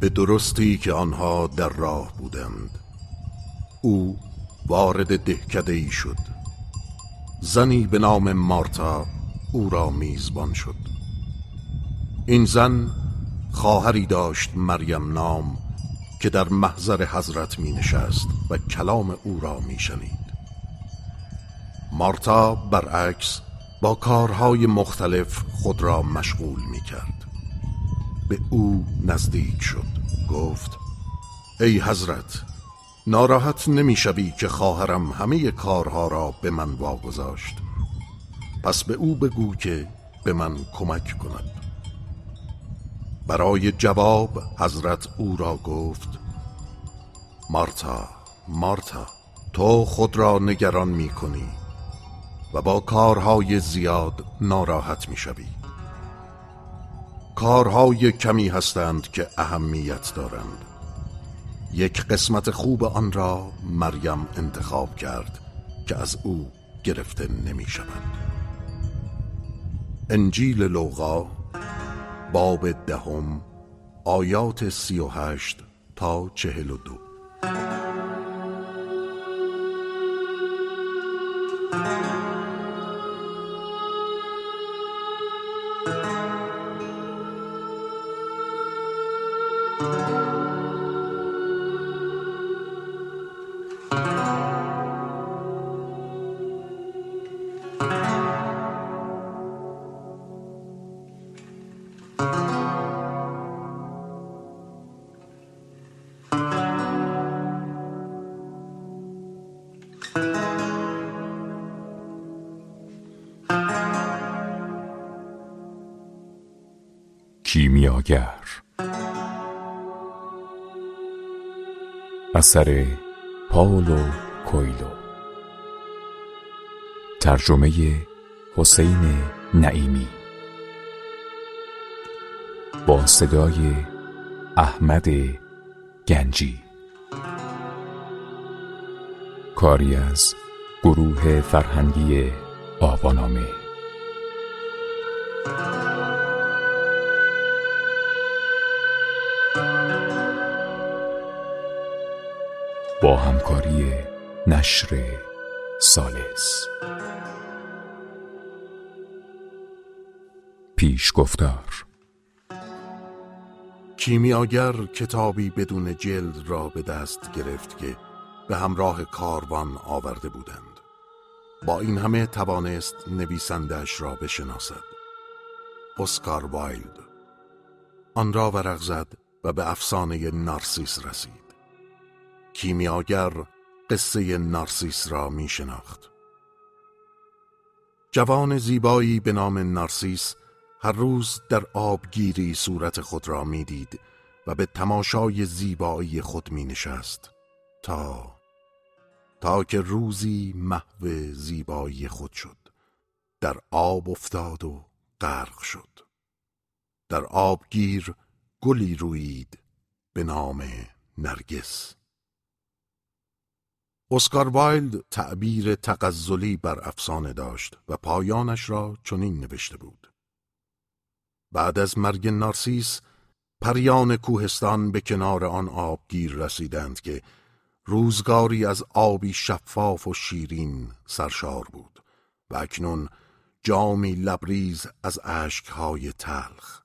به درستی که آنها در راه بودند. او وارد دهکده ای شد. زنی به نام مارتا او را میزبان شد. این زن خواهری داشت مریم نام که در محضر حضرت می نشست و کلام او را می شنید مارتا برعکس با کارهای مختلف خود را مشغول می کرد به او نزدیک شد. گفت ای حضرت ناراحت نمی‌شوی که خواهرم همه کارها را به من واگذاشت. پس به او بگو که به من کمک کند. برای جواب حضرت او را گفت مارتا مارتا تو خود را نگران می کنی و با کارهای زیاد ناراحت می شوی. کارهای کمی هستند که اهمیت دارند. یک قسمت خوب آن را مریم انتخاب کرد که از او گرفته نمی شود انجیل لوقا باب دهم آیات سی و هشت تا چهل و دو. کیمیاگر اثر پاولو کویلو. ترجمه حسین نعیمی. با صدای احمد گنجی. کاری از گروه فرهنگی آوانامه. همکاری نشر سالس. پیش گفتار کیمیاگر کتابی بدون جلد را به دست گرفت که به همراه کاروان آورده بودند. با این همه توانست نویسندش را بشناسد. اسکار وایلد. آن را ورق زد و به افسانه نارسیس رسید. کیمیاگر قصه نارسیس را می شناخت. جوان زیبایی به نام نارسیس هر روز در آبگیری صورت خود را می‌دید و به تماشای زیبایی خود می نشست تا تا که روزی محو زیبایی خود شد در آب افتاد و غرق شد در آبگیر گلی روید به نام نرگس اسکار وایلد تعبیر تقزلی بر افسانه داشت و پایانش را چنین نوشته بود. بعد از مرگ نارسیس پریان کوهستان به کنار آن آبگیر رسیدند که روزگاری از آبی شفاف و شیرین سرشار بود و اکنون جامی لبریز از اشکهای تلخ.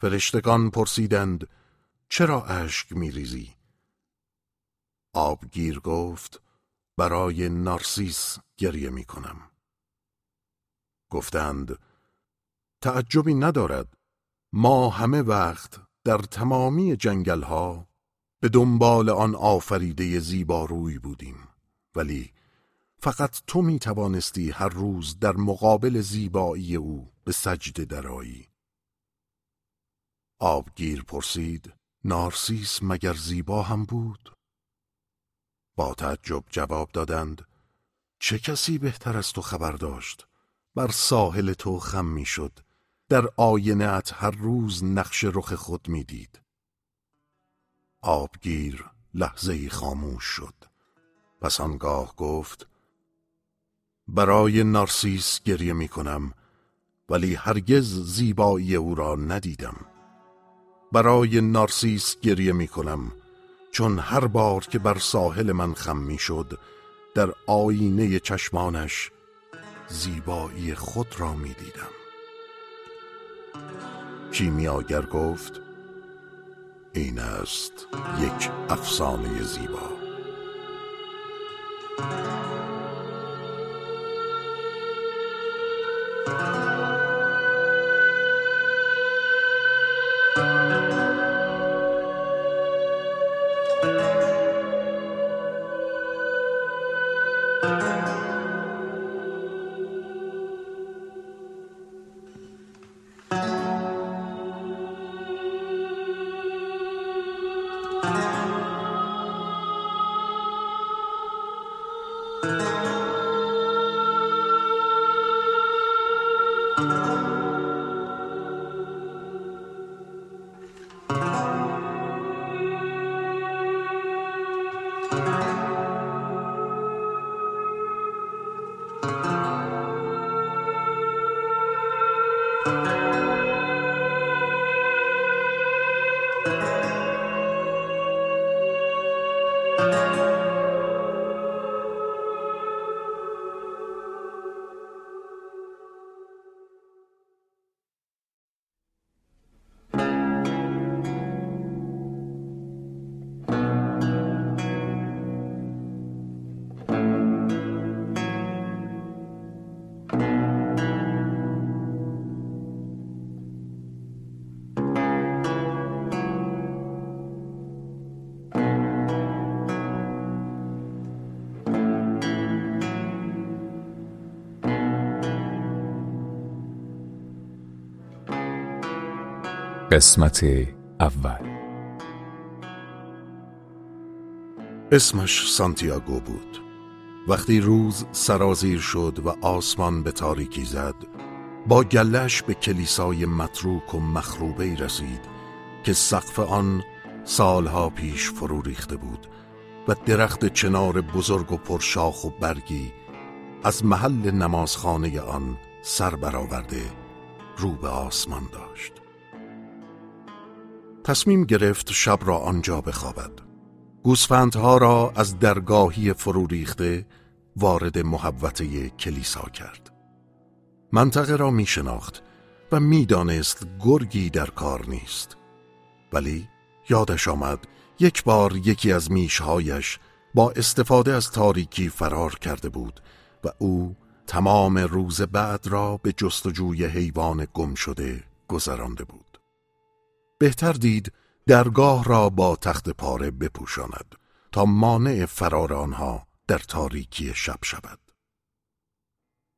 فرشتگان پرسیدند چرا اشک میریزی؟ آبگیر گفت برای نارسیس گریه می کنم. گفتند تعجبی ندارد ما همه وقت در تمامی جنگل ها به دنبال آن آفریده زیباروی بودیم ولی فقط تو می توانستی هر روز در مقابل زیبایی او به سجده درایی آبگیر پرسید نارسیس مگر زیبا هم بود؟ با تعجب جواب دادند چه کسی بهتر از تو خبر داشت؟ بر ساحل تو خم می‌شد در آینه هر روز نقش رخ خود می‌دید. آبگیر لحظه خاموش شد. پس آنگاه گفت برای نارسیس گریه می کنم ولی هرگز زیبایی او را ندیدم. برای نارسیس گریه می کنم چون هر بار که بر ساحل من خم می شد در آینه چشمانش زیبایی خود را می دیدم کیمیاگر گفت این است یک افسانه زیبا. قسمت اول. اسمش سانتیاگو بود. وقتی روز سرازیر شد و آسمان به تاریکی زد با گلش به کلیسای متروک و مخروبه رسید که سقف آن سالها پیش فرو ریخته بود و درخت چنار بزرگ و پرشاخ و برگی از محل نمازخانه آن سر برآورده رو به آسمان داشت. تصمیم گرفت شب را آنجا بخوابد. گوسفندها را از درگاهی فرو ریخته وارد محوطه کلیسا کرد. منطقه را می شناخت و می‌دانست گرگی در کار نیست. ولی یادش آمد یک بار یکی از میشهایش با استفاده از تاریکی فرار کرده بود و او تمام روز بعد را به جستجوی حیوان گم شده گذرانده بود. بهتر دید درگاه را با تخت پاره بپوشاند تا مانع فرار آنها در تاریکی شب شود.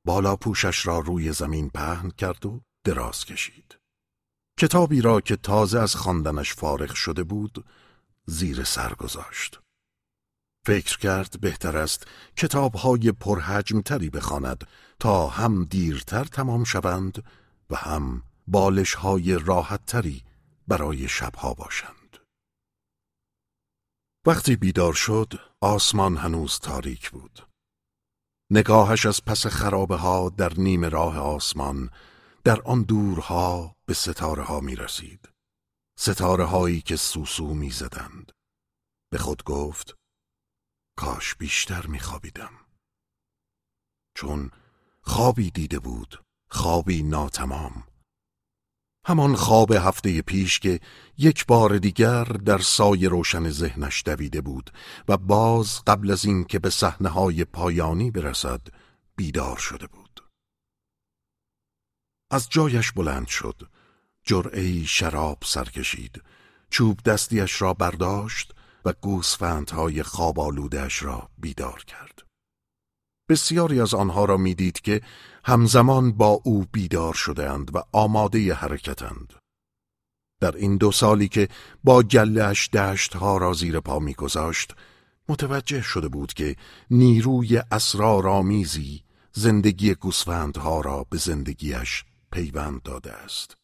بالا پوشش را روی زمین پهن کرد و دراز کشید. کتابی را که تازه از خواندنش فارغ شده بود زیر سر گذاشت. فکر کرد بهتر است کتابهای پرحجمتری بخواند تا هم دیرتر تمام شوند و هم بالشهای راحتتری برای شبها باشند. وقتی بیدار شد آسمان هنوز تاریک بود. نگاهش از پس خرابه ها در نیم راه آسمان در آن دورها به ستاره ها می رسید ستاره هایی که سوسو می زدند به خود گفت کاش بیشتر می خوابیدم چون خوابی دیده بود خوابی ناتمام. همان خواب هفته پیش که یک بار دیگر در سای روشن ذهنش دویده بود و باز قبل از اینکه به صحنه های پایانی برسد بیدار شده بود. از جایش بلند شد جرعی شراب سرکشید چوب دستیش را برداشت و گوسفندهای خواب آلودش را بیدار کرد. بسیاری از آنها را می‌دید که همزمان با او بیدار شدهاند و آماده حرکتند. در این دو سالی که با گلش دشت ها را زیر پا میگذاشت متوجه شده بود که نیروی اسرارآمیزی زندگی گوسفندها را به زندگیش پیوند داده است.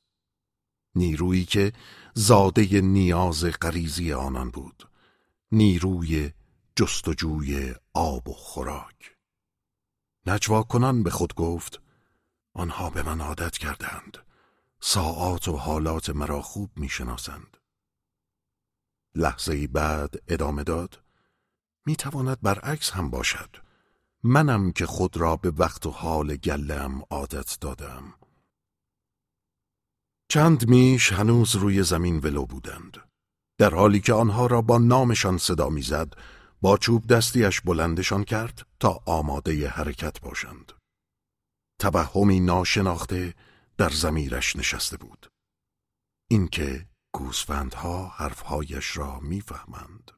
نیرویی که زاده نیاز غریزی آنان بود. نیروی جستجوی آب و خوراک. نجوا کنان به خود گفت آنها به من عادت کردند. ساعات و حالات مرا خوب می‌شناسند. لحظه بعد ادامه داد می تواند برعکس هم باشد. منم که خود را به وقت و حال گلم عادت دادم. چند میش هنوز روی زمین ولو بودند. در حالی که آنها را با نامشان صدا می‌زد با چوب دستیش بلندشان کرد تا آماده حرکت باشند. توهمی ناشناخته در زمیرش نشسته بود. اینکه گوسفندها حرفهایش را می‌فهمند.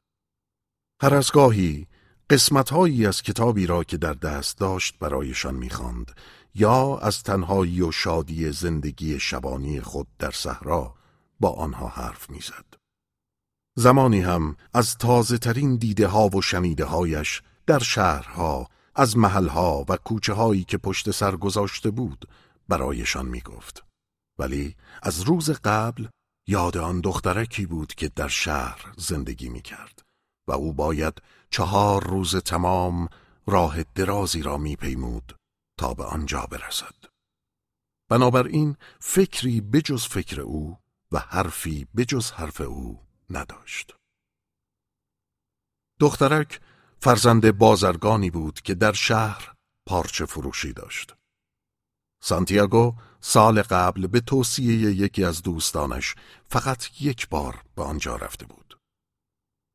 هر از گاهی قسمتهایی از کتابی را که در دست داشت برایشان می‌خواند یا از تنهایی و شادی زندگی شبانی خود در صحرا با آنها حرف می‌زد. زمانی هم از تازه ترین دیده ها و شنیده هایش در شهرها از محلها و کوچه هایی که پشت سر گذاشته بود برایشان می گفت. ولی از روز قبل یاد آن دخترکی بود که در شهر زندگی می کرد و او باید چهار روز تمام راه درازی را می پیمود تا به آنجا برسد. بنابراین فکری بجز فکر او و حرفی بجز حرف او نداشت. دخترک فرزند بازرگانی بود که در شهر پارچه فروشی داشت. سانتیاگو سال قبل به توصیه یکی از دوستانش فقط یک بار به آنجا رفته بود.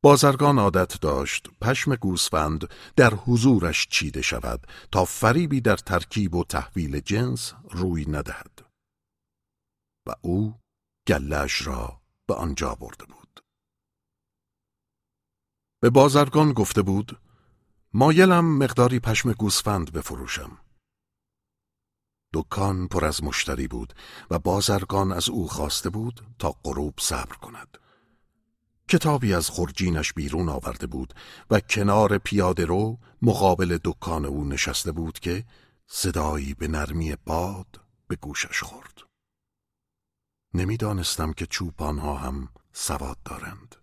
بازرگان عادت داشت پشم گوسفند در حضورش چیده شود تا فریبی در ترکیب و تحویل جنس روی ندهد. و او گلش را به آنجا برده بود. به بازرگان گفته بود مایلم مقداری پشم گوسفند بفروشم. دکان پر از مشتری بود و بازرگان از او خواسته بود تا غروب صبر کند. کتابی از خرجینش بیرون آورده بود و کنار پیاده رو مقابل دکان او نشسته بود که صدایی به نرمی باد به گوشش خورد. نمی‌دانستم که چوپانها هم سواد دارند.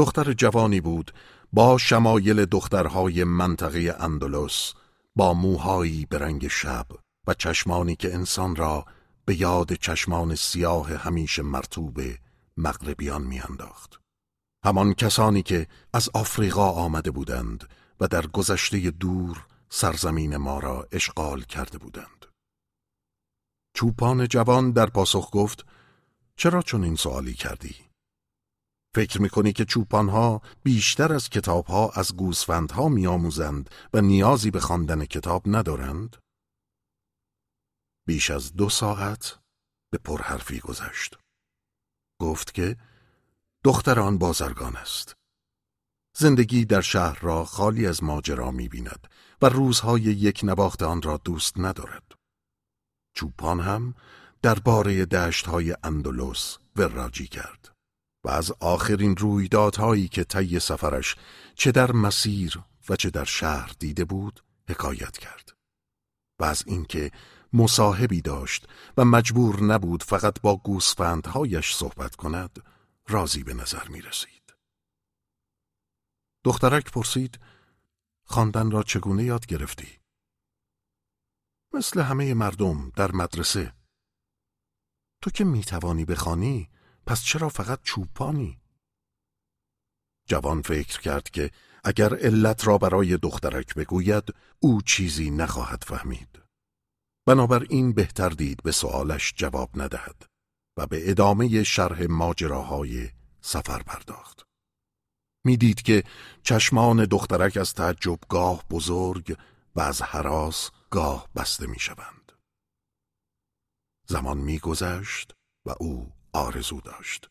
دختر جوانی بود با شمایل دخترهای منطقه اندلس با موهایی به رنگ شب و چشمانی که انسان را به یاد چشمان سیاه همیشه مرتوبه مغربیان میانداخت. همان کسانی که از آفریقا آمده بودند و در گذشته دور سرزمین ما را اشغال کرده بودند. چوپان جوان در پاسخ گفت چرا چون این سوالی کردی؟ فکر می‌کنی که چوپانها بیشتر از کتابها از گوسفندها میآموزند و نیازی به خواندن کتاب ندارند؟ بیش از دو ساعت به پرحرفی گذشت. گفت که دختر آن بازرگان است. زندگی در شهر را خالی از ماجرا می بیند و روزهای یک نواخت آن را دوست ندارد. چوپان هم درباره دشتهای اندلس وراجی کرد و از آخرین رویدادهایی که طی سفرش چه در مسیر و چه در شهر دیده بود حکایت کرد و از اینکه مصاحبی داشت و مجبور نبود فقط با گوسفندهایش صحبت کند راضی به نظر می رسید. دخترک پرسید خواندن را چگونه یاد گرفتی؟ مثل همه مردم در مدرسه تو که می توانی بخوانی پس چرا فقط چوپانی؟ جوان فکر کرد که اگر علت را برای دخترک بگوید او چیزی نخواهد فهمید. بنابراین بهتر دید به سوالش جواب ندهد و به ادامه شرح ماجراهای سفر پرداخت. می‌دید که چشمان دخترک از تعجب گاه بزرگ و از حراس گاه بسته می شوند. زمان میگذشت و او آرزو داشت.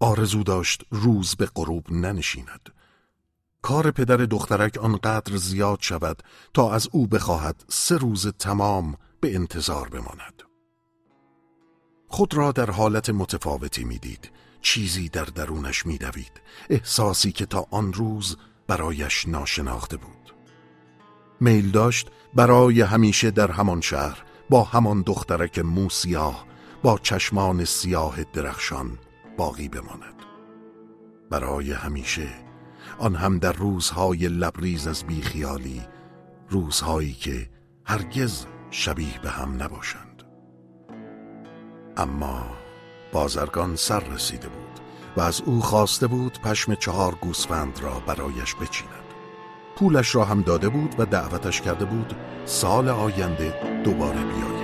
آرزو داشت روز به غروب ننشیند. کار پدر دخترک آنقدر زیاد شود تا از او بخواهد سه روز تمام به انتظار بماند. خود را در حالت متفاوتی می‌دید. چیزی در درونش میدوید. احساسی که تا آن روز برایش ناشناخته بود. میل داشت برای همیشه در همان شهر با همان دخترک موسیاه با چشمان سیاه درخشان باقی بماند. برای همیشه آن هم در روزهای لبریز از بیخیالی روزهایی که هرگز شبیه به هم نباشند. اما بازرگان سر رسیده بود و از او خواسته بود پشم چهار گوسفند را برایش بچیند. پولش را هم داده بود و دعوتش کرده بود سال آینده دوباره بیاید.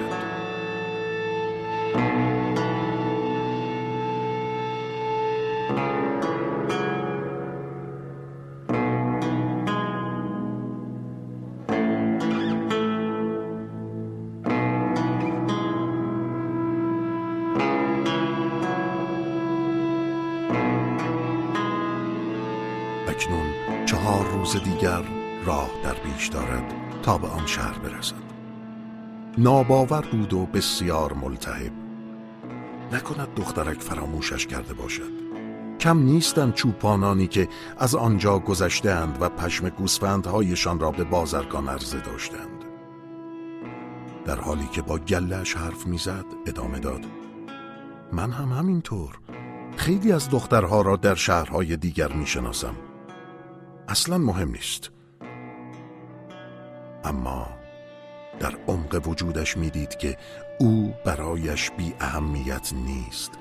اکنون چهار روز دیگر راه در بیش دارد تا به آن شهر برسد. ناباور بود و بسیار ملتهب. نکند دخترک فراموشش کرده باشد. کم نیستند چوپانانی که از آنجا گذشتهاند و پشم گوسفندهایشان را به بازرگان عرضه داشتند. در حالی که با گلش حرف می‌زد ادامه داد من هم همینطور. خیلی از دخترها را در شهرهای دیگر می‌شناسم. اصلا مهم نیست. اما در عمق وجودش می‌دید که او برایش بی اهمیت نیست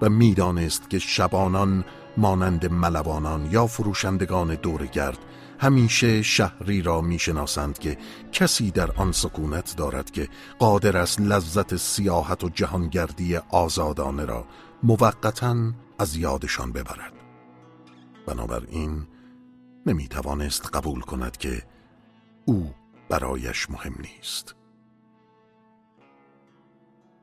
و می‌دانست که شبانان مانند ملوانان یا فروشندگان دورگرد همیشه شهری را می‌شناسند که کسی در آن سکونت دارد که قادر است لذت سیاحت و جهانگردی آزادانه را موقتا از یادشان ببرد. بنابراین نمی توانست قبول کند که او برایش مهم نیست.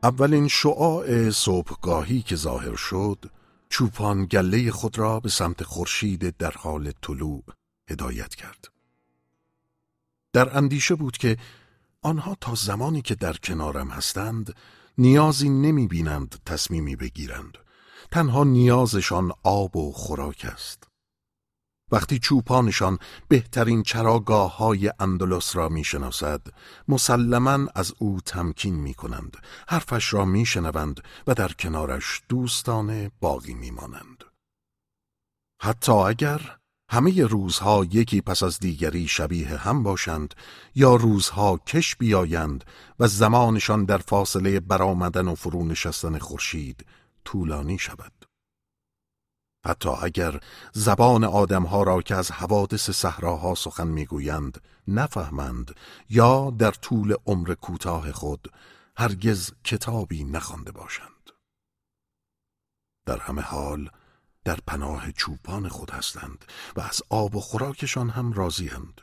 اولین شعاع صبحگاهی که ظاهر شد چوپان گله خود را به سمت خورشید در حال طلوع هدایت کرد. در اندیشه بود که آنها تا زمانی که در کنارم هستند نیازی نمی بینند تصمیمی بگیرند. تنها نیازشان آب و خوراک است. وقتی چوپانشان بهترین چراگاه های اندلس را می‌شناسد مسلما از او تمکین می کنند حرفش را میشنوند و در کنارش دوستانه باقی میمانند. حتی اگر همه روزها یکی پس از دیگری شبیه هم باشند یا روزها کش بیایند و زمانشان در فاصله برآمدن و فرو نشستن خورشید طولانی شود. حتی اگر زبان آدمها را که از حوادث صحراها سخن می‌گویند نفهمند یا در طول عمر کوتاه خود هرگز کتابی نخوانده باشند. در همه حال در پناه چوپان خود هستند و از آب و خوراکشان هم راضیند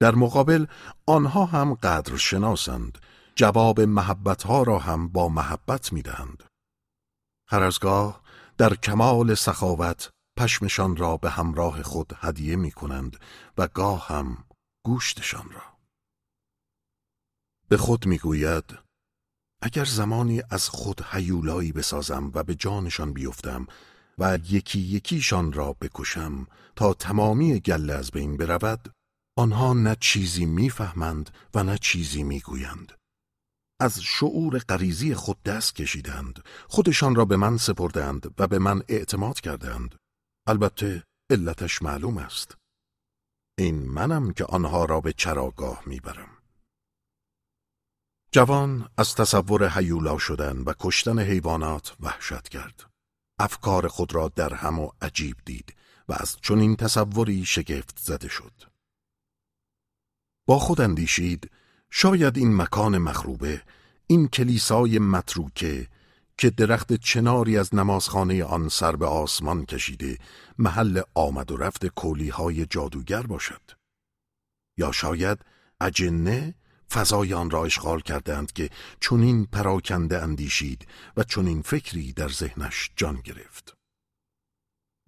در مقابل آنها هم قدر شناسند جواب محبتها را هم با محبت می‌دهند. هر ازگاه در کمال سخاوت پشمشان را به همراه خود هدیه می کنند و گاه هم گوشتشان را. به خود می گوید اگر زمانی از خود حیولایی بسازم و به جانشان بیفتم و یکی یکیشان را بکشم تا تمامی گله از بین برود آنها نه چیزی می‌فهمند و نه چیزی می‌گویند. از شعور غریزی خود دست کشیدند. خودشان را به من سپردند و به من اعتماد کردند. البته علتش معلوم است. این منم که آنها را به چراگاه می‌برم. جوان از تصور حیولا شدن و کشتن حیوانات وحشت کرد. افکار خود را در هم و عجیب دید و از چنین تصوری شگفت زده شد. با خود اندیشید شاید این مکان مخروبه این کلیسای متروکه که درخت چناری از نمازخانه آن سر به آسمان کشیده محل آمد و رفت کولی های جادوگر باشد. یا شاید اجنه فضای آن را اشغال کردند که چنین پراکنده اندیشید و چنین فکری در ذهنش جان گرفت.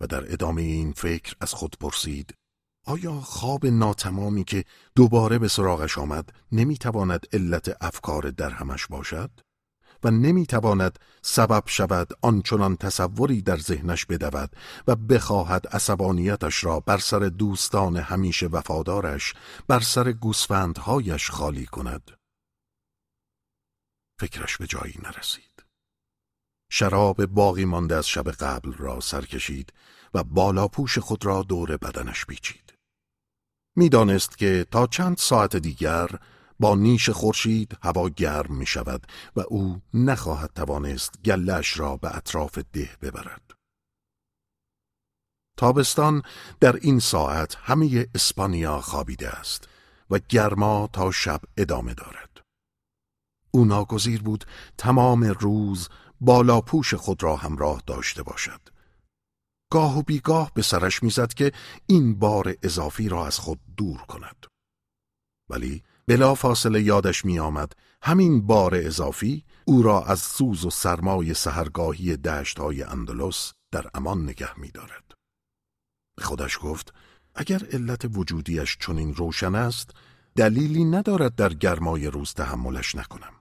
و در ادامه این فکر از خود پرسید آیا خواب ناتمامی که دوباره به سراغش آمد نمی‌تواند علت افکار در همش باشد؟ و نمی‌تواند سبب شود آنچنان تصوری در ذهنش بدود و بخواهد عصبانیتش را بر سر دوستان همیشه وفادارش بر سر گوسفندهایش خالی کند؟ فکرش به جایی نرسید. شراب باقی مانده از شب قبل را سر کشید و بالاپوش خود را دور بدنش پیچید. می‌دانست که تا چند ساعت دیگر با نیش خورشید هوا گرم می شود و او نخواهد توانست گلش را به اطراف ده ببرد. تابستان در این ساعت همه اسپانیا خوابیده است و گرما تا شب ادامه دارد. او ناگزیر بود تمام روز بالا پوش خود را همراه داشته باشد. گاه و بیگاه به سرش می‌زد که این بار اضافی را از خود دور کند. ولی بلا فاصله یادش می آمد همین بار اضافی او را از سوز و سرمای سهرگاهی دشت های اندلس در امان نگه می دارد. خودش گفت اگر علت وجودیش چنین روشن است دلیلی ندارد در گرمای روز تحملش نکنم.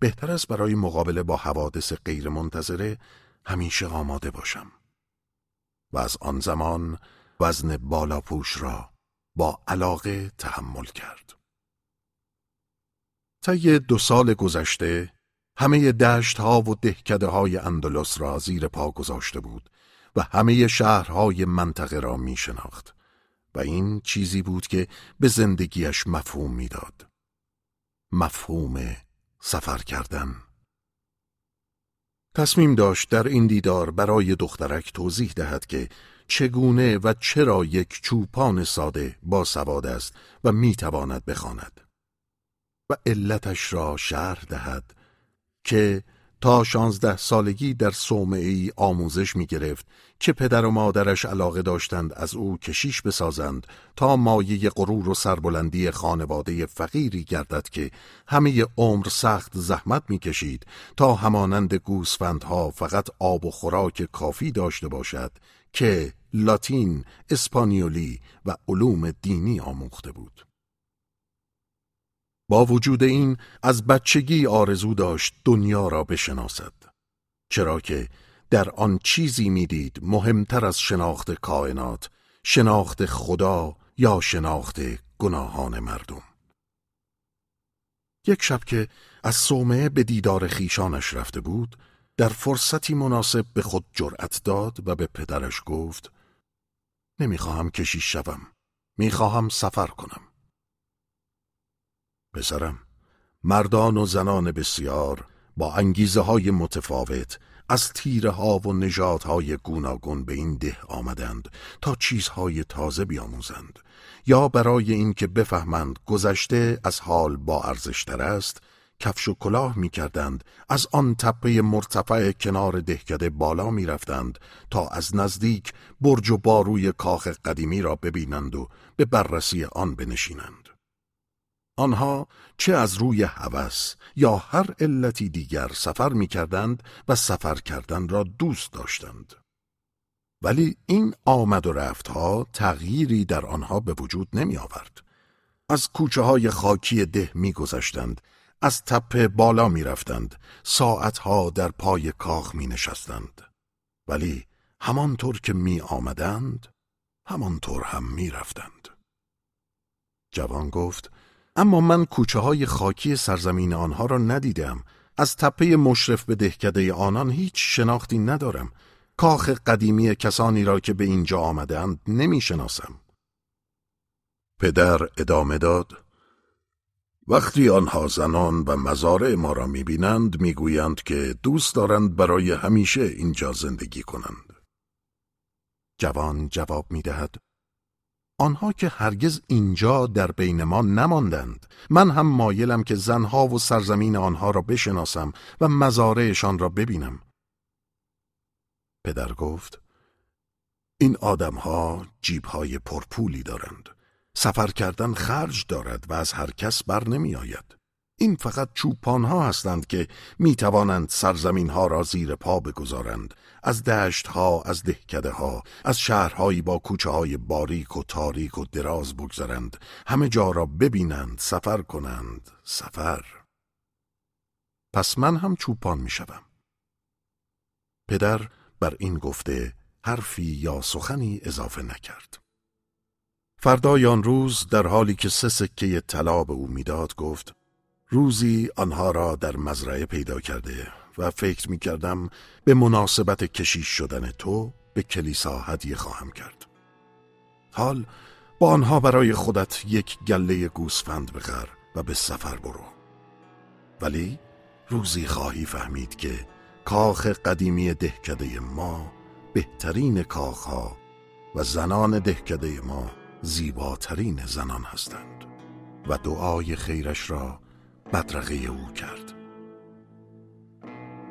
بهتر است برای مقابله با حوادث غیرمنتظره همیشه آماده باشم. و از آن زمان وزن بالاپوش را با علاقه تحمل کرد. طی دو سال گذشته همه دشت ها و دهکده های اندلس را زیر پا گذاشته بود و همه شهرهای منطقه را می شناخت و این چیزی بود که به زندگیش مفهوم می‌داد. مفهوم سفر کردن تصمیم داشت در این دیدار برای دخترک توضیح دهد که چگونه و چرا یک چوپان ساده با سواد است و می‌تواند بخواند و علتش را شرح دهد که تا شانزده سالگی در صومعه آموزش می گرفت که پدر و مادرش علاقه داشتند از او کشیش بسازند تا مایه غرور و سربلندی خانواده فقیری گردد که همه عمر سخت زحمت می کشید تا همانند گوسفندها فقط آب و خوراک کافی داشته باشد که لاتین، اسپانیولی و علوم دینی آموخته بود. با وجود این از بچگی آرزو داشت دنیا را بشناسد چرا که در آن چیزی می‌دید مهمتر از شناخت کائنات شناخت خدا یا شناخت گناهان مردم. یک شب که از صومعه به دیدار خیشانش رفته بود در فرصتی مناسب به خود جرأت داد و به پدرش گفت نمی‌خواهم کشیش شوم می‌خواهم سفر کنم. پسرم مردان و زنان بسیار با انگیزه های متفاوت از تیره ها و نجات های گوناگون به این ده آمدند تا چیزهای تازه بیاموزند. یا برای اینکه بفهمند گذشته از حال با ارزشتر است کفش و کلاه می کردند از آن تپه مرتفع کنار دهکده بالا می رفتند تا از نزدیک برج و باروی کاخ قدیمی را ببینند و به بررسی آن بنشینند. آنها چه از روی هوس یا هر علتی دیگر سفر می کردند و سفر کردن را دوست داشتند. ولی این آمد و رفتها تغییری در آنها به وجود نمی آورد. از کوچه های خاکی ده می گذشتند. از تپه بالا می رفتند. ساعتها در پای کاخ می نشستند. ولی همانطور که می آمدند همانطور هم می رفتند. جوان گفت اما من کوچه های خاکی سرزمین آنها را ندیدم از تپه مشرف به دهکده آنان هیچ شناختی ندارم کاخ قدیمی کسانی را که به اینجا آمدند نمی شناسم. پدر ادامه داد وقتی آنها زنان و مزارع ما را می بینند می گویند که دوست دارند برای همیشه اینجا زندگی کنند. جوان جواب می دهد آنها که هرگز اینجا در بین ما نماندند. من هم مایلم که زنها و سرزمین آنها را بشناسم و مزارعشان را ببینم. پدر گفت این آدمها جیبهای پرپولی دارند. سفر کردن خرج دارد و از هر کس بر نمی آید. این فقط چوپان ها هستند که می توانند سرزمین ها را زیر پا بگذارند. از دشت ها از دهکده ها از شهرهایی با کوچه های باریک و تاریک و دراز بگذارند. همه جا را ببینند سفر کنند. سفر. پس من هم چوپان می شدم. پدر بر این گفته حرفی یا سخنی اضافه نکرد. فردای آن روز در حالی که سه سکه طلا به او می‌داد گفت روزی آنها را در مزرعه پیدا کرده و فکر می کردم به مناسبت کشیش شدن تو به کلیسا هدیه خواهم کرد. حال با آنها برای خودت یک گله گوسفند بخر و به سفر برو. ولی روزی خواهی فهمید که کاخ قدیمی دهکده ما بهترین کاخها و زنان دهکده ما زیباترین زنان هستند و دعای خیرش را بدرقه او کرد.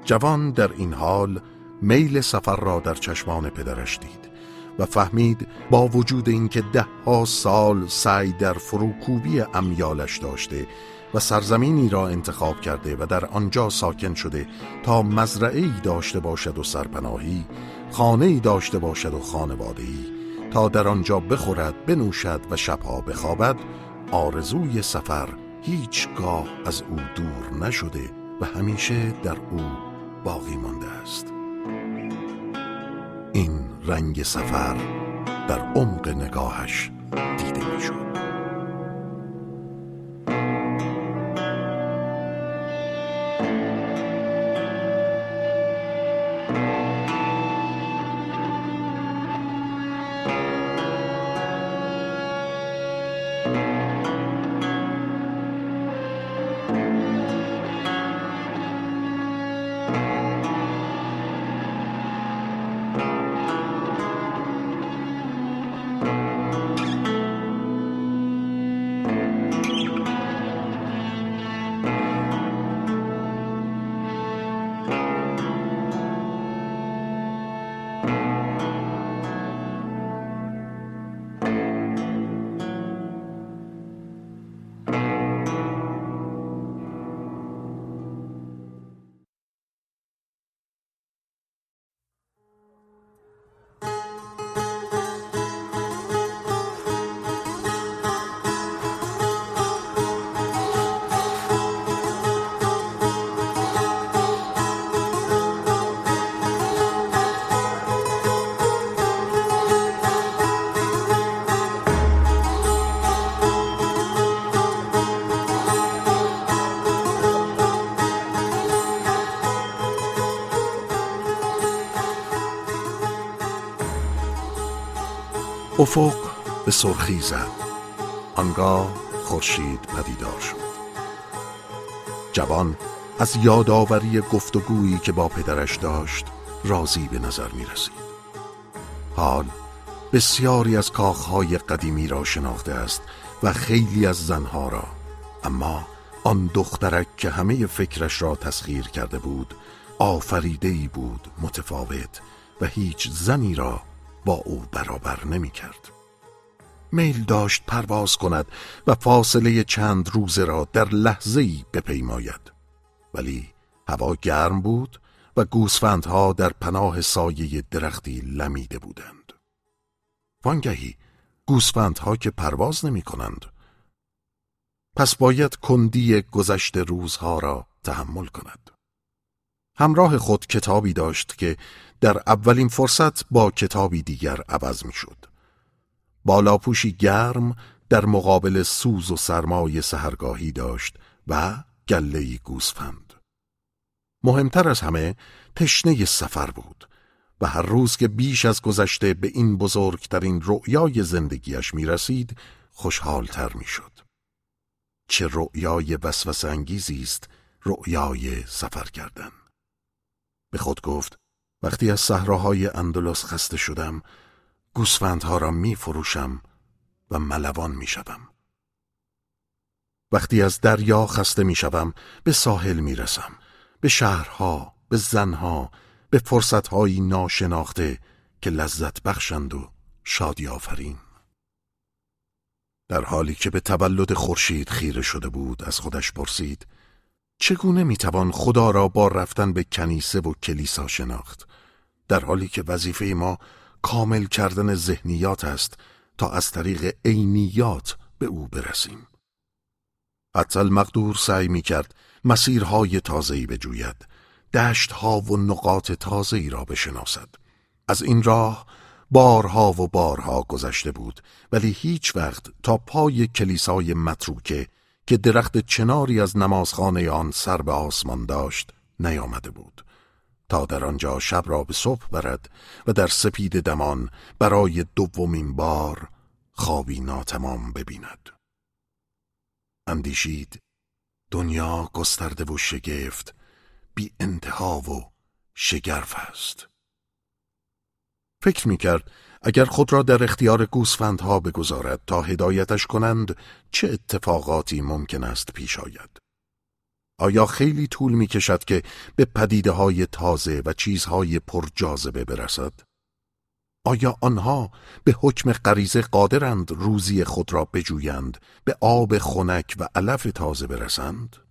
جوان در این حال میل سفر را در چشمان پدرش دید و فهمید با وجود اینکه ده ها سال سعی در فروکوبی امیالش داشته و سرزمینی را انتخاب کرده و در آنجا ساکن شده تا مزرعه داشته باشد و سرپناهی خانه ای داشته باشد و خانواده ای تا در آنجا بخورد بنوشد و شبها بخوابد آرزوی سفر هیچگاه از او دور نشده و همیشه در او باقی مانده است. این رنگ سفر در عمق نگاهش دیده می‌شد. افق به سرخی زد. آنگاه خورشید پدیدار شد. جوان از یادآوری گفتگویی که با پدرش داشت راضی به نظر می رسید حال بسیاری از کاخهای قدیمی را شناخته است و خیلی از زنها را. اما آن دخترک که همه فکرش را تسخیر کرده بود آفریده بود متفاوت و هیچ زنی را با او برابر نمی کرد. میل داشت پرواز کند و فاصله چند روزه را در لحظه ای بپیماید. ولی هوا گرم بود و گوسفندها در پناه سایه درختی لمیده بودند. وانگهی گوسفندها که پرواز نمی کنند پس باید کندی گذشت روزها را تحمل کند. همراه خود کتابی داشت که در اولین فرصت با کتابی دیگر عوض می شد. بالاپوشی گرم در مقابل سوز و سرمای سهرگاهی داشت و گلهی گوسفند. مهمتر از همه تشنه سفر بود و هر روز که بیش از گذشته به این بزرگترین رؤیای زندگیش می رسید خوشحالتر می شد. چه رؤیای وسوس انگیزی است رؤیای سفر کردن. به خود گفت وقتی از صحراهای اندلس خسته شدم گوسفندها را می فروشم و ملوان می شدم. وقتی از دریا خسته می شدم به ساحل می رسم به شهرها به زنها به فرصتهایی ناشناخته که لذت بخشند و شادی آفرین در حالی که به تولد خورشید خیره شده بود از خودش پرسید چگونه می‌توان خدا را با رفتن به کنیسه و کلیسا شناخت؟ در حالی که وظیفه ما کامل کردن ذهنیات است تا از طریق عینیات به او برسیم. حتی المقدور سعی می کرد مسیرهای تازهی بجوید دشتها و نقاط تازهی را بشناسد. از این راه بارها و بارها گذشته بود ولی هیچ وقت تا پای کلیسای متروکه که درخت چناری از نمازخانه آن سر به آسمان داشت نیامده بود. تا در آنجا شب را به صبح برد و در سپید دمان برای دومین بار خوابی ناتمام ببیند. اندیشید دنیا گسترده و شگفت بی انتها و شگرف است. فکر می کرد اگر خود را در اختیار گوسفندها بگذارد تا هدایتش کنند چه اتفاقاتی ممکن است پیش آید آیا خیلی طول می کشد که به پدیده های تازه و چیزهای پرجاذبه برسد؟ آیا آنها به حکم غریزه قادرند روزی خود را بجویند به آب خنک و علف تازه برسند؟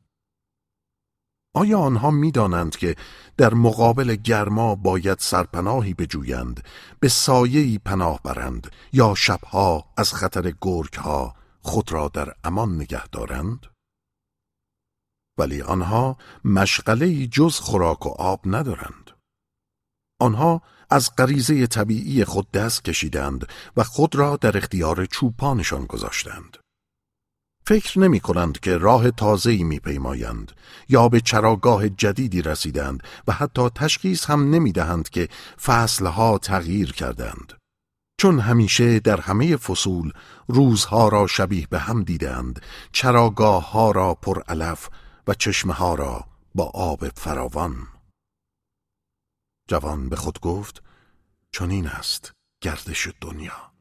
آیا آنها می‌دانند که در مقابل گرما باید سرپناهی بجویند به سایه‌ای پناه برند یا شبها از خطر گرگها خود را در امان نگه دارند؟ ولی آنها مشغله جز خوراک و آب ندارند. آنها از غریزه طبیعی خود دست کشیدند و خود را در اختیار چوپانشان گذاشتند. فکر نمی کنند که راه تازه‌ای میپیمایند یا به چراگاه جدیدی رسیدند و حتی تشخیص هم نمی دهند که فصلها تغییر کردند. چون همیشه در همه فصول روزها را شبیه به هم دیدند چراگاه ها را پر علف و چشمه ها را با آب فراوان جوان به خود گفت چنین است گردش دنیا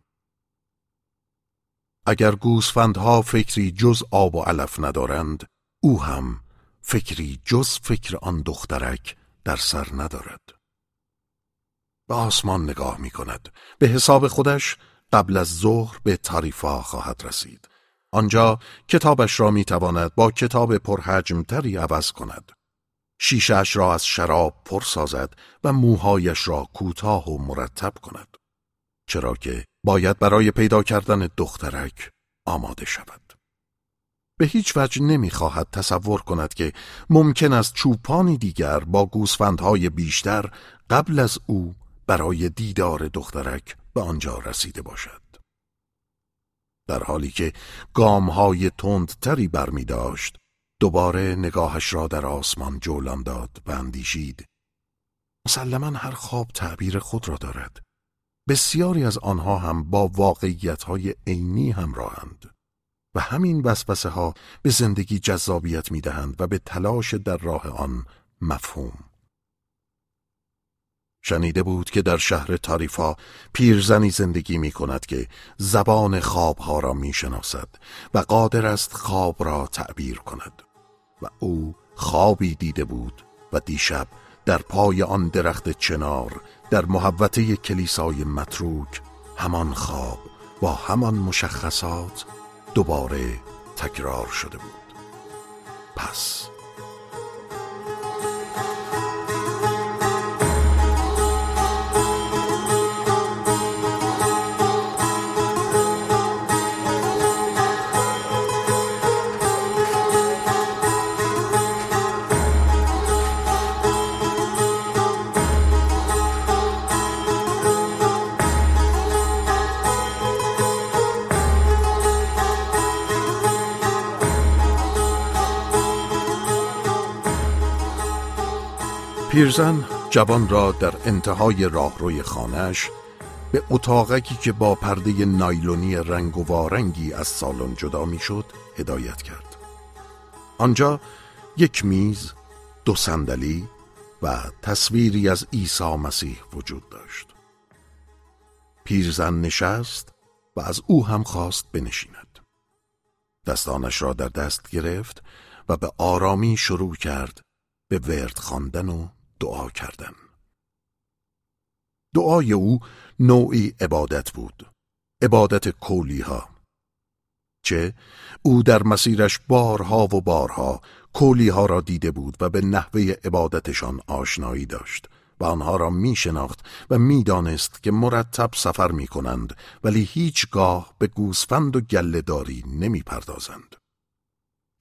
اگر گوسفندها فکری جز آب و علف ندارند او هم فکری جز فکر آن دخترک در سر ندارد. به آسمان نگاه می کند به حساب خودش قبل از ظهر به تاریفا خواهد رسید. آنجا کتابش را می تواند با کتاب پرحجمتری عوض کند. شیشش را از شراب پر سازد و موهایش را کوتاه و مرتب کند. چرا که باید برای پیدا کردن دخترک آماده شود. به هیچ وجه نمی‌خواهد تصور کند که ممکن است چوپانی دیگر با گوسفندهای بیشتر قبل از او برای دیدار دخترک به آنجا رسیده باشد. در حالی که گامهای تندتری برمی داشت دوباره نگاهش را در آسمان جولان داد و اندیشید مسلما هر خواب تعبیر خود را دارد. بسیاری از آنها هم با واقعیت های عینی همراهند و همین وسوسه ها به زندگی جذابیت می دهند و به تلاش در راه آن مفهوم. شنیده بود که در شهر تاریفا پیرزنی زندگی می کند که زبان خوابها را می شناسد و قادر است خواب را تعبیر کند و او خوابی دیده بود و دیشب در پای آن درخت چنار در محوطه کلیسای متروک همان خواب با همان مشخصات دوباره تکرار شده بود. پس پیرزن جوان را در انتهای راهروی خانهش به اتاقکی که با پرده نایلونی رنگ و وارنگی از سالن جدا می‌شد هدایت کرد. آنجا یک میز دو صندلی و تصویری از عیسی مسیح وجود داشت. پیرزن نشست و از او هم خواست بنشیند. دستانش را در دست گرفت و به آرامی شروع کرد به ورد خواندن و دعا کردن دعای او نوعی عبادت بود عبادت کولی ها چه او در مسیرش بارها و بارها کولی ها را دیده بود و به نحوه عبادتشان آشنایی داشت و آنها را می شناخت و می دانست که مرتب سفر می کنند ولی هیچگاه به گوسفند و گلهداری نمی پردازند.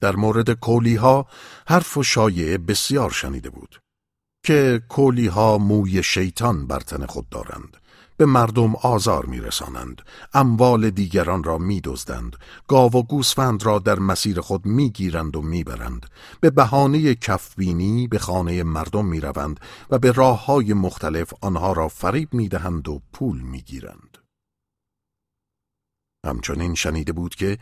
در مورد کولی ها حرف و شایعه بسیار شنیده بود. که کولی ها موی شیطان بر تن خود دارند. به مردم آزار میرسانند. اموال دیگران را میدزدند. گاو و گوسفند را در مسیر خود می‌گیرند و می‌برند. به بهانه کفبینی به خانه مردم می‌روند و به راه های مختلف آنها را فریب می‌دهند و پول می‌گیرند. همچنین شنیده بود که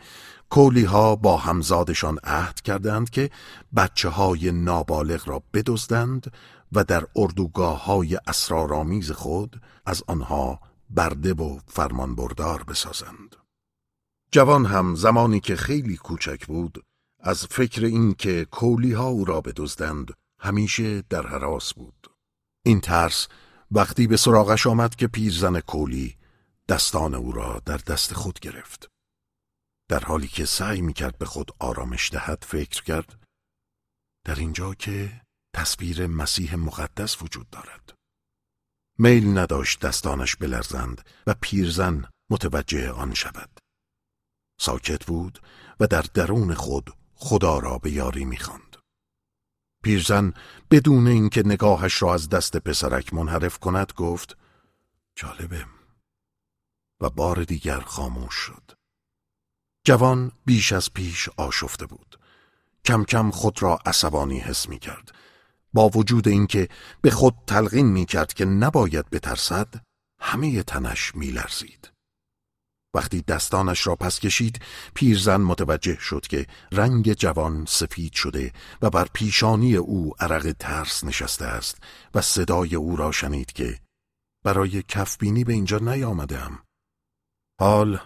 کولی ها با همزادشان عهد کردند که بچه های نابالغ را بدزدند و در اردوگاه های اسرارآمیز خود از آنها برده و فرمانبردار بسازند. جوان هم زمانی که خیلی کوچک بود از فکر این که کولی ها او را بدزدند همیشه در حراس بود. این ترس وقتی به سراغش آمد که پیرزن کولی دستان او را در دست خود گرفت. در حالی که سعی می کرد به خود آرامش دهد فکر کرد در اینجا که تصویر مسیح مقدس وجود دارد. میل نداشت دستانش بلرزند و پیرزن متوجه آن شود. ساکت بود و در درون خود خدا را به یاری می‌خواند. پیرزن بدون اینکه نگاهش را از دست پسرک منحرف کند گفت جالبه و بار دیگر خاموش شد. جوان بیش از پیش آشفته بود. کم کم خود را عصبانی حس می کرد. با وجود اینکه به خود تلقین می کرد که نباید بترسد، همه تنش می لرزید. وقتی دستانش را پس کشید پیرزن متوجه شد که رنگ جوان سفید شده و بر پیشانی او عرق ترس نشسته است و صدای او را شنید که برای کفبینی به اینجا نیامدم. حال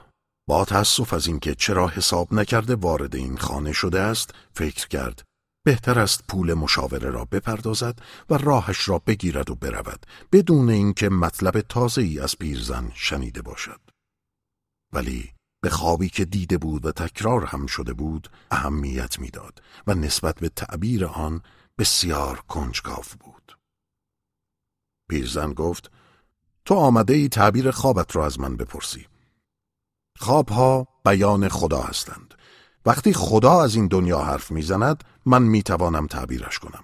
با تأسف از اینکه چرا حساب نکرده وارد این خانه شده است فکر کرد بهتر است پول مشاوره را بپردازد و راهش را بگیرد و برود بدون اینکه مطلب تازه ای از پیرزن شنیده باشد. ولی به خوابی که دیده بود و تکرار هم شده بود اهمیت می‌داد و نسبت به تعبیر آن بسیار کنجکاو بود. پیرزن گفت تو آمده ای تعبیر خوابت را از من بپرسی. خوابها بیان خدا هستند. وقتی خدا از این دنیا حرف می‌زند من می‌توانم تعبیرش کنم.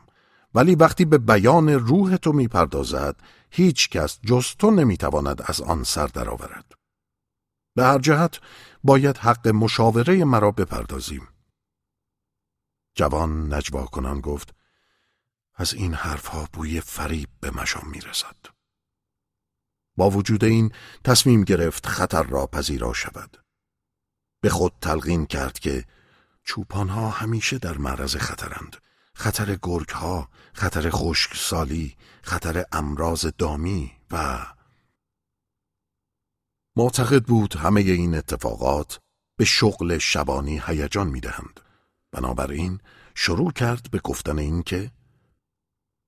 ولی وقتی به بیان روح تو می‌پردازد هیچ کس جز تو نمی‌تواند از آن سر درآورد. به هر جهت باید حق مشاوره مرا بپردازیم. جوان نجوا کنان گفت از این حرفها بوی فریب به مشام می‌رسد. با وجود این تصمیم گرفت خطر را پذیرا شود. به خود تلقین کرد که چوپانها همیشه در معرض خطرند. خطر گرگ ها، خطر خشکسالی، خطر امراض دامی و معتقد بود همه این اتفاقات به شغل شبانی هیجان می‌دهند. بنابراین شروع کرد به گفتن این که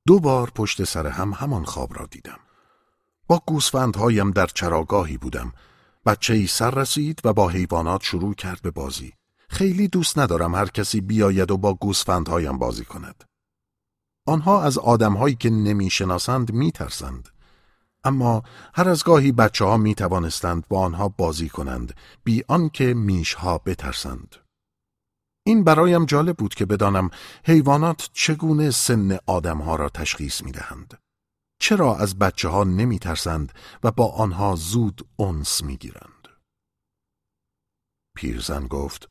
دو بار پشت سر هم همان خواب را دیدم. با گوسفندهایم در چراگاهی بودم. بچه ای سر رسید و با حیوانات شروع کرد به بازی. خیلی دوست ندارم هر کسی بیاید و با گوسفندهایم بازی کند. آنها از آدمهایی که نمی‌شناسند میترسند. اما هر از گاهی بچه ها می توانستند با آنها بازی کنند بی آنکه میش ها بترسند. این برایم جالب بود که بدانم حیوانات چگونه سن آدم ها را تشخیص می دهند. چرا از بچه ها نمی ترسند و با آنها زود انس می گیرند. پیرزن گفت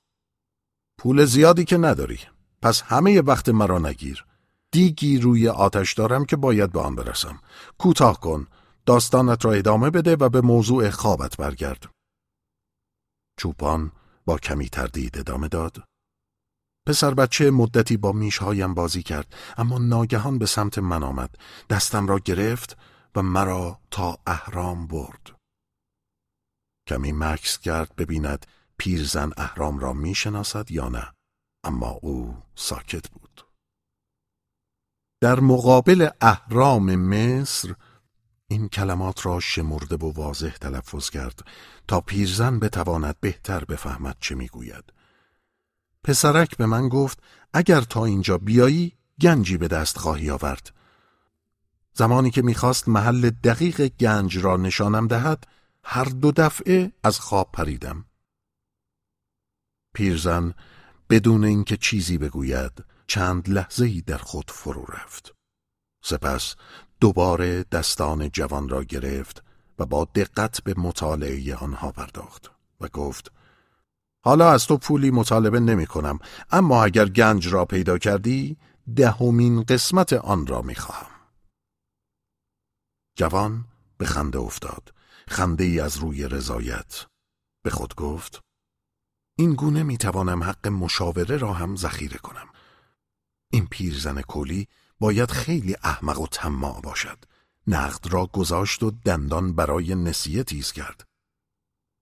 پول زیادی که نداری. پس همه وقت مرا نگیر. دیگی روی آتش دارم که باید به آن برسم. کوتاه کن. داستانت را ادامه بده و به موضوع خوابت برگرد. چوپان با کمی تردید ادامه داد. پسر بچه مدتی با میشهایم بازی کرد اما ناگهان به سمت من آمد. دستم را گرفت و مرا تا اهرام برد. کمی مکس کرد ببیند پیرزن اهرام را می‌شناسد یا نه اما او ساکت بود در مقابل اهرام مصر این کلمات را شمرده و واضح تلفظ کرد تا پیرزن بتواند بهتر بفهمد چه می‌گوید. پسرک به من گفت اگر تا اینجا بیایی گنجی به دست خواهی آورد. زمانی که می‌خواست محل دقیق گنج را نشانم دهد هر دو دفعه از خواب پریدم. پیرزن بدون اینکه چیزی بگوید چند لحظه ای در خود فرو رفت. سپس دوباره دستان جوان را گرفت و با دقت به مطالعه آنها پرداخت و گفت حالا از تو پولی مطالبه نمی کنم اما اگر گنج را پیدا کردی دهمین قسمت آن را می خواهم. جوان به خنده افتاد خنده ای از روی رضایت به خود گفت این گونه می توانم حق مشاوره را هم ذخیره کنم این پیرزن کولی باید خیلی احمق و طماع باشد نقد را گذاشت و دندان برای نسیه تیز کرد.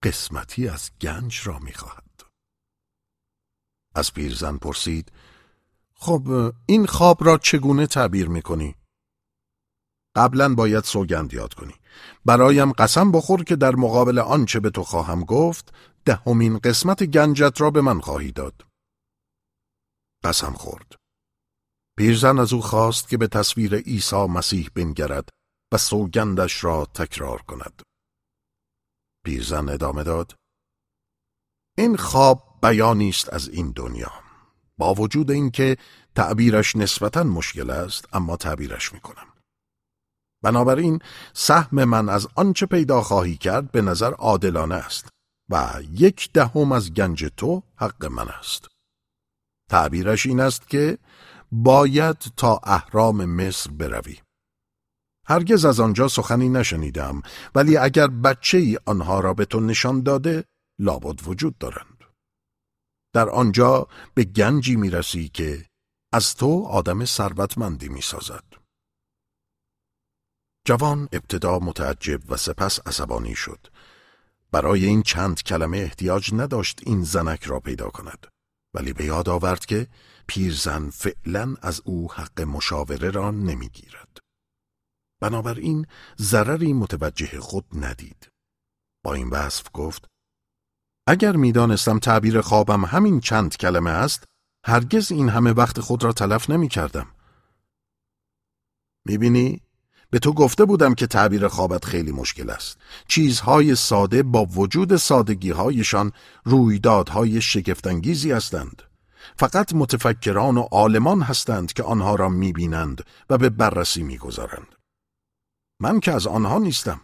قسمتی از گنج را می‌خواهد. از پیرزن پرسید خب این خواب را چگونه تعبیر می‌کنی؟ قبلا باید سوگند یاد کنی. برایم قسم بخور که در مقابل آنچه به تو خواهم گفت دهمین قسمت گنجت را به من خواهی داد. قسم خورد. پیرزن از او خواست که به تصویر عیسی مسیح بنگرد و سوگندش را تکرار کند. پیرزن ادامه داد. این خواب بیانی است از این دنیا. با وجود اینکه تعبیرش نسبتا مشکل است اما تعبیرش می‌کنم. بنابراین سهم من از آنچه پیدا خواهی کرد به نظر عادلانه است و یک دهم از گنج تو حق من است. تعبیرش این است که باید تا اهرام مصر بروی. هرگز از آنجا سخنی نشنیدم ولی اگر بچه ای آنها را به تو نشان داده لابد وجود دارند. در آنجا به گنجی می‌رسی که از تو آدم ثروتمندی می‌سازد. جوان ابتدا متعجب و سپس عصبانی شد. برای این چند کلمه احتیاج نداشت این زنک را پیدا کند. ولی به یاد آورد که پیرزن فعلا از او حق مشاوره را نمی‌گیرد. بنابراین ضرری متوجه خود ندید. با این وصف گفت اگر می‌دانستم تعبیر خوابم همین چند کلمه است هرگز این همه وقت خود را تلف نمی کردم. می‌بینی؟ به تو گفته بودم که تعبیر خوابت خیلی مشکل است. چیزهای ساده با وجود سادگیهایشان رویدادهای شگفتانگیزی هستند. فقط متفکران و عالمان هستند که آنها را می‌بینند و به بررسی می‌گذارند. من که از آنها نیستم.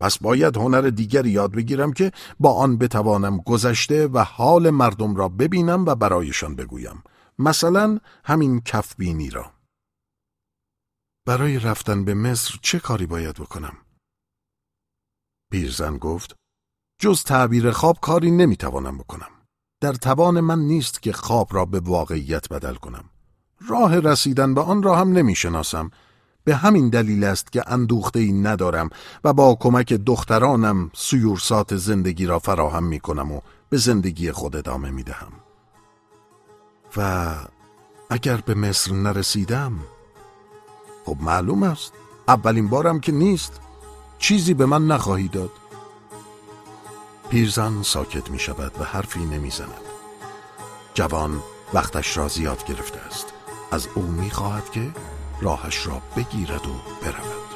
پس باید هنر دیگری یاد بگیرم که با آن بتوانم گذشته و حال مردم را ببینم و برایشان بگویم. مثلا همین کفبینی را. برای رفتن به مصر چه کاری باید بکنم؟ پیرزن گفت جز تعبیر خواب کاری نمی‌توانم بکنم. در توان من نیست که خواب را به واقعیت بدل کنم. راه رسیدن به آن را هم نمی‌شناسم. به همین دلیل است که اندوخته ای ندارم و با کمک دخترانم سیورسات زندگی را فراهم می کنم و به زندگی خود ادامه می دهم. و اگر به مصر نرسیدم خب معلوم است. اولین بارم که نیست. چیزی به من نخواهی داد. پیرزن ساکت می شود و حرفی نمی زند. جوان وقتش را زیاد گرفته است. از او می خواهد که راهش را بگیرد و برود.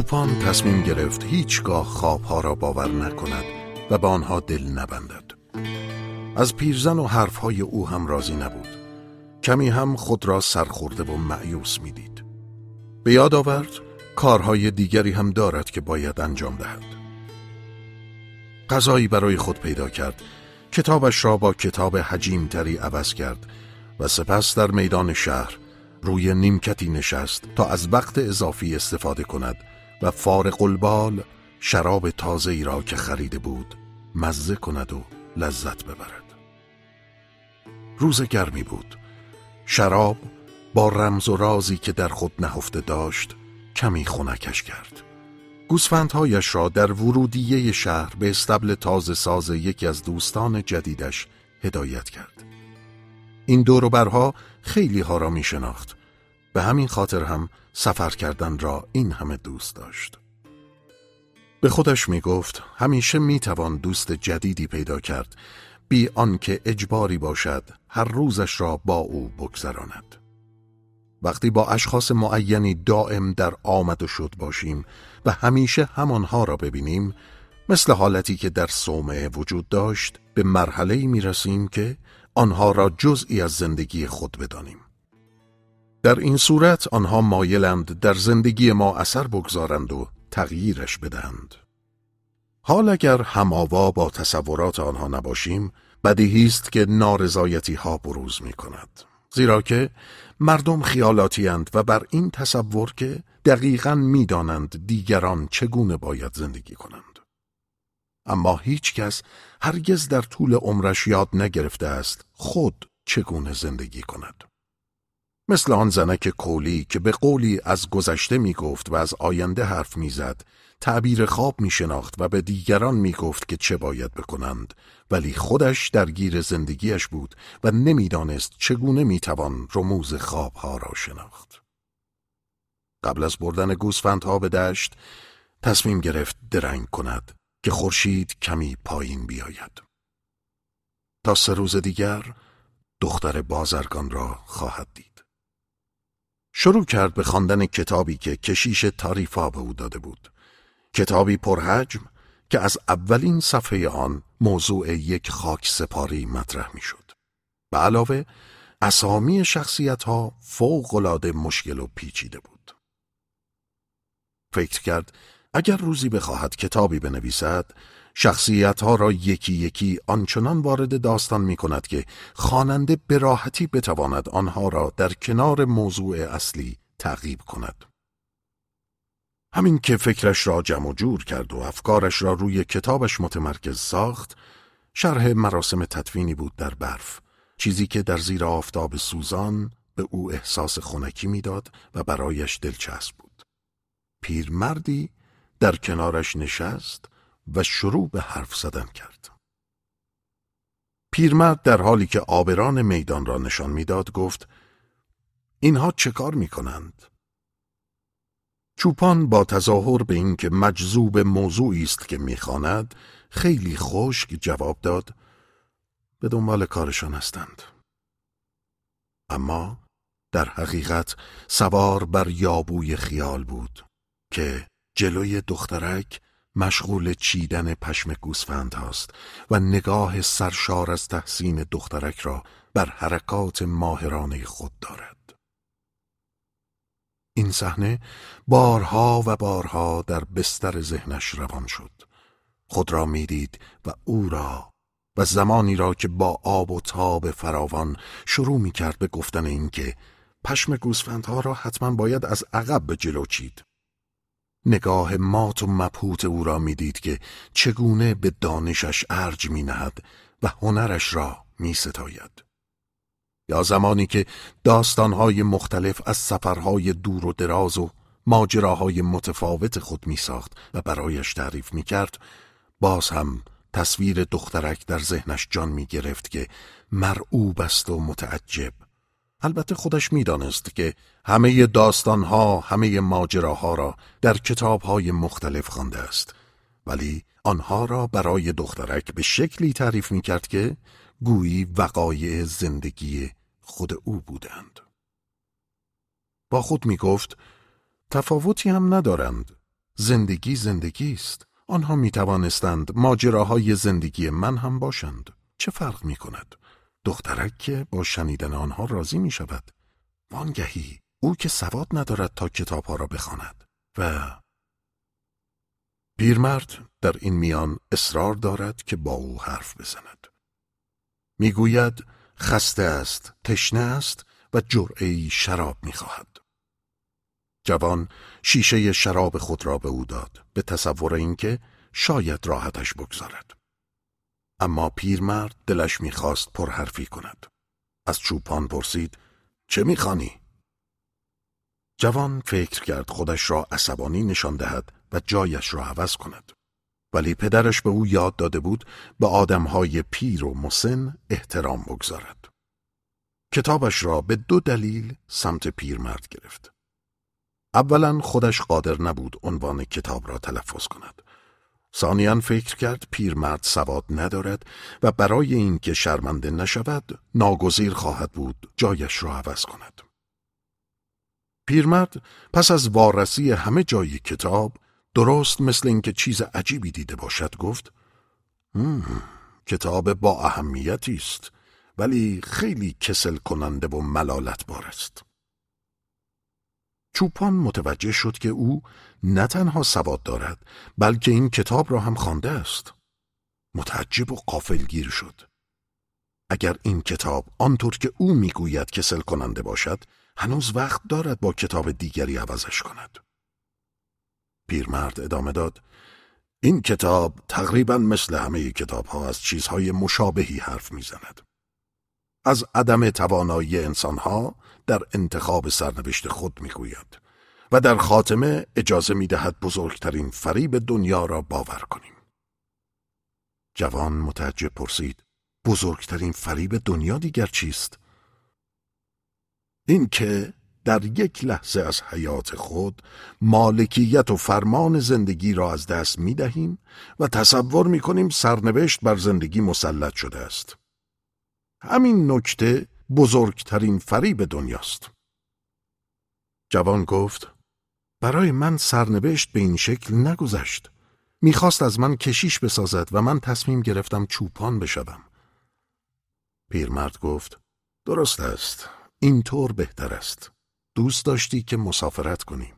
چوپان تصمیم گرفت هیچگاه خوابها را باور نکند و به آنها دل نبندد. از پیرزن و حرفهای او هم راضی نبود. کمی هم خود را سرخورده و معیوس می‌دید. به یاد آورد کارهای دیگری هم دارد که باید انجام دهد. غذایی برای خود پیدا کرد. کتابش را با کتاب حجیم تری عوض کرد و سپس در میدان شهر روی نیمکتی نشست تا از وقت اضافی استفاده کند و فارق البال شراب تازه ای را که خریده بود مزه کند و لذت ببرد. روز گرمی بود. شراب با رمز و رازی که در خود نهفته داشت کمی خونکش کرد. گوسفندهایش را در ورودیه شهر به استبل تازه ساز یکی از دوستان جدیدش هدایت کرد. این دوروبرها خیلی ها را می شناخت به همین خاطر هم سفر کردن را این همه دوست داشت. به خودش می گفت همیشه می توان دوست جدیدی پیدا کرد بی آنکه اجباری باشد هر روزش را با او بگذراند. وقتی با اشخاص معینی دائم در آمد و شد باشیم و همیشه همانها را ببینیم مثل حالتی که در صومعه وجود داشت به مرحله می رسیم که آنها را جزئی از زندگی خود بدانیم. در این صورت آنها مایلند در زندگی ما اثر بگذارند و تغییرش بدهند. حال اگر هماوا با تصورات آنها نباشیم بدیهی است که نارضایتی ها بروز می کند زیرا که مردم خیالاتی و بر این تصور که دقیقا می‌دانند دیگران چگونه باید زندگی کنند. اما هیچ کس هرگز در طول عمرش یاد نگرفته است خود چگونه زندگی کند. مثل آن زنک کولی که به قولی از گذشته می گفت و از آینده حرف می‌زد تعبیر خواب می شناخت و به دیگران می گفت که چه باید بکنند ولی خودش درگیر زندگیش بود و نمی‌دانست چگونه می توان رموز خوابها را شناخت. قبل از بردن گوسفندها به دشت تصمیم گرفت درنگ کند که خورشید کمی پایین بیاید. تا سه روز دیگر دختر بازرگان را خواهد دید. شروع کرد به خواندن کتابی که کشیش تاریفا به او داده بود. کتابی پرحجم که از اولین صفحه آن موضوع یک خاک سپاری مطرح می شد. به علاوه اسامی شخصیت ها فوق العاده مشکل و پیچیده بود. فکر کرد اگر روزی بخواهد کتابی بنویسد شخصیت ها را یکی یکی آنچنان وارد داستان می کند که خواننده به راحتی بتواند آنها را در کنار موضوع اصلی تعقیب کند. همین که فکرش را جمع و جور کرد و افکارش را روی کتابش متمرکز ساخت شرح مراسم تدفینی بود در برف چیزی که در زیر آفتاب سوزان به او احساس خونکی می‌داد و برایش دلچسب بود پیرمردی در کنارش نشست و شروع به حرف زدن کرد پیرمرد در حالی که آبران میدان را نشان می‌داد گفت اینها چه کار می کنند؟ چوپان با تظاهر به اینکه مجذوب موضوعی است که می‌خواند خیلی خشک جواب داد به دنبال کارشان هستند اما در حقیقت سوار بر یابوی خیال بود که جلوی دخترک مشغول چیدن پشم گوسفند هاست و نگاه سرشار از تحسین دخترک را بر حرکات ماهرانه خود دارد. این صحنه بارها و بارها در بستر ذهنش روان شد. خود را می‌دید و او را و زمانی را که با آب و تاب فراوان شروع می کرد به گفتن اینکه پشم گوسفندها را حتما باید از عقب به جلو چید. نگاه مات و مبهوت او را می‌دید که چگونه به دانشش ارج می نهد و هنرش را می ستاید. یا زمانی که داستانهای مختلف از سفرهای دور و دراز و ماجراهای متفاوت خود می ساخت و برایش تعریف می کرد باز هم تصویر دخترک در ذهنش جان می گرفت که مرعوب است و متعجب البته خودش می‌دانست که همه داستانها همه ماجراها را در کتابهای مختلف خوانده است ولی آنها را برای دخترک به شکلی تعریف می کرد که گویی وقایع زندگی خود او بودند. با خود می گفت تفاوتی هم ندارند. زندگی زندگی است. آنها می توانستند ماجراهای زندگی من هم باشند. چه فرق می کند؟ دخترک که با شنیدن آنها راضی می شود. وانگهی او که سواد ندارد تا کتابها را بخواند و پیرمرد در این میان اصرار دارد که با او حرف بزند. می‌گوید خسته است، تشنه است و جرعه شراب می‌خواهد. جوان شیشه شراب خود را به او داد به تصور اینکه شاید راحتش بگذارد. اما پیرمرد دلش می‌خواست پرحرفی کند. از چوپان پرسید چه می‌خوانی؟ جوان فکر کرد خودش را عصبانی نشان دهد و جایش را عوض کند. ولی پدرش به او یاد داده بود به آدمهای پیر و مسن احترام بگذارد. کتابش را به دو دلیل سمت پیرمرد گرفت. اولا خودش قادر نبود عنوان کتاب را تلفظ کند. ثانیا فکر کرد پیرمرد سواد ندارد و برای اینکه شرمنده نشود ناگزیر خواهد بود جایش را عوض کند. پیرمرد پس از وارسی همه جای کتاب درست مثل اینکه چیز عجیبی دیده باشد گفت کتاب با اهمیتی است ولی خیلی کسل کننده و ملالت بار است. چوپان متوجه شد که او نه تنها سواد دارد بلکه این کتاب را هم خوانده است. متعجب و قافلگیر شد. اگر این کتاب آنطور که او می‌گوید کسل کننده باشد هنوز وقت دارد با کتاب دیگری عوضش کند. پیرمرد ادامه داد این کتاب تقریبا مثل همه کتاب ها از چیزهای مشابهی حرف می‌زند. از عدم توانایی انسانها در انتخاب سرنوشت خود می‌گوید و در خاتمه اجازه می‌دهد بزرگترین فریب دنیا را باور کنیم. جوان متعجب پرسید بزرگترین فریب دنیا دیگر چیست؟ این که در یک لحظه از حیات خود مالکیت و فرمان زندگی را از دست می دهیم و تصور می کنیم سرنوشت بر زندگی مسلط شده است. همین نکته بزرگترین فریب دنیاست. جوان گفت برای من سرنوشت به این شکل نگذشت. می‌خواست از من کشیش بسازد و من تصمیم گرفتم چوپان بشوم. پیرمرد گفت درست است. اینطور بهتر است. دوست داشتی که مسافرت کنیم.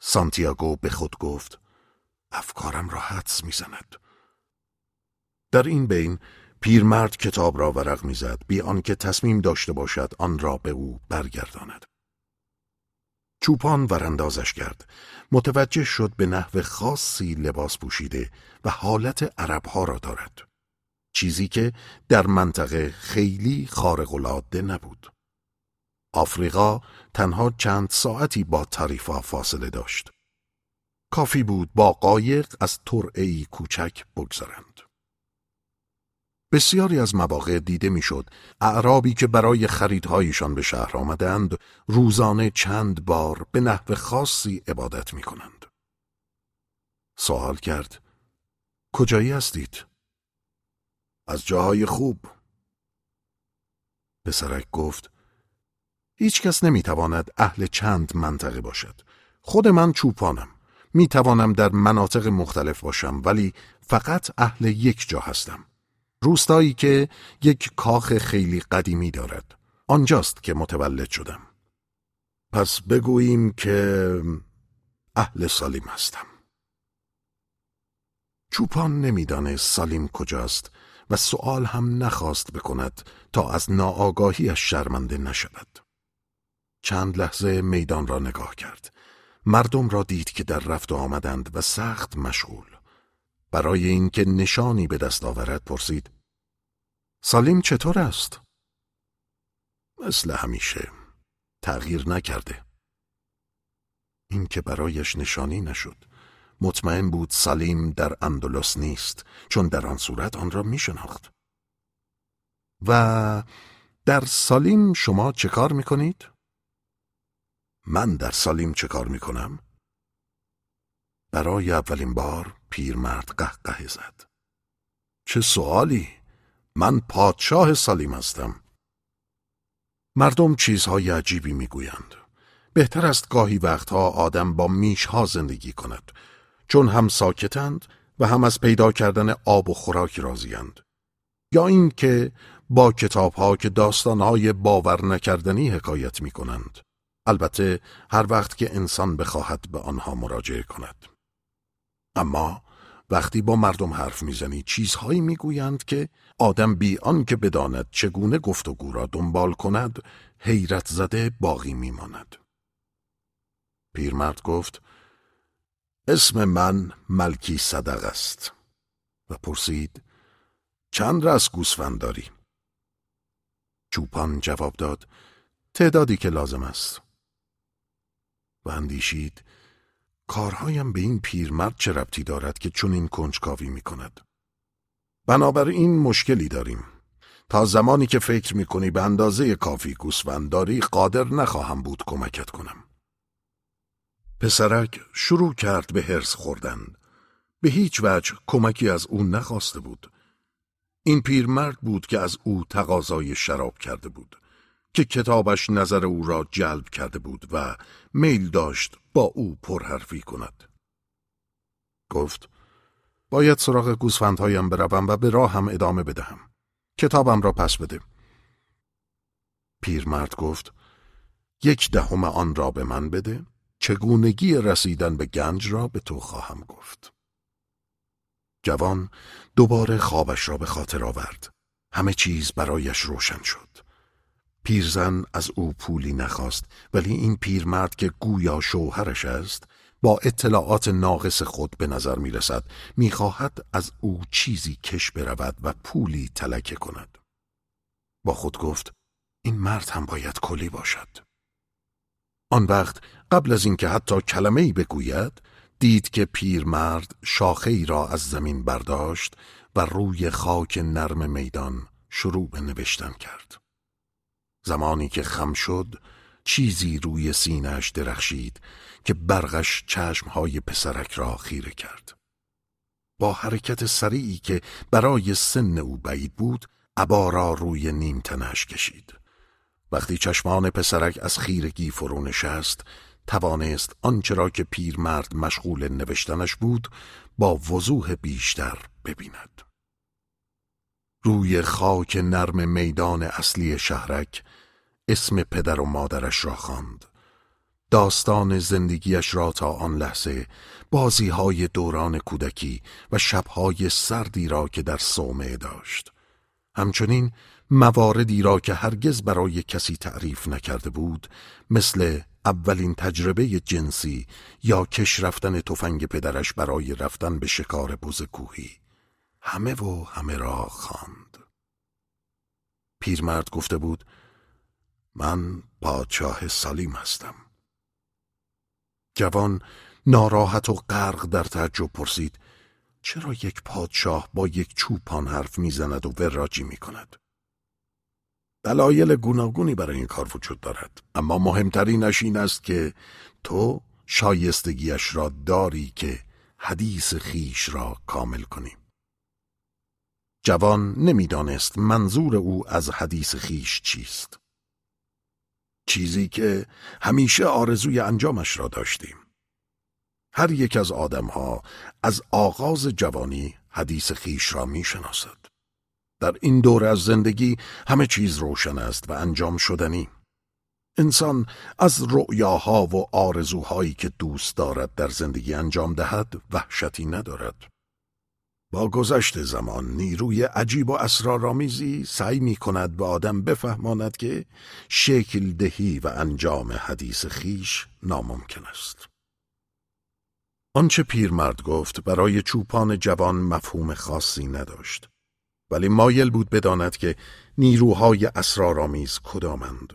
سانتیاگو به خود گفت افکارم را حدس می‌زند. در این بین پیرمرد کتاب را ورق می‌زد بی آنکه تصمیم داشته باشد آن را به او برگرداند. چوپان وراندازش کرد. متوجه شد به نحو خاصی لباس پوشیده و حالت عربها را دارد. چیزی که در منطقه خیلی خارق العاده نبود. آفریقا تنها چند ساعتی با تاریفا فاصله داشت. کافی بود با قایق از ترعی کوچک بگذارند. بسیاری از مواقع دیده می‌شد اعرابی که برای خریدهایشان به شهر آمدند روزانه چند بار به نحو خاصی عبادت می کنند. سوال کرد کجایی هستید؟ از جاهای خوب پسرک گفت هیچ کس نمی تواند اهل چند منطقه باشد. خود من چوپانم. می توانم در مناطق مختلف باشم ولی فقط اهل یک جا هستم. روستایی که یک کاخ خیلی قدیمی دارد. آنجاست که متولد شدم. پس بگوییم که اهل سالیم هستم. چوپان نمیدانه سالیم کجاست و سوال هم نخواست بکند تا از ناآگاهیش شرمنده نشود. چند لحظه میدان را نگاه کرد. مردم را دید که در رفت و آمدند و سخت مشغول. برای اینکه نشانی به دست آورد پرسید سالیم چطور است؟ مثل همیشه تغییر نکرده. این که برایش نشانی نشد. مطمئن بود سالیم در اندلس نیست چون در آن صورت آن را می شناخت. و در سالیم شما چه کار می کنید؟ من در سالیم چه کار می کنم؟ برای اولین بار پیرمرد قهقه زد. چه سوالی؟ من پادشاه سالیم هستم. مردم چیزهای عجیبی می‌گویند. بهتر است گاهی وقتها آدم با میشها زندگی کند چون هم ساکتند و هم از پیدا کردن آب و خوراک راضیند. یا اینکه با کتابها که داستانهای باور نکردنی حکایت می کنند. البته هر وقت که انسان بخواهد به آنها مراجعه کند. اما وقتی با مردم حرف می‌زنی چیزهایی می‌گویند که آدم بی آن که بداند چگونه گفتگو را دنبال کند حیرت زده باقی میماند پیرمرد گفت اسم من ملکی صدق است و پرسید چند رس گوسفند داری؟ چوپان جواب داد تعدادی که لازم است و اندیشید کارهایم به این پیرمرد چه ربطی دارد که چون این کنجکاوی می کند بنابراین مشکلی داریم. تا زمانی که فکر می کنی به اندازه کافی گوسفند داری قادر نخواهم بود کمکت کنم. پسرک شروع کرد به هرس خوردن. به هیچ وجه کمکی از او نخواسته بود. این پیرمرد بود که از او تقاضای شراب کرده بود. که کتابش نظر او را جلب کرده بود و میل داشت با او پرحرفی کند. گفت باید سراغ گوسفندهایم بروم و به راهم ادامه بدهم. کتابم را پس بده. پیرمرد گفت یک دهم آن را به من بده چگونگی رسیدن به گنج را به تو خواهم گفت. جوان دوباره خوابش را به خاطر آورد. همه چیز برایش روشن شد. پیرزن از او پولی نخواست ولی این پیرمرد که گویا شوهرش است با اطلاعات ناقص خود به نظر می رسد می خواهد از او چیزی کش برود و پولی تلکه کند. با خود گفت این مرد هم باید کلی باشد. آن وقت قبل از اینکه حتی کلمه ای بگوید دید که پیرمرد شاخه ای را از زمین برداشت و روی خاک نرم میدان شروع به نوشتن کرد. زمانی که خم شد چیزی روی سینهش درخشید که برغش چشمهای پسرک را خیره کرد. با حرکت سریعی که برای سن او بعید بود عبا را روی نیم تنش کشید. وقتی چشمان پسرک از خیرگی فرو نشست توانست آنچه را که پیرمرد مشغول نوشتنش بود با وضوح بیشتر ببیند. روی خاک نرم میدان اصلی شهرک اسم پدر و مادرش را خواند. داستان زندگیش را تا آن لحظه بازی های دوران کودکی و شبهای سردی را که در صومعه داشت همچنین مواردی را که هرگز برای کسی تعریف نکرده بود مثل اولین تجربه جنسی یا کش رفتن تفنگ پدرش برای رفتن به شکار بز کوهی همه و همه را خواند. پیرمرد گفته بود من پادشاه سلیم هستم جوان ناراحت و غرق در تعجب پرسید چرا یک پادشاه با یک چوپان حرف می‌زند و وراجی می کند؟ دلایل گوناگونی برای این کار وجود دارد اما مهمترینش این است که تو شایستگیش را داری که حدیث خیش را کامل کنی جوان نمی‌دانست منظور او از حدیث خیش چیست چیزی که همیشه آرزوی انجامش را داشتیم هر یک از آدمها از آغاز جوانی حدیث خیش را می شناسد. در این دور از زندگی همه چیز روشن است و انجام شدنی. انسان از رؤیاها و آرزوهایی که دوست دارد در زندگی انجام دهد وحشتی ندارد. با گذشت زمان نیروی عجیب و اسرارآمیزی سعی می کند به آدم بفهماند که شکل دهی و انجام حدیث خیش ناممکن است. آنچه پیرمرد گفت برای چوپان جوان مفهوم خاصی نداشت. ولی مایل بود بداند که نیروهای اسرارآمیز کدامند.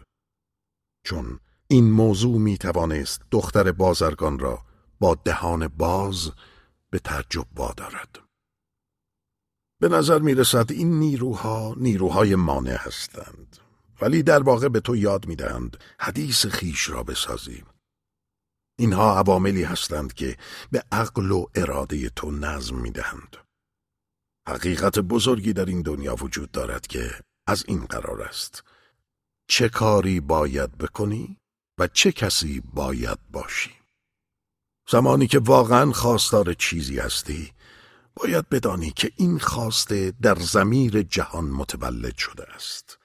چون این موضوع می توانست دختر بازرگان را با دهان باز به تعجب وادارد. به نظر می رسد این نیروها نیروهای مانع هستند. ولی در واقع به تو یاد می دهند حدیث خیش را بسازی اینها عواملی هستند که به عقل و اراده تو نظم می دهند حقیقت بزرگی در این دنیا وجود دارد که از این قرار است. چه کاری باید بکنی و چه کسی باید باشی؟ زمانی که واقعا خواستار چیزی هستی باید بدانی که این خواسته در زمیر جهان متولد شده است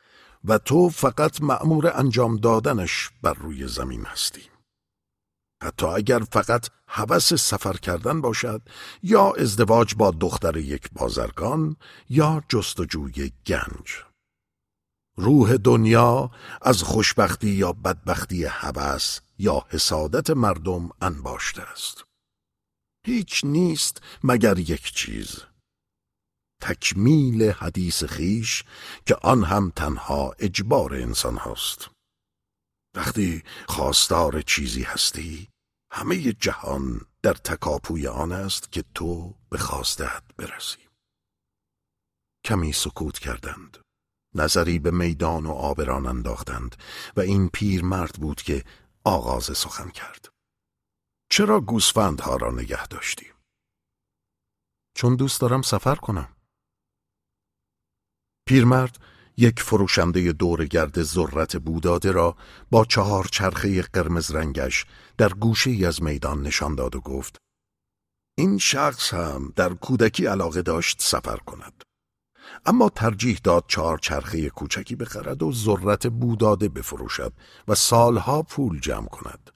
و تو فقط مأمور انجام دادنش بر روی زمین هستی. حتی اگر فقط هوس سفر کردن باشد یا ازدواج با دختر یک بازرگان یا جستجوی گنج. روح دنیا از خوشبختی یا بدبختی هوس یا حسادت مردم انباشته است. هیچ نیست مگر یک چیز. تکمیل حدیث خیش که آن هم تنها اجبار انسان هاست. وقتی خواستار چیزی هستی همه جهان در تکاپوی آن است که تو به خواستت برسی. کمی سکوت کردند. نظری به میدان و آبران انداختند و این پیر مرد بود که آغاز سخن کرد. چرا گوسفندها را نگه داشتی؟ چون دوست دارم سفر کنم. پیرمرد یک فروشنده دورگرد ذرت بوداده را با چهار چرخه قرمز رنگش در گوشه ای از میدان نشان داد و گفت این شخص هم در کودکی علاقه داشت سفر کند. اما ترجیح داد چهار چرخه کوچکی بخرد و ذرت بوداده بفروشد و سالها پول جمع کند.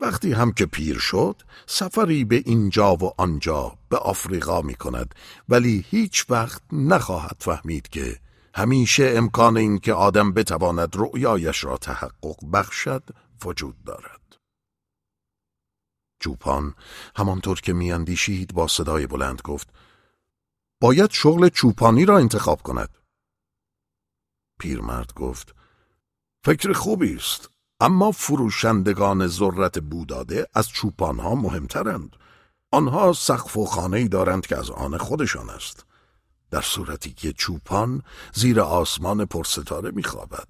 وقتی هم که پیر شد سفری به اینجا و آنجا به آفریقا می کند ولی هیچ وقت نخواهد فهمید که همیشه امکان این که آدم بتواند رؤیایش را تحقق بخشد وجود دارد. چوپان همانطور که میاندیشید با صدای بلند گفت باید شغل چوپانی را انتخاب کند. پیرمرد گفت فکر خوبی است اما فروشندگان ذرت بوداده از چوپانها مهمترند. آنها سقف و خانه دارند که از آن خودشان است. در صورتی که چوپان زیر آسمان پرستاره میخوابد.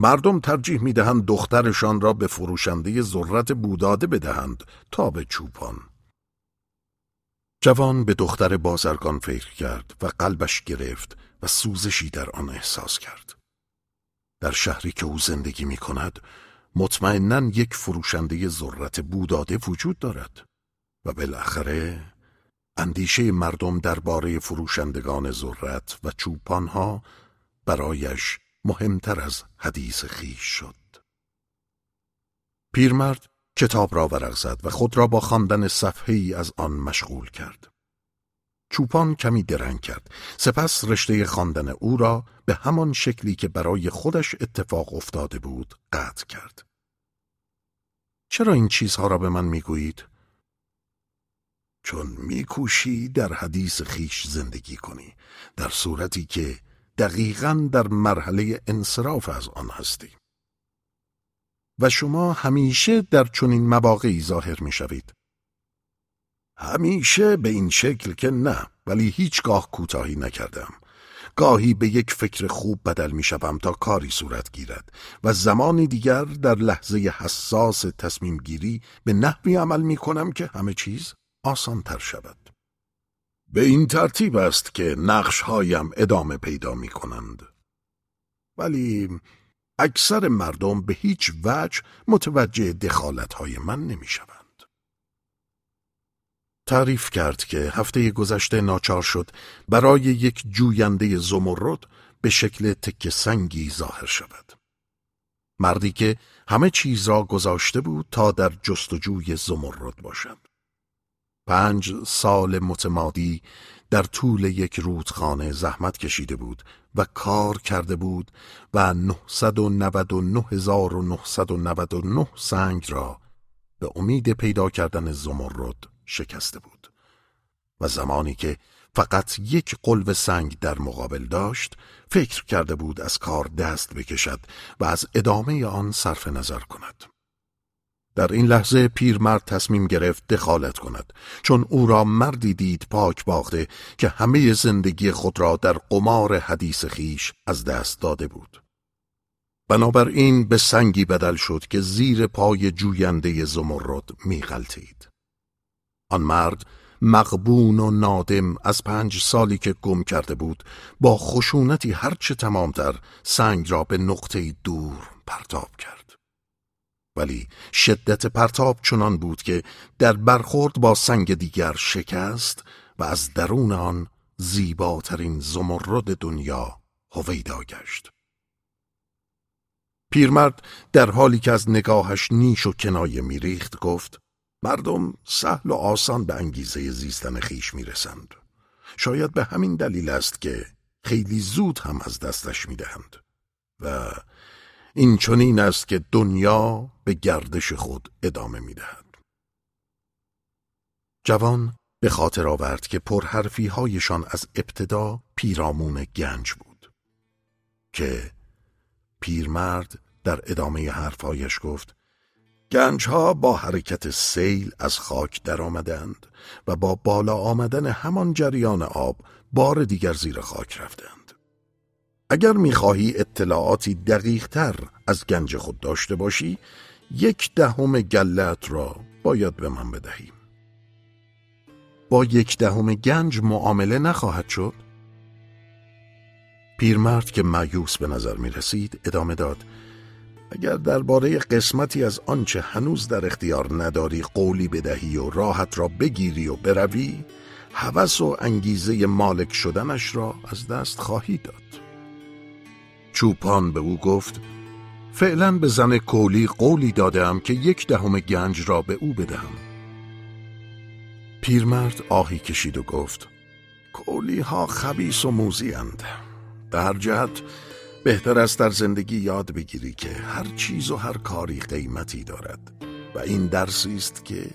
مردم ترجیح می‌دهند دخترشان را به فروشنده ذرت بوداده بدهند تا به چوپان. جوان به دختر بازرگان فکر کرد و قلبش گرفت و سوزشی در آن احساس کرد. در شهری که او زندگی می کند مطمئنا یک فروشنده ذرت بوداده وجود دارد و بالاخره اندیشه مردم درباره فروشندگان ذرت و چوپانها برایش مهمتر از حدیث خیش شد. پیرمرد کتاب را ورق زد و خود را با خواندن صفحه ای از آن مشغول کرد. چوپان کمی درنگ کرد سپس رشته خواندن او را به همان شکلی که برای خودش اتفاق افتاده بود قطع کرد. چرا این چیزها را به من می‌گویید؟ چون میکوشی در حدیث خیش زندگی کنی در صورتی که دقیقا در مرحله انصراف از آن هستی و شما همیشه در چنین مواقعی ظاهر می‌شوید همیشه به این شکل که نه ولی هیچگاه کوتاهی نکردم گاهی به یک فکر خوب بدل می شوم تا کاری صورت گیرد و زمانی دیگر در لحظه حساس تصمیم گیری به نحوی عمل می کنم که همه چیز آسان تر شود. به این ترتیب است که نقش هایم ادامه پیدا می کنند. ولی اکثر مردم به هیچ وجه متوجه دخالت های من نمی شوند. تعریف کرد که هفته گذشته ناچار شد برای یک جوینده زمرد به شکل تک سنگی ظاهر شود. مردی که همه چیز را گذاشته بود تا در جستجوی زمرد باشد. پنج سال متمادی در طول یک رودخانه زحمت کشیده بود و کار کرده بود و 999999 سنگ را به امید پیدا کردن زمرد شکسته بود و زمانی که فقط یک قلب سنگ در مقابل داشت فکر کرده بود از کار دست بکشد و از ادامه آن صرف نظر کند. در این لحظه پیرمرد تصمیم گرفت دخالت کند چون او را مردی دید پاک باخته که همه زندگی خود را در قمار حدیث خیش از دست داده بود. بنابراین به سنگی بدل شد که زیر پای جوینده زمرد میغلطید. آن مرد مغبون و نادم از پنج سالی که گم کرده بود با خشونتی هرچه تمامتر سنگ را به نقطه دور پرتاب کرد. ولی شدت پرتاب چنان بود که در برخورد با سنگ دیگر شکست و از درون آن زیباترین زمرد دنیا هویدا گشت. پیرمرد در حالی که از نگاهش نیش و کنایه میریخت گفت مردم سهل و آسان به انگیزه زیستن خیش می‌رسند. شاید به همین دلیل است که خیلی زود هم از دستش می‌دهند. و این چنین است که دنیا به گردش خود ادامه می‌دهد. جوان به خاطر آورد که پرحرفی هایشان از ابتدا پیرامون گنج بود. که پیرمرد در ادامه حرفهایش گفت گنج ها با حرکت سیل از خاک درآمدند و با بالا آمدن همان جریان آب بار دیگر زیر خاک رفتند. اگر می‌خواهی اطلاعاتی دقیق تر از گنج خود داشته باشی یک دهم گلت را باید به من بدهیم با یک دهم گنج معامله نخواهد شد؟ پیرمرد که معیوس به نظر می رسید ادامه داد. اگر درباره قسمتی از آنچه هنوز در اختیار نداری قولی بدهی و راحت را بگیری و بروی هوس و انگیزه مالک شدنش را از دست خواهی داد چوپان به او گفت فعلا به زن کولی قولی دادم که یک دهم گنج را به او بدهم پیرمرد آهی کشید و گفت کولی ها خبیس و موزی اند. در جهت بهتر است در زندگی یاد بگیری که هر چیز و هر کاری قیمتی دارد و این درسی است که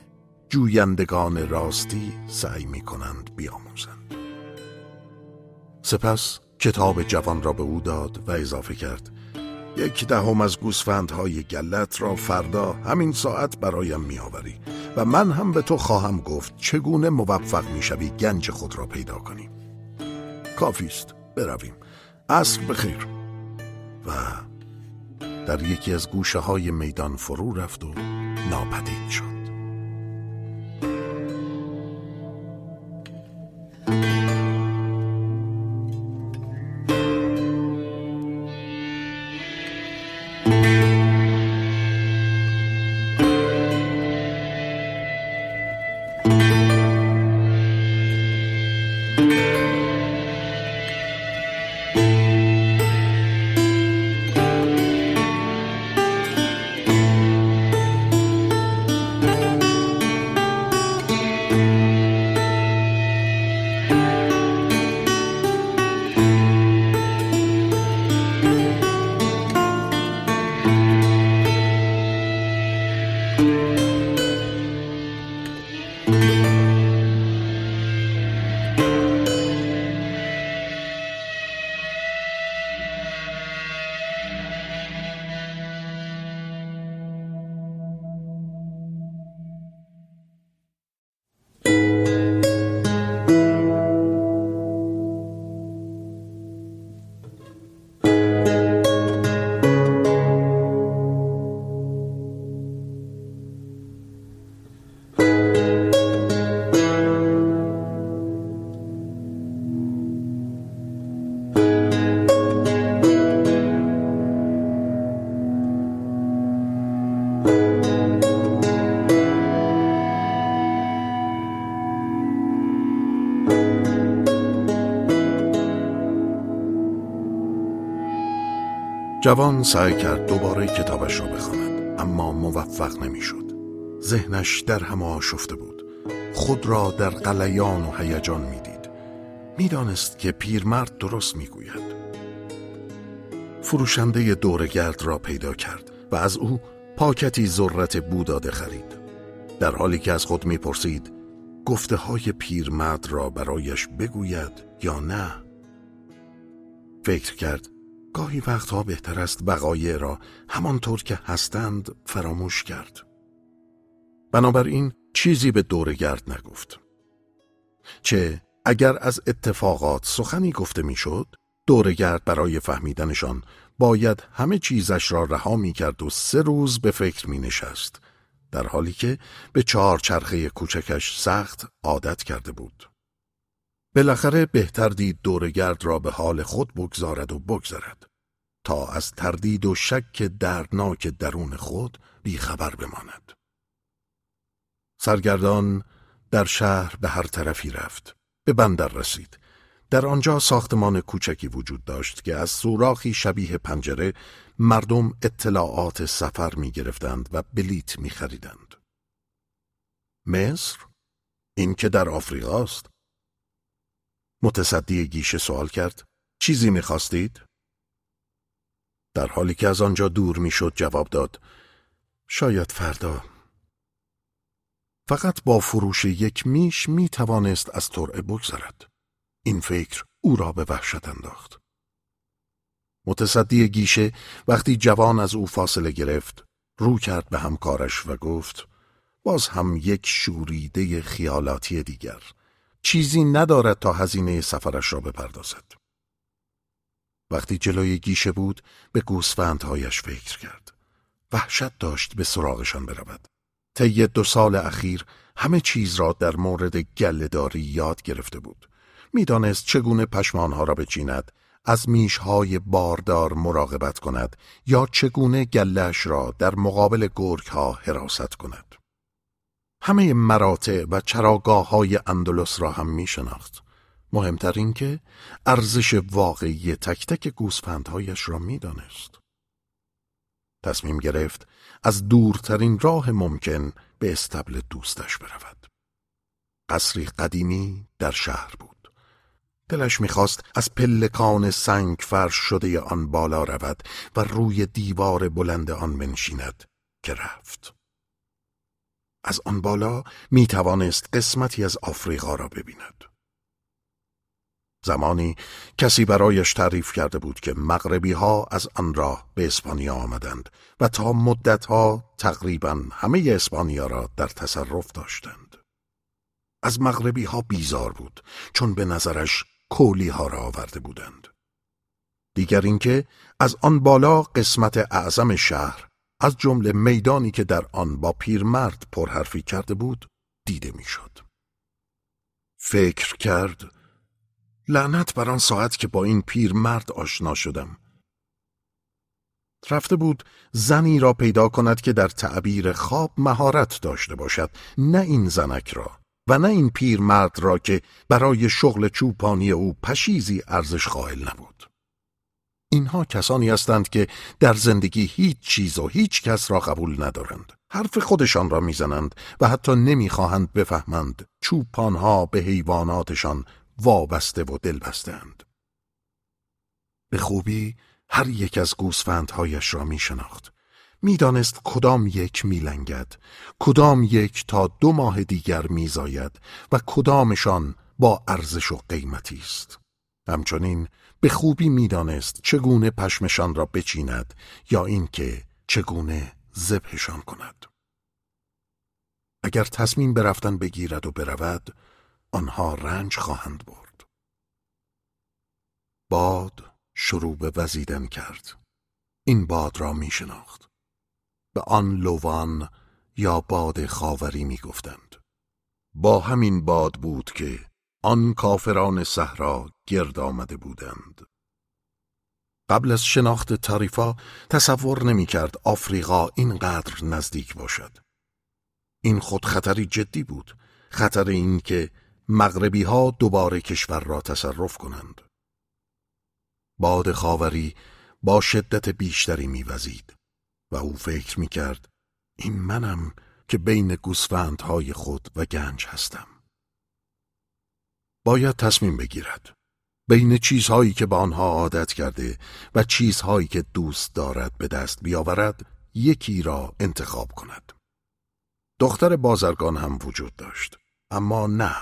جویندگان راستی سعی می کنند بیاموزند. سپس کتاب جوان را به او داد و اضافه کرد یک دهم از گوسفندهای گلت را فردا همین ساعت برایم میآوری و من هم به تو خواهم گفت چگونه موفق می‌شوی گنج خود را پیدا کنی. کافی است برویم. عصر بخیر. و در یکی از گوشه های میدان فرو رفت و ناپدید شد. جوان سعی کرد دوباره کتابش را بخواند اما موفق نمی‌شد. ذهنش در هم آشفته بود. خود را در قلیان و هیجان می‌دید. می‌دانست که پیرمرد درست می‌گوید. فروشنده دورگرد را پیدا کرد و از او پاکتی ذرت بوداده خرید. در حالی که از خود می‌پرسید گفته های پیرمرد را برایش بگوید یا نه؟ فکر کرد گاهی وقتها بهتر است وقایع را همانطور که هستند فراموش کرد. بنابراین چیزی به دورگرد نگفت. چه اگر از اتفاقات سخنی گفته می‌شد، دورگرد برای فهمیدنشان باید همه چیزش را رها می کرد و سه روز به فکر می نشست در حالی که به چهار چرخه کوچکش سخت عادت کرده بود. بالاخره بهتر دید دورگرد را به حال خود بگذارد و بگذارد تا از تردید و شک دردناک درون خود بیخبر بماند سرگردان در شهر به هر طرفی رفت به بندر رسید در آنجا ساختمان کوچکی وجود داشت که از سوراخی شبیه پنجره مردم اطلاعات سفر می گرفتند و بلیت می خریدند. مصر؟ این که در آفریقاست؟ متصدی گیشه سوال کرد چیزی می خواستید؟ در حالی که از آنجا دور می شد جواب داد شاید فردا فقط با فروش یک میش می توانست از طرع بگذرد. این فکر او را به وحشت انداخت. متصدی گیشه وقتی جوان از او فاصله گرفت رو کرد به همکارش و گفت باز هم یک شوریده خیالاتی دیگر چیزی ندارد تا هزینه سفرش را بپردازد. وقتی جلوی گیشه بود به گوسفندهایش فکر کرد. وحشت داشت به سراغشان برود. طی دو سال اخیر همه چیز را در مورد گلهداری یاد گرفته بود. می‌دانست چگونه پشمانها را بچیند از میشهای باردار مراقبت کند یا چگونه گلش را در مقابل گرگ ها حراست کند. همه مراتع و چراگاه های اندلس را هم می شناخت. مهمتر این که ارزش واقعی تک تک گوسفندهایش را می دانست. تصمیم گرفت از دورترین راه ممکن به استبل دوستش برود. قصری قدیمی در شهر بود. دلش می‌خواست از پلکان سنگ فرش شده آن بالا رود و روی دیوار بلند آن بنشیند که رفت. از آن بالا می توانست قسمتی از آفریقا را ببیند. زمانی کسی برایش تعریف کرده بود که مغربی ها از آن راه به اسپانیا آمدند و تا مدت ها تقریبا همه اسپانیا را در تصرف داشتند. از مغربی ها بیزار بود چون به نظرش کولی ها را آورده بودند. دیگر اینکه از آن بالا قسمت اعظم شهر از جمله میدانی که در آن با پیرمرد پرحرفی کرده بود دیده می‌شد. فکر کرد لعنت بر آن ساعت که با این پیرمرد آشنا شدم. رفته بود زنی را پیدا کند که در تعبیر خواب مهارت داشته باشد نه این زنک را و نه این پیرمرد را که برای شغل چوپانی او پشیزی ارزش قائل نبود. اینها کسانی هستند که در زندگی هیچ چیز و هیچ کس را قبول ندارند. حرف خودشان را می‌زنند و حتی نمی‌خواهند بفهمند چوپانها به حیواناتشان وابسته و دل بستند. به خوبی هر یک از گوسفندهایش را می شناخت. می‌دانست کدام یک میلنگد کدام یک تا دو ماه دیگر میزاید و کدامشان با ارزش و قیمتی است همچنین به خوبی می‌دانست چگونه پشمشان را بچیند یا اینکه چگونه ذبحشان کند. اگر تصمیم برفتن بگیرد و برود آنها رنج خواهند برد. باد شروع به وزیدن کرد. این باد را می شناخت به آن لوان یا باد خاوری می گفتند. با همین باد بود که آن کافران صحرا گرد آمده بودند. قبل از شناخت تاریفا تصور نمی کرد آفریقا اینقدر نزدیک باشد. این خود خطری جدی بود. خطر این که مغربی ها دوباره کشور را تصرف کنند. باد خاوری با شدت بیشتری میوزید. و او فکر می کرد این منم که بین گوسفندهای خود و گنج هستم. باید تصمیم بگیرد. بین چیزهایی که به آنها عادت کرده و چیزهایی که دوست دارد به دست بیاورد یکی را انتخاب کند. دختر بازرگان هم وجود داشت. اما نه.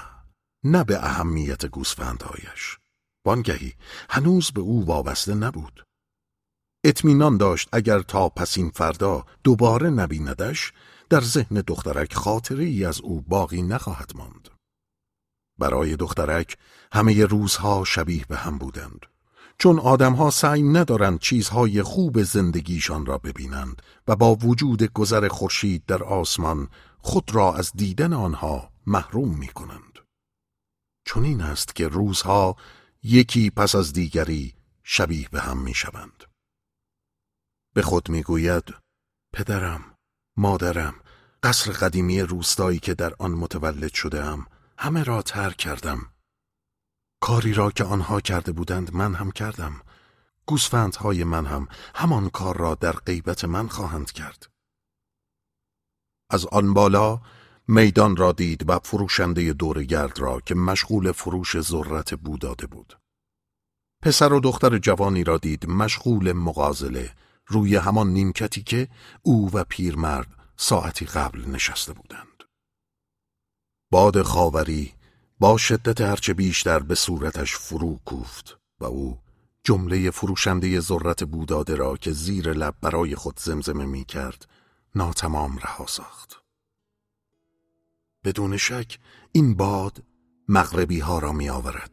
نه به اهمیت گوسفندهایش. وانگهی هنوز به او وابسته نبود. اطمینان داشت اگر تا پسین فردا دوباره نبیندش در ذهن دخترک خاطری از او باقی نخواهد ماند. برای دخترک همه روزها شبیه به هم بودند. چون آدمها سعی ندارند چیزهای خوب زندگیشان را ببینند و با وجود گذر خورشید در آسمان خود را از دیدن آنها محروم می کنند. چون این است که روزها یکی پس از دیگری شبیه به هم می شوند. به خود می‌گوید پدرم، مادرم، قصر قدیمی روستایی که در آن متولد شده ام همه را ترک کردم. کاری را که آنها کرده بودند من هم کردم. گوسفندهای من هم همان کار را در غیبت من خواهند کرد. از آن بالا میدان را دید و فروشنده دورگرد را که مشغول فروش ذرت بوداده بود. پسر و دختر جوانی را دید مشغول مغازله روی همان نیمکتی که او و پیرمرد ساعتی قبل نشسته بودند. باد خاوری با شدت هرچه بیشتر به صورتش فرو کوفت و او جمله فروشنده ذرت بوداده را که زیر لب برای خود زمزمه می کرد ناتمام رها ساخت. بدون شک این باد مغربی ها را می آورد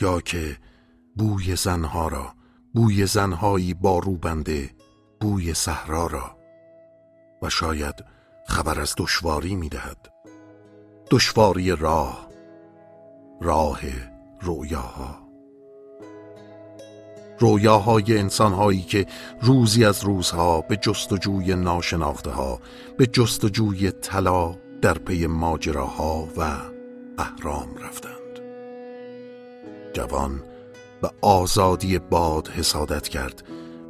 یا که بوی زنها را بوی زنهایی با روبنده بوی صحرا را. و شاید خبر از دشواری می دهد دشواری راه راه رویاها. رویاهای انسانهایی که روزی از روزها به جستجوی ناشناخته ها به جستجوی طلا در پی ماجراها و اهرام رفتند. جوان به آزادی باد حسادت کرد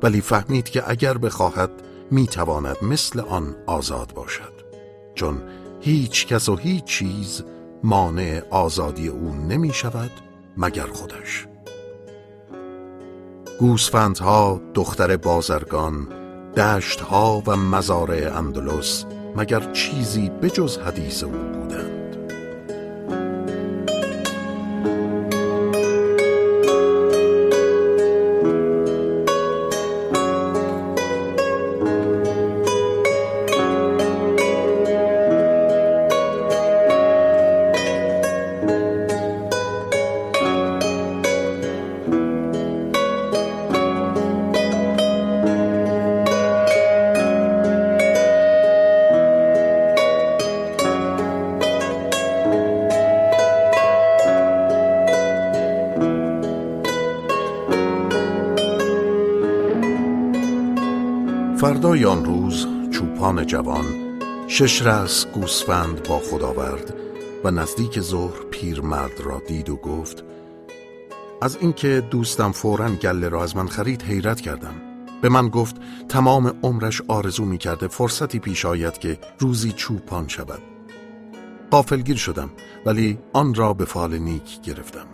ولی فهمید که اگر بخواهد می‌تواند مثل آن آزاد باشد. چون هیچ کس و هیچ چیز مانع آزادی او نمی شود مگر خودش. گوسفندها دختر بازرگان دشتها و مزارع اندلس مگر چیزی بجز حدیث او بودند؟ جوان شش رس گوسفند با خود آورد و نزدیک ظهر پیرمرد را دید و گفت از اینکه دوستم فورا گله را از من خرید حیرت کردم. به من گفت تمام عمرش آرزو می کرده فرصتی پیش آید که روزی چوپان شود. قافلگیر شدم ولی آن را به فال نیک گرفتم.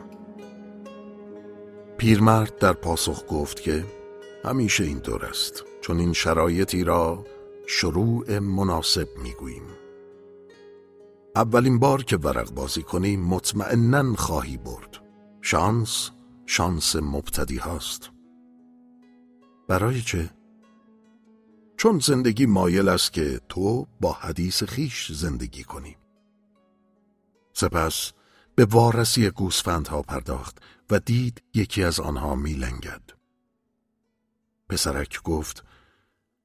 پیرمرد در پاسخ گفت که همیشه اینطور است. چون این شرایطی را شروع مناسب می‌گوییم. اولین بار که ورق بازی کنی مطمئنا خواهی برد. شانس شانس مبتدی هاست. برای چه؟ چون زندگی مایل است که تو با حدیث خیش زندگی کنی. سپس به وارسی گوسفندها پرداخت و دید یکی از آنها میلنگد. پسرک گفت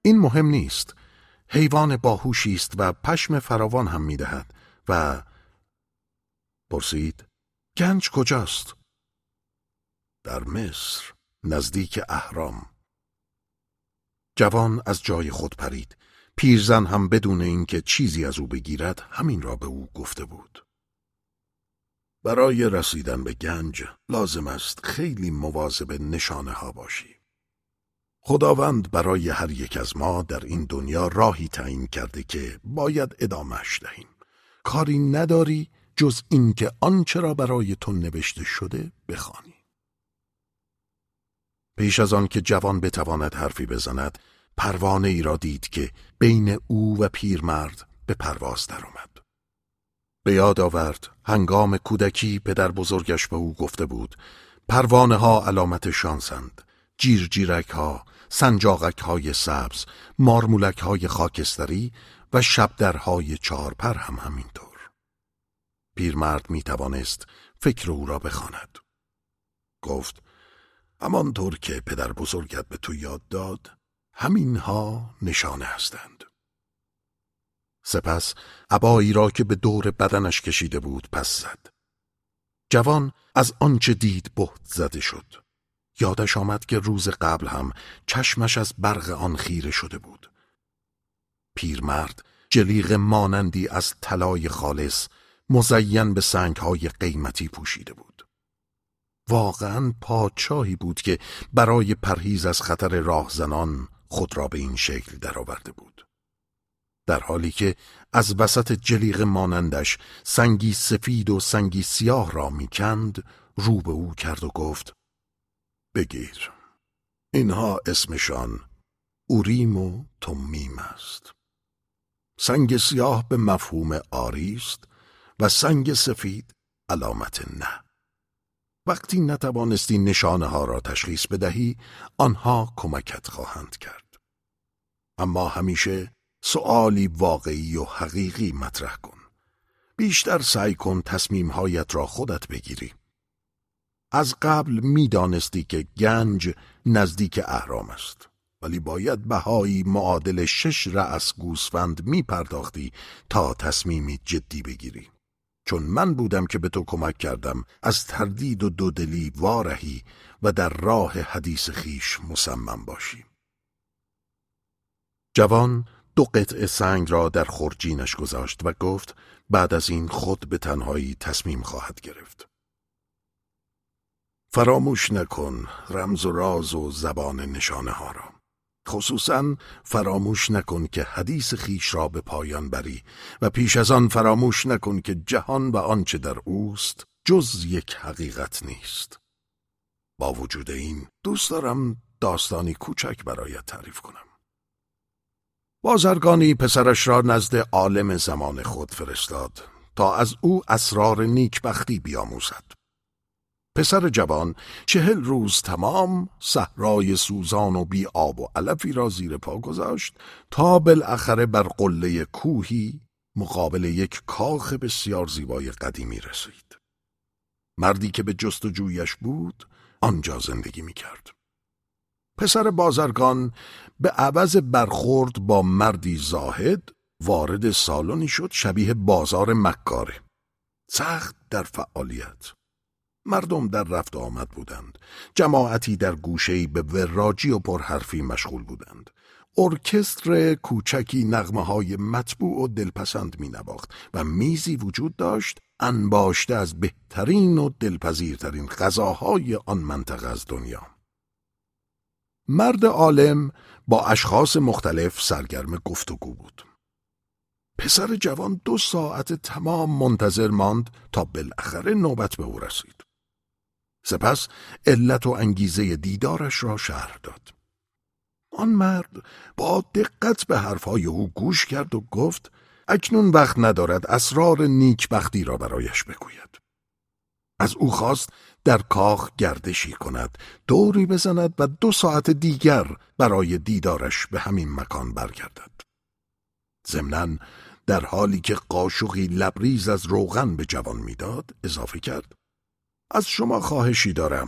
این مهم نیست. حیوان باهوشی است و پشم فراوان هم می‌دهد. و پرسید گنج کجاست؟ در مصر نزدیک اهرام. جوان از جای خود پرید. پیرزن هم بدون اینکه چیزی از او بگیرد همین را به او گفته بود. برای رسیدن به گنج لازم است خیلی مواظب نشانه ها باشی. خداوند برای هر یک از ما در این دنیا راهی تعیین کرده که باید ادامش دهیم کاری نداری جز اینکه آنچه را برای تو نوشته شده بخوانی پیش از آن که جوان بتواند حرفی بزند پروانه ای را دید که بین او و پیرمرد به پرواز درآمد. به یاد آورد هنگام کودکی پدر بزرگش به او گفته بود پروانه ها علامت شانسند جیرجیرک ها سنجاقک های سبز، مارمولک های خاکستری و شبدرهای چارپر هم همینطور. پیرمرد می توانست فکر او را بخواند. گفت همانطور که پدر بزرگت به تو یاد داد همینها نشانه هستند. سپس عبایی را که به دور بدنش کشیده بود پس زد. جوان از آنچه دید بهت زده شد. یادش آمد که روز قبل هم چشمش از برق آن خیره شده بود. پیرمرد جلیق مانندی از طلای خالص مزین به سنگهای قیمتی پوشیده بود. واقعا پادشاهی بود که برای پرهیز از خطر راهزنان خود را به این شکل درآورده بود در حالی که از وسط جلیق مانندش سنگی سفید و سنگی سیاه را می‌کند رو به او کرد و گفت بگیر. اینها اسمشان اوریم و تومیم است. سنگ سیاه به مفهوم آری است و سنگ سفید علامت نه. وقتی نتوانستی نشانه ها را تشخیص بدهی آنها کمکت خواهند کرد. اما همیشه سؤالی واقعی و حقیقی مطرح کن. بیشتر سعی کن تصمیمهایت را خودت بگیری. از قبل می‌دانستی که گنج نزدیک اهرام است. ولی باید بهایی معادل شش رأس گوسفند می پرداختی تا تصمیمی جدی بگیری. چون من بودم که به تو کمک کردم از تردید و دودلی وارهی و در راه حدیث خیش مصمم باشی. جوان دو قطع سنگ را در خورجینش گذاشت و گفت بعد از این خود به تنهایی تصمیم خواهد گرفت. فراموش نکن رمز و راز و زبان نشانه ها را. خصوصا فراموش نکن که حدیث خیش را به پایان بری و پیش از آن فراموش نکن که جهان و آنچه در اوست جز یک حقیقت نیست. با وجود این دوست دارم داستانی کوچک برایت تعریف کنم. بازرگانی پسرش را نزد عالم زمان خود فرستاد تا از او اسرار نیکبختی بیاموزد. پسر جوان چهل روز تمام صحرای سوزان و بی آب و علفی را زیر پا گذاشت تا بالاخره بر قله کوهی مقابل یک کاخ بسیار زیبای قدیمی رسید. مردی که به جستجویش بود آنجا زندگی می کرد. پسر بازرگان به عوض برخورد با مردی زاهد وارد سالنی شد شبیه بازار مکاره. سخت در فعالیت. مردم در رفت آمد بودند. جماعتی در گوشهی به وراجی و پرحرفی مشغول بودند. ارکستر کوچکی نغمه های مطبوع و دلپسند می نباخت و میزی وجود داشت انباشته از بهترین و دلپذیرترین غذاهای آن منطقه از دنیا. مرد عالم با اشخاص مختلف سرگرم گفتگو بود. پسر جوان دو ساعت تمام منتظر ماند تا بالاخره نوبت به او رسید. سپس علت و انگیزه دیدارش را شرح داد. آن مرد با دقت به حرفهای او گوش کرد و گفت اکنون وقت ندارد اسرار نیکبختی را برایش بگوید. از او خواست در کاخ گردشی کند دوری بزند و دو ساعت دیگر برای دیدارش به همین مکان برگردد ضمنا در حالی که قاشقی لبریز از روغن به جوان می‌داد اضافه کرد از شما خواهشی دارم.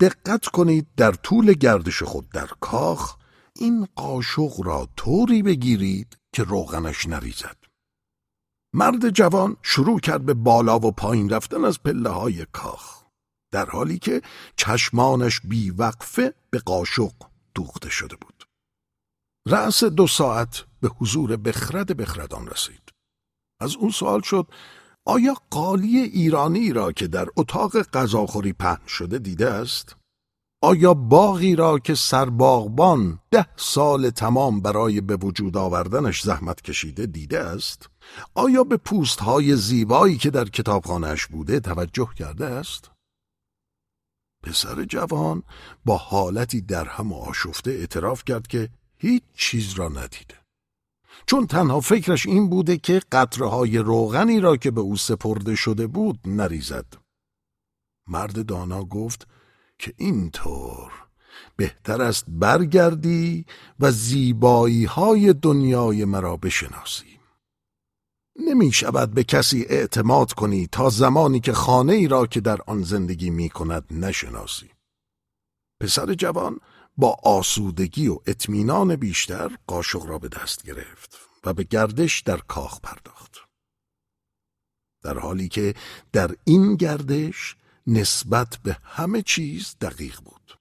دقت کنید در طول گردش خود در کاخ این قاشق را طوری بگیرید که روغنش نریزد. مرد جوان شروع کرد به بالا و پایین رفتن از پله های کاخ در حالی که چشمانش بیوقفه به قاشق دوخته شده بود. رأس دو ساعت به حضور بخرد بخردان رسید. از اون سوال شد آیا قالی ایرانی را که در اتاق غذاخوری پهن شده دیده است؟ آیا باغی را که سرباغبان ده سال تمام برای به وجود آوردنش زحمت کشیده دیده است؟ آیا به پوستهای زیبایی که در کتابخانهش بوده توجه کرده است؟ پسر جوان با حالتی درهم و آشفته اعتراف کرد که هیچ چیز را ندیده. چون تنها فکرش این بوده که قطره های روغنی را که به او سپرده شده بود نریزد. مرد دانا گفت که اینطور بهتر است برگردی و زیبایی های دنیای مرا بشناسی. نمی شود به کسی اعتماد کنی تا زمانی که خانه ای را که در آن زندگی می کند نشناسی. پسر جوان با آسودگی و اطمینان بیشتر قاشق را به دست گرفت و به گردش در کاخ پرداخت. در حالی که در این گردش نسبت به همه چیز دقیق بود.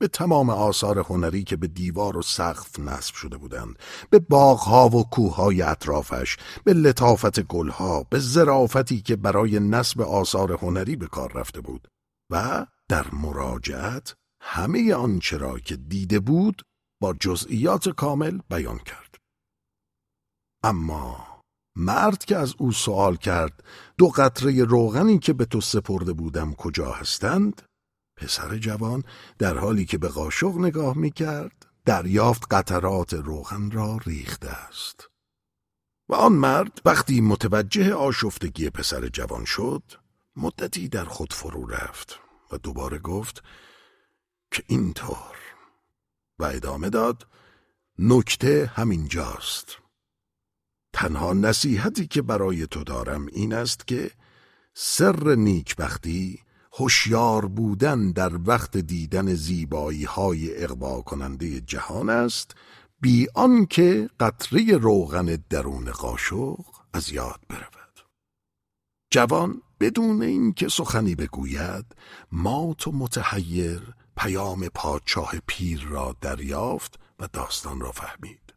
به تمام آثار هنری که به دیوار و سقف نصب شده بودند به باغها و کوههای اطرافش به لطافت گلها به زرافتی که برای نصب آثار هنری به کار رفته بود و در مراجعت همه آنچه را که دیده بود با جزئیات کامل بیان کرد. اما مرد که از او سوال کرد دو قطره روغنی که به تو سپرده بودم کجا هستند؟ پسر جوان در حالی که به قاشق نگاه می کرد دریافت قطرات روغن را ریخته است. و آن مرد وقتی متوجه آشفتگی پسر جوان شد مدتی در خود فرو رفت و دوباره گفت که اینطور. و ادامه داد نکته همینجاست. تنها نصیحتی که برای تو دارم این است که سر نیکبختی هوشیار بودن در وقت دیدن زیبایی های اقوا کننده جهان است بی آنکه قطره روغن درون قاشق از یاد برود. جوان بدون اینکه سخنی بگوید مات و متحیر پیام پادشاه پیر را دریافت و داستان را فهمید.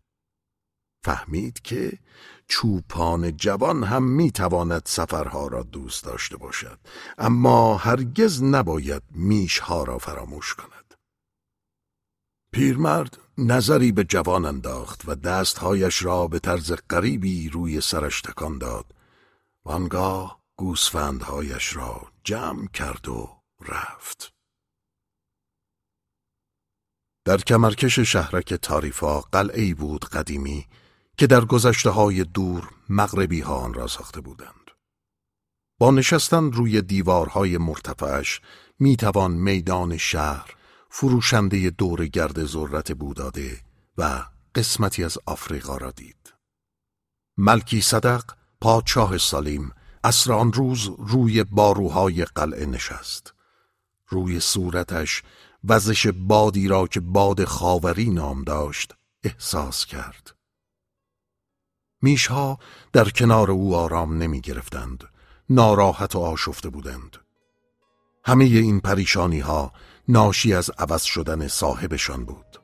فهمید که چوپان جوان هم می‌تواند سفرها را دوست داشته باشد اما هرگز نباید میشها را فراموش کند. پیرمرد نظری به جوان انداخت و دستهایش را به طرز غریبی روی سرش تکان داد و آنگاه گوسفندهایش را جمع کرد و رفت. در کمرکش شهرک تاریفا قلعه بود قدیمی که در گذشته های دور مغربی ها آن را ساخته بودند. با نشستن روی دیوارهای مرتفعش می توان میدان شهر فروشنده دور گرد ذرت بوداده و قسمتی از آفریقا را دید. ملکی صدق پادشاه سالیم اصر آن روز روی باروهای قلعه نشست. روی صورتش وزش بادی را که باد خاوری نام داشت احساس کرد. میشها در کنار او آرام نمی گرفتند. ناراحت و آشفته بودند. همه این پریشانی ها ناشی از عوض شدن صاحبشان بود.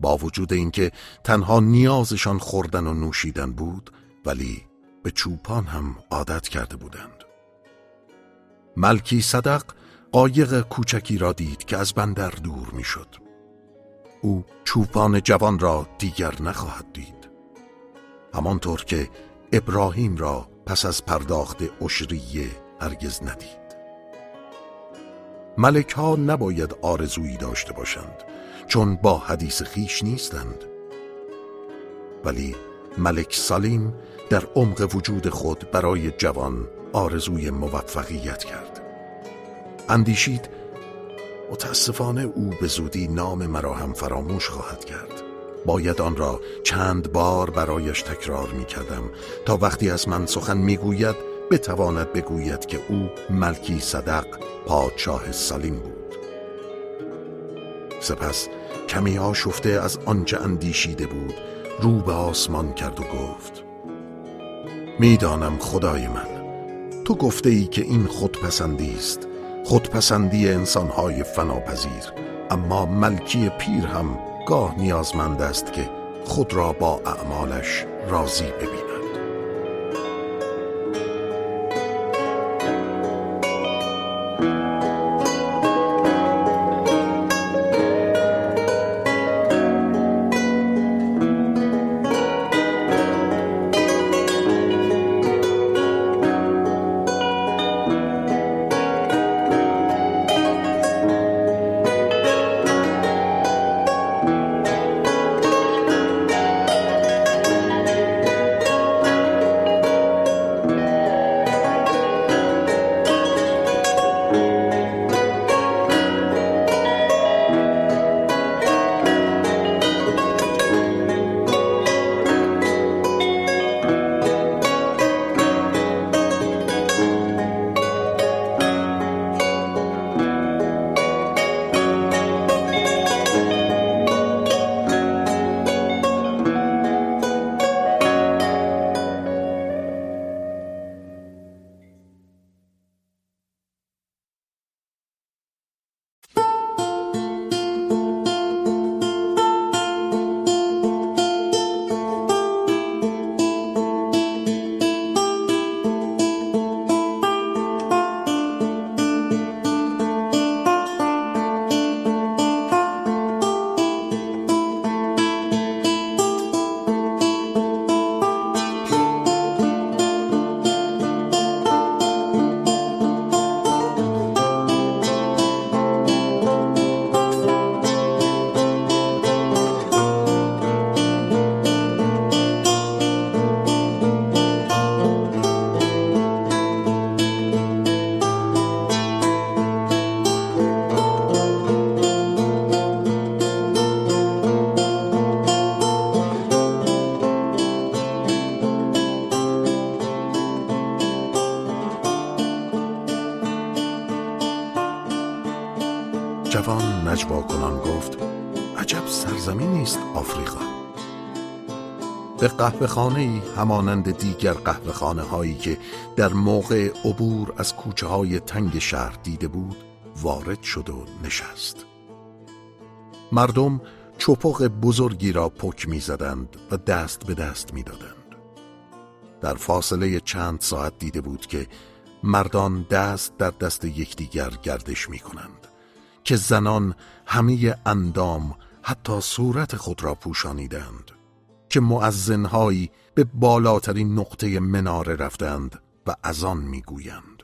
با وجود اینکه تنها نیازشان خوردن و نوشیدن بود ولی به چوپان هم عادت کرده بودند. ملکی صدق قایق کوچکی را دید که از بندر دور می‌شد. او چوپان جوان را دیگر نخواهد دید. همانطور که ابراهیم را پس از پرداخت اشریه هرگز ندید. ملک ها نباید آرزویی داشته باشند چون با حدیث خیش نیستند. ولی ملک سالیم در عمق وجود خود برای جوان آرزوی موفقیت کرد. اندیشید. متاسفانه او به زودی نام مرا هم فراموش خواهد کرد. باید آن را چند بار برایش تکرار می کردم تا وقتی از من سخن می گوید بتواند بگوید که او ملکی صدق پادشاه سالیم بود. سپس کمی آشفته از آنچه اندیشیده بود رو به آسمان کرد و گفت می‌دانم خدای من تو گفته ای که این خودپسندی است. خودپسندی انسانهای فناپذیر. اما ملکی پیر هم گاه نیازمند است که خود را با اعمالش راضی ببیند. قهوه خانه همانند دیگر قهوه خانه هایی که در موقع عبور از کوچه های تنگ شهر دیده بود وارد شد و نشست مردم چپق بزرگی را پک می زدند و دست به دست می دادند. در فاصله چند ساعت دیده بود که مردان دست در دست یکدیگر گردش می کنند که زنان همه اندام حتی صورت خود را پوشانیدند که معزنهایی به بالاترین نقطه مناره رفتند و از آن می‌گویند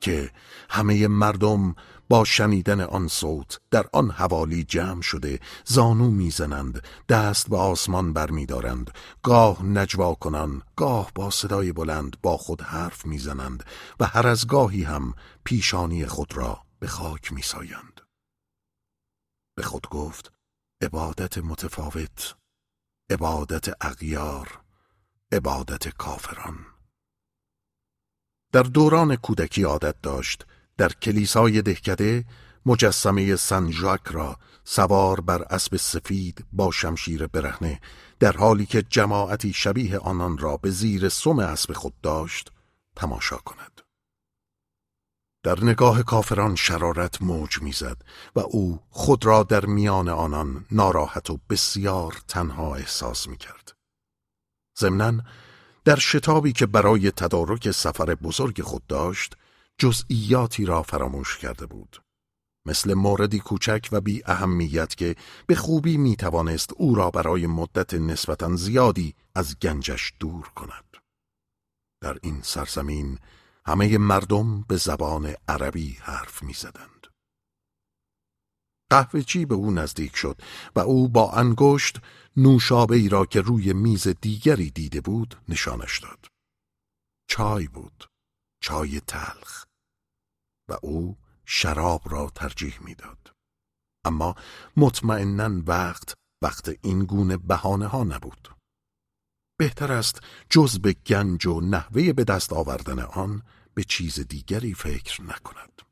که همه مردم با شنیدن آن صوت در آن حوالی جمع شده زانو می‌زنند دست به آسمان برمیدارند گاه نجوا کنند گاه با صدای بلند با خود حرف می‌زنند و هر از گاهی هم پیشانی خود را به خاک میسایند. به خود گفت عبادت متفاوت عبادت اغیار عبادت کافران. در دوران کودکی عادت داشت در کلیسای دهکده مجسمه سن ژاک را سوار بر اسب سفید با شمشیر برهنه در حالی که جماعتی شبیه آنان را به زیر سم اسب خود داشت تماشا کند. در نگاه کافران شرارت موج می‌زد و او خود را در میان آنان ناراحت و بسیار تنها احساس می‌کرد. ضمناً در شتابی که برای تدارک سفر بزرگ خود داشت جزئیاتی را فراموش کرده بود. مثل موردی کوچک و بی اهمیت که به خوبی می توانست او را برای مدت نسبتا زیادی از گنجش دور کند. در این سرزمین همه مردم به زبان عربی حرف می زدند. قهوه چی به او نزدیک شد و او با انگشت نوشابه ای را که روی میز دیگری دیده بود نشانش داد. چای بود. چای تلخ. و او شراب را ترجیح می‌داد. اما مطمئنا وقت وقت این گونه بهانه ها نبود. بهتر است جز به گنج و نحوه به دست آوردن آن به چیز دیگری فکر نکند.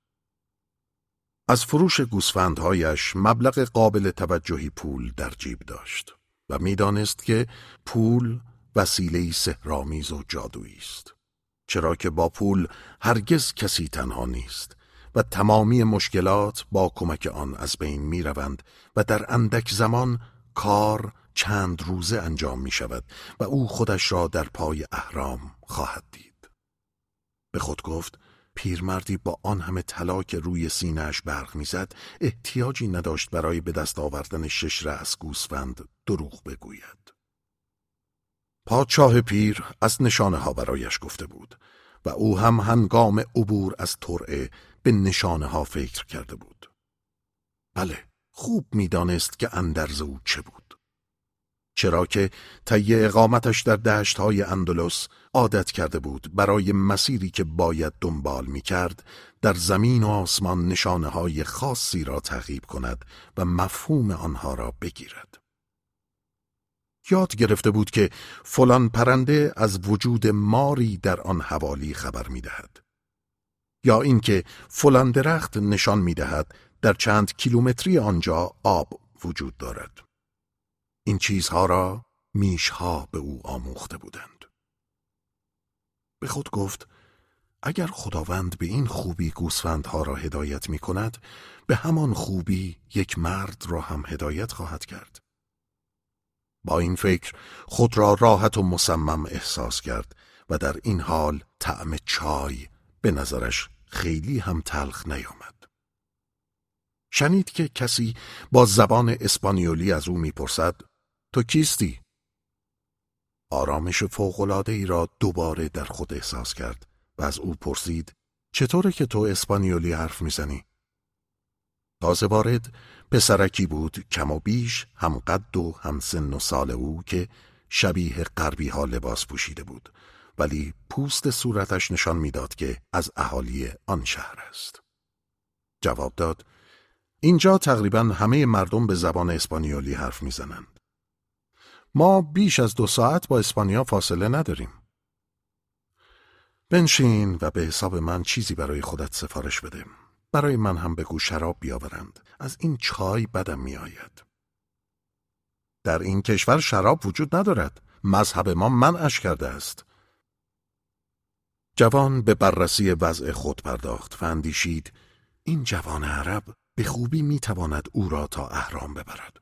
از فروش گوسفندهایش مبلغ قابل توجهی پول در جیب داشت و می‌دانست که پول وسیله سهرامیز و جادویی است. چرا که با پول هرگز کسی تنها نیست و تمامی مشکلات با کمک آن از بین می روند و در اندک زمان کار چند روزه انجام می شود و او خودش را در پای اهرام خواهد دید. به خود گفت پیرمردی با آن همه طلا که روی سینهش برق می‌زد احتیاجی نداشت برای به دست آوردن شش رأس گوسفند دروغ بگوید. پادشاه پیر از نشانه ها برایش گفته بود و او هم هنگام عبور از ترعه به نشانه ها فکر کرده بود. بله، خوب می‌دانست که اندرز او چه بود. چرا که طی اقامتش در دشت های اندلس عادت کرده بود برای مسیری که باید دنبال می کرد در زمین و آسمان نشانه های خاصی را تعقیب کند و مفهوم آنها را بگیرد. یاد گرفته بود که فلان پرنده از وجود ماری در آن حوالی خبر می دهد. یا اینکه فلان درخت نشان می دهد در چند کیلومتری آنجا آب وجود دارد. این چیزها را میشها به او آموخته بودند. به خود گفت اگر خداوند به این خوبی گوسفندها را هدایت می کند به همان خوبی یک مرد را هم هدایت خواهد کرد. با این فکر خود را راحت و مصمم احساس کرد و در این حال طعم چای به نظرش خیلی هم تلخ نیامد. شنید که کسی با زبان اسپانیولی از او می‌پرسد تو کیستی؟ آرامش فوقلاده ای را دوباره در خود احساس کرد و از او پرسید چطوره که تو اسپانیولی حرف می‌زنی؟ تازه وارد پسرکی بود کم و بیش هم قد و هم سن و سال او که شبیه غربی ها لباس پوشیده بود ولی پوست صورتش نشان می‌داد که از اهالی آن شهر است. جواب داد اینجا تقریبا همه مردم به زبان اسپانیولی حرف می‌زنند. ما بیش از دو ساعت با اسپانیا فاصله نداریم. بنشین و به حساب من چیزی برای خودت سفارش بده. برای من هم بگو شراب بیاورند از این چای بدم میآید در این کشور شراب وجود ندارد مذهب ما منعش کرده است جوان به بررسی وضع خود پرداخت و اندیشید این جوان عرب به خوبی می‌تواند او را تا اهرام ببرد.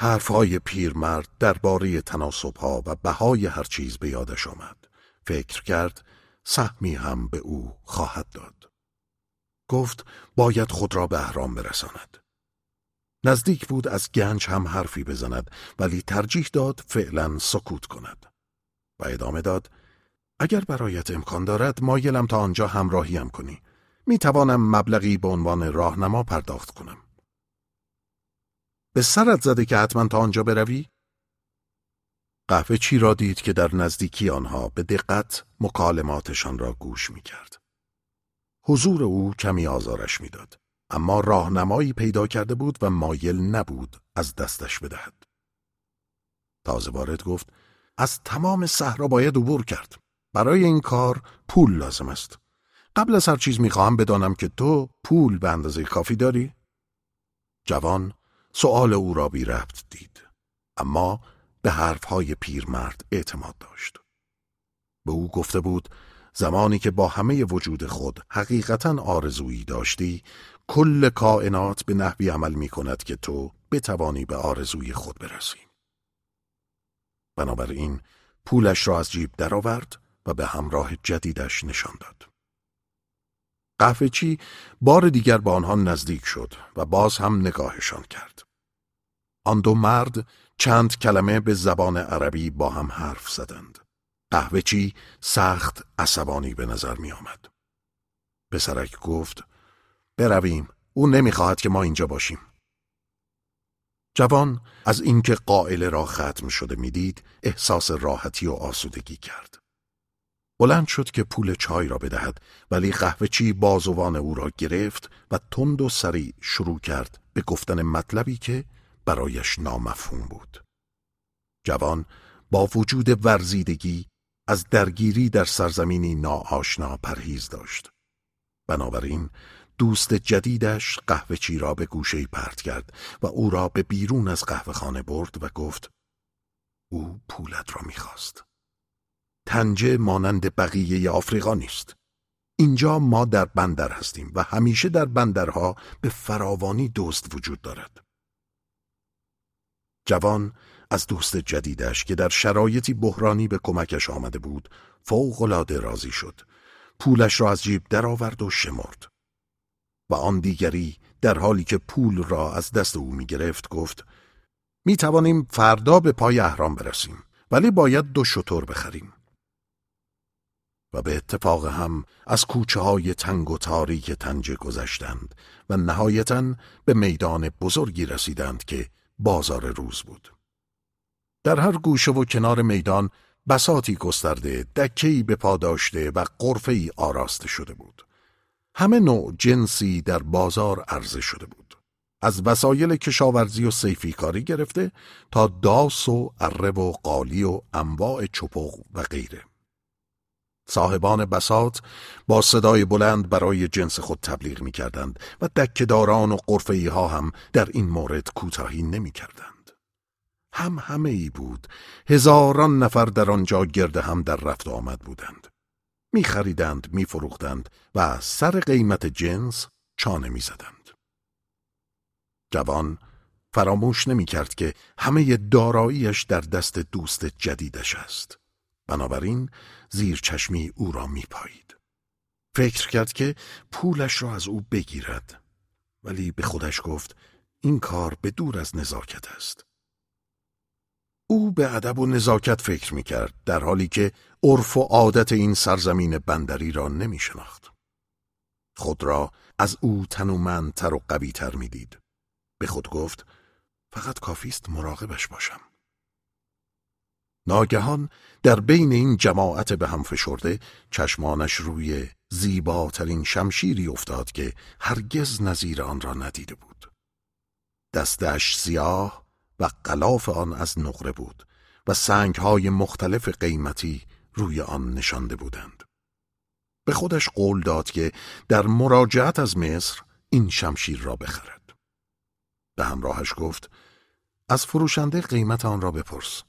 حرفهای پیرمرد درباره تناسبها و بهای هر چیز به یادش آمد. فکر کرد سهمی هم به او خواهد داد. گفت باید خود را به اهرام برساند. نزدیک بود از گنج هم حرفی بزند ولی ترجیح داد فعلا سکوت کند. و ادامه داد اگر برایت امکان دارد مایلم تا آنجا همراهیم کنی. می توانم مبلغی به عنوان راهنما پرداخت کنم. به سرت زده که حتما تا آنجا بروی؟ قهوه چی را دید که در نزدیکی آنها به دقت مکالماتشان را گوش می کرد. حضور او کمی آزارش می‌داد. اما راهنمایی پیدا کرده بود و مایل نبود از دستش بدهد. تازه وارد گفت از تمام صحرا باید عبور کرد. برای این کار پول لازم است. قبل از هر چیز می‌خواهم بدانم که تو پول به اندازه کافی داری؟ جوان سؤال او را بی ربط دید. اما به حرفهای پیرمرد اعتماد داشت. به او گفته بود زمانی که با همه وجود خود حقیقتا آرزویی داشتی کل کائنات به نحوی عمل می کند که تو بتوانی به آرزوی خود برسی. بنابراین پولش را از جیب درآورد و به همراه جدیدش نشان داد. قهوه چی بار دیگر با آنها نزدیک شد و باز هم نگاهشان کرد. آن دو مرد چند کلمه به زبان عربی با هم حرف زدند. قهوه چی سخت عصبانی به نظر می آمد. پسرک گفت برویم او نمی‌خواهد که ما اینجا باشیم. جوان از اینکه قائل را ختم شده می‌دید احساس راحتی و آسودگی کرد. بلند شد که پول چای را بدهد ولی قهوه چی بازوان او را گرفت و تند و سریع شروع کرد به گفتن مطلبی که برایش نامفهوم بود. جوان با وجود ورزیدگی از درگیری در سرزمینی ناآشنا پرهیز داشت. بنابراین دوست جدیدش قهوه چی را به گوشه پرت کرد و او را به بیرون از قهوه خانه برد و گفت او پولت را می‌خواست. تنجه مانند بقیه آفریقا نیست. اینجا ما در بندر هستیم و همیشه در بندرها به فراوانی دوست وجود دارد. جوان از دوست جدیدش که در شرایطی بحرانی به کمکش آمده بود فوقالعاده راضی شد. پولش را از جیب درآورد و شمرد. و آن دیگری در حالی که پول را از دست او می گرفت گفت می توانیم فردا به پای اهرام برسیم ولی باید دو شطور بخریم. و به اتفاق هم از کوچه های تنگ و تاریک تنجه گذشتند و نهایتا به میدان بزرگی رسیدند که بازار روز بود. در هر گوشه و کنار میدان بساتی گسترده دکهی به پا داشته و قرفهی آراسته شده بود. همه نوع جنسی در بازار عرضه شده بود. از وسایل کشاورزی و سیفی کاری گرفته تا داس و اره و قالی و انواع چپق و غیره. صاحبان بسات با صدای بلند برای جنس خود تبلیغ می کردند و دکهداران و قرفهی ها هم در این مورد کوتاهی نمی کردند. هم همه ای بود هزاران نفر در آنجا گرد هم در رفت آمد بودند. می خریدند می فروختند و سر قیمت جنس چانه می زدند. جوان فراموش نمی کرد که همه داراییش در دست دوست جدیدش است. بنابراین زیر چشمی او را می پایید. فکر کرد که پولش را از او بگیرد ولی به خودش گفت این کار به دور از نزاکت است. او به ادب و نزاکت فکر می کرد در حالی که عرف و عادت این سرزمین بندری را نمی شناخت. خود را از او تنومندتر و قویتر می دید. به خود گفت فقط کافیست مراقبش باشم. ناگهان در بین این جماعت به هم فشرده چشمانش روی زیباترین شمشیری افتاد که هرگز نظیر آن را ندیده بود. دستش سیاه و قلاف آن از نقره بود و سنگهای مختلف قیمتی روی آن نشانده بودند. به خودش قول داد که در مراجعت از مصر این شمشیر را بخرد. به همراهش گفت از فروشنده قیمت آن را بپرس.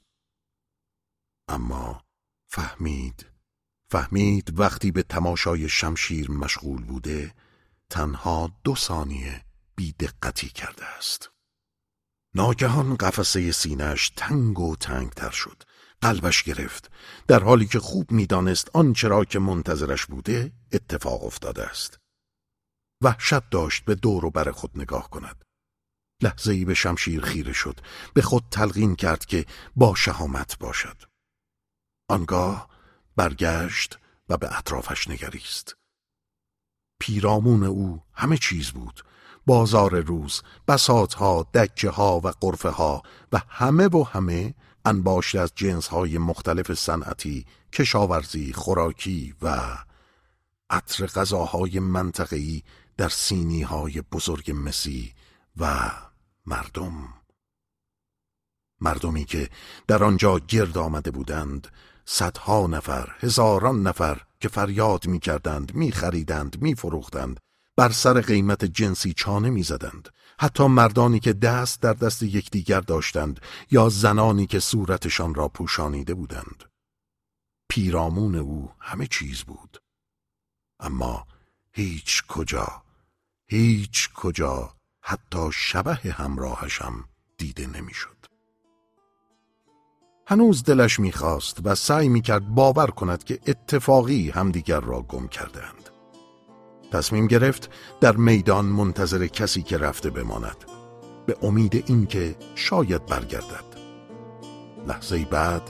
اما فهمید فهمید وقتی به تماشای شمشیر مشغول بوده تنها دو ثانیه بیدقتی کرده است. ناگهان قفسه سینهش تنگ و تنگتر شد. قلبش گرفت در حالی که خوب می‌دانست آنچه را که منتظرش بوده اتفاق افتاده است. وحشت داشت به دور و بر خود نگاه کند. لحظه ای به شمشیر خیره شد. به خود تلقین کرد که با شهامت باشد. آنگاه برگشت و به اطرافش نگریست. پیرامون او همه چیز بود. بازار روز، بساتها، دکه ها و قرفه ها و همه و همه انباشته از جنس های مختلف صنعتی، کشاورزی، خوراکی و عطر غذاهای منطقه‌ای در سینی های بزرگ مسی و مردم مردمی که در آنجا گرد آمده بودند صدها نفر هزاران نفر که فریاد می کردند می خریدند می فروختند بر سر قیمت جنسی چانه می زدند. حتی مردانی که دست در دست یکدیگر داشتند یا زنانی که صورتشان را پوشانیده بودند پیرامون او همه چیز بود اما هیچ کجا هیچ کجا حتی شبه همراهشم دیده نمی‌شد. هنوز دلش می‌خواست و سعی می‌کرد باور کند که اتفاقی همدیگر را گم کردند. تصمیم گرفت در میدان منتظر کسی که رفته بماند به امید اینکه شاید برگردد. لحظه بعد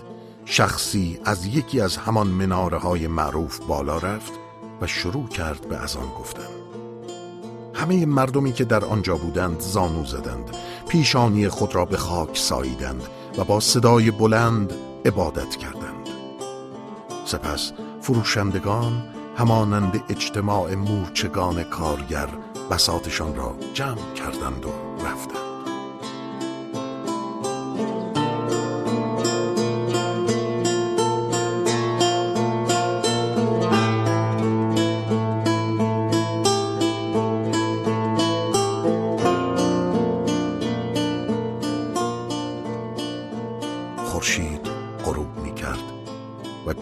شخصی از یکی از همان مناره های معروف بالا رفت و شروع کرد به از آن گفتن. همه مردمی که در آنجا بودند زانو زدند پیشانی خود را به خاک ساییدند و با صدای بلند عبادت کردند. سپس فروشندگان همانند اجتماع مورچگان کارگر بساتشان را جمع کردند و رفتند.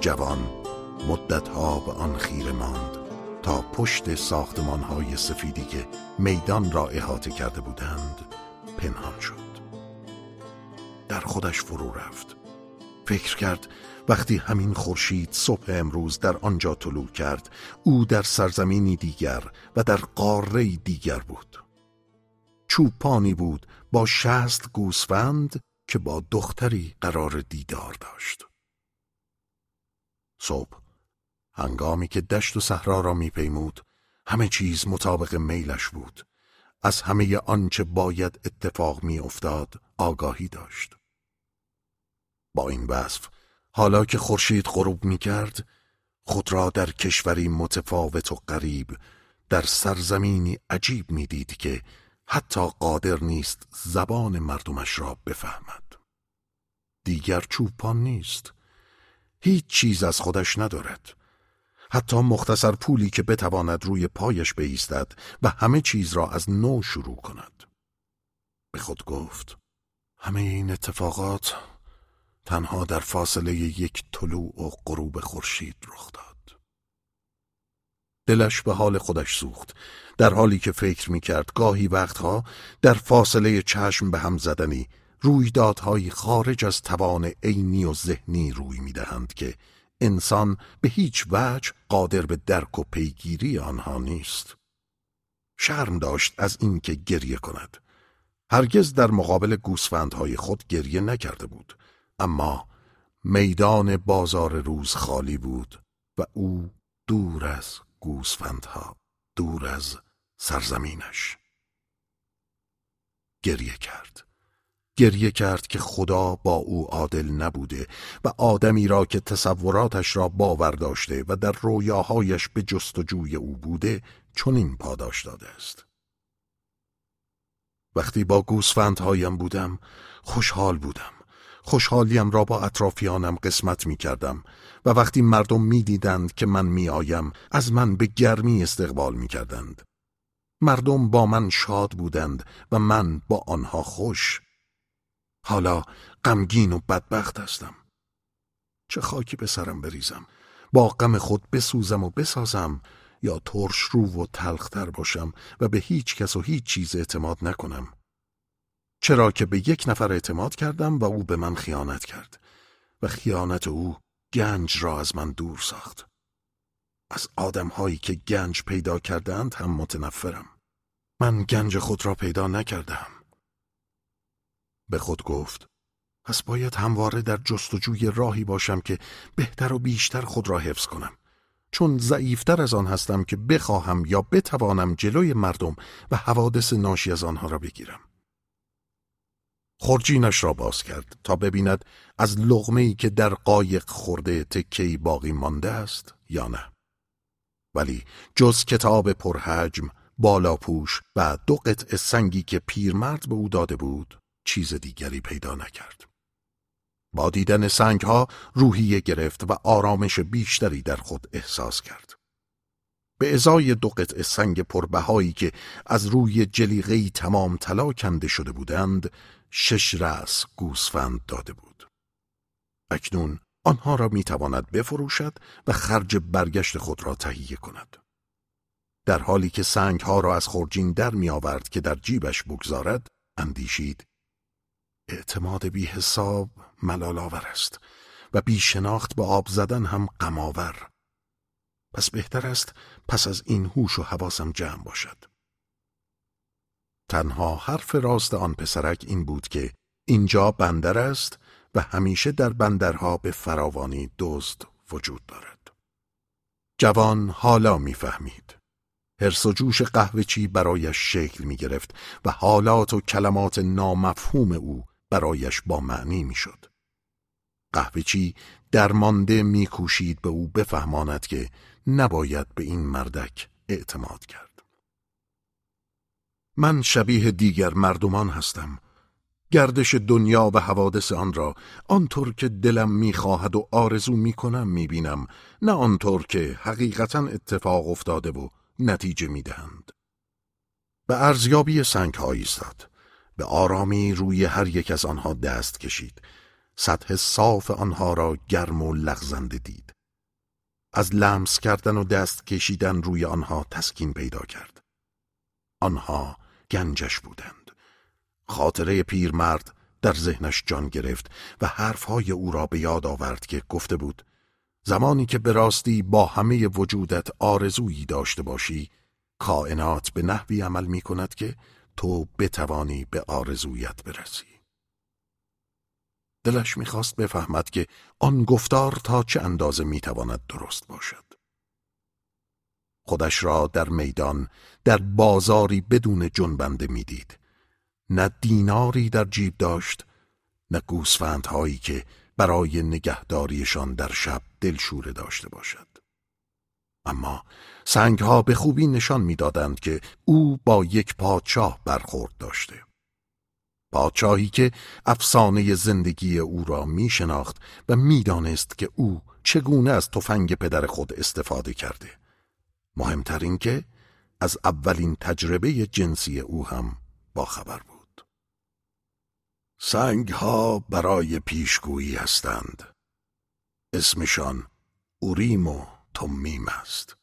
جوان مدتها به آن خیره ماند تا پشت ساختمان های سفیدی که میدان را احاطه کرده بودند پنهان شد. در خودش فرو رفت. فکر کرد وقتی همین خورشید صبح امروز در آنجا طلوع کرد او در سرزمینی دیگر و در قاره دیگر بود. چوپانی بود با شست گوسفند که با دختری قرار دیدار داشت. صبح. هنگامی که دشت و صحرا را میپیمود همه چیز مطابق میلش بود. از همه آنچه باید اتفاق میافتاد آگاهی داشت. با این وصف حالا که خورشید غروب می‌کرد خود را در کشوری متفاوت و غریب در سرزمینی عجیب می‌دید که حتی قادر نیست زبان مردمش را بفهمد. دیگر چوپان نیست. هیچ چیز از خودش ندارد. حتی مختصر پولی که بتواند روی پایش بایستد و همه چیز را از نو شروع کند. به خود گفت همه این اتفاقات تنها در فاصله یک طلوع و غروب خورشید رخ داد. دلش به حال خودش سوخت در حالی که فکر می کرد گاهی وقتها در فاصله چشم به هم زدنی رویدادهایی خارج از توان عینی و ذهنی روی می‌دهند که انسان به هیچ وجه قادر به درک و پیگیری آنها نیست. شرم داشت از اینکه گریه کند. هرگز در مقابل گوسفندهای خود گریه نکرده بود. اما میدان بازار روز خالی بود و او دور از گوسفندها دور از سرزمینش. گریه کرد. گریه کرد که خدا با او عادل نبوده و آدمی را که تصوراتش را باور داشته و در رویاهایش به جستجوی او بوده چنین پاداش داده است وقتی با گوسفندهایم بودم خوشحال بودم خوشحالیم را با اطرافیانم قسمت می کردم و وقتی مردم می دیدند که من می آیم از من به گرمی استقبال می کردند. مردم با من شاد بودند و من با آنها خوش. حالا غمگین و بدبخت هستم. چه خاکی به سرم بریزم. با غم خود بسوزم و بسازم یا ترش رو و تلختر باشم و به هیچ کس و هیچ چیز اعتماد نکنم. چرا که به یک نفر اعتماد کردم و او به من خیانت کرد و خیانت او گنج را از من دور ساخت. از آدمهایی که گنج پیدا کردند هم متنفرم. من گنج خود را پیدا نکردم به خود گفت پس باید همواره در جستجوی راهی باشم که بهتر و بیشتر خود را حفظ کنم. چون ضعیفتر از آن هستم که بخواهم یا بتوانم جلوی مردم و حوادث ناشی از آنها را بگیرم. خرجینش را باز کرد تا ببیند از لغمه که در قایق خورده تکی باقی مانده است یا نه. ولی جز کتاب پرحجم بالاپوش و دو قطع سنگی که پیرمرد به او داده بود چیز دیگری پیدا نکرد با دیدن سنگ ها روحیه گرفت و آرامش بیشتری در خود احساس کرد. به ازای دو قطع سنگ پربهایی که از روی جلیغهی تمام طلا کنده شده بودند، شش رأس گوسفند داده بود. اکنون آنها را می‌تواند بفروشد و خرج برگشت خود را تهیه کند. در حالی که سنگ ها را از خورجین در می آورد که در جیبش بگذارد، اندیشید اعتماد بی حساب ملال آور است و بی شناخت به آب زدن هم غمآور. پس بهتر است پس از این هوش و حواسم جمع باشد. تنها حرف راست آن پسرک این بود که اینجا بندر است و همیشه در بندرها به فراوانی دزد وجود دارد. جوان حالا می‌فهمید. هرس و جوش قهوه چی برایش شکل می گرفت و حالات و کلمات نامفهوم او برایش با معنی می‌شد. قهوهچی درمانده میکوشید به او بفهماند که نباید به این مردک اعتماد کرد. من شبیه دیگر مردمان هستم. گردش دنیا و حوادث آن را آنطور که دلم می‌خواهد و آرزو می‌کنم می‌بینم نه آنطور که حقیقتا اتفاق افتاده و نتیجه می‌دهند. به ارزیابی سنگ ها ایستاد. به آرامی روی هر یک از آنها دست کشید. سطح صاف آنها را گرم و لغزنده دید. از لمس کردن و دست کشیدن روی آنها تسکین پیدا کرد. آنها گنجش بودند. خاطره پیرمرد در ذهنش جان گرفت و حرفهای او را به یاد آورد که گفته بود زمانی که به راستی با همه وجودت آرزویی داشته باشی کائنات به نحوی عمل می کند که تو بتوانی به آرزویت برسی. دلش می‌خواست بفهمد که آن گفتار تا چه اندازه می‌تواند درست باشد. خودش را در میدان در بازاری بدون جنبنده می‌دید. نه دیناری در جیب داشت نه گوسفندهایی که برای نگهداریشان در شب دلشوره داشته باشد. اما سنگها به خوبی نشان می‌دادند که او با یک پادشاه برخورد داشته. پادشاهی که افسانه زندگی او را می شناخت و می‌دانست که او چگونه از تفنگ پدر خود استفاده کرده. مهمتر این که از اولین تجربه جنسی او هم باخبر بود. سنگ ها برای پیشگویی هستند. اسمشان اوریم و تمیم است.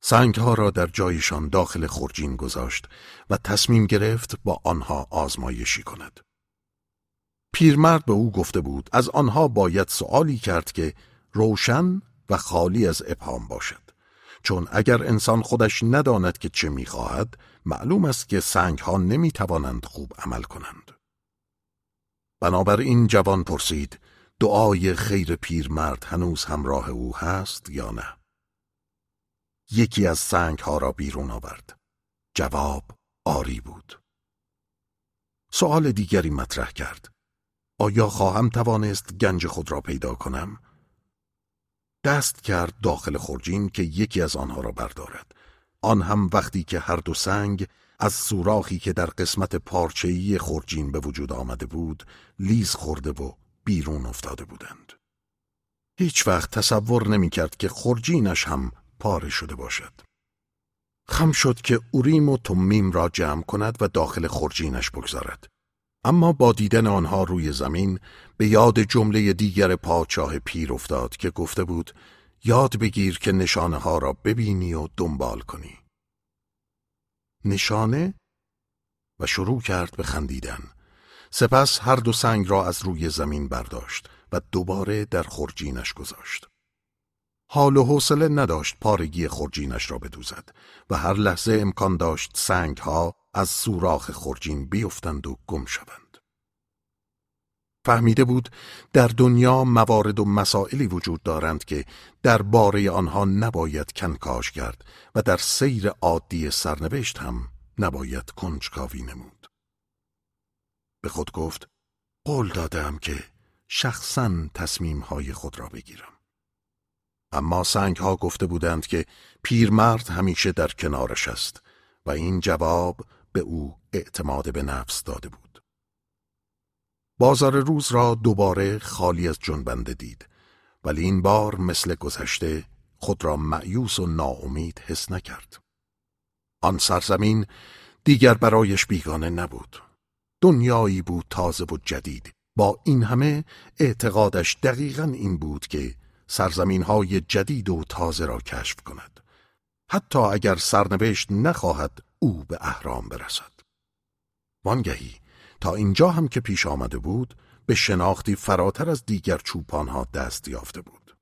سنگها را در جایشان داخل خورجین گذاشت و تصمیم گرفت با آنها آزمایشی کند. پیرمرد به او گفته بود از آنها باید سوالی کرد که روشن و خالی از ابهام باشد چون اگر انسان خودش نداند که چه می‌خواهد معلوم است که سنگها نمی‌توانند خوب عمل کنند. بنابراین جوان پرسید دعای خیر پیرمرد هنوز همراه او هست یا نه؟ یکی از سنگ ها را بیرون آورد. جواب آری بود. سوال دیگری مطرح کرد. آیا خواهم توانست گنج خود را پیدا کنم؟ دست کرد داخل خورجین که یکی از آنها را بردارد. آن هم وقتی که هر دو سنگ از سوراخی که در قسمت پارچه‌ای خورجین به وجود آمده بود لیز خورده و بیرون افتاده بودند. هیچ وقت تصور نمی کرد که خورجینش هم پاره شده باشد. خم شد که اوریم و تومیم را جمع کند و داخل خورجینش بگذارد. اما با دیدن آنها روی زمین به یاد جمله دیگر پادشاه پیر افتاد که گفته بود یاد بگیر که نشانه ها را ببینی و دنبال کنی. نشانه؟ و شروع کرد به خندیدن. سپس هر دو سنگ را از روی زمین برداشت و دوباره در خورجینش گذاشت. حال و حوصله نداشت پارگی خورجینش را بدوزد و هر لحظه امکان داشت سنگ ها از سوراخ خورجین بیفتند و گم شوند. فهمیده بود در دنیا موارد و مسائلی وجود دارند که در باره آنها نباید کنکاش کرد و در سیر عادی سرنوشت هم نباید کنجکاوی نمود. به خود گفت قول دادم که شخصا تصمیم های خود را بگیرم. اما سنگ ها گفته بودند که پیرمرد همیشه در کنارش است و این جواب به او اعتماد به نفس داده بود. بازار روز را دوباره خالی از جنبنده دید ولی این بار مثل گذشته خود را معیوس و ناامید حس نکرد. آن سرزمین دیگر برایش بیگانه نبود. دنیایی بود تازه و جدید. با این همه اعتقادش دقیقا این بود که سرزمین های جدید و تازه را کشف کند. حتی اگر سرنوشت نخواهد او به اهرام برسد. وانگهی تا اینجا هم که پیش آمده بود به شناختی فراتر از دیگر چوپانها دست یافته بود.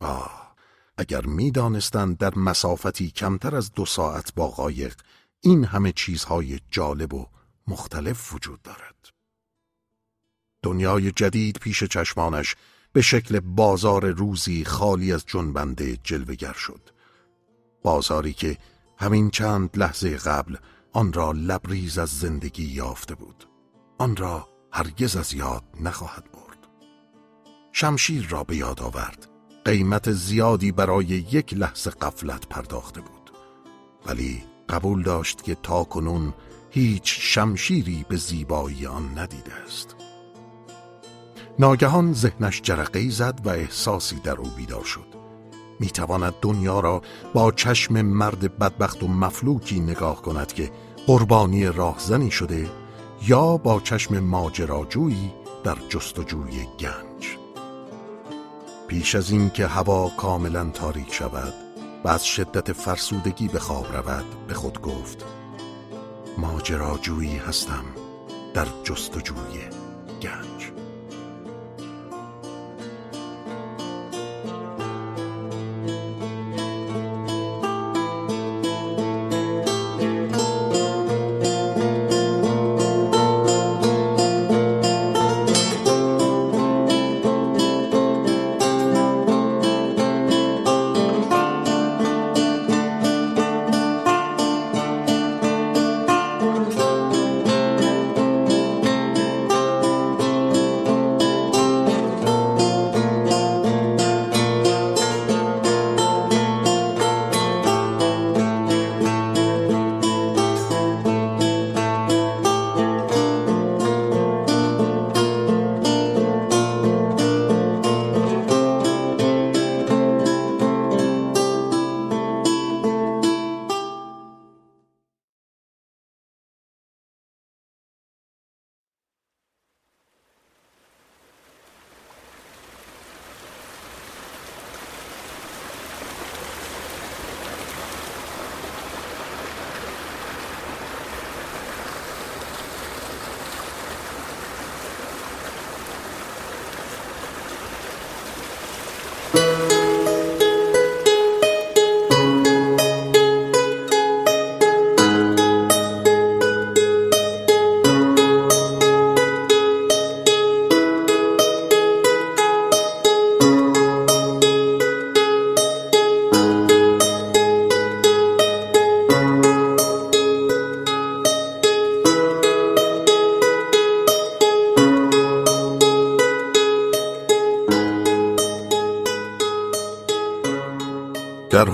آه اگر می‌دانستند در مسافتی کمتر از دو ساعت با قایق این همه چیزهای جالب و مختلف وجود دارد. دنیای جدید پیش چشمانش به شکل بازار روزی خالی از جنبنده جلوگر شد. بازاری که همین چند لحظه قبل آن را لبریز از زندگی یافته بود. آن را هرگز از یاد نخواهد برد. شمشیر را به یاد آورد. قیمت زیادی برای یک لحظه قفلت پرداخته بود. ولی قبول داشت که تا کنون هیچ شمشیری به زیبایی آن ندیده است. ناگهان ذهنش جرقه زد و احساسی در او بیدار شد می‌تواند دنیا را با چشم مرد بدبخت و مفلوکی نگاه کند که قربانی راهزنی شده یا با چشم ماجراجویی در جستجوی گنج پیش از این که هوا کاملا تاریک شود و از شدت فرسودگی به خواب رود به خود گفت ماجراجویی هستم در جستجوی گنج.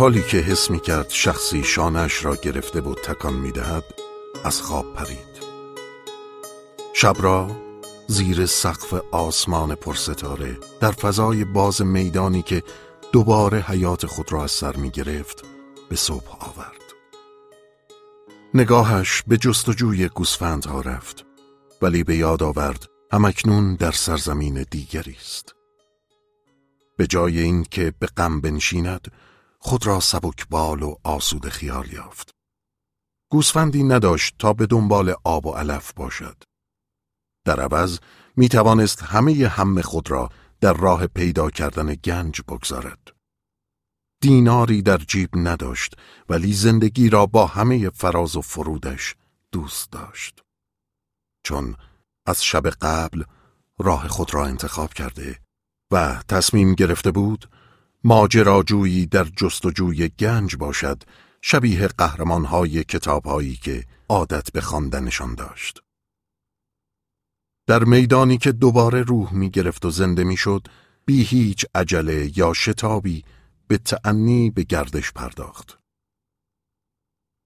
حالی که حس می کرد شخصی شانش را گرفته و تکان می دهد از خواب پرید. شب را زیر سقف آسمان پرستاره در فضای باز میدانی که دوباره حیات خود را از سر می گرفت به صبح آورد. نگاهش به جستجوی گوسفندها رفت ولی به یاد آورد همکنون در سرزمین دیگری است. به جای اینکه به غم بنشیند خود را بال و آسود خیال یافت. گوسفندی نداشت تا به دنبال آب و علف باشد. در عوض می توانست همه هم خود را در راه پیدا کردن گنج بگذارد. دیناری در جیب نداشت ولی زندگی را با همه فراز و فرودش دوست داشت. چون از شب قبل راه خود را انتخاب کرده و تصمیم گرفته بود ماجراجویی در جستجوی گنج باشد شبیه قهرمانهای کتابهایی که عادت به خواندنشان داشت. در میدانی که دوباره روح می گرفت و زنده می شد بی هیچ عجله یا شتابی به تعنی به گردش پرداخت.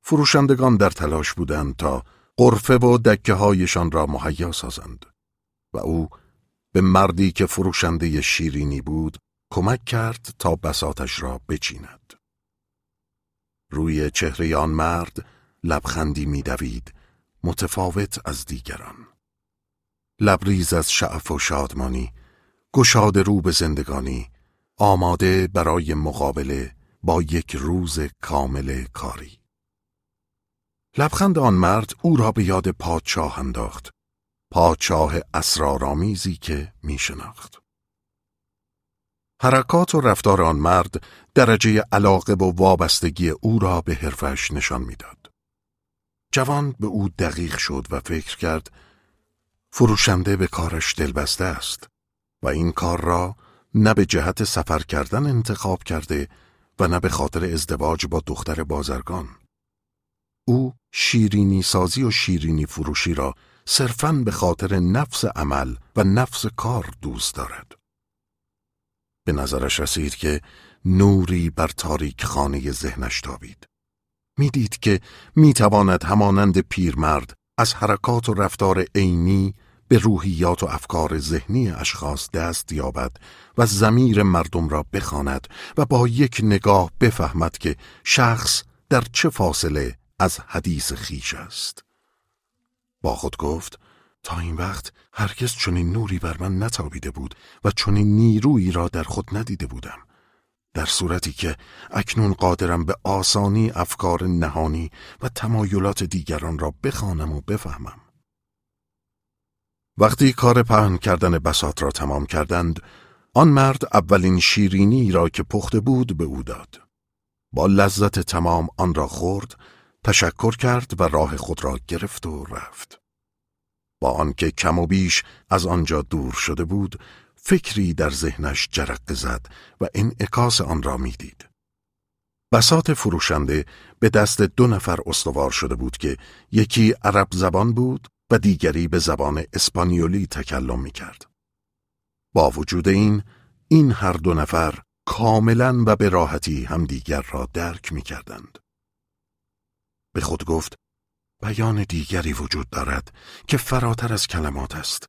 فروشندگان در تلاش بودند تا قرفه و دکه هایشان را مهیا سازند و او به مردی که فروشنده شیرینی بود کمک کرد تا بساتش را بچیند. روی چهره آن مرد لبخندی میدوید متفاوت از دیگران. لبریز از شعف و شادمانی، گشاد رو به زندگانی، آماده برای مقابله با یک روز کامل کاری. لبخند آن مرد او را به یاد پادشاه انداخت. پادشاه اسرارآمیزی که می شناخت. حرکات و رفتار آن مرد درجه علاقه و وابستگی او را به حرفش نشان می‌داد. جوان به او دقیق شد و فکر کرد فروشنده به کارش دلبسته است و این کار را نه به جهت سفر کردن انتخاب کرده و نه به خاطر ازدواج با دختر بازرگان. او شیرینی سازی و شیرینی فروشی را صرفاً به خاطر نفس عمل و نفس کار دوست دارد. به نظرش رسید که نوری بر تاریک خانه ذهنش تابید. می‌دید که می‌تواند همانند پیرمرد از حرکات و رفتار عینی به روحیات و افکار ذهنی اشخاص دست یابد و زمیر مردم را بخواند و با یک نگاه بفهمد که شخص در چه فاصله از حدیث خیش است. با خود گفت تا این وقت هرگز چنین نوری بر من نتابیده بود و چنین نیرویی را در خود ندیده بودم. در صورتی که اکنون قادرم به آسانی افکار نهانی و تمایلات دیگران را بخوانم و بفهمم. وقتی کار پهن کردن بسات را تمام کردند آن مرد اولین شیرینی را که پخته بود به او داد. با لذت تمام آن را خورد تشکر کرد و راه خود را گرفت و رفت. با آنکه کم و بیش از آنجا دور شده بود فکری در ذهنش جرق زد و انعکاس آن را می‌دید. بسات فروشنده به دست دو نفر استوار شده بود که یکی عرب زبان بود و دیگری به زبان اسپانیولی تکلم می کرد. با وجود این، این هر دو نفر کاملا و به راحتی همدیگر را درک می کردند. به خود گفت بیان دیگری وجود دارد که فراتر از کلمات است.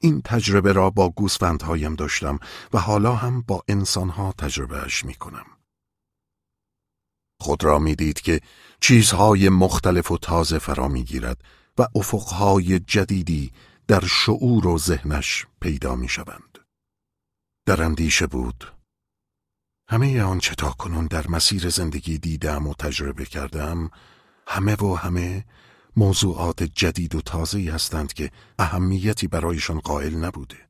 این تجربه را با گوسفندهایم داشتم و حالا هم با انسانها تجربهش می کنم. خود را می دید که چیزهای مختلف و تازه فرا می گیرد و افقهای جدیدی در شعور و ذهنش پیدا می شوند. در اندیشه بود. همه آنچه تا کنون در مسیر زندگی دیدم و تجربه کردم همه و همه موضوعات جدید و تازه‌ای هستند که اهمیتی برایشان قائل نبوده.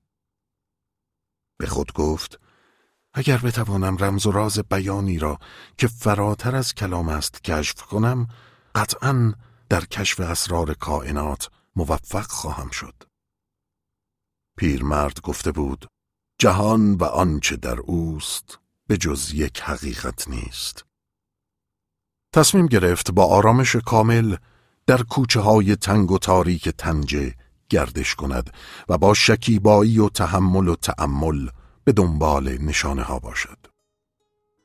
به خود گفت اگر بتوانم رمز و راز بیانی را که فراتر از کلام است کشف کنم قطعا در کشف اسرار کائنات موفق خواهم شد. پیرمرد گفته بود جهان و آنچه در اوست به جز یک حقیقت نیست. تصمیم گرفت با آرامش کامل در کوچه های تنگ و تاریک تنجه گردش کند و با شکیبایی و تحمل و تأمل به دنبال نشانه ها باشد.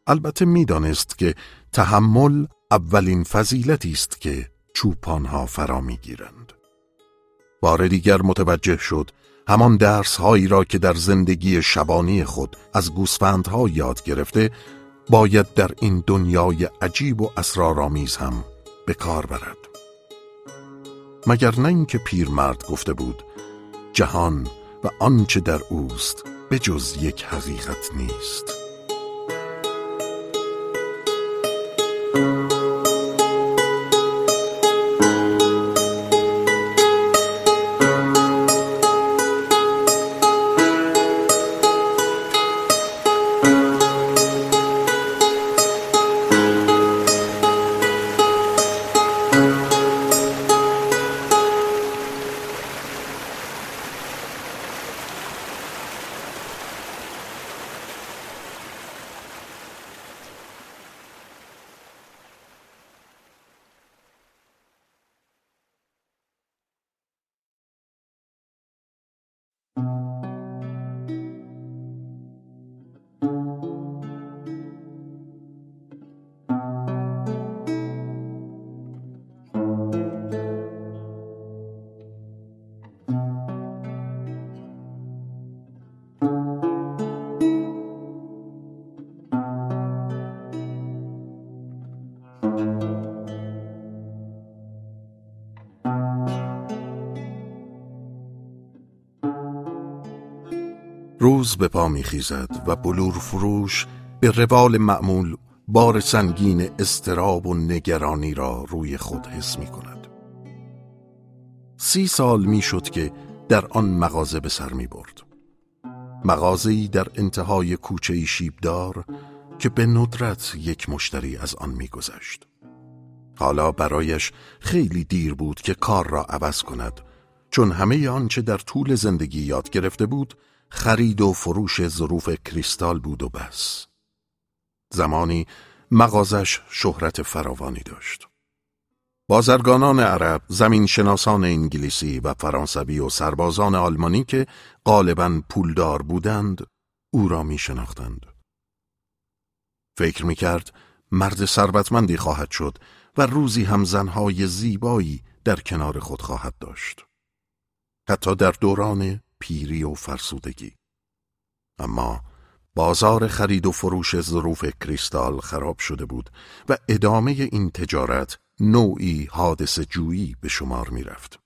البته می‌دانست که تحمل اولین فضیلتی است که چوپانها فرا می‌گیرند. بار دیگر متوجه شد همان درس هایی را که در زندگی شبانی خود از گوسفندها یاد گرفته باید در این دنیای عجیب و اسرارآمیز هم به کار برد. مگر نه اینکه پیرمرد گفته بود جهان و آنچه در اوست به جز یک حقیقت نیست به پا میخیزد و بلور فروش به روال معمول بار سنگین استراب و نگرانی را روی خود حس می کند. سی سال می‌شد که در آن مغازه به سر می برد. مغازه‌ای در انتهای کوچه شیبدار که به ندرت یک مشتری از آن میگذشت. حالا برایش خیلی دیر بود که کار را عوض کند چون همه آنچه در طول زندگی یاد گرفته بود خرید و فروش ظروف کریستال بود و بس زمانی مغازش شهرت فراوانی داشت بازرگانان عرب، زمین شناسان انگلیسی و فرانسوی و سربازان آلمانی که غالبا پولدار بودند او را می شناختند. فکر می کرد مرد ثروتمندی خواهد شد و روزی هم زنهای زیبایی در کنار خود خواهد داشت. حتی در دوران پیری و فرسودگی اما بازار خرید و فروش ظروف کریستال خراب شده بود و ادامه این تجارت نوعی حادث جویی به شمار می رفت.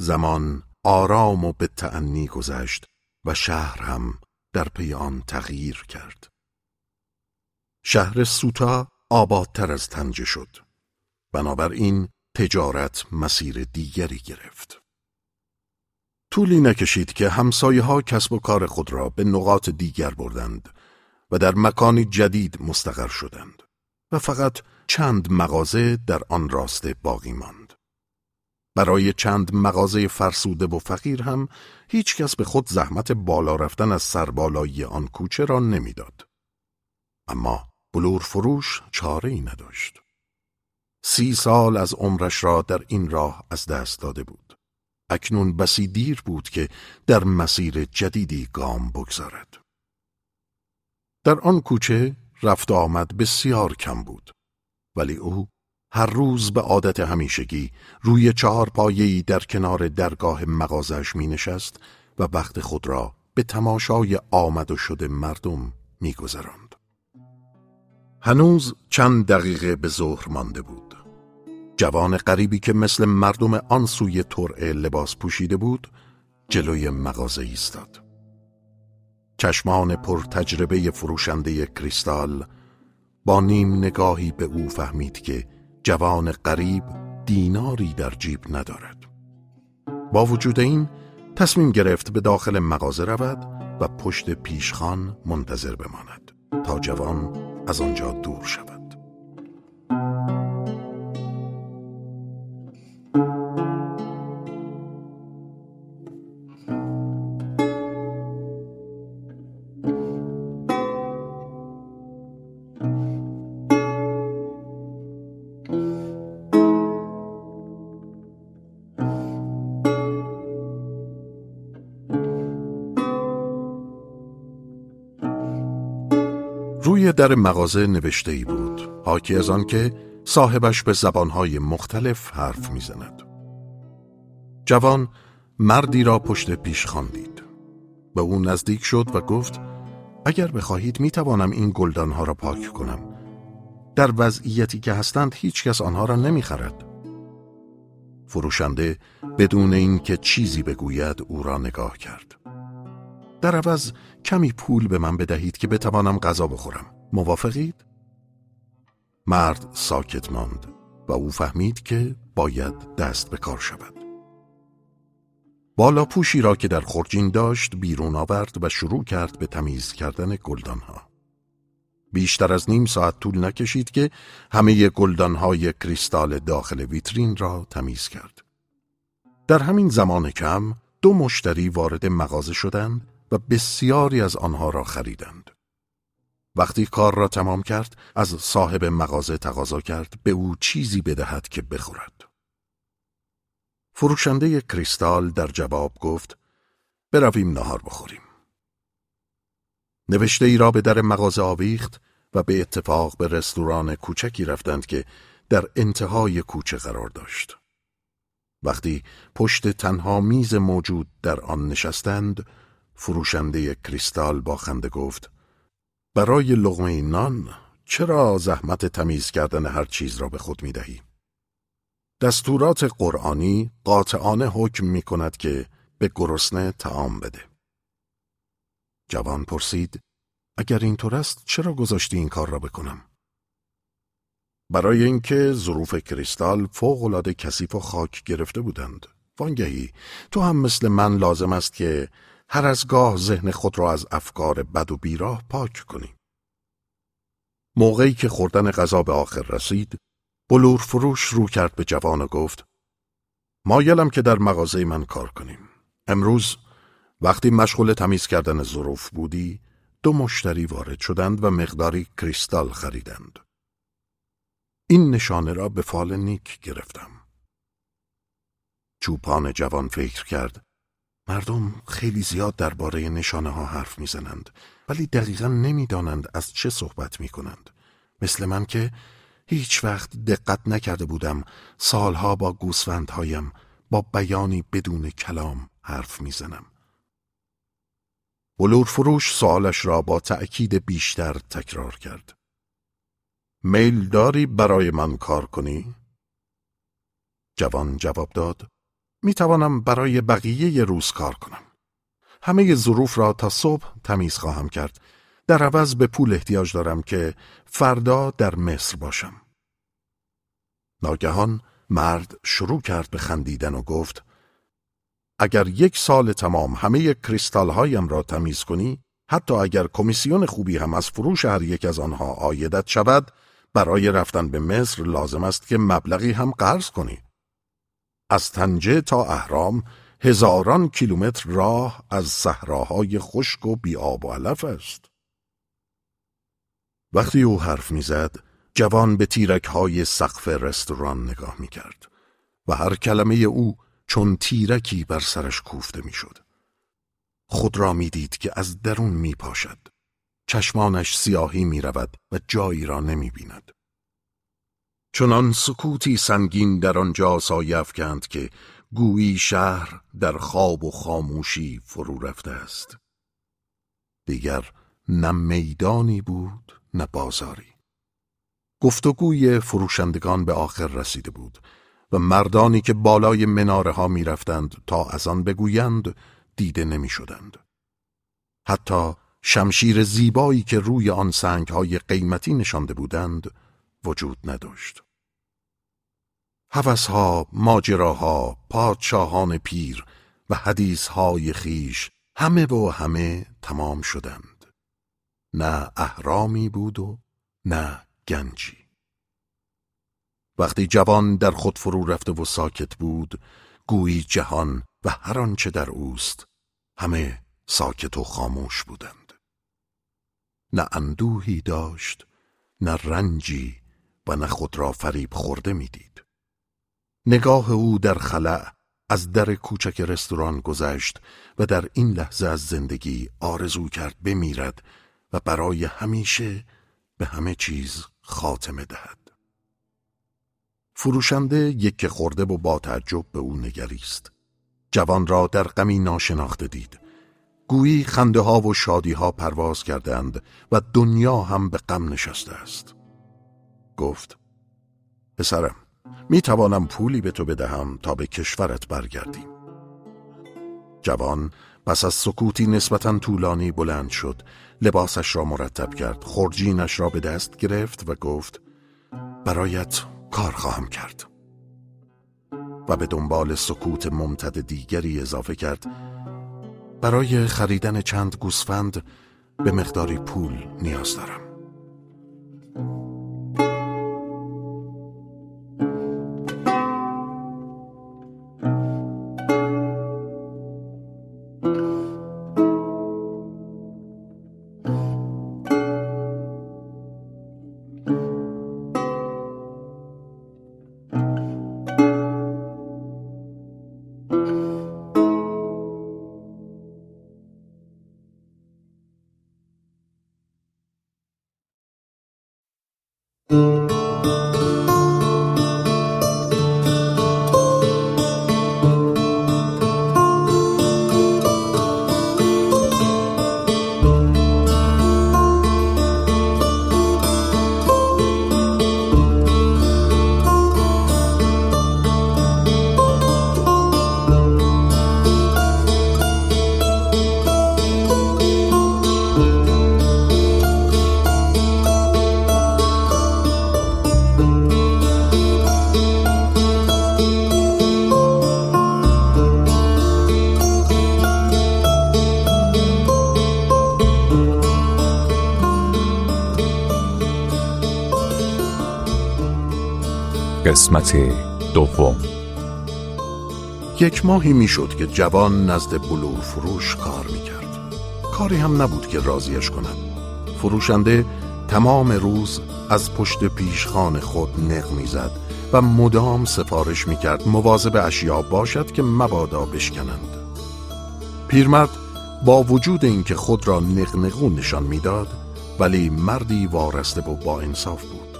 زمان آرام و به تعنی گذشت و شهر هم در پی آن تغییر کرد. شهر سوتا آبادتر از تنجه شد. بنابراین تجارت مسیر دیگری گرفت. طولی نکشید که همسایه ها کسب و کار خود را به نقاط دیگر بردند و در مکانی جدید مستقر شدند و فقط چند مغازه در آن راسته باقی ماند. برای چند مغازه فرسوده و فقیر هم هیچ کس به خود زحمت بالا رفتن از سربالایی آن کوچه را نمی‌داد. اما بلور فروش چاره ای نداشت. سی سال از عمرش را در این راه از دست داده بود. اکنون بسی دیر بود که در مسیر جدیدی گام بگذارد. در آن کوچه رفت آمد بسیار کم بود ولی او هر روز به عادت همیشگی روی چهار پایهی در کنار درگاه مغازش می نشست و وقت خود را به تماشای آمد و شده مردم می گذراند. هنوز چند دقیقه به ظهر مانده بود. جوان غریبی که مثل مردم آن سوی ترعه لباس پوشیده بود جلوی مغازه ایستاد. چشمان پر تجربه فروشنده کریستال با نیم نگاهی به او فهمید که جوان غریب دیناری در جیب ندارد. با وجود این تصمیم گرفت به داخل مغازه رود و پشت پیشخان منتظر بماند تا جوان از آنجا دور شود. در مغازه نوشته ای بود حاکی از آن که صاحبش به زبانهای مختلف حرف می‌زند. جوان مردی را پشت پیش خواندید. به او نزدیک شد و گفت اگر بخواهید می توانم این گلدانها را پاک کنم. در وضعیتی که هستند هیچ کس آنها را نمی خرد. فروشنده بدون اینکه چیزی بگوید او را نگاه کرد. در عوض کمی پول به من بدهید که بتوانم غذا بخورم. موافقید؟ مرد ساکت ماند و او فهمید که باید دست به کار شود. بالا پوشی را که در خورجین داشت بیرون آورد و شروع کرد به تمیز کردن گلدانها. بیشتر از نیم ساعت طول نکشید که همه گلدانهای کریستال داخل ویترین را تمیز کرد. در همین زمان کم دو مشتری وارد مغازه شدند و بسیاری از آنها را خریدند. وقتی کار را تمام کرد از صاحب مغازه تقاضا کرد به او چیزی بدهد که بخورد. فروشنده کریستال در جواب گفت برویم نهار بخوریم. نوشته ای را به در مغازه آویخت و به اتفاق به رستوران کوچکی رفتند که در انتهای کوچه قرار داشت. وقتی پشت تنها میز موجود در آن نشستند، فروشنده کریستال با خنده گفت برای لغمه نان چرا زحمت تمیز کردن هر چیز را به خود می دهی؟ دستورات قرآنی قاطعانه حکم می کند که به گرسنه تعام بده. جوان پرسید اگر اینطور است چرا گذاشتی این کار را بکنم؟ برای اینکه ظروف کریستال فوقالعاده کثیف و خاک گرفته بودند. وانگهی تو هم مثل من لازم است که هر از گاه ذهن خود را از افکار بد و بیراه پاک کنی. موقعی که خوردن غذا به آخر رسید، بلور فروش رو کرد به جوان و گفت مایلم که در مغازه من کار کنیم. امروز وقتی مشغول تمیز کردن ظروف بودی، دو مشتری وارد شدند و مقداری کریستال خریدند. این نشانه را به فال نیک گرفتم. چوپان جوان فکر کرد مردم خیلی زیاد درباره نشانه ها حرف می‌زنند ولی دقیقا نمی‌دانند از چه صحبت می کنند. مثل من که هیچ وقت دقت نکرده بودم سالها با گوسفندهایم با بیانی بدون کلام حرف می‌زنم. بلور فروش سوالش را با تأکید بیشتر تکرار کرد. میل داری برای من کار کنی؟ جوان جواب داد می توانم برای بقیه روز کار کنم. همه ظروف را تا صبح تمیز خواهم کرد. در عوض به پول احتیاج دارم که فردا در مصر باشم. ناگهان مرد شروع کرد به خندیدن و گفت اگر یک سال تمام همه کریستال هایم را تمیز کنی حتی اگر کمیسیون خوبی هم از فروش هر یک از آنها آیدت شود برای رفتن به مصر لازم است که مبلغی هم قرض کنی از تنجه تا اهرام هزاران کیلومتر راه از صحراهای خشک و بیاب و علف است وقتی او حرف می‌زد جوان به تیرک های سقف رستوران نگاه می کرد و هر کلمه او چون تیرکی بر سرش کوفته می شد. خود را می دید که از درون می پاشد. چشمانش سیاهی می رود و جایی را نمی بیند. چنان سکوتی سنگین در آنجا سایه افکند که گویی شهر در خواب و خاموشی فرو رفته است. دیگر نه میدانی بود نه بازاری. گفتگوی فروشندگان به آخر رسیده بود و مردانی که بالای مناره ها می رفتند تا از آن بگویند دیده نمی شدند. حتی شمشیر زیبایی که روی آن سنگ های قیمتی نشانده بودند وجود نداشت. ها، ماجراها، پادشاهان پیر و های خیش همه و همه تمام شدند. نه اهرامی بود و نه گنجی. وقتی جوان در خود فرو رفته و ساکت بود گویی جهان و هر آنچه در اوست همه ساکت و خاموش بودند. نه اندوهی داشت نه رنجی و نه خود را فریب خورده می‌دید. نگاه او در خلع از در کوچک رستوران گذشت و در این لحظه از زندگی آرزو کرد بمیرد و برای همیشه به همه چیز خاتمه دهد. فروشنده یک خورده و با تعجب به او نگریست جوان را در غمی ناشناخته دید. گویی خنده ها و شادی ها پرواز کردند و دنیا هم به غم نشسته است. گفت پسرم می توانم پولی به تو بدهم تا به کشورت برگردیم. جوان پس از سکوتی نسبتا طولانی بلند شد. لباسش را مرتب کرد. خورجینش را به دست گرفت و گفت برایت کار خواهم کرد. و به دنبال سکوت ممتد دیگری اضافه کرد برای خریدن چند گوسفند به مقداری پول نیاز دارم. ماهی می‌شد که جوان نزد بلور فروش کار می‌کرد. کاری هم نبود که راضیش کند. فروشنده تمام روز از پشت پیشخان خود نق می‌زد و مدام سفارش می‌کرد مواظب اشیا باشد که مبادا بشکنند. پیرمرد با وجود اینکه خود را نقنقو نشان می‌داد ولی مردی وارسته و با انصاف بود.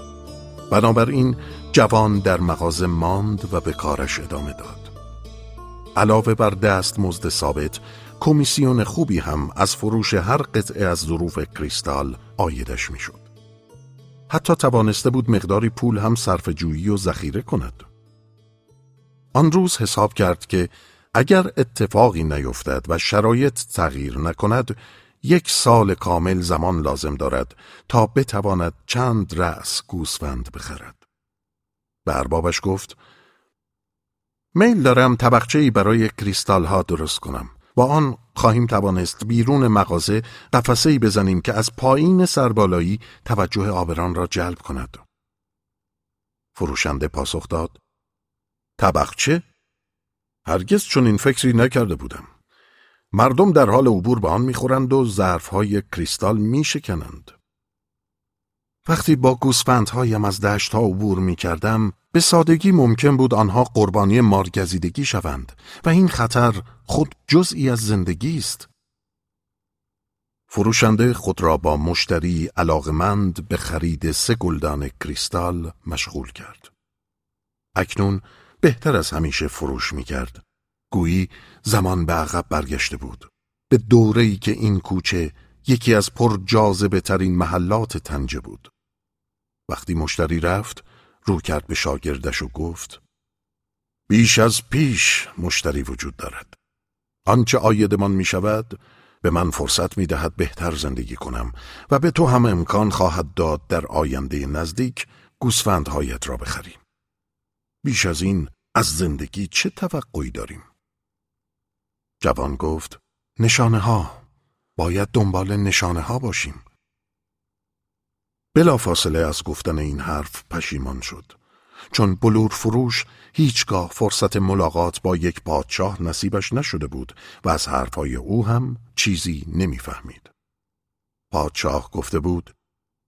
بنابراین جوان در مغازه ماند و به کارش ادامه داد. علاوه بر دست مزد ثابت کمیسیون خوبی هم از فروش هر قطعه از ظروف کریستال آیدش می‌شد. حتی توانسته بود مقداری پول هم صرف جویی و ذخیره کند. آن روز حساب کرد که اگر اتفاقی نیفتد و شرایط تغییر نکند یک سال کامل زمان لازم دارد تا بتواند چند رأس گوسفند بخرد. به اربابش گفت میل دارم طبقچه برای کریستال ها درست کنم. با آن خواهیم توانست بیرون مغازه قفسه بزنیم که از پایین سربالایی توجه آبران را جلب کند. فروشنده پاسخ داد طبقچه؟ هرگز چون این فکری نکرده بودم. مردم در حال عبور به آن می‌خورند و ظرفهای کریستال میشکنند. وقتی با گوسفندهایم از دشت ها عبور می کردم به سادگی ممکن بود آنها قربانی مارگزیدگی شوند و این خطر خود جزئی از زندگی است. فروشنده خود را با مشتری علاقمند به خرید سه گلدان کریستال مشغول کرد. اکنون بهتر از همیشه فروش می کرد. گویی زمان به عقب برگشته بود. به دوره‌ای که این کوچه یکی از پر جاذبه ترین محلات تنجه بود. وقتی مشتری رفت رو کرد به شاگردش و گفت بیش از پیش مشتری وجود دارد. آنچه آیدمان می شود به من فرصت می دهد بهتر زندگی کنم و به تو هم امکان خواهد داد در آینده نزدیک گوسفندهایت را بخریم. بیش از این از زندگی چه توقعی داریم؟ جوان گفت نشانه ها باید دنبال نشانه ها باشیم. فاصله از گفتن این حرف پشیمان شد چون بلور فروش هیچگاه فرصت ملاقات با یک پادشاه نصیبش نشده بود و از حرفهای او هم چیزی نمی‌فهمید. پادشاه گفته بود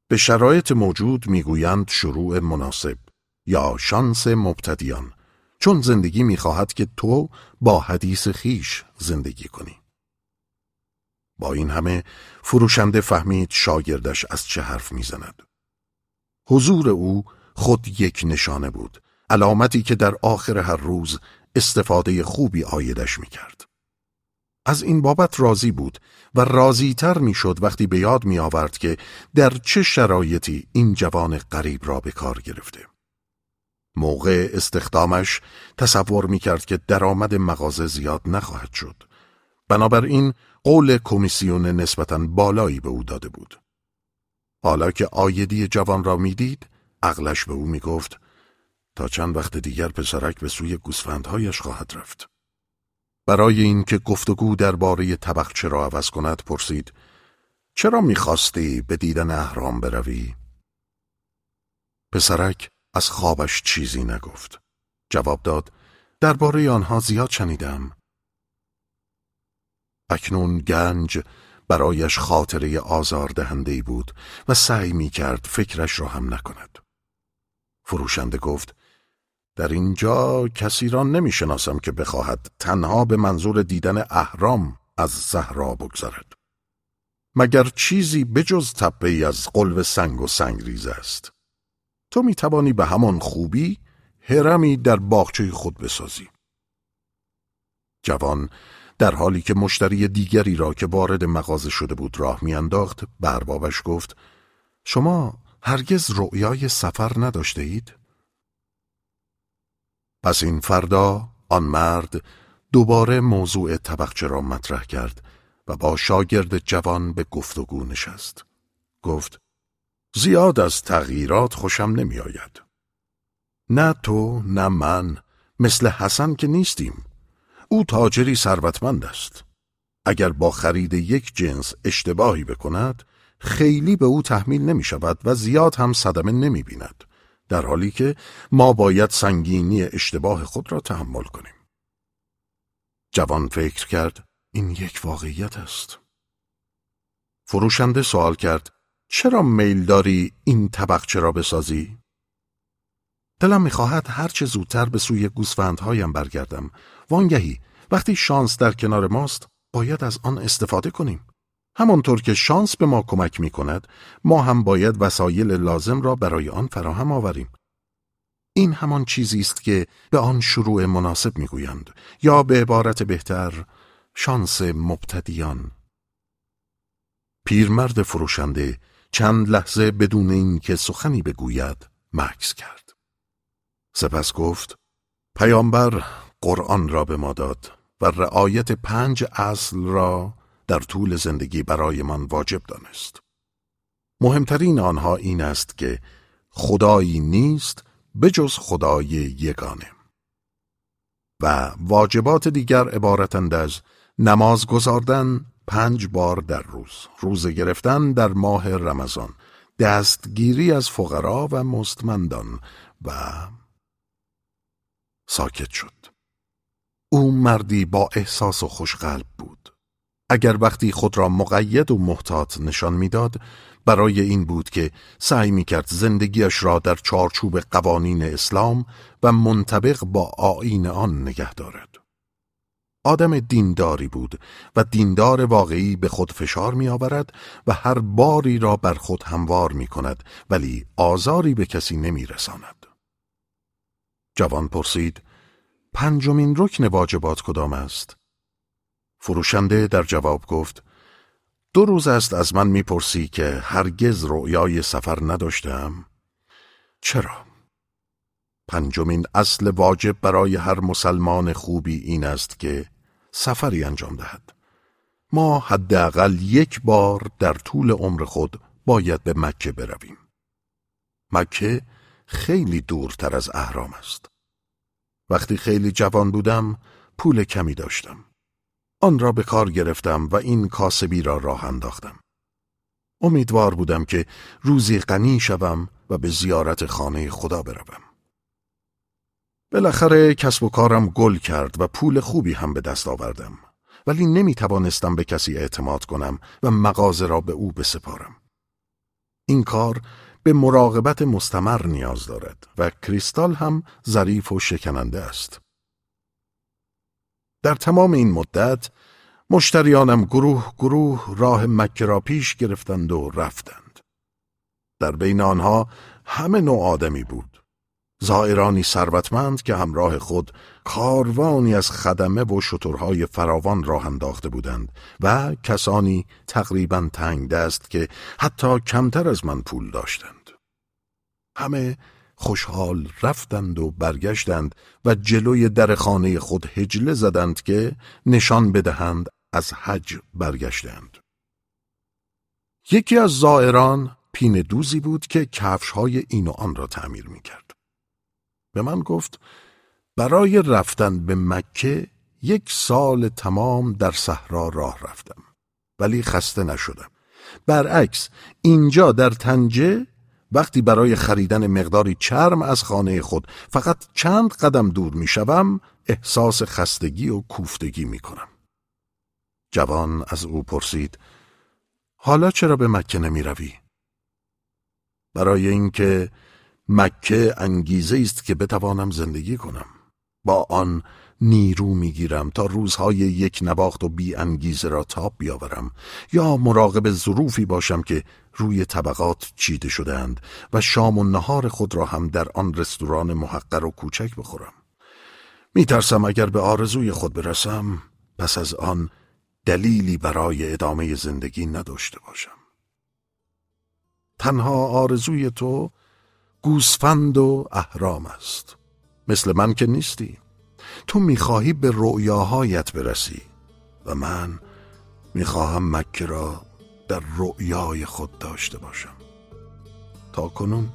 به شرایط موجود می‌گویند شروع مناسب یا شانس مبتدیان چون زندگی می‌خواهد که تو با حدیث خیش زندگی کنی. با این همه فروشنده فهمید شاگردش از چه حرف می‌زند. حضور او خود یک نشانه بود علامتی که در آخر هر روز استفاده خوبی آیدش می کرد. از این بابت راضی بود و راضی تر می شد وقتی به یاد می آورد که در چه شرایطی این جوان غریب را به کار گرفته. موقع استخدامش تصور می کرد که درآمد مغازه زیاد نخواهد شد. بنابراین قول کمیسیون نسبتا بالایی به او داده بود. حالا که آیدی جوان را می‌دید، عقلش به او می گفت تا چند وقت دیگر پسرک به سوی گوسفندهایش خواهد رفت. برای اینکه گفتگو درباره طبقچه را عوض کند پرسید چرا می‌خواستی به دیدن اهرام بروی؟ پسرک از خوابش چیزی نگفت. جواب داد درباره آنها زیاد شنیدم. اکنون گنج برایش خاطره آزار دهنده بود و سعی می کرد فکرش را هم نکند. فروشنده گفت در اینجا کسی را نمی شناسم که بخواهد تنها به منظور دیدن اهرام از زهرا بگذرد. مگر چیزی بجز تپه ای از قلب سنگ و سنگریز است. تو می توانی به همان خوبی هرمی در باغچه خود بسازی. جوان در حالی که مشتری دیگری را که وارد مغازه شده بود راه میانداخت بربابش گفت شما هرگز رؤیای سفر نداشته اید؟ پس این فردا آن مرد دوباره موضوع طبقچه را مطرح کرد و با شاگرد جوان به گفتگو نشست. گفت زیاد از تغییرات خوشم نمی آید. نه تو نه من مثل حسن که نیستیم. او تاجری ثروتمند است. اگر با خرید یک جنس اشتباهی بکند خیلی به او تحمیل نمی شود و زیاد هم صدمه نمی بیند. در حالی که ما باید سنگینی اشتباه خود را تحمل کنیم. جوان فکر کرد این یک واقعیت است. فروشنده سوال کرد چرا میل داری این طبقچه را بسازی؟ دلم می‌خواهد هرچه زودتر به سوی گوسفندهایم برگردم. وانگهی وقتی شانس در کنار ماست باید از آن استفاده کنیم. همانطور که شانس به ما کمک می کند، ما هم باید وسایل لازم را برای آن فراهم آوریم. این همان چیزی است که به آن شروع مناسب می‌گویند یا به عبارت بهتر شانس مبتدیان. پیرمرد فروشنده چند لحظه بدون اینکه سخنی بگوید مکس کرد. سپس گفت پیامبر قرآن را به ما داد و رعایت پنج اصل را در طول زندگی برایمان واجب دانست. مهمترین آنها این است که خدایی نیست بجز خدای یگانه و واجبات دیگر عبارتند از نماز گذاردن پنج بار در روز روز گرفتن در ماه رمضان دستگیری از فقرا و مستمندان و ساکت شد او مردی با احساس و خوشقلب بود اگر وقتی خود را مقید و محتاط نشان می‌داد برای این بود که سعی می کرد زندگیش را در چارچوب قوانین اسلام و منطبق با آین آن نگه دارد. آدم دینداری بود و دیندار واقعی به خود فشار می آورد و هر باری را بر خود هموار می کند ولی آزاری به کسی نمی رساند. جوان پرسید پنجمین رکن واجبات کدام است؟ فروشنده در جواب گفت دو روز است از من می‌پرسی که هرگز رؤیای سفر نداشتم چرا؟ پنجمین اصل واجب برای هر مسلمان خوبی این است که سفری انجام دهد ما حداقل یک بار در طول عمر خود باید به مکه برویم مکه خیلی دورتر از اهرام است وقتی خیلی جوان بودم پول کمی داشتم آن را به کار گرفتم و این کاسبی را راه انداختم. امیدوار بودم که روزی غنی شوم و به زیارت خانه خدا بروم. بالاخره کسب و کارم گل کرد و پول خوبی هم به دست آوردم. ولی نمی توانستم به کسی اعتماد کنم و مغازه را به او بسپارم. این کار به مراقبت مستمر نیاز دارد و کریستال هم ظریف و شکننده است. در تمام این مدت مشتریانم گروه گروه راه مکه را پیش گرفتند و رفتند. در بین آنها همه نوع آدمی بود زائرانی ثروتمند که همراه خود کاروانی از خدمه و شترهای فراوان راه انداخته بودند و کسانی تقریبا تنگ دست که حتی کمتر از من پول داشتند همه خوشحال رفتند و برگشتند و جلوی در خانه خود هجله زدند که نشان بدهند از حج برگشتند یکی از زائران پین دوزی بود که کفش های این و آن را تعمیر می کرد. به من گفت برای رفتن به مکه یک سال تمام در صحرا راه رفتم ولی خسته نشدم برعکس اینجا در تنجه وقتی برای خریدن مقداری چرم از خانه خود فقط چند قدم دور می شوم احساس خستگی و کوفتگی می کنم. جوان از او پرسید حالا چرا به مکه نمی روی؟ برای اینکه مکه انگیزه است که بتوانم زندگی کنم با آن نیرو می‌گیرم تا روزهای یک نواخت و بی انگیزه را تاب بیاورم یا مراقب ظروفی باشم که روی طبقات چیده شدهاند و شام و نهار خود را هم در آن رستوران محقر و کوچک بخورم. میترسم اگر به آرزوی خود برسم پس از آن دلیلی برای ادامه زندگی نداشته باشم. تنها آرزوی تو گوسفند و اهرام است. مثل من که نیستی. تو می‌خواهی به رؤیاهایت برسی و من می‌خواهم مکه را در رؤیای خود داشته باشم. تا کنون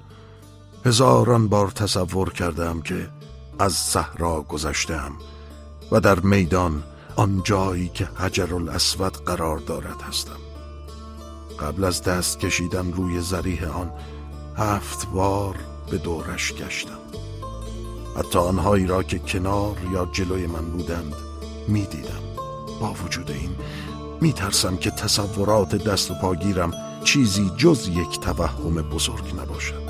هزاران بار تصور کردم که از صحرا گذشتم و در میدان آن جایی که حجر الاسود قرار دارد هستم. قبل از دست کشیدن روی زریح آن هفت بار به دورش گشتم. حتی آنهایی را که کنار یا جلوی من بودند می‌دیدم. با وجود این میترسم که تصورات دست و پاگیرم چیزی جز یک توهم بزرگ نباشد.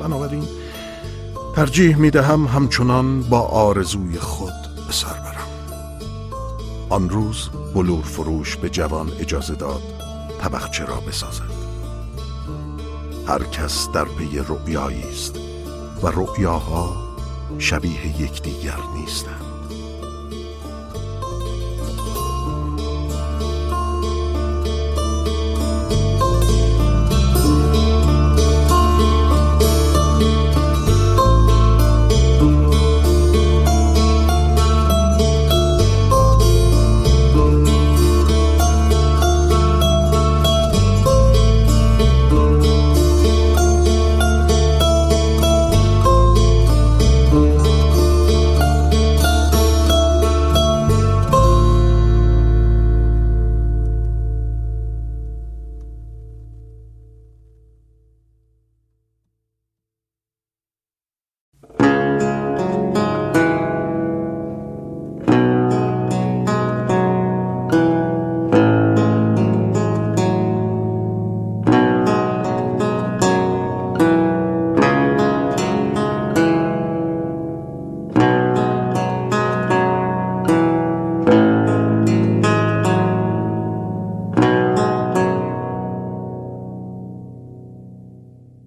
بنابراین ترجیح می‌دهم همچنان با آرزوی خود به سر برم. آن روز بلور فروش به جوان اجازه داد طبخچه را بسازد. هر کس در پی رؤیایی است و رؤیاها شبیه یکدیگر نیستند.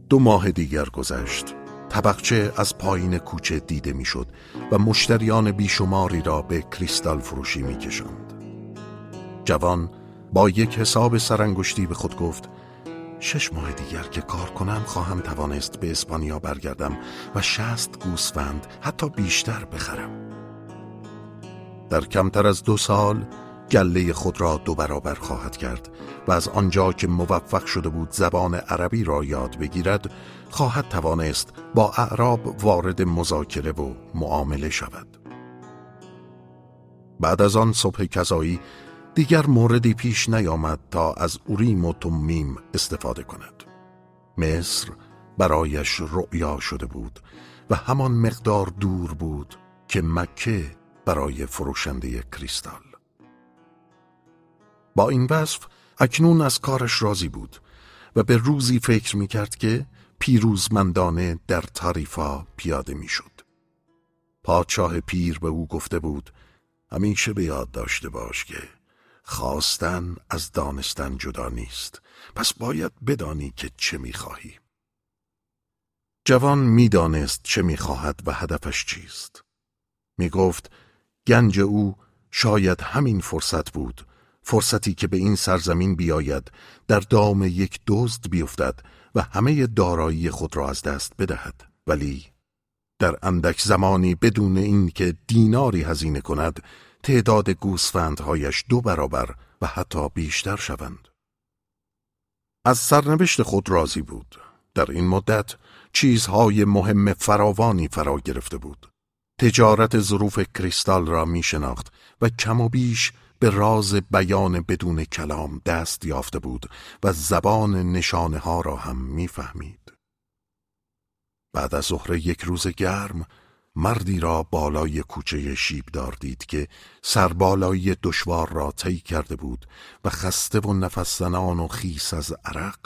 دو ماه دیگر گذشت طبقچه از پایین کوچه دیده می‌شد و مشتریان بیشماری را به کریستال فروشی می‌کشند. جوان با یک حساب سرانگشتی به خود گفت شش ماه دیگر که کار کنم خواهم توانست به اسپانیا برگردم و شست گوسفند حتی بیشتر بخرم در کمتر از دو سال گله خود را دو برابر خواهد کرد و از آنجا که موفق شده بود زبان عربی را یاد بگیرد خواهد توانست با اعراب وارد مذاکره و معامله شود. بعد از آن صبح کذایی دیگر موردی پیش نیامد تا از اوریم و تمیم استفاده کند. مصر برایش رؤیا شده بود و همان مقدار دور بود که مکه برای فروشنده کریستال. با این وصف اکنون از کارش راضی بود و به روزی فکر می کرد که پیروزمندانه در تاریفا پیاده می شد. پادشاه پیر به او گفته بود همیشه به یاد داشته باش که خواستن از دانستن جدا نیست پس باید بدانی که چه می خواهی. جوان می‌دانست چه می‌خواهد و هدفش چیست. می‌گفت گنج او شاید همین فرصت بود فرصتی که به این سرزمین بیاید در دام یک دزد بیفتد و همه دارایی خود را از دست بدهد. ولی در اندک زمانی بدون اینکه دیناری هزینه کند تعداد گوسفندهایش دو برابر و حتی بیشتر شوند. از سرنوشت خود راضی بود. در این مدت چیزهای مهم فراوانی فرا گرفته بود. تجارت ظروف کریستال را می شناخت و کم و بیش به راز بیان بدون کلام دست یافته بود و زبان نشانه ها را هم می‌فهمید. بعد از ظهر یک روز گرم مردی را بالای کوچه شیبدار دید که سربالایی دشوار را طی کرده بود و خسته و نفس زنان و خیس از عرق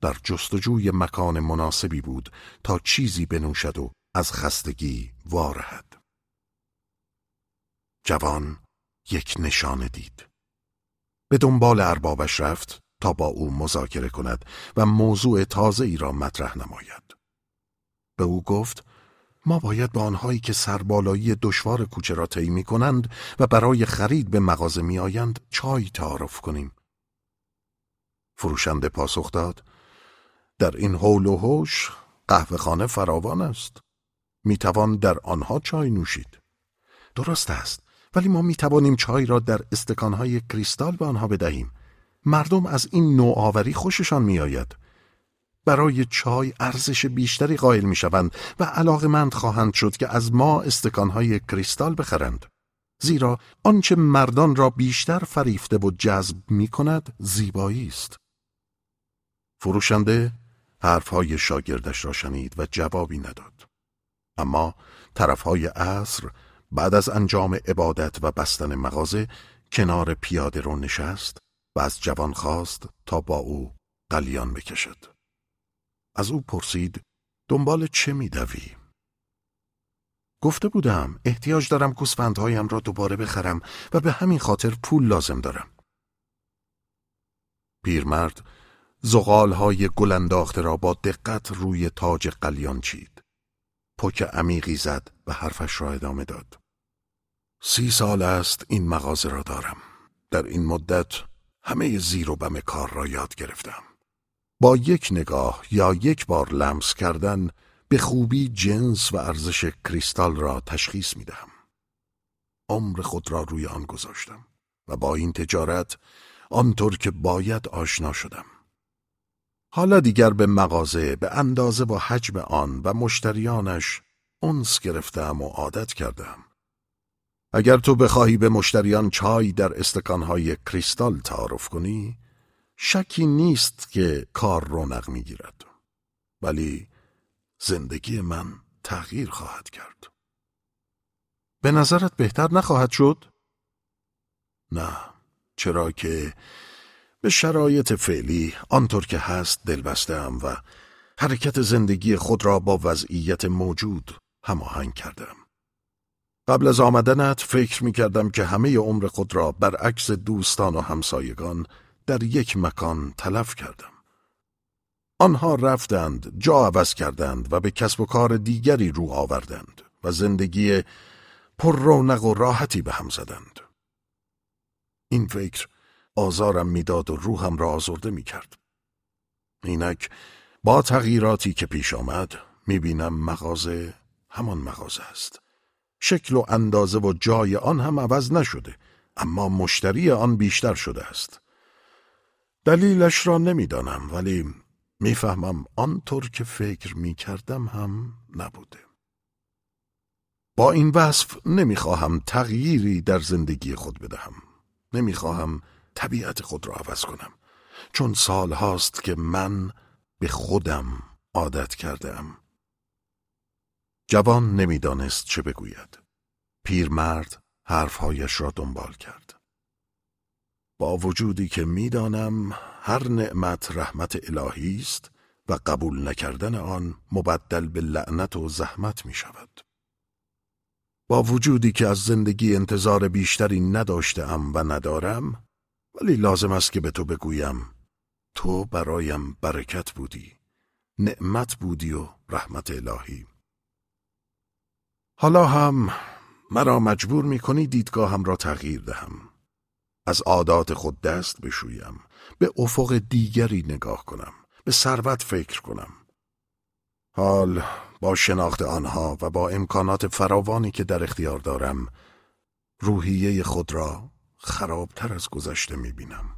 در جستجوی مکان مناسبی بود تا چیزی بنوشد و از خستگی وارهد. جوان یک نشانه دید. به دنبال اربابش رفت تا با او مذاکره کند و موضوع تازه ای را مطرح نماید. به او گفت ما باید با آنهایی که سربالایی دشوار کوچه را طی می کنند و برای خرید به مغازه می آیند چای تعارف کنیم. فروشنده پاسخ داد در این حول و هوش قهوه خانه فراوان است. می توان در آنها چای نوشید. درست است ولی ما می توانیم چای را در استکانهای کریستال به آنها بدهیم. مردم از این نوآوری خوششان می آید. برای چای ارزش بیشتری قائل می شوند و علاقمند خواهند شد که از ما استکانهای کریستال بخرند. زیرا آنچه مردان را بیشتر فریفته و جذب می کند زیبایی است. فروشنده حرفهای شاگردش را شنید و جوابی نداد. اما طرفهای عصر بعد از انجام عبادت و بستن مغازه کنار پیاده رو نشست و از جوان خواست تا با او قلیان بکشد. از او پرسید دنبال چه میدوی؟ گفته بودم احتیاج دارم گوسفندهایم را دوباره بخرم و به همین خاطر پول لازم دارم. پیرمرد زغالهای گل انداخته را با دقت روی تاج قلیان چید. پک عمیقی زد و حرفش را ادامه داد. سی سال است این مغازه را دارم. در این مدت همه زیر و بم کار را یاد گرفتم. با یک نگاه یا یک بار لمس کردن به خوبی جنس و ارزش کریستال را تشخیص می دهم. عمر خود را روی آن گذاشتم و با این تجارت آنطور که باید آشنا شدم. حالا دیگر به مغازه به اندازه و حجم آن و مشتریانش اونس گرفتم و عادت کردم. اگر تو بخواهی به مشتریان چای در استکانهای کریستال تعارف کنی شکی نیست که کار رونق می‌گیرد. ولی زندگی من تغییر خواهد کرد. به نظرت بهتر نخواهد شد؟ نه. چرا که به شرایط فعلی آنطور که هست دل بستم و حرکت زندگی خود را با وضعیت موجود هماهنگ کردم قبل از آمدنت فکر می کردم که همه عمر خود را برعکس دوستان و همسایگان در یک مکان تلف کردم. آنها رفتند، جا عوض کردند و به کسب و کار دیگری رو آوردند و زندگی پر رونق و راحتی به هم زدند. این فکر آزارم می‌داد و روحم را آزرده می کرد. اینک با تغییراتی که پیش آمد می بینم مغازه همان مغازه است. شکل و اندازه و جای آن هم عوض نشده اما مشتری آن بیشتر شده است. دلیلش را نمی‌دانم ولی می‌فهمم آنطور که فکر می‌کردم هم نبوده. با این وصف نمی‌خواهم تغییری در زندگی خود بدهم. نمی‌خواهم طبیعت خود را عوض کنم چون سال هاست که من به خودم عادت کردم جوان نمی‌دانست چه بگوید. پیرمرد حرفهایش را دنبال کرد. با وجودی که می‌دانم هر نعمت رحمت الهی است و قبول نکردن آن مبدل به لعنت و زحمت می شود. با وجودی که از زندگی انتظار بیشتری نداشتم و ندارم ولی لازم است که به تو بگویم تو برایم برکت بودی نعمت بودی و رحمت الهی حالا هم مرا مجبور می کنی دیدگاهم را تغییر دهم از عادات خود دست بشویم به افق دیگری نگاه کنم به ثروت فکر کنم حال با شناخت آنها و با امکانات فراوانی که در اختیار دارم روحیه خود را خرابتر از گذشته می بینم.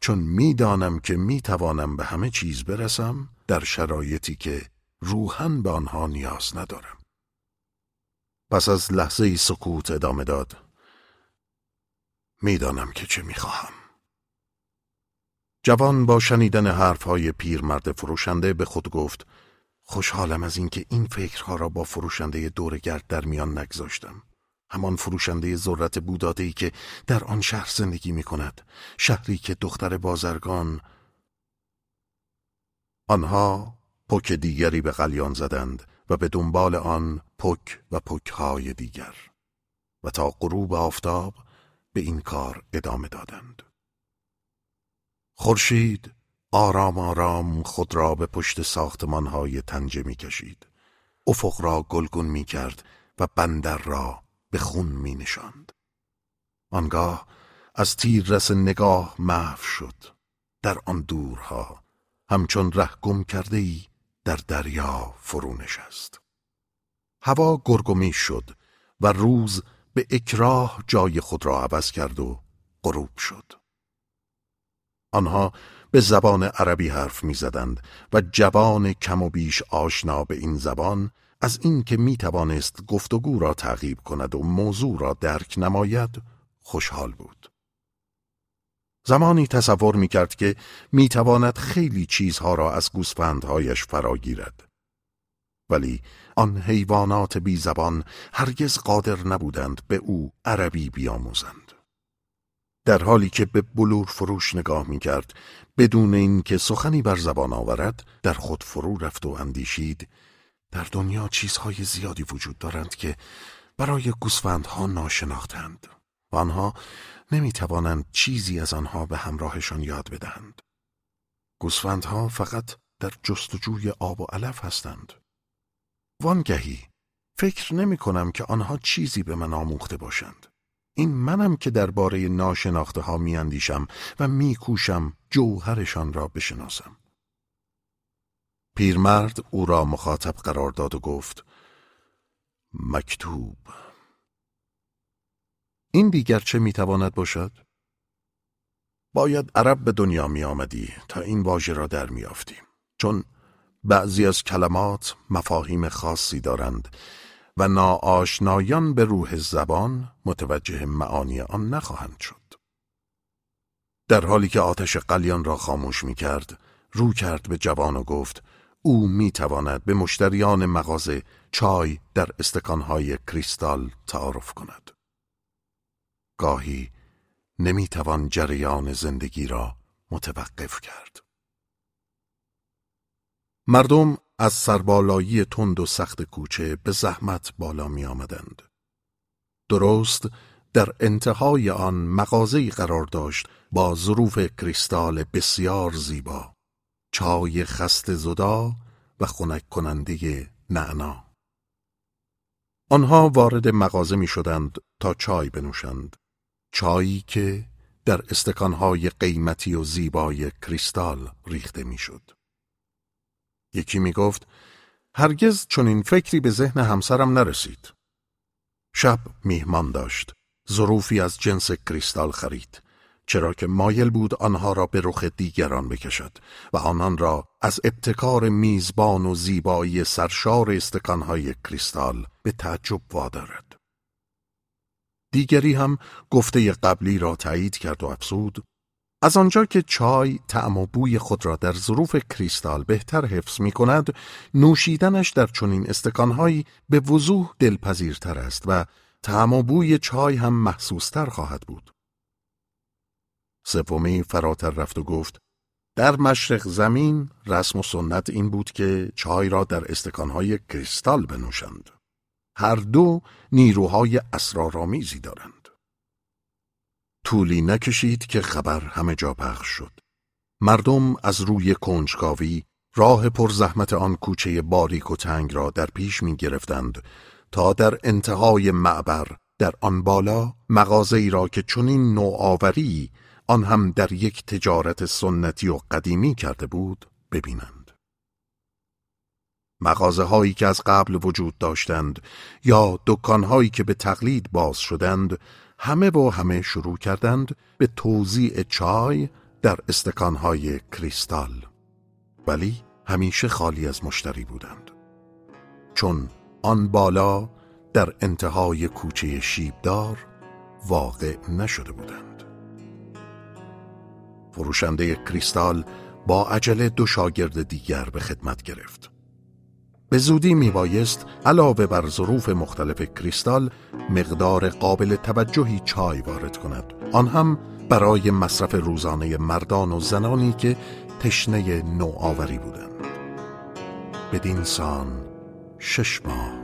چون می‌دانم که می توانم به همه چیز برسم در شرایطی که روحن به آنها نیاز ندارم. پس از لحظه سکوت ادامه داد. می‌دانم که چه می‌خواهم. جوان با شنیدن حرفهای پیرمرد فروشنده به خود گفت خوشحالم از اینکه این فکرها را با فروشنده دورگرد در میان نگذاشتم. همان فروشنده ذرت بودادهی که در آن شهر زندگی می کند. شهری که دختر بازرگان آنها پک دیگری به قلیان زدند و به دنبال آن پک و پکهای دیگر و تا غروب آفتاب به این کار ادامه دادند. خورشید آرام آرام خود را به پشت ساختمانهای تنجه می کشید. افق را گلگون می کرد و بندر را به خون می نشاند. آنگاه از تیر رس نگاه محو شد در آن دورها همچون ره گم کرده ای در دریا فرو نشست. هوا گرگومی شد و روز به اکراه جای خود را عوض کرد و غروب شد. آنها به زبان عربی حرف می‌زدند و جوان کم و بیش آشنا به این زبان از اینکه می توانست گفتگو را تعقیب کند و موضوع را درک نماید خوشحال بود. زمانی تصور می کرد که می تواند خیلی چیزها را از گوسفندهایش فراگیرد. ولی آن حیوانات بی زبان هرگز قادر نبودند به او عربی بیاموزند. در حالی که به بلور فروش نگاه می کرد بدون اینکه سخنی بر زبان آورد در خود فرو رفت و اندیشید در دنیا چیزهای زیادی وجود دارند که برای گوسفندها ناشناختند و آنها نمی توانند چیزی از آنها به همراهشان یاد بدهند. گوسفندها فقط در جستجوی آب و علف هستند. وانگهی فکر نمی کنم که آنها چیزی به من آموخته باشند. این منم که درباره ناشناخته ها می اندیشم و می کوشم جوهرشان را بشناسم. پیرمرد او را مخاطب قرار داد و گفت مکتوب این دیگر چه می‌تواند باشد؟ باید عرب به دنیا می آمدی تا این واژه را در میافتیم چون بعضی از کلمات مفاهیم خاصی دارند و ناآشنایان به روح زبان متوجه معانی آن نخواهند شد. در حالی که آتش قلیان را خاموش می کرد، رو کرد به جوان و گفت او می تواند به مشتریان مغازه چای در استکانهای کریستال تعارف کند. گاهی نمی توان جریان زندگی را متوقف کرد. مردم از سربالایی تند و سخت کوچه به زحمت بالا می آمدند. درست در انتهای آن مغازه‌ای قرار داشت با ظروف کریستال بسیار زیبا چای خست زدا و خنک کننده نعنا آنها وارد مغازه می شدند تا چای بنوشند چایی که در استکانهای قیمتی و زیبای کریستال ریخته می شد. یکی می گفت هرگز این فکری به ذهن همسرم نرسید. شب میهمان داشت. ظروفی از جنس کریستال خرید. چرا که مایل بود آنها را به رخ دیگران بکشد و آنان را از ابتکار میزبان و زیبایی سرشار استکانهای کریستال به تعجب وادارد. دیگری هم گفته قبلی را تایید کرد و افسود از آنجا که چای طعم و بوی خود را در ظروف کریستال بهتر حفظ می کند نوشیدنش در چنین استکانهایی به وضوح دلپذیرتر است و طعم و بوی چای هم محسوستر خواهد بود. سومی فراتر رفت و گفت در مشرق زمین رسم و سنت این بود که چای را در استکانهای کریستال بنوشند. هر دو نیروهای اسرارآمیزی دارند. طولی نکشید که خبر همه جا پخش شد. مردم از روی کنجکاوی راه پر زحمت آن کوچه باریک و تنگ را در پیش می گرفتند تا در انتهای معبر در آن بالا مغازه را که چنین نوآوری آن هم در یک تجارت سنتی و قدیمی کرده بود ببینند. مغازه هایی که از قبل وجود داشتند یا دکان هایی که به تقلید باز شدند همه و همه شروع کردند به توزیع چای در استکان های کریستال. ولی همیشه خالی از مشتری بودند. چون آن بالا در انتهای کوچه شیبدار واقع نشده بودند. فروشنده کریستال با عجله دو شاگرد دیگر به خدمت گرفت. به زودی میبایست علاوه بر ظروف مختلف کریستال مقدار قابل توجهی چای وارد کند. آن هم برای مصرف روزانه مردان و زنانی که تشنه نوآوری بودند. بدین سان شش ماه.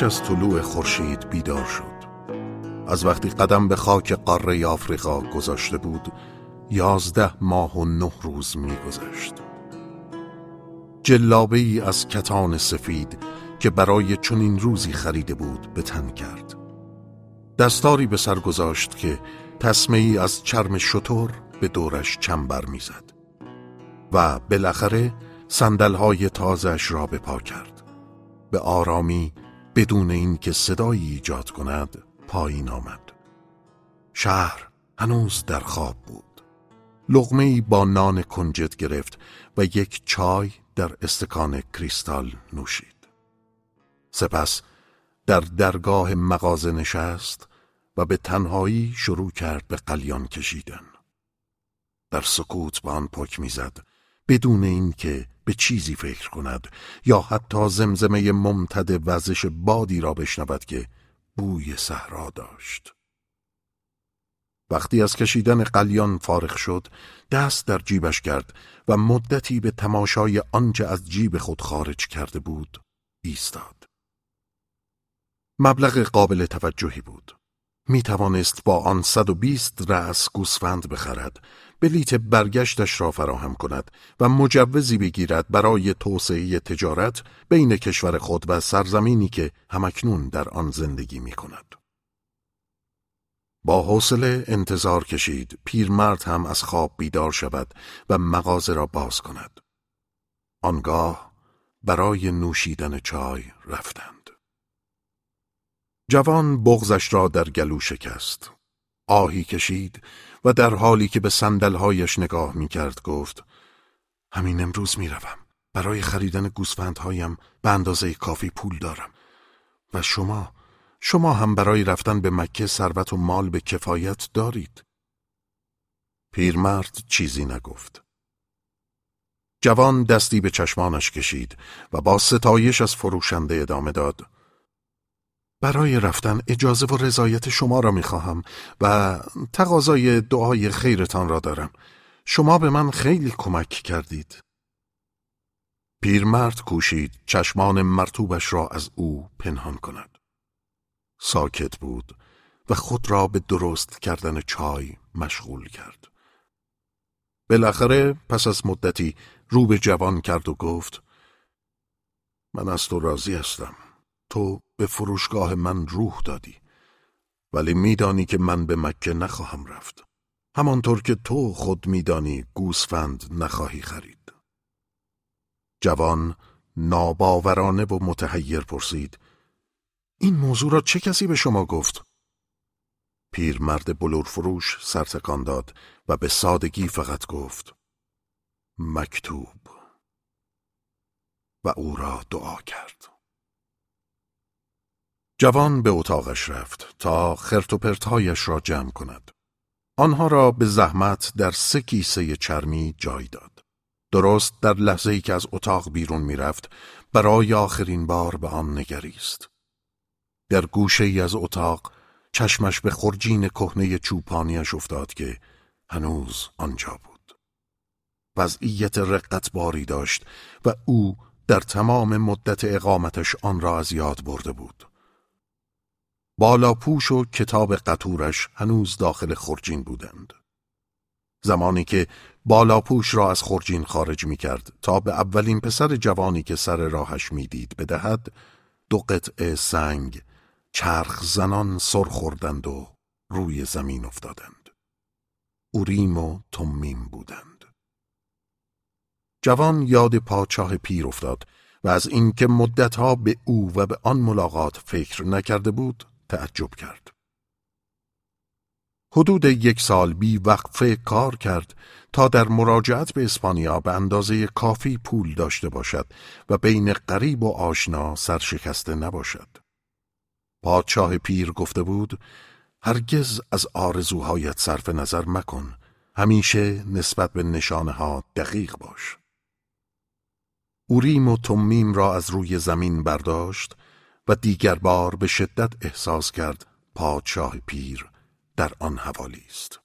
پیش از طلوع خورشید بیدار شد. از وقتی قدم به خاک قاره آفریقا گذاشته بود یازده ماه و نه روز میگذشت. جلابه ای از کتان سفید که برای چنین روزی خریده بود به تن کرد. دستاری به سر گذاشت که تسمه ای از چرم شطور به دورش چنبر می‌زد و بالاخره سندلهای تازش را به پا کرد. به آرامی بدون اینکه صدایی ایجاد کند پایین آمد. شهر هنوز در خواب بود. لغمه ای با نان کنجد گرفت و یک چای در استکان کریستال نوشید. سپس در درگاه مغازه نشست و به تنهایی شروع کرد به قلیان کشیدن. در سکوت به آن پک می‌زد بدون اینکه به چیزی فکر کند یا حتی زمزمه ممتد وزش بادی را بشنود که بوی صحرا داشت. وقتی از کشیدن قلیان فارغ شد دست در جیبش کرد و مدتی به تماشای آنچه از جیب خود خارج کرده بود ایستاد. مبلغ قابل توجهی بود. می توانست با آن 120 رأس گوسفند بخرد بلیت برگشتش را فراهم کند و مجوزی بگیرد برای توسعه تجارت بین کشور خود و سرزمینی که همکنون در آن زندگی می کند. با حوصله انتظار کشید پیرمرد هم از خواب بیدار شود و مغازه را باز کند. آنگاه برای نوشیدن چای رفتند. جوان بغزش را در گلو شکست. آهی کشید و در حالی که به سندلهایش نگاه می کرد گفت همین امروز می روم. برای خریدن گوسفندهایم به اندازه کافی پول دارم. و شما شما هم برای رفتن به مکه ثروت و مال به کفایت دارید. پیرمرد چیزی نگفت. جوان دستی به چشمانش کشید و با ستایش از فروشنده ادامه داد. برای رفتن اجازه و رضایت شما را می‌خواهم و تقاضای دعای خیرتان را دارم. شما به من خیلی کمک کردید. پیرمرد کوشید چشمان مرتوبش را از او پنهان کند. ساکت بود و خود را به درست کردن چای مشغول کرد. بالاخره پس از مدتی رو به جوان کرد و گفت من از تو راضی هستم. تو به فروشگاه من روح دادی ولی میدانی که من به مکه نخواهم رفت. همانطور که تو خود میدانی گوسفند نخواهی خرید. جوان ناباورانه و متحیر پرسید این موضوع را چه کسی به شما گفت؟ پیرمرد بلور فروش سرتکان داد و به سادگی فقط گفت مکتوب. و او را دعا کرد. جوان به اتاقش رفت تا خرت و پرتهایش را جمع کند. آنها را به زحمت در سه کیسه چرمی جای داد. درست در لحظه ای که از اتاق بیرون می‌رفت برای آخرین بار به آن نگریست. در گوشه ای از اتاق چشمش به خرجین کهنه چوپانیش افتاد که هنوز آنجا بود. وضعیت رقت باری داشت و او در تمام مدت اقامتش آن را از یاد برده بود. بالا پوش و کتاب قطورش هنوز داخل خرجین بودند. زمانی که بالاپوش را از خرجین خارج می کرد تا به اولین پسر جوانی که سر راهش می‌دید بدهد دو قطعه سنگ چرخ زنان سر خوردند و روی زمین افتادند. اوریم و تمیم بودند. جوان یاد پاچاه پیر افتاد و از اینکه مدتها به او و به آن ملاقات فکر نکرده بود تعجب کرد. حدود یک سال بی وقفه کار کرد تا در مراجعت به اسپانیا به اندازه کافی پول داشته باشد و بین قریب و آشنا سرشکسته نباشد. پادشاه پیر گفته بود هرگز از آرزوهایت صرف نظر مکن همیشه نسبت به نشانه ها دقیق باش اوریم و تمیم را از روی زمین برداشت و دیگر بار به شدت احساس کرد پادشاه پیر در آن حوالی است.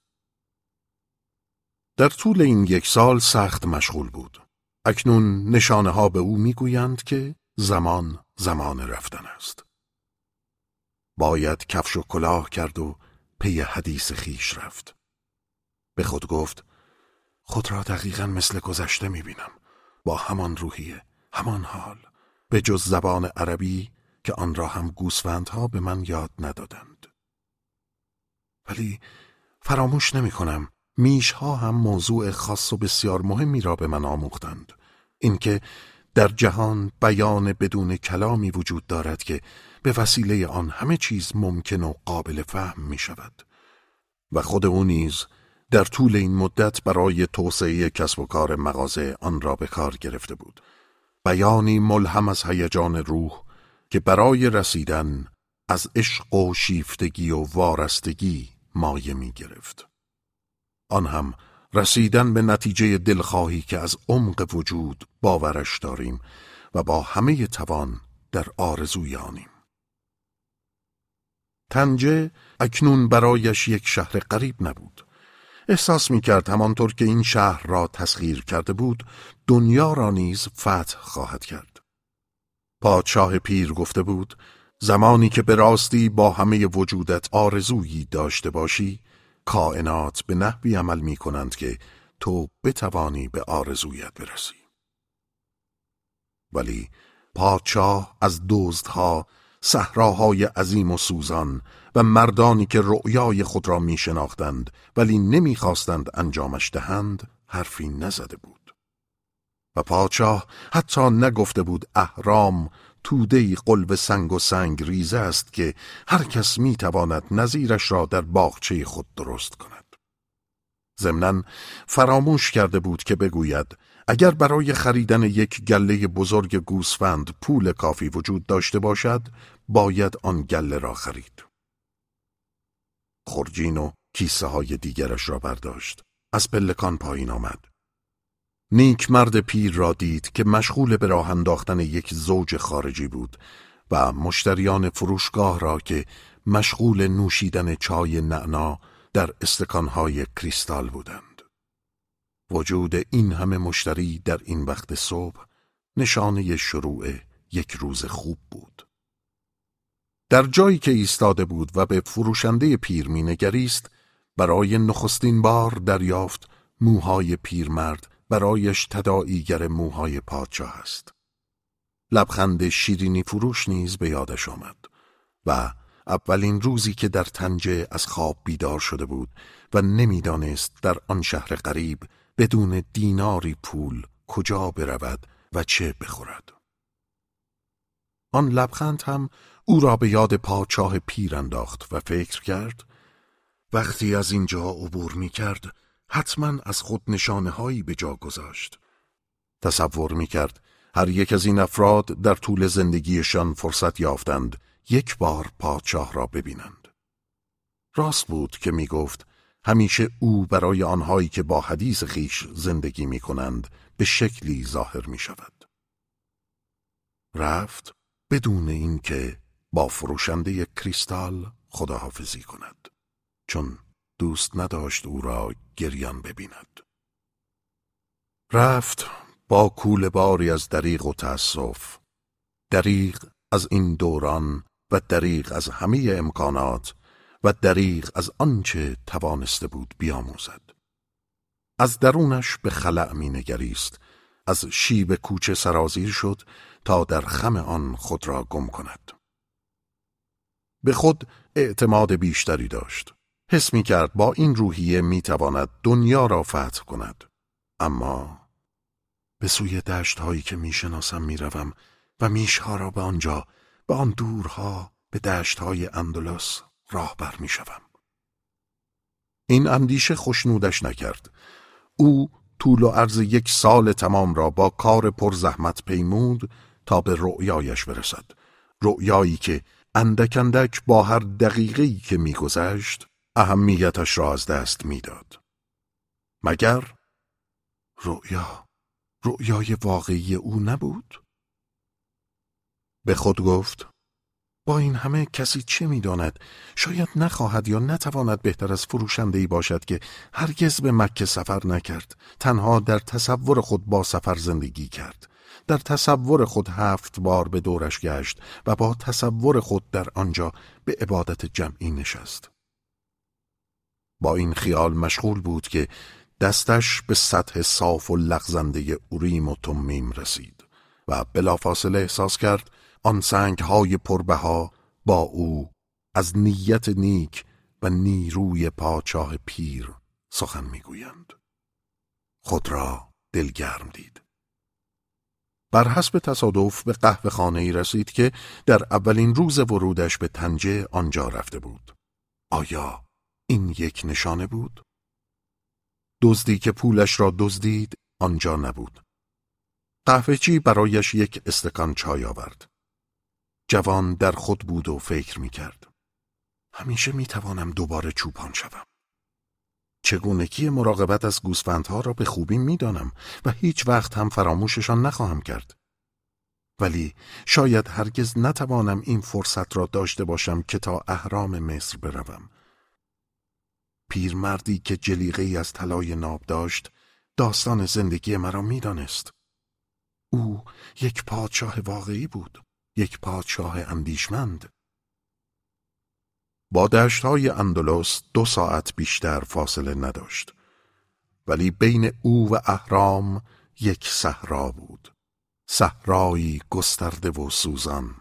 در طول این یک سال سخت مشغول بود. اکنون نشانه ها به او می‌گویند که زمان زمان رفتن است. باید کفش و کلاه کرد و پی حدیث خیش رفت. به خود گفت خود را دقیقا مثل گذشته می‌بینم. با همان روحیه همان حال. به جز زبان عربی که آن را هم گوسفندها به من یاد ندادند. ولی فراموش نمی کنم میشها هم موضوع خاص و بسیار مهمی را به من آموختند. اینکه در جهان بیان بدون کلامی وجود دارد که به وسیله آن همه چیز ممکن و قابل فهم می شود و خود او نیز در طول این مدت برای توسعه کسب و کار مغازه آن را به کار گرفته بود. بیانی ملهم از هیجان روح که برای رسیدن از عشق و شیفتگی و وارستگی مایه می گرفت. آن هم رسیدن به نتیجه دلخواهی که از عمق وجود باورش داریم و با همه توان در آرزوی آنیم. تنجه اکنون برایش یک شهر قریب نبود. احساس می کرد همانطور که این شهر را تسخیر کرده بود دنیا را نیز فتح خواهد کرد. پادشاه پیر گفته بود زمانی که به راستی با همه وجودت آرزویی داشته باشی کائنات به نحوی عمل می کنند که تو بتوانی به آرزویت برسی. ولی پادشاه از دزدها صحراهای عظیم و سوزان و مردانی که رؤیای خود را می شناختند ولی نمی‌خواستند انجامش دهند حرفی نزده بود. و پادشاه حتی نگفته بود اهرام توده قلب سنگ و سنگ ریزه است که هر کس می تواند نظیرش را در باغچه خود درست کند. ضمنا فراموش کرده بود که بگوید اگر برای خریدن یک گله بزرگ گوسفند پول کافی وجود داشته باشد باید آن گله را خرید. خورجین و کیسه های دیگرش را برداشت. از پلکان پایین آمد. نیک مرد پیر را دید که مشغول به راه انداختن یک زوج خارجی بود و مشتریان فروشگاه را که مشغول نوشیدن چای نعنا در استکانهای کریستال بودند. وجود این همه مشتری در این وقت صبح نشانه شروع یک روز خوب بود. در جایی که ایستاده بود و به فروشنده پیر مینگریست برای نخستین بار دریافت موهای پیرمرد برایش تداعیگر موهای پادشاه است. لبخند شیرینی فروش نیز به یادش آمد و اولین روزی که در تنجه از خواب بیدار شده بود و نمی‌دانست در آن شهر غریب بدون دیناری پول کجا برود و چه بخورد. آن لبخند هم او را به یاد پاچاه پیر انداخت و فکر کرد وقتی از اینجا عبور می کرد حتما از خود نشانه هایی به جا گذاشت. تصور می کرد هر یک از این افراد در طول زندگیشان فرصت یافتند یک بار پادشاه را ببینند. راست بود که می گفت همیشه او برای آنهایی که با حدیث خیش زندگی می کنند به شکلی ظاهر می شود. رفت بدون اینکه با فروشنده کریستال خداحافظی کند چون دوست نداشت او را گریان ببیند. رفت با کول باری از دریغ و تأسف. دریغ از این دوران و دریغ از همه امکانات و دریغ از آنچه توانسته بود بیاموزد. از درونش به خلع می نگریست از شیب کوچه سرازیر شد تا در خم آن خود را گم کند. به خود اعتماد بیشتری داشت. حس می کرد با این روحیه می تواند دنیا را فتح کند اما به سوی دشت هایی که می شناسم می روم و میشها را به آنجا به آن دورها به دشت های اندلس راه بر می شوم. این اندیشه خوشنودش نکرد. او طول و عرض یک سال تمام را با کار پر زحمت پیمود تا به رؤیایش برسد. رؤیایی که اندک اندک با هر دقیقه‌ای که میگذشت اهمیتش را از دست می‌داد. مگر رؤیا رؤیای واقعی او نبود؟ به خود گفت با این همه کسی چه می‌داند شاید نخواهد یا نتواند بهتر از فروشنده ای باشد که هرگز به مکه سفر نکرد تنها در تصور خود با سفر زندگی کرد در تصور خود هفت بار به دورش گشت و با تصور خود در آنجا به عبادت جمعی نشست با این خیال مشغول بود که دستش به سطح صاف و لغزنده اوریم و تمیم رسید و بلافاصله احساس کرد آن سنگ های پربها با او از نیت نیک و نیروی پاچاه پیر سخن می‌گویند. خود را دلگرم دید. بر حسب تصادف به قهوه خانه ای رسید که در اولین روز ورودش به تنجه آنجا رفته بود. آیا این یک نشانه بود؟ دزدی که پولش را دزدید آنجا نبود قهوهچی برایش یک استکان چای آورد جوان در خود بود و فکر می کرد. همیشه می توانم دوباره چوپان شوم. چگونگی مراقبت از گوسفندها را به خوبی می‌دانم و هیچ وقت هم فراموششان نخواهم کرد. ولی شاید هرگز نتوانم این فرصت را داشته باشم که تا اهرام مصر بروم. پیرمردی که جلیقه ای از طلای ناب داشت داستان زندگی مرا می‌دانست. او یک پادشاه واقعی بود. یک پادشاه اندیشمند با دشتهای اندلس دو ساعت بیشتر فاصله نداشت ولی بین او و اهرام یک صحرا بود صحرایی گسترده و سوزان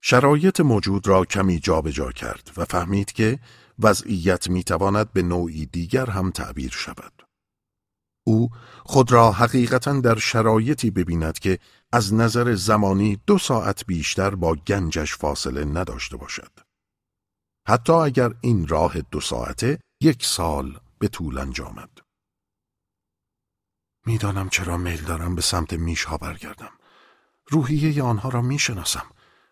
شرایط موجود را کمی جابجا جا کرد و فهمید که وضعیت می‌تواند به نوعی دیگر هم تعبیر شود او خود را حقیقتا در شرایطی ببیند که از نظر زمانی دو ساعت بیشتر با گنجش فاصله نداشته باشد. حتی اگر این راه دو ساعته یک سال به طول انجامد. می‌دانم چرا میل دارم به سمت میشها برگردم. روحیه آنها را می‌شناسم.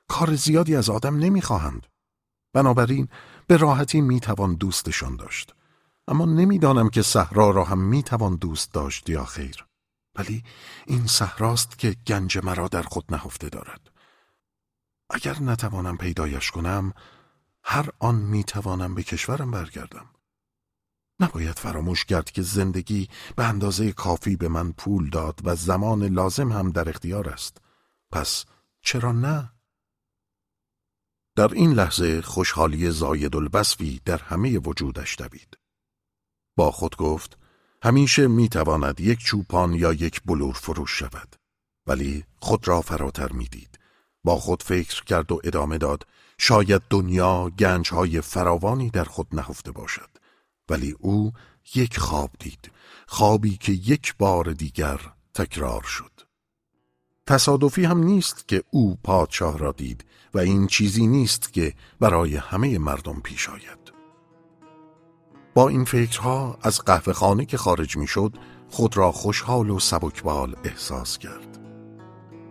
کار زیادی از آدم نمی‌خواهند. بنابراین به راحتی می‌توان دوستشان داشت. اما نمی‌دانم که صحرا را هم می‌توان دوست داشت یا خیر ولی این صحراست که گنج مرا در خود نهفته دارد اگر نتوانم پیدایش کنم هر آن می‌توانم به کشورم برگردم نباید فراموش کرد که زندگی به اندازه کافی به من پول داد و زمان لازم هم در اختیار است پس چرا نه؟ در این لحظه خوشحالی زاید البسوی در همه وجودش دوید. با خود گفت همیشه می‌تواند یک چوپان یا یک بلور فروش شود ولی خود را فراتر می‌دید. با خود فکر کرد و ادامه داد شاید دنیا گنجهای فراوانی در خود نهفته باشد ولی او یک خواب دید خوابی که یک بار دیگر تکرار شد. تصادفی هم نیست که او پادشاه را دید. و این چیزی نیست که برای همه مردم پیش آید. با این فکرها از قهوه خانه که خارج می شد خود را خوشحال و سبکبال احساس کرد.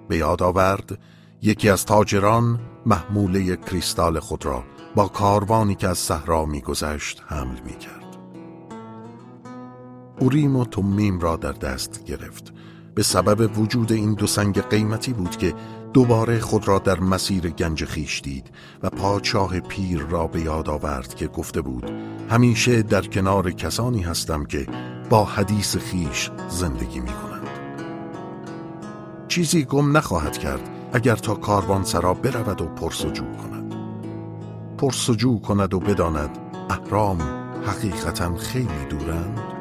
به یاد آورد یکی از تاجران محموله کریستال خود را با کاروانی که از صحرا میگذشت حمل می‌کرد. اوریم و تومیم را در دست گرفت. به سبب وجود این دو سنگ قیمتی بود که دوباره خود را در مسیر گنج خیش دید و پادشاه پیر را به یاد آورد که گفته بود همیشه در کنار کسانی هستم که با حدیث خیش زندگی می کنند. چیزی گم نخواهد کرد اگر تا کاروان سرا برود و پرسجو کند پرسجو کند و بداند احرام حقیقتا خیلی دورند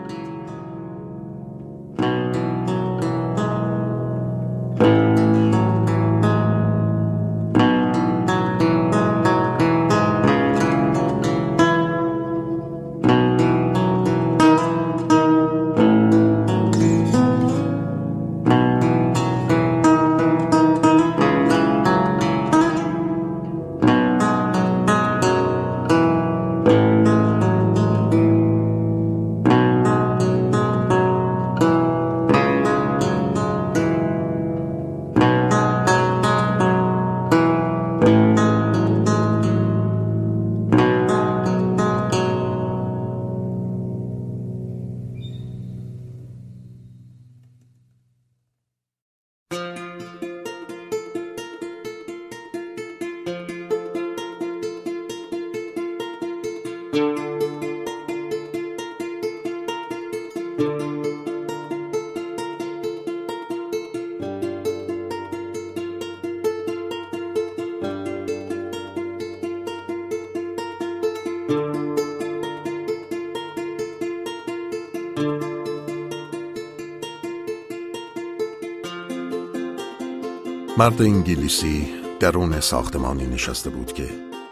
مرد انگلیسی درون ساختمانی نشسته بود که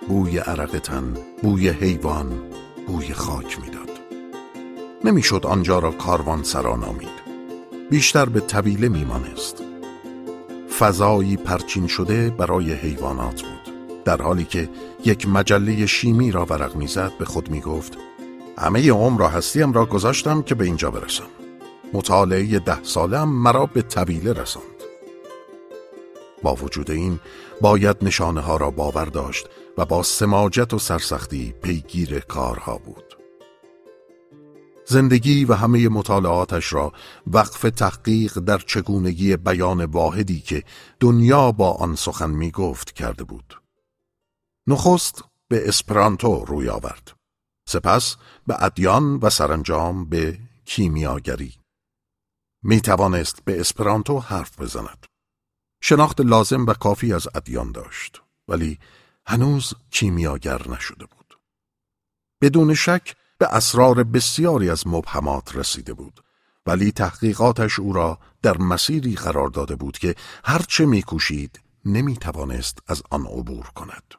بوی عرق تن، بوی حیوان، بوی خاک می‌داد. نمی‌شد آنجا را کاروان سرا نامید. بیشتر به طویله میمانست. فضایی پرچین شده برای حیوانات بود. در حالی که یک مجله شیمی را ورق می‌زد به خود می‌گفت همه عمر را هستیم را گذاشتم که به اینجا برسم. مطالعه ده سالم مرا به طویله رساند. با وجود این باید نشانه ها را باور داشت و با سماجت و سرسختی پیگیر کارها بود. زندگی و همه مطالعاتش را وقف تحقیق در چگونگی بیان واحدی که دنیا با آن سخن می گفت کرده بود. نخست به اسپرانتو روی آورد. سپس به ادیان و سرانجام به کیمیاگری. می توانست به اسپرانتو حرف بزند. شناخت لازم و کافی از ادیان داشت ولی هنوز کیمیاگر نشده بود. بدون شک به اسرار بسیاری از مبهمات رسیده بود ولی تحقیقاتش او را در مسیری قرار داده بود که هرچه میکوشید نمی‌توانست از آن عبور کند.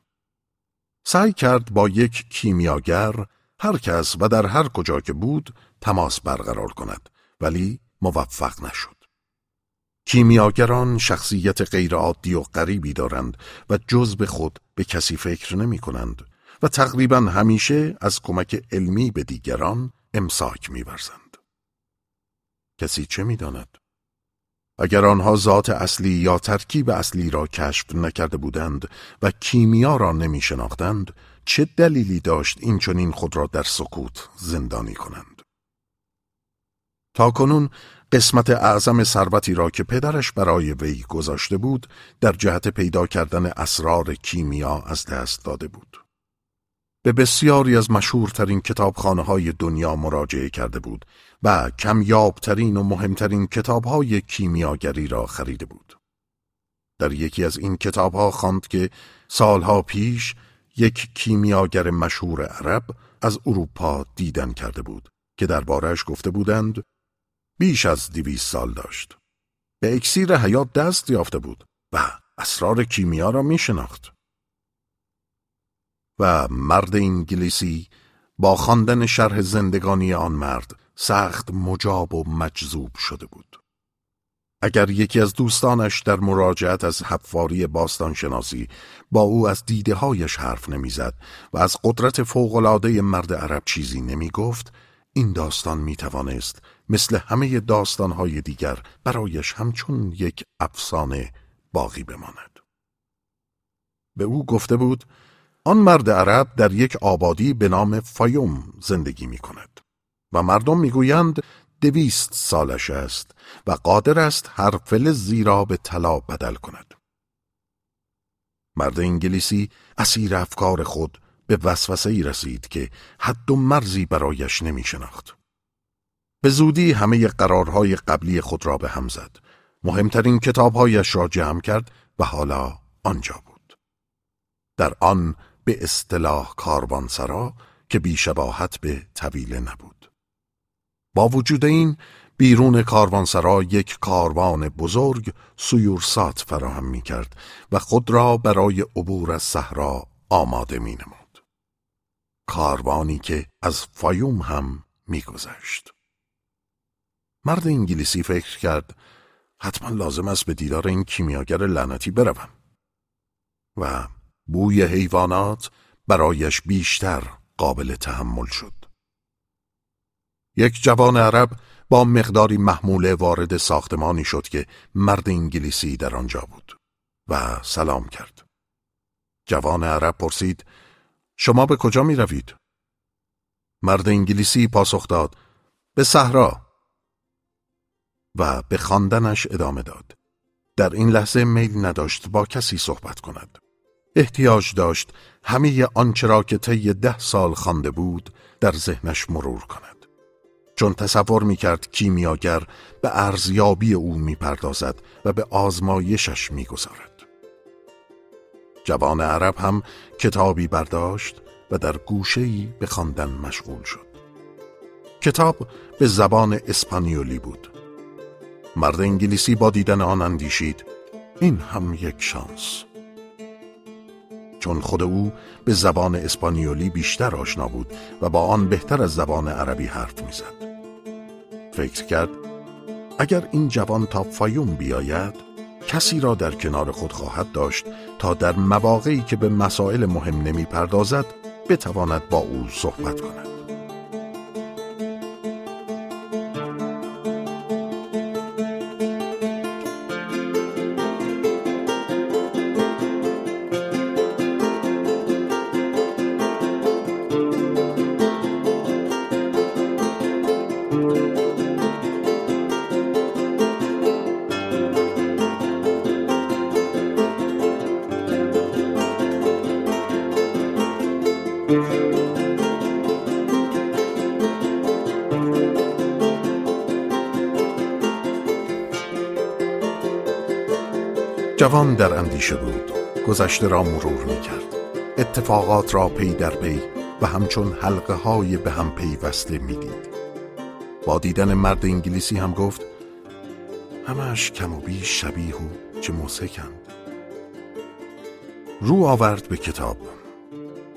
سعی کرد با یک کیمیاگر هر کس و در هر کجا که بود تماس برقرار کند ولی موفق نشد. کیمیاگران شخصیت غیرعادی و غریبی دارند و جز به خود به کسی فکر نمی کنند و تقریبا همیشه از کمک علمی به دیگران امساک میورزند. کسی چه می‌داند؟ اگر آنها ذات اصلی یا ترکیب اصلی را کشف نکرده بودند و کیمیا را نمی شناختند چه دلیلی داشت این چنین خود را در سکوت زندانی کنند؟ تا کنون قسمت اعظم ثروتی را که پدرش برای وی گذاشته بود در جهت پیدا کردن اسرار کیمیا از دست داده بود. به بسیاری از مشهورترین کتابخانه های دنیا مراجعه کرده بود و کمیابترین و مهمترین کتابهای کیمیاگری را خریده بود. در یکی از این کتابها خواند که سالها پیش یک کیمیاگر مشهور عرب از اروپا دیدن کرده بود که دربارش گفته بودند بیش از دویست سال داشت. به اکسیر حیات دست یافته بود و اسرار کیمیا را می شناخت. و مرد انگلیسی با خواندن شرح زندگانی آن مرد سخت مجاب و مجذوب شده بود. اگر یکی از دوستانش در مراجعت از حفاری باستانشناسی با او از دیده هایش حرف نمی‌زد و از قدرت فوقلاده مرد عرب چیزی نمی گفت این داستان می توانست مثل همه داستانهای دیگر برایش همچون یک افسانه باقی بماند. به او گفته بود آن مرد عرب در یک آبادی به نام فایوم زندگی می کند و مردم می‌گویند دویست سالش است و قادر است هر فلزی را به طلا بدل کند. مرد انگلیسی اسیر افکار خود به وسوسه ای رسید که حد و مرزی برایش نمی شناخت. به زودی همه قرارهای قبلی خود را به هم زد. مهمترین کتابهایش را جمع کرد و حالا آنجا بود. در آن به اصطلاح کاروانسرا که بیشباهت به طویله نبود. با وجود این بیرون کاروانسرا یک کاروان بزرگ سیورسات فراهم می کرد و خود را برای عبور از صحرا آماده می نمود. کاروانی که از فایوم هم می گذشت. مرد انگلیسی فکر کرد حتما لازم است به دیدار این کیمیاگر لعنتی بروم و بوی حیوانات برایش بیشتر قابل تحمل شد. یک جوان عرب با مقداری محموله وارد ساختمانی شد که مرد انگلیسی در آنجا بود و سلام کرد. جوان عرب پرسید شما به کجا می روید؟ مرد انگلیسی پاسخ داد به صحرا و به خواندنش ادامه داد. در این لحظه میل نداشت با کسی صحبت کند. احتیاج داشت همه آنچه را که طی ده سال خوانده بود در ذهنش مرور کند. چون تصور می کرد کیمیاگر به ارزیابی او می پردازد و به آزمایشش می گذارد. جوان عرب هم کتابی برداشت و در گوشهی به خواندن مشغول شد. کتاب به زبان اسپانیولی بود. مرد انگلیسی با دیدن آن اندیشید این هم یک شانس. چون خود او به زبان اسپانیولی بیشتر آشنا بود و با آن بهتر از زبان عربی حرف می‌زد. فکر کرد اگر این جوان تا فایوم بیاید کسی را در کنار خود خواهد داشت تا در مواقعی که به مسائل مهم نمی پردازد بتواند با او صحبت کند. جوان در اندیشه بود. گذشته را مرور می کرد اتفاقات را پی در پی و همچون حلقه های به هم پیوسته می دید با دیدن مرد انگلیسی هم گفت همش کم و بیش شبیه و چه موسکند رو آورد به کتاب.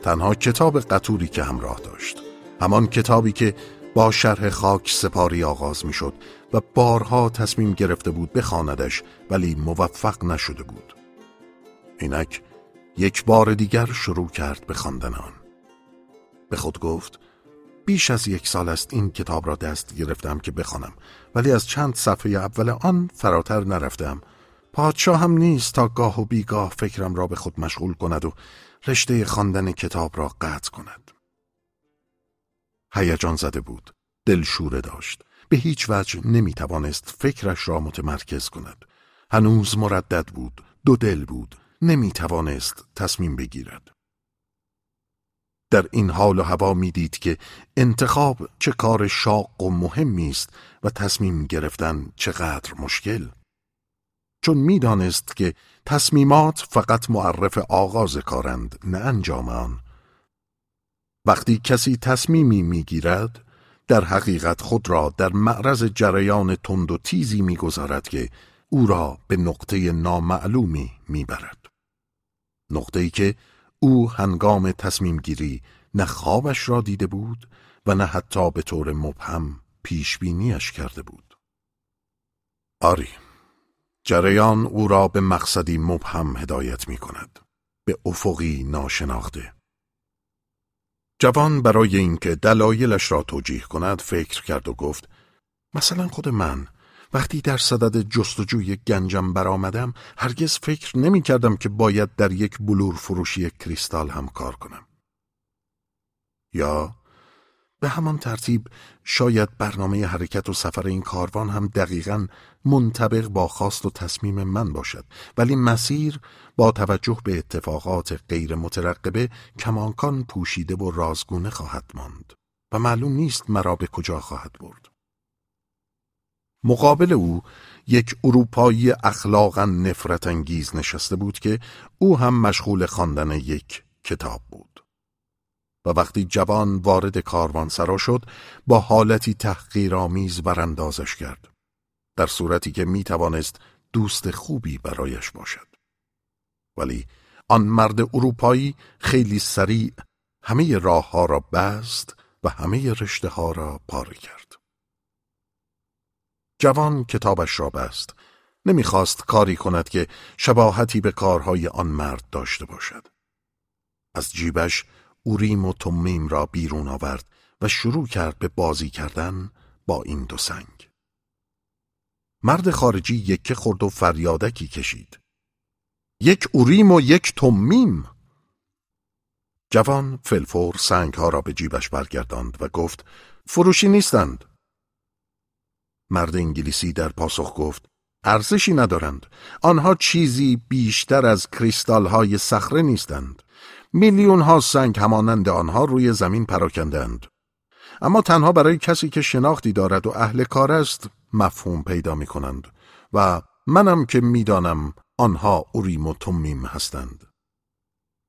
تنها کتاب قطوری که همراه داشت. همان کتابی که با شرح خاک سپاری آغاز می شد و بارها تصمیم گرفته بود بخواندش ولی موفق نشده بود. اینک یک بار دیگر شروع کرد به خواندن آن. به خود گفت بیش از یک سال است این کتاب را دست گرفتم که بخوانم ولی از چند صفحه اول آن فراتر نرفتم. پادشاه هم نیست تا گاه و بیگاه فکرم را به خود مشغول کند و رشته خواندن کتاب را قطع کند. هیجان زده بود. دلشوره داشت. به هیچ وجه نمی توانست فکرش را متمرکز کند. هنوز مردد بود. دو دل بود. نمی توانست تصمیم بگیرد. در این حال و هوا می‌دید که انتخاب چه کار شاق و مهمی است و تصمیم گرفتن چقدر مشکل چون می‌دانست که تصمیمات فقط معرف آغاز کارند نه انجام آن وقتی کسی تصمیمی می‌گیرد در حقیقت خود را در معرض جریان تند و تیزی می‌گذارد که او را به نقطه نامعلومی می‌برد. نقطه‌ای که او هنگام تصمیم گیری نه خوابش را دیده بود و نه حتی به طور مبهم پیش بینیش کرده بود. آری جریان او را به مقصدی مبهم هدایت می کند به افقی ناشناخته. جوان برای اینکه دلایلش را توجیه کند فکر کرد و گفت مثلا خود من وقتی در صدد جستجوی گنجم برآمدم هرگز فکر نمی کردم که باید در یک بلور فروشی کریستال هم کار کنم. یا به همان ترتیب شاید برنامه حرکت و سفر این کاروان هم دقیقا منطبق با خواست و تصمیم من باشد ولی مسیر با توجه به اتفاقات غیر مترقبه کمانکان پوشیده و رازگونه خواهد ماند و معلوم نیست مرا به کجا خواهد برد. مقابل او یک اروپایی اخلاقا نفرت انگیز نشسته بود که او هم مشغول خواندن یک کتاب بود. و وقتی جوان وارد کاروان سرا شد با حالتی تحقیرآمیز براندازش کرد. در صورتی که می توانست دوست خوبی برایش باشد. ولی آن مرد اروپایی خیلی سریع همه راه ها را بست و همه رشته ها را پاره کرد. جوان کتابش را بست. نمی‌خواست کاری کند که شباهتی به کارهای آن مرد داشته باشد. از جیبش اوریم و تمیم را بیرون آورد و شروع کرد به بازی کردن با این دو سنگ. مرد خارجی یکه خورد و فریادکی کشید. یک اوریم و یک تمیم جوان فلفور سنگ ها را به جیبش برگرداند و گفت فروشی نیستند. مرد انگلیسی در پاسخ گفت ارزشی ندارند. آنها چیزی بیشتر از کریستال های صخره نیستند. میلیون ها سنگ همانند آنها روی زمین پراکندند. اما تنها برای کسی که شناختی دارد و اهل کار است مفهوم پیدا می کنند و منم که می‌دانم آنها اوریم و تمیم هستند.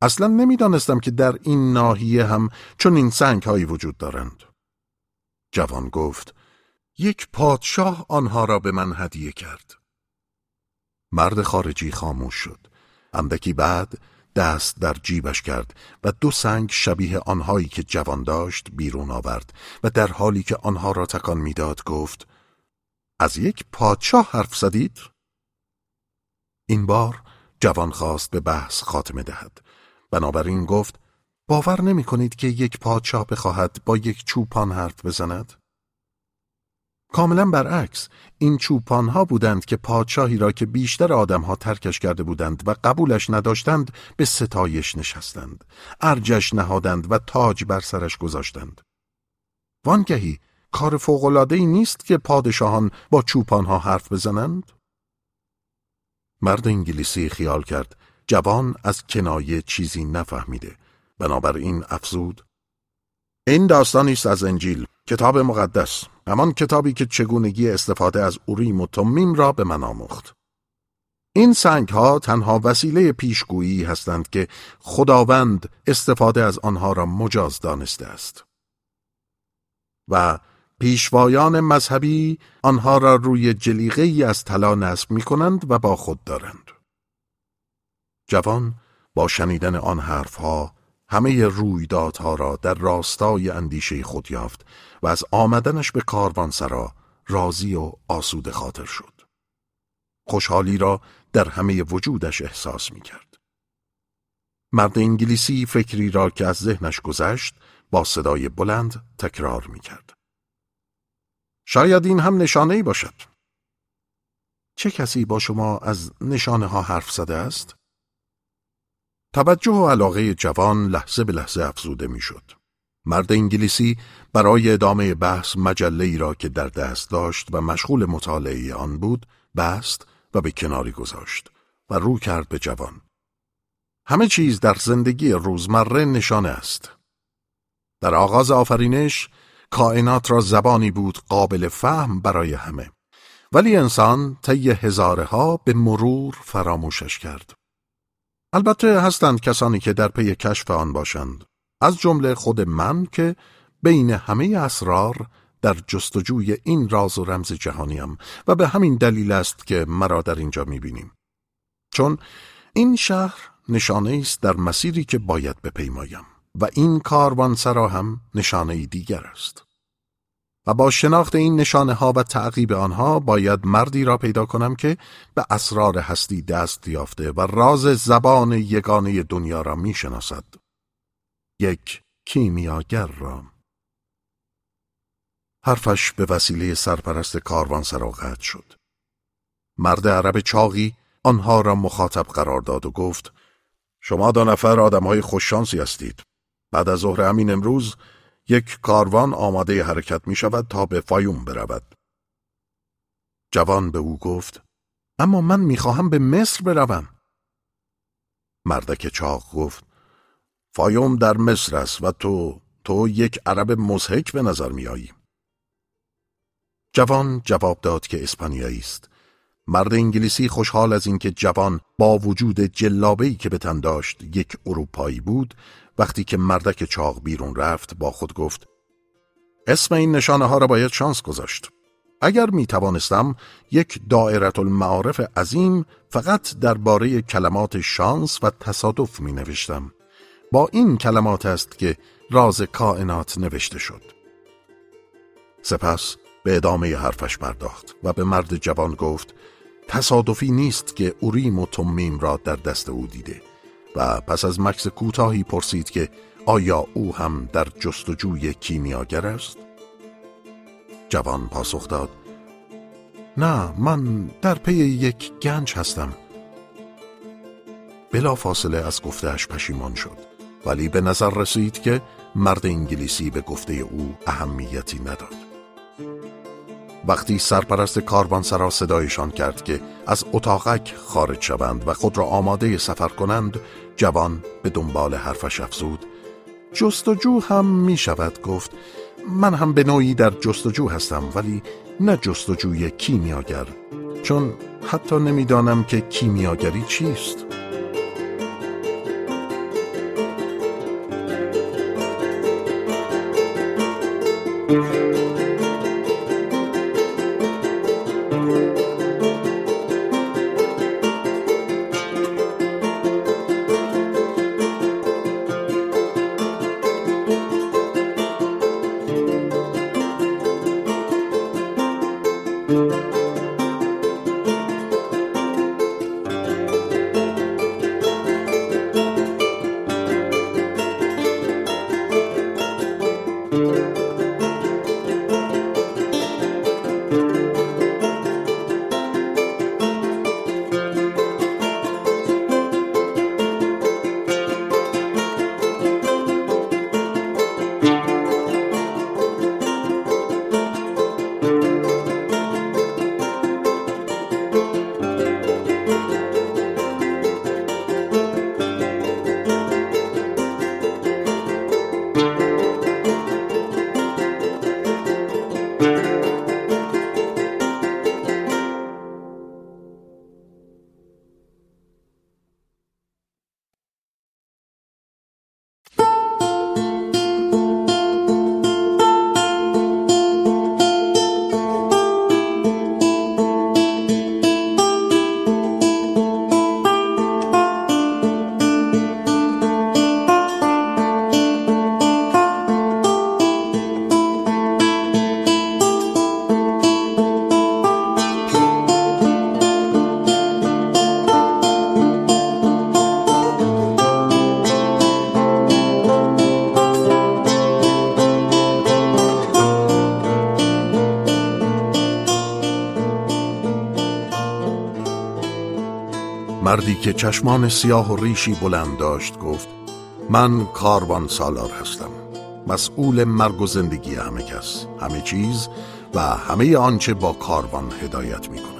اصلا نمی‌دانستم که در این ناحیه هم چون این سنگ هایی وجود دارند. جوان گفت یک پادشاه آنها را به من هدیه کرد. مرد خارجی خاموش شد. اندکی بعد دست در جیبش کرد و دو سنگ شبیه آنهایی که جوان داشت بیرون آورد و در حالی که آنها را تکان می‌داد گفت از یک پادشاه حرف زدید؟ این بار جوان خواست به بحث خاتمه دهد. بنابراین گفت باور نمی کنید که یک پادشاه بخواهد با یک چوپان حرف بزند؟ کاملا برعکس این چوپان ها بودند که پادشاهی را که بیشتر آدمها ترکش کرده بودند و قبولش نداشتند به ستایش نشستند ارجش نهادند و تاج بر سرش گذاشتند وانگهی کار ای نیست که پادشاهان با چوپان ها حرف بزنند مرد انگلیسی خیال کرد جوان از کنایه چیزی نفهمیده. بنابراین افزود این داستانی است از انجیل کتاب مقدس همان کتابی که چگونگی استفاده از اوریم و تمیم را به من آموخت. این سنگ ها تنها وسیله پیشگویی هستند که خداوند استفاده از آنها را مجاز دانسته است. و پیشوایان مذهبی آنها را روی جلیقه ای از طلا نصب می کنند و با خود دارند جوان با شنیدن آن حرفها همه رویدادها را در راستای اندیشه خود یافت و از آمدنش به کاروانسرا راضی و آسوده خاطر شد. خوشحالی را در همه وجودش احساس می کرد. مرد انگلیسی فکری را که از ذهنش گذشت با صدای بلند تکرار می کرد. شاید این هم نشانه ای باشد. چه کسی با شما از نشانه ها حرف زده است؟ توجه و علاقه جوان لحظه به لحظه افزوده می‌شد. مرد انگلیسی برای ادامه بحث مجله ای را که در دست داشت و مشغول مطالعه آن بود بست و به کناری گذاشت و رو کرد به جوان. همه چیز در زندگی روزمره نشانه است. در آغاز آفرینش کائنات را زبانی بود قابل فهم برای همه. ولی انسان طی هزاره ها به مرور فراموشش کرد. البته هستند کسانی که در پی کشف آن باشند از جمله خود من که بین همه اسرار در جستجوی این راز و رمز جهانیم و به همین دلیل است که مرا در اینجا می‌بینیم چون این شهر نشانه است در مسیری که باید بپیمایم و این کاروان سرا هم نشانه دیگر است و با شناخت این نشانه ها و تعقیب آنها باید مردی را پیدا کنم که به اسرار هستی دست یافته و راز زبان یگانه دنیا را می شناسد. یک کیمیاگر را حرفش به وسیله سرپرست کاروان قطع شد. مرد عرب چاقی آنها را مخاطب قرار داد و گفت شما دو نفر آدم های خوششانسی هستید. بعد از ظهر همین امروز یک کاروان آماده حرکت می شود تا به فایوم برود. جوان به او گفت اما من می‌خواهم به مصر بروم. مردک چاق گفت فایوم در مصر است و تو تو یک عرب مضحک به نظر میآیی. جوان جواب داد که اسپانیایی است. مرد انگلیسی خوشحال از اینکه جوان با وجود جلابه‌ای که به تن داشت یک اروپایی بود وقتی که مردک چاق بیرون رفت با خود گفت اسم این نشانه ها را باید شانس گذاشت. اگر می توانستم یک دائرت المعارف عظیم فقط درباره کلمات شانس و تصادف می نوشتم با این کلمات است که راز کائنات نوشته شد. سپس به ادامه حرفش پرداخت و به مرد جوان گفت تصادفی نیست که اوریم و تمیم را در دست او دیده. و پس از مکس کوتاهی پرسید که آیا او هم در جستجوی کیمیاگر است؟ جوان پاسخ داد نه من در پی یک گنج هستم بلا فاصله از گفتهش پشیمان شد ولی به نظر رسید که مرد انگلیسی به گفته او اهمیتی نداد وقتی سرپرست کاروانسرا صدایشان کرد که از اتاقک خارج شوند و خود را آماده سفر کنند جوان به دنبال حرفش افزود. جستجو هم می شود گفت من هم به نوعی در جستجو هستم ولی نه جستجوی کیمیاگر چون حتی نمی‌دانم که کیمیاگری چیست. مردی که چشمان سیاه و ریشی بلند داشت گفت من کاروان سالار هستم مسئول مرگ و زندگی همه کس همه چیز و همه آنچه با کاروان هدایت می کنم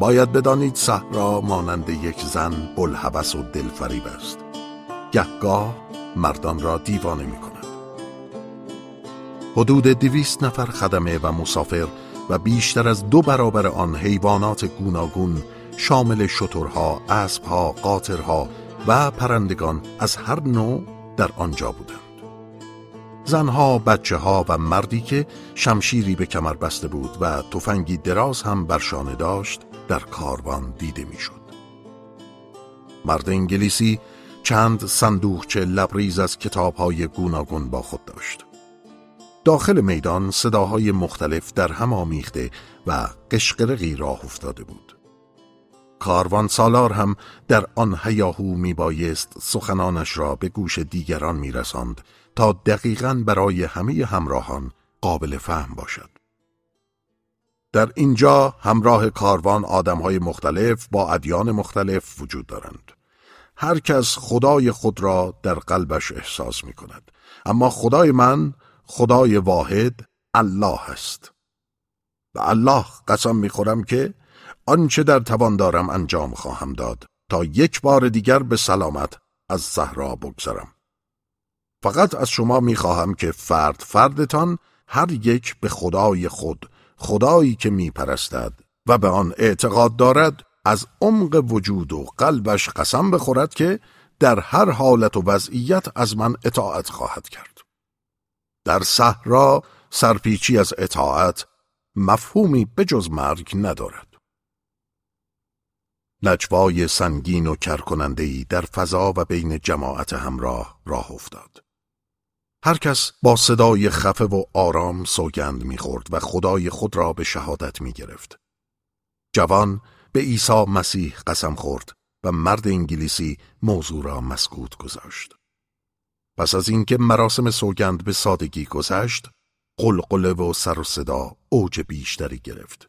باید بدانید صحرا مانند یک زن بلحبس و دلفریب است. گهگاه مردان را دیوانه می کند حدود دویست نفر خدمه و مسافر و بیشتر از دو برابر آن حیوانات گوناگون شامل شترها، اسبها، قاطرها و پرندگان از هر نوع در آنجا بودند. زنها، بچه ها و مردی که شمشیری به کمر بسته بود و تفنگی دراز هم بر شانه داشت در کاروان دیده می‌شد. مرد انگلیسی چند صندوقچه لبریز از کتابهای گوناگون با خود داشت. داخل میدان صداهای مختلف در هم آمیخته و قشقرقی راه افتاده بود. کاروان سالار هم در آن هیاهو می بایست سخنانش را به گوش دیگران می رسند تا دقیقا برای همه همراهان قابل فهم باشد. در اینجا همراه کاروان آدمهای مختلف با ادیان مختلف وجود دارند. هر کس خدای خود را در قلبش احساس می کند. اما خدای من خدای واحد الله است. و الله قسم می خورم که آنچه در توان دارم انجام خواهم داد تا یک بار دیگر به سلامت از صحرا بگذرم. فقط از شما می خواهم که فرد فردتان هر یک به خدای خود خدایی که می پرستد و به آن اعتقاد دارد از عمق وجود و قلبش قسم بخورد که در هر حالت و وضعیت از من اطاعت خواهد کرد. در صحرا سرپیچی از اطاعت مفهومی بجز مرگ ندارد. نجوای سنگین و کرکنندهی در فضا و بین جماعت همراه راه افتاد. هر کس با صدای خفه و آرام سوگند می‌خورد و خدای خود را به شهادت می‌گرفت. جوان به عیسی مسیح قسم خورد و مرد انگلیسی موضوع را مسکوت گذاشت. پس از اینکه مراسم سوگند به سادگی گذشت، قلقله و سر و صدا اوج بیشتری گرفت.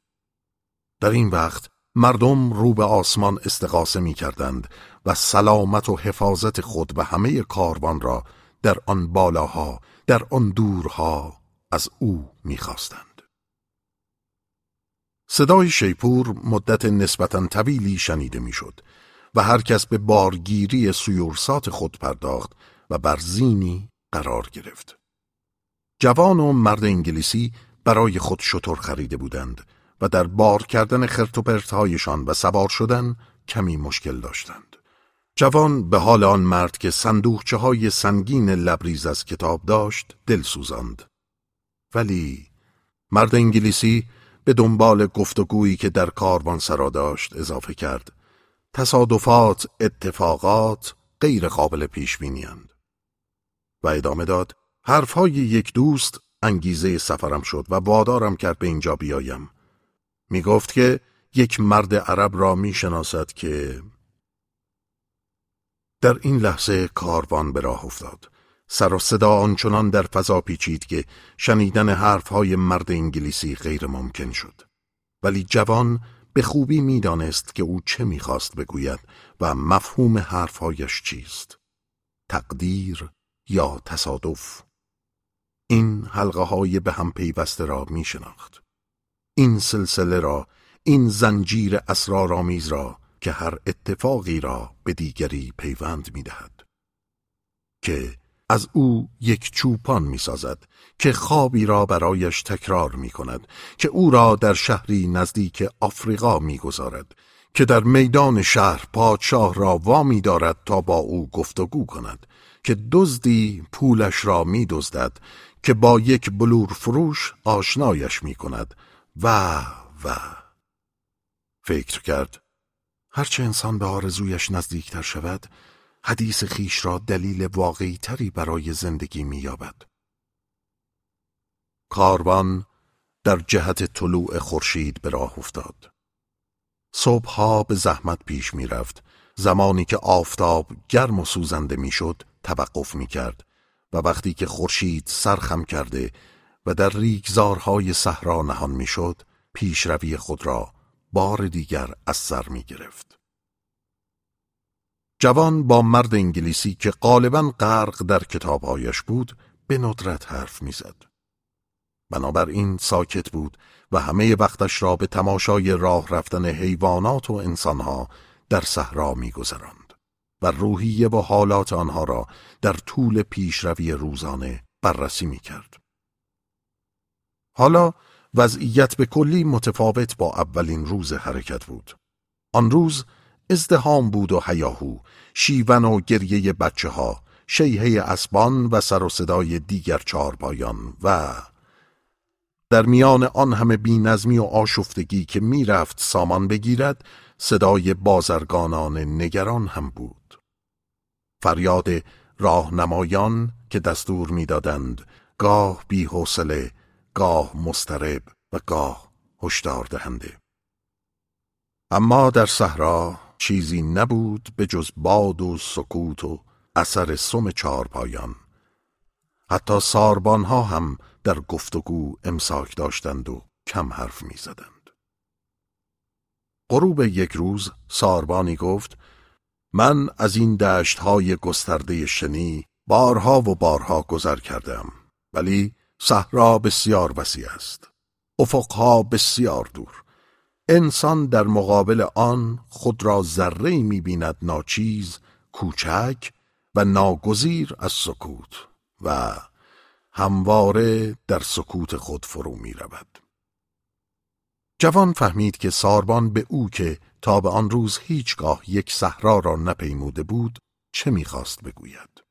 در این وقت مردم رو به آسمان استقاسه می کردند و سلامت و حفاظت خود و همه کاروان را در آن بالاها در آن دورها از او می‌خواستند. صدای شیپور مدت نسبتا طویلی شنیده می‌شد و هر کس به بارگیری سیورسات خود پرداخت و بر زینی قرار گرفت. جوان و مرد انگلیسی برای خود شطور خریده بودند و در بار کردن خرت و پرتهایشان و سوار شدن کمی مشکل داشتند. جوان به حال آن مرد که صندوقچه های سنگین لبریز از کتاب داشت دل سوزاند. ولی مرد انگلیسی به دنبال گفتگویی که در کاروان سرا داشت اضافه کرد. تصادفات، اتفاقات غیر قابل پیش بینیند. و ادامه داد حرفهای یک دوست انگیزه سفرم شد و وادارم کرد به اینجا بیایم. می گفت که یک مرد عرب را می شناسد که در این لحظه کاروان به راه افتاد. سر و صدا آنچنان در فضا پیچید که شنیدن حرفهای مرد انگلیسی غیر ممکن شد. ولی جوان به خوبی می‌دانست که او چه می‌خواست بگوید و مفهوم حرفهایش چیست. تقدیر یا تصادف. این حلقه های به هم پیوسته را می شناخت. این سلسله را، این زنجیر اسرارآمیز را که هر اتفاقی را به دیگری پیوند می دهد. که از او یک چوپان می سازد که خوابی را برایش تکرار می کند که او را در شهری نزدیک آفریقا می گذارد که در میدان شهر پادشاه را وامی دارد تا با او گفتگو کند که دزدی پولش را می دزدد که با یک بلور فروش آشنایش می کند و و فکر کرد هرچه انسان به آرزویش نزدیکتر شود حدیث خیش را دلیل واقعی تری برای زندگی مییابد. کاروان در جهت طلوع خورشید به راه افتاد. صبحها به زحمت پیش می‌رفت زمانی که آفتاب گرم و سوزنده می‌شد توقف می‌کرد و وقتی که خورشید سرخم کرده و در ریگزارهای صحرا نهان می‌شد پیشروی خود را بار دیگر از سر می گرفت. جوان با مرد انگلیسی که غالبا غرق در کتابهایش بود به ندرت حرف می‌زد. بنابراین ساکت بود و همه وقتش را به تماشای راه رفتن حیوانات و انسانها در صحرا میگذراند و روحیه و حالات آنها را در طول پیشروی روزانه بررسی می‌کرد. حالا وضعیت به کلی متفاوت با اولین روز حرکت بود. آن روز ازدهام بود و حیاهو، شیون و گریه بچه ها، شیهه اسبان و سر و صدای دیگر چارپایان و در میان آن همه بینظمی و آشفتگی که می‌رفت سامان بگیرد صدای بازرگانان نگران هم بود فریاد راهنمایان که دستور می‌دادند گاه بی حوصله گاه مسترب و گاه هشدار دهنده اما در صحرا چیزی نبود به جز باد و سکوت و اثر سم چارپایان حتی ساربانها هم در گفتگو امساک داشتند و کم حرف می زدند. غروب یک روز ساربانی گفت من از این دشت های گسترده شنی بارها و بارها گذر کردم ولی صحرا بسیار وسیع است. افقها بسیار دور. انسان در مقابل آن خود را ذره می بیند ناچیز کوچک و ناگزیر از سکوت و همواره در سکوت خود فرو می رود. جوان فهمید که ساربان به او که تا به آن روز هیچگاه یک صحرا را نپیموده بود چه می‌خواست بگوید؟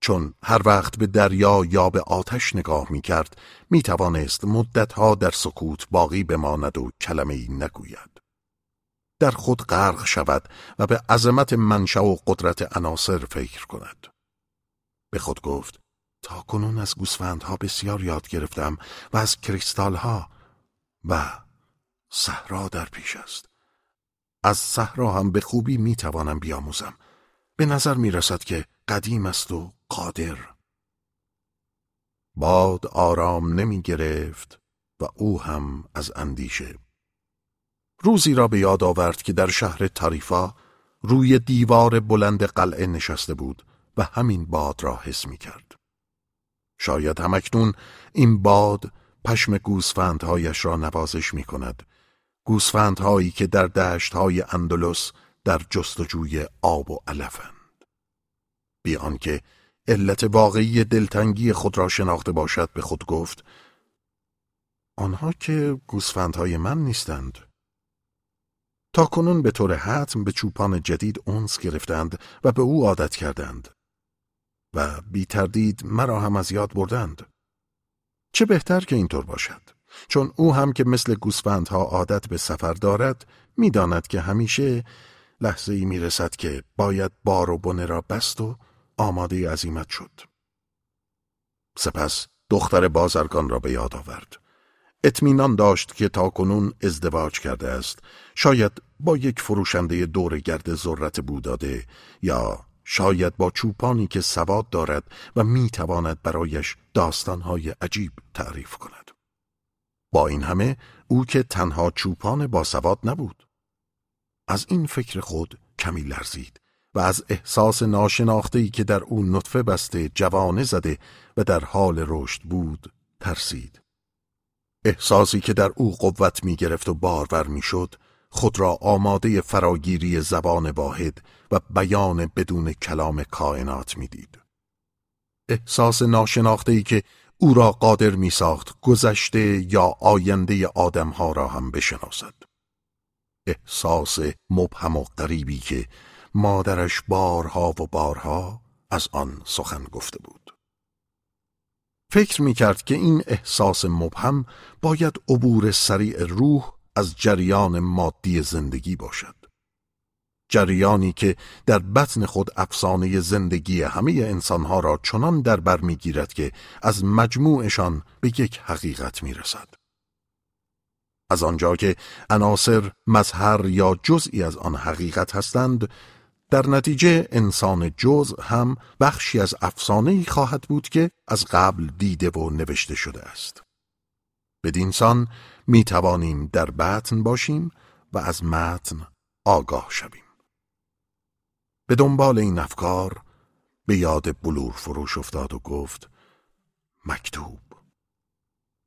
چون هر وقت به دریا یا به آتش نگاه می کرد می توانست مدتها در سکوت باقی بماند و کلمه ای نگوید. در خود غرق شود و به عظمت منشأ و قدرت عناصر فکر کند. به خود گفت تا کنون از گوسفندها بسیار یاد گرفتم و از کریستالها و صحرا در پیش است. از صحرا هم به خوبی می توانم بیاموزم. به نظر می رسد که قدیم است و قادر باد آرام نمی گرفت و او هم از اندیشه روزی را به یاد آورد که در شهر تاریفا روی دیوار بلند قلعه نشسته بود و همین باد را حس می کرد. شاید همکنون این باد پشم گوسفندهایش را نوازش می کند. گوسفندهایی که در دشتهای اندلس در جستجوی آب و علفند. بیان که علت واقعی دلتنگی خود را شناخته باشد به خود گفت آنها که گوسفندهای من نیستند. تا کنون به طور حتم به چوپان جدید اونس گرفتند و به او عادت کردند و بی تردید مرا هم از یاد بردند. چه بهتر که اینطور باشد. چون او هم که مثل گوسفندها عادت به سفر دارد می‌داند که همیشه لحظه ای می رسد که باید بار و بنه را بست و آماده عزیمت شد. سپس دختر بازرگان را به یاد آورد. اطمینان داشت که تا کنون ازدواج کرده است شاید با یک فروشنده دور گرد ذرت بوداده یا شاید با چوپانی که سواد دارد و می‌تواند برایش داستانهای عجیب تعریف کند. با این همه او که تنها چوپان با سواد نبود. از این فکر خود کمی لرزید و از احساس ناشناختهی که در او نطفه بسته جوانه زده و در حال رشد بود ترسید. احساسی که در او قوت می گرفت و بارور می شد خود را آماده فراگیری زبان واحد و بیان بدون کلام کائنات می دید. احساس ناشناختهی که او را قادر می ساخت گذشته یا آینده آدمها را هم بشناسد. احساس مبهم و غریبی که مادرش بارها و بارها از آن سخن گفته بود. فکر می کرد که این احساس مبهم باید عبور سریع روح از جریان مادی زندگی باشد. جریانی که در بطن خود افسانه زندگی همه انسانها را چنان در بر می‌گیرد که از مجموعشان به یک حقیقت می رسد. از آنجا که عناصر مظهر یا جزئی از آن حقیقت هستند در نتیجه انسان جز هم بخشی از افسانه خواهد بود که از قبل دیده و نوشته شده است. بدینسان می توانیم در بطن باشیم و از متن آگاه شویم. به دنبال این افکار به یاد بلور فروش افتاد و گفت مکتوب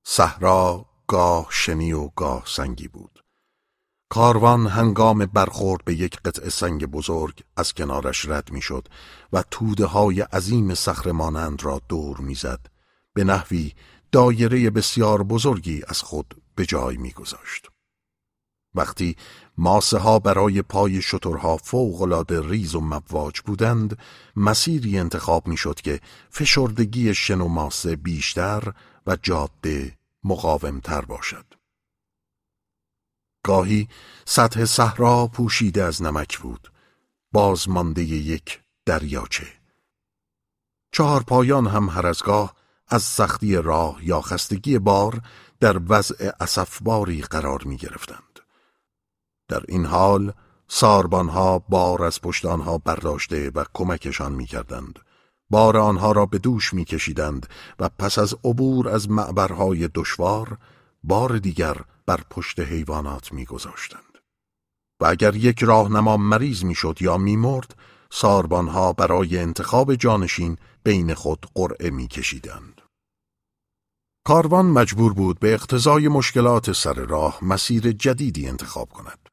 صحرا گاه شنی و گاه سنگی بود کاروان هنگام برخورد به یک قطع سنگ بزرگ از کنارش رد می‌شد و توده های عظیم صخره مانند را دور می‌زد به نحوی دایره بسیار بزرگی از خود به جای میگذاشت. وقتی ماسه ها برای پای شترها فوقالعاده ریز و مواج بودند مسیری انتخاب می‌شد که فشردگی شن و ماسه بیشتر و جاده مقاومتر باشد گاهی سطح صحرا پوشیده از نمک بود بازمانده یک دریاچه چهار پایان هم هر از گاه از سختی راه یا خستگی بار در وضع اصفباری قرار می گرفتند. در این حال ساربانها بار از پشت آنها برداشته و کمکشان می کردند. بار آنها را به دوش می کشیدند و پس از عبور از معبرهای دشوار بار دیگر بر پشت حیوانات میگذاشتند. و اگر یک راهنما مریض می‌شد یا میمرد ساربانها برای انتخاب جانشین بین خود قرعه میکشیدند. کاروان مجبور بود به اقتضای مشکلات سر راه مسیر جدیدی انتخاب کند.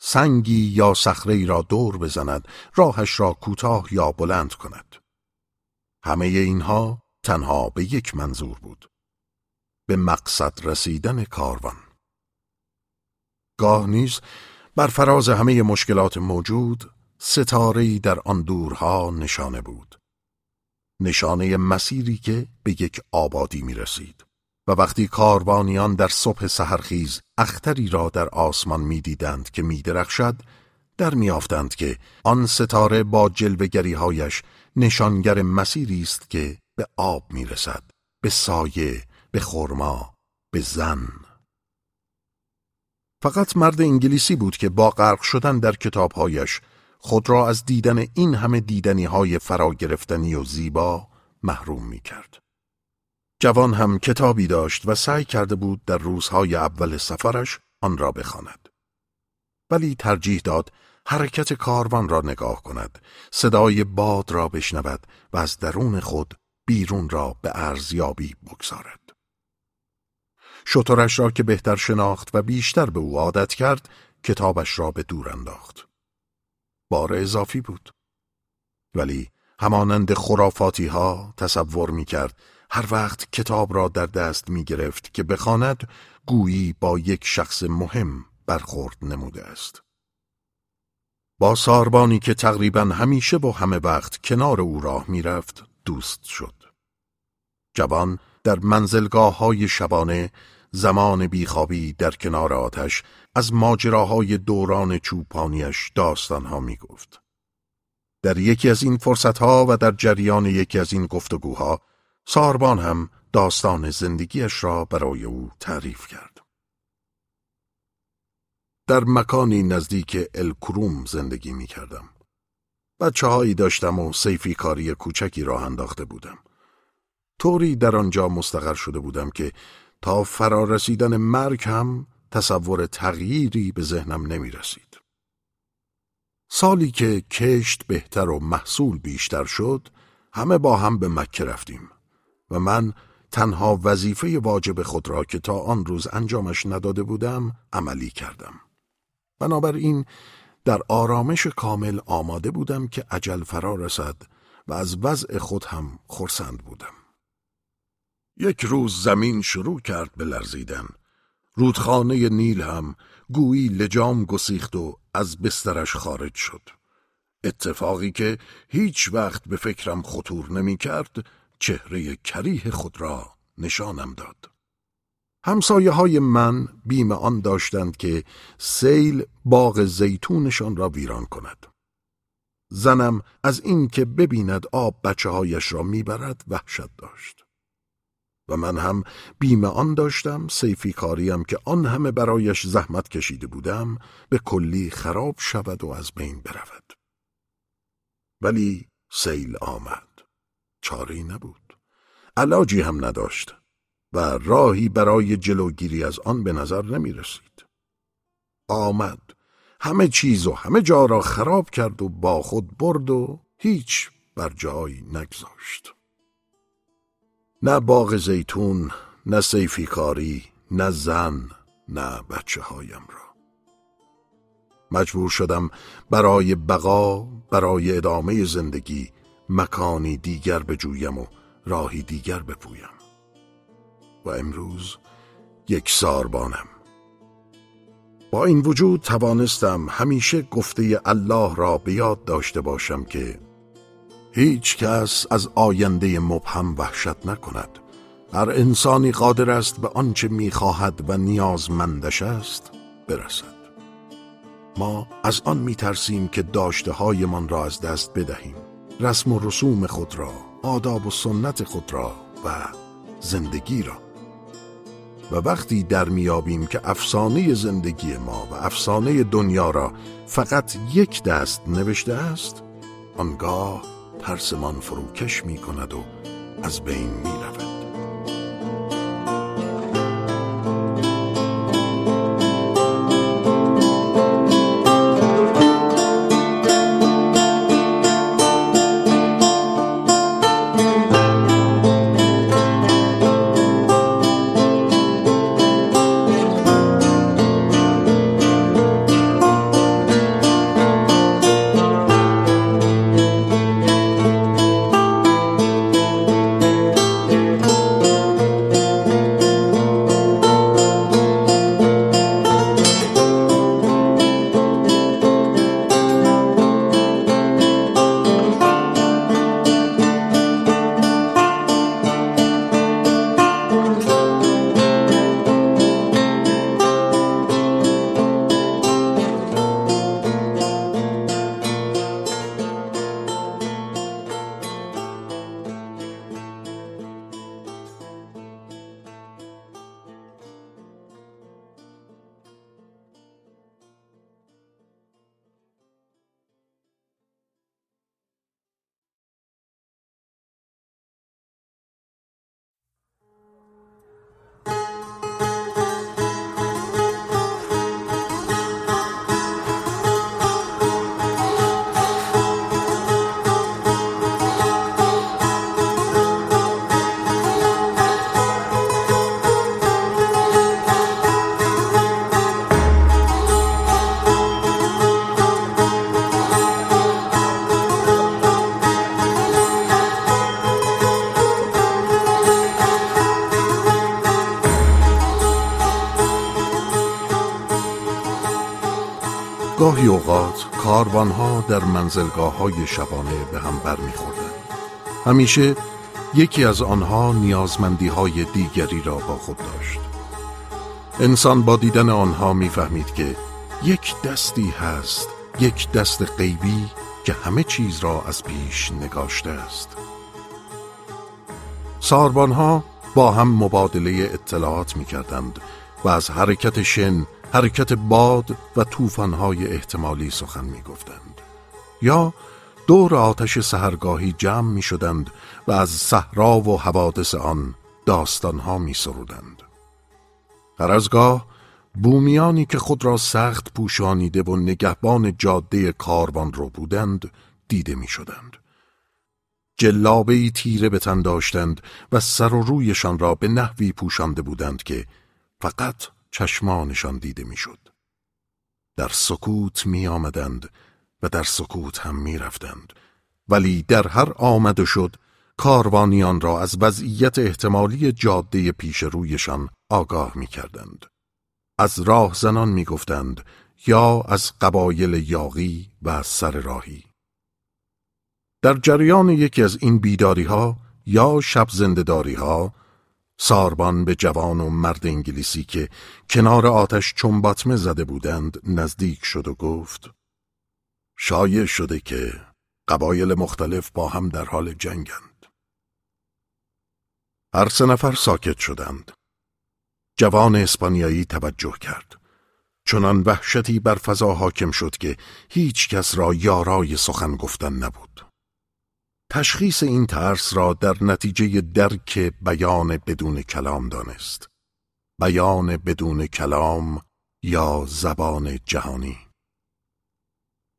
سنگی یا صخره را دور بزند راهش را کوتاه یا بلند کند. همه اینها تنها به یک منظور بود به مقصد رسیدن کاروان. گاه نیز بر فراز همه مشکلات موجود ستارهی در آن دورها نشانه بود. نشانه مسیری که به یک آبادی می رسید و وقتی کاروانیان در صبح سحرخیز اختری را در آسمان می‌دیدند که میدرخشد در میافتند که آن ستاره با هایش نشانگر مسیری است که به آب می‌رسد به سایه به خرما به زن. فقط مرد انگلیسی بود که با غرق شدن در کتابهایش خود را از دیدن این همه دیدنی های فرا گرفتنی و زیبا محروم می کرد. جوان هم کتابی داشت و سعی کرده بود در روزهای اول سفرش آن را بخواند. ولی ترجیح داد حرکت کاروان را نگاه کند، صدای باد را بشنود و از درون خود بیرون را به ارزیابی بگذارد. شطرش را که بهتر شناخت و بیشتر به او عادت کرد، کتابش را به دور انداخت. بار اضافی بود. ولی همانند خرافاتی ها تصور می کرد هر وقت کتاب را در دست می گرفت که بخواند گویی با یک شخص مهم برخورد نموده است. با ساربانی که تقریبا همیشه با همه وقت کنار او راه می رفت دوست شد. جوان در منزلگاه های شبانه زمان بیخوابی در کنار آتش از ماجراهای دوران چوپانیش داستانها می گفت. در یکی از این فرصتها و در جریان یکی از این گفتگوها ساربان هم داستان زندگیش را برای او تعریف کرد. در مکانی نزدیک الکروم زندگی می کردم. بچه هایی داشتم و سیفی کاری کوچکی راه انداخته بودم. طوری در آنجا مستقر شده بودم که تا فرارسیدن مرگ هم تصور تغییری به ذهنم نمی رسید. سالی که کشت بهتر و محصول بیشتر شد همه با هم به مکه رفتیم. و من تنها وظیفه واجب خود را که تا آن روز انجامش نداده بودم عملی کردم. بنابراین در آرامش کامل آماده بودم که عجل فرا رسد و از وضع خود هم خرسند بودم. یک روز زمین شروع کرد به لرزیدن. رودخانه نیل هم گویی لجام گسیخت و از بسترش خارج شد. اتفاقی که هیچ وقت به فکرم خطور نمی کرد چهره کریه خود را نشانم داد. همسایه های من بیم آن داشتند که سیل باغ زیتونشان را ویران کند. زنم از این که ببیند آب بچه هایش را می‌برد وحشت داشت. و من هم بیم آن داشتم سیفی کاریم که آن همه برایش زحمت کشیده بودم به کلی خراب شود و از بین برود. ولی سیل آمد. چاری نبود علاجی هم نداشت و راهی برای جلوگیری از آن به نظر نمی رسید آمد همه چیز و همه جا را خراب کرد و با خود برد و هیچ بر جایی نگذاشت نه باغ زیتون نه سیفی کاری نه زن نه بچه هایم را. مجبور شدم برای بقا برای ادامه زندگی مکانی دیگر بجویم و راهی دیگر بپویم. و امروز یک ساربانم. با این وجود توانستم همیشه گفته الله را به یاد داشته باشم که هیچ کس از آینده مبهم وحشت نکند. هر انسانی قادر است به آنچه می‌خواهد و نیازمندش است برسد. ما از آن میترسیم که داشته هایمان را از دست بدهیم. رسم و رسوم خود را آداب و سنت خود را و زندگی را. و وقتی در میابیم که افسانه زندگی ما و افسانه دنیا را فقط یک دست نوشته است آنگاه ترسمان فروکش می کند و از بین می رود. در منزلگاه های شبانه به هم بر میخوردند. همیشه یکی از آنها نیازمندی های دیگری را با خود داشت. انسان با دیدن آنها می‌فهمید که یک دستی هست یک دست غیبی که همه چیز را از پیش نگاشته است ساربانها با هم مبادله اطلاعات می کردند و از حرکت شن، حرکت باد و طوفان‌های احتمالی سخن می گفتند. یا دور آتش سهرگاهی جمع می شدند و از صحرا و حوادث آن داستانها می سرودند. هر از گاه بومیانی که خود را سخت پوشانیده و نگهبان جاده کاروان رو بودند دیده می شدند. جلابه تیره به تن داشتند و سر و رویشان را به نحوی پوشانده بودند که فقط چشمانشان دیده می‌شد. در سکوت می آمدند و در سکوت هم می رفتند. ولی در هر آمد و شد کاروانیان را از وضعیت احتمالی جاده پیش رویشان آگاه می کردند. از راه زنان می گفتند یا از قبایل یاغی و از سر راهی. در جریان یکی از این بیداری ها یا شب زندداری ها ساربان به جوان و مرد انگلیسی که کنار آتش چنباتمه زده بودند نزدیک شد و گفت شایع شده که قبایل مختلف با هم در حال جنگند. هر سه نفر ساکت شدند. جوان اسپانیایی توجه کرد. چنان وحشتی بر فضا حاکم شد که هیچ کس را یارای سخن گفتن نبود. تشخیص این ترس را در نتیجه درک بیان بدون کلام دانست. بیان بدون کلام یا زبان جهانی.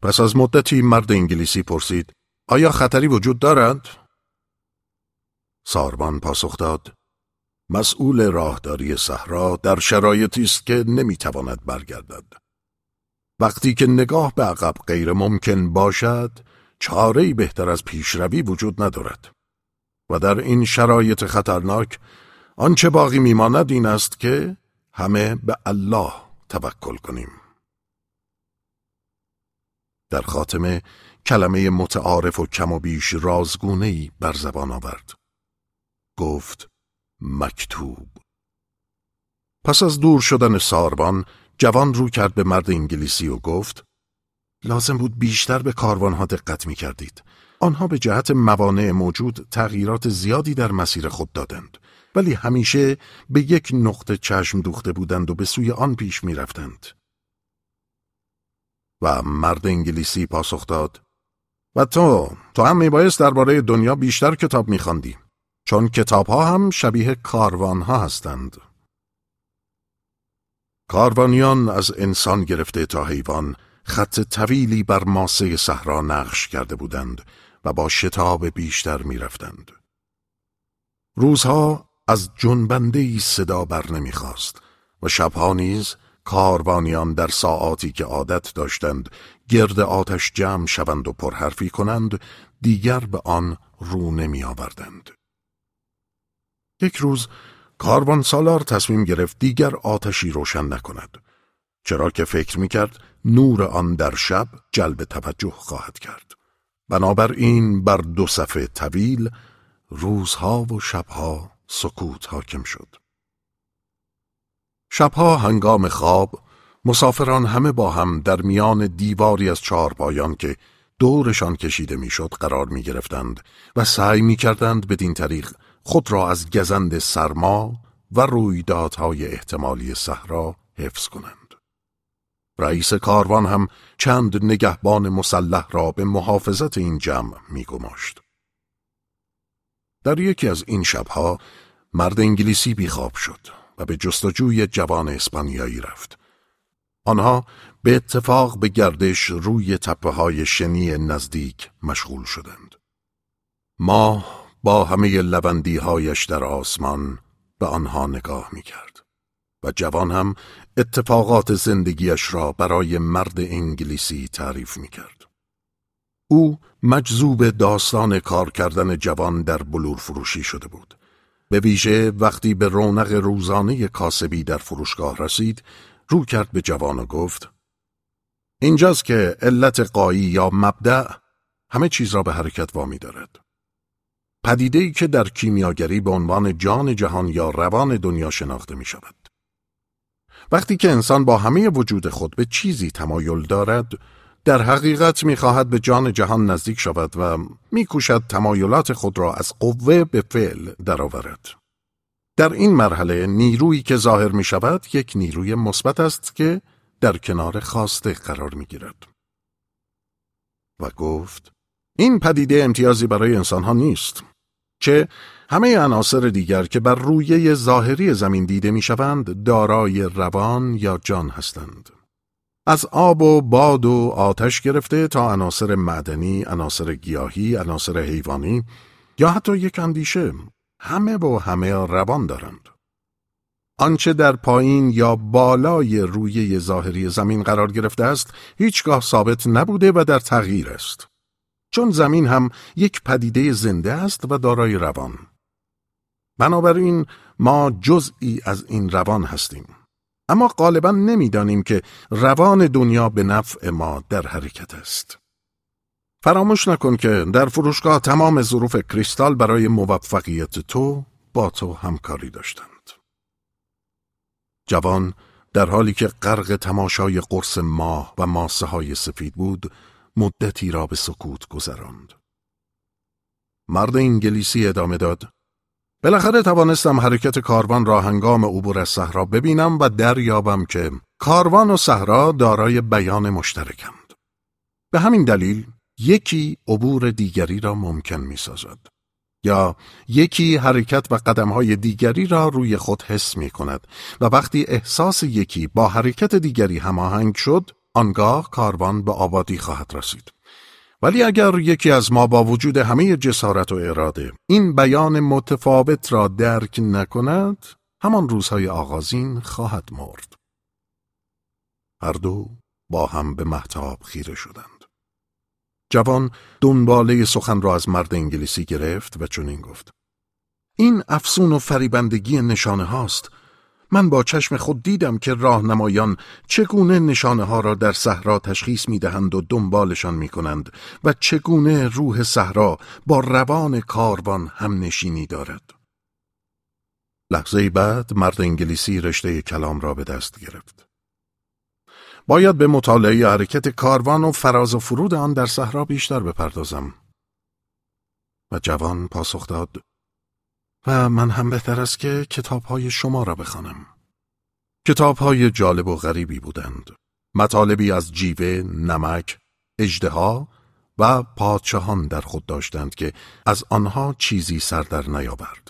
پس از مدتی مرد انگلیسی پرسید آیا خطری وجود دارد؟ ساربان پاسخ داد مسئول راهداری صحرا در شرایطی است که نمی‌تواند برگردد. وقتی که نگاه به عقب غیر ممکن باشد چاره بهتر از پیشروی وجود ندارد. و در این شرایط خطرناک آنچه باقی میماند این است که همه به الله توکل کنیم. در خاتمه کلمه متعارف و کم و بیش رازگونهی بر زبان آورد گفت مکتوب پس از دور شدن ساربان جوان رو کرد به مرد انگلیسی و گفت لازم بود بیشتر به کاروانها دقت می کردید. آنها به جهت موانع موجود تغییرات زیادی در مسیر خود دادند ولی همیشه به یک نقطه چشم دوخته بودند و به سوی آن پیش می رفتند. و مرد انگلیسی پاسخ داد و تو تو هم میبایست درباره دنیا بیشتر کتاب میخواندی چون کتاب ها هم شبیه کاروان ها هستند کاروانیان از انسان گرفته تا حیوان خط طویلی بر ماسه صحرا نقش کرده بودند و با شتاب بیشتر می‌رفتند. روزها از جنبنده ای صدا بر نمی‌خواست و شبها نیز کاروانیان در ساعاتی که عادت داشتند گرد آتش جمع شوند و پرحرفی کنند دیگر به آن رو نمی آوردند. یک روز کاروان سالار تصمیم گرفت دیگر آتشی روشن نکند. چرا که فکر می کرد نور آن در شب جلب توجه خواهد کرد. بنابراین بر دو صفحه طویل روزها و شبها سکوت حاکم شد. شبها هنگام خواب مسافران همه با هم در میان دیواری از چهارپایان که دورشان کشیده می‌شد قرار می گرفتند و سعی می کردند بدین طریق خود را از گزند سرما و رویدادهای احتمالی صحرا حفظ کنند. رئیس کاروان هم چند نگهبان مسلح را به محافظت این جمع می گماشت. در یکی از این شبها مرد انگلیسی بیخواب شد و به جستجوی جوان اسپانیایی رفت. آنها به اتفاق به گردش روی تپه های شنی نزدیک مشغول شدند. ماه با همه لبندی هایش در آسمان به آنها نگاه می کرد. و جوان هم اتفاقات زندگیش را برای مرد انگلیسی تعریف می کرد. او مجذوب داستان کار کردن جوان در بلور فروشی شده بود. به ویژه وقتی به رونق روزانه کاسبی در فروشگاه رسید، رو کرد به جوان و گفت اینجاست که علت قایی یا مبدع همه چیز را به حرکت وامی دارد. پدیده ای که در کیمیاگری به عنوان جان جهان یا روان دنیا شناخته می شود. وقتی که انسان با همه وجود خود به چیزی تمایل دارد، در حقیقت می‌خواهد به جان جهان نزدیک شود و میکوشد تمایلات خود را از قوه به فعل درآورد. در این مرحله نیرویی که ظاهر می شود یک نیروی مثبت است که در کنار خواسته قرار می گیرد. و گفت این پدیده امتیازی برای انسان ها نیست. چه همه عناصر دیگر که بر رویه ظاهری زمین دیده می شوند دارای روان یا جان هستند. از آب و باد و آتش گرفته تا عناصر معدنی، عناصر گیاهی، عناصر حیوانی یا حتی یک اندیشه همه و همه روان دارند. آنچه در پایین یا بالای رویه ظاهری زمین قرار گرفته است هیچگاه ثابت نبوده و در تغییر است. چون زمین هم یک پدیده زنده است و دارای روان. بنابراین ما جزئی از این روان هستیم. اما غالبا نمی‌دانیم که روان دنیا به نفع ما در حرکت است. فراموش نکن که در فروشگاه تمام ظروف کریستال برای موفقیت تو با تو همکاری داشتند. جوان در حالی که غرق تماشای قرص ماه و ماسه های سفید بود مدتی را به سکوت گذراند. مرد انگلیسی ادامه داد بالاخره توانستم حرکت کاروان را هنگام عبور از صحرا ببینم و دریابم که کاروان و صحرا دارای بیان مشترکند. به همین دلیل یکی عبور دیگری را ممکن می سازد. یا یکی حرکت و قدمهای دیگری را روی خود حس می کند و وقتی احساس یکی با حرکت دیگری هماهنگ شد آنگاه کاروان به آبادی خواهد رسید. ولی اگر یکی از ما با وجود همه جسارت و اراده این بیان متفاوت را درک نکند همان روزهای آغازین خواهد مرد. هر دو با هم به محتاب خیره شدند. جوان دنباله سخن را از مرد انگلیسی گرفت و چنین گفت. این افسون و فریبندگی نشانه هاست. من با چشم خود دیدم که راهنمایان چگونه نشانه ها را در صحرا تشخیص می دهند و دنبالشان می کنند و چگونه روح صحرا با روان کاروان هم نشینی دارد. لحظه بعد مرد انگلیسی رشته کلام را به دست گرفت. باید به مطالعه حرکت کاروان و فراز و فرود آن در صحرا بیشتر بپردازم. و جوان پاسخ داد و من هم بهتر است که کتاب های شما را بخوانم. کتاب های جالب و غریبی بودند. مطالبی از جیوه، نمک، اجدها و پادشاهان در خود داشتند که از آنها چیزی سر در نیاورد.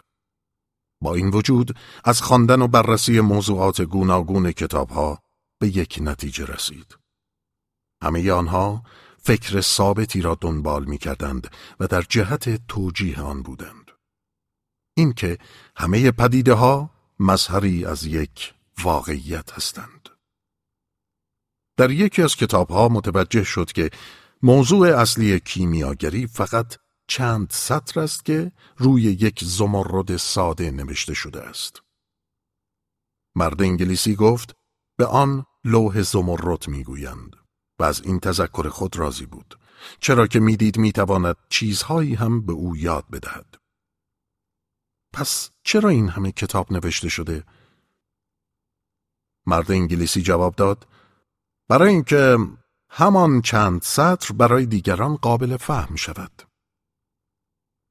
با این وجود از خواندن و بررسی موضوعات گوناگون کتابها به یک نتیجه رسید. همه آنها فکر ثابتی را دنبال می کردند و در جهت توجیه آن بودند. اینکه همه پدیده ها مظهری از یک واقعیت هستند. در یکی از کتاب ها متوجه شد که موضوع اصلی کیمیاگری فقط چند سطر است که روی یک زمرد ساده نوشته شده است. مرد انگلیسی گفت به آن لوح زمرد می‌گویند و از این تذکر خود راضی بود چرا که می‌دید می‌تواند چیزهایی هم به او یاد بدهد پس چرا این همه کتاب نوشته شده؟ مرد انگلیسی جواب داد برای اینکه همان چند سطر برای دیگران قابل فهم شود.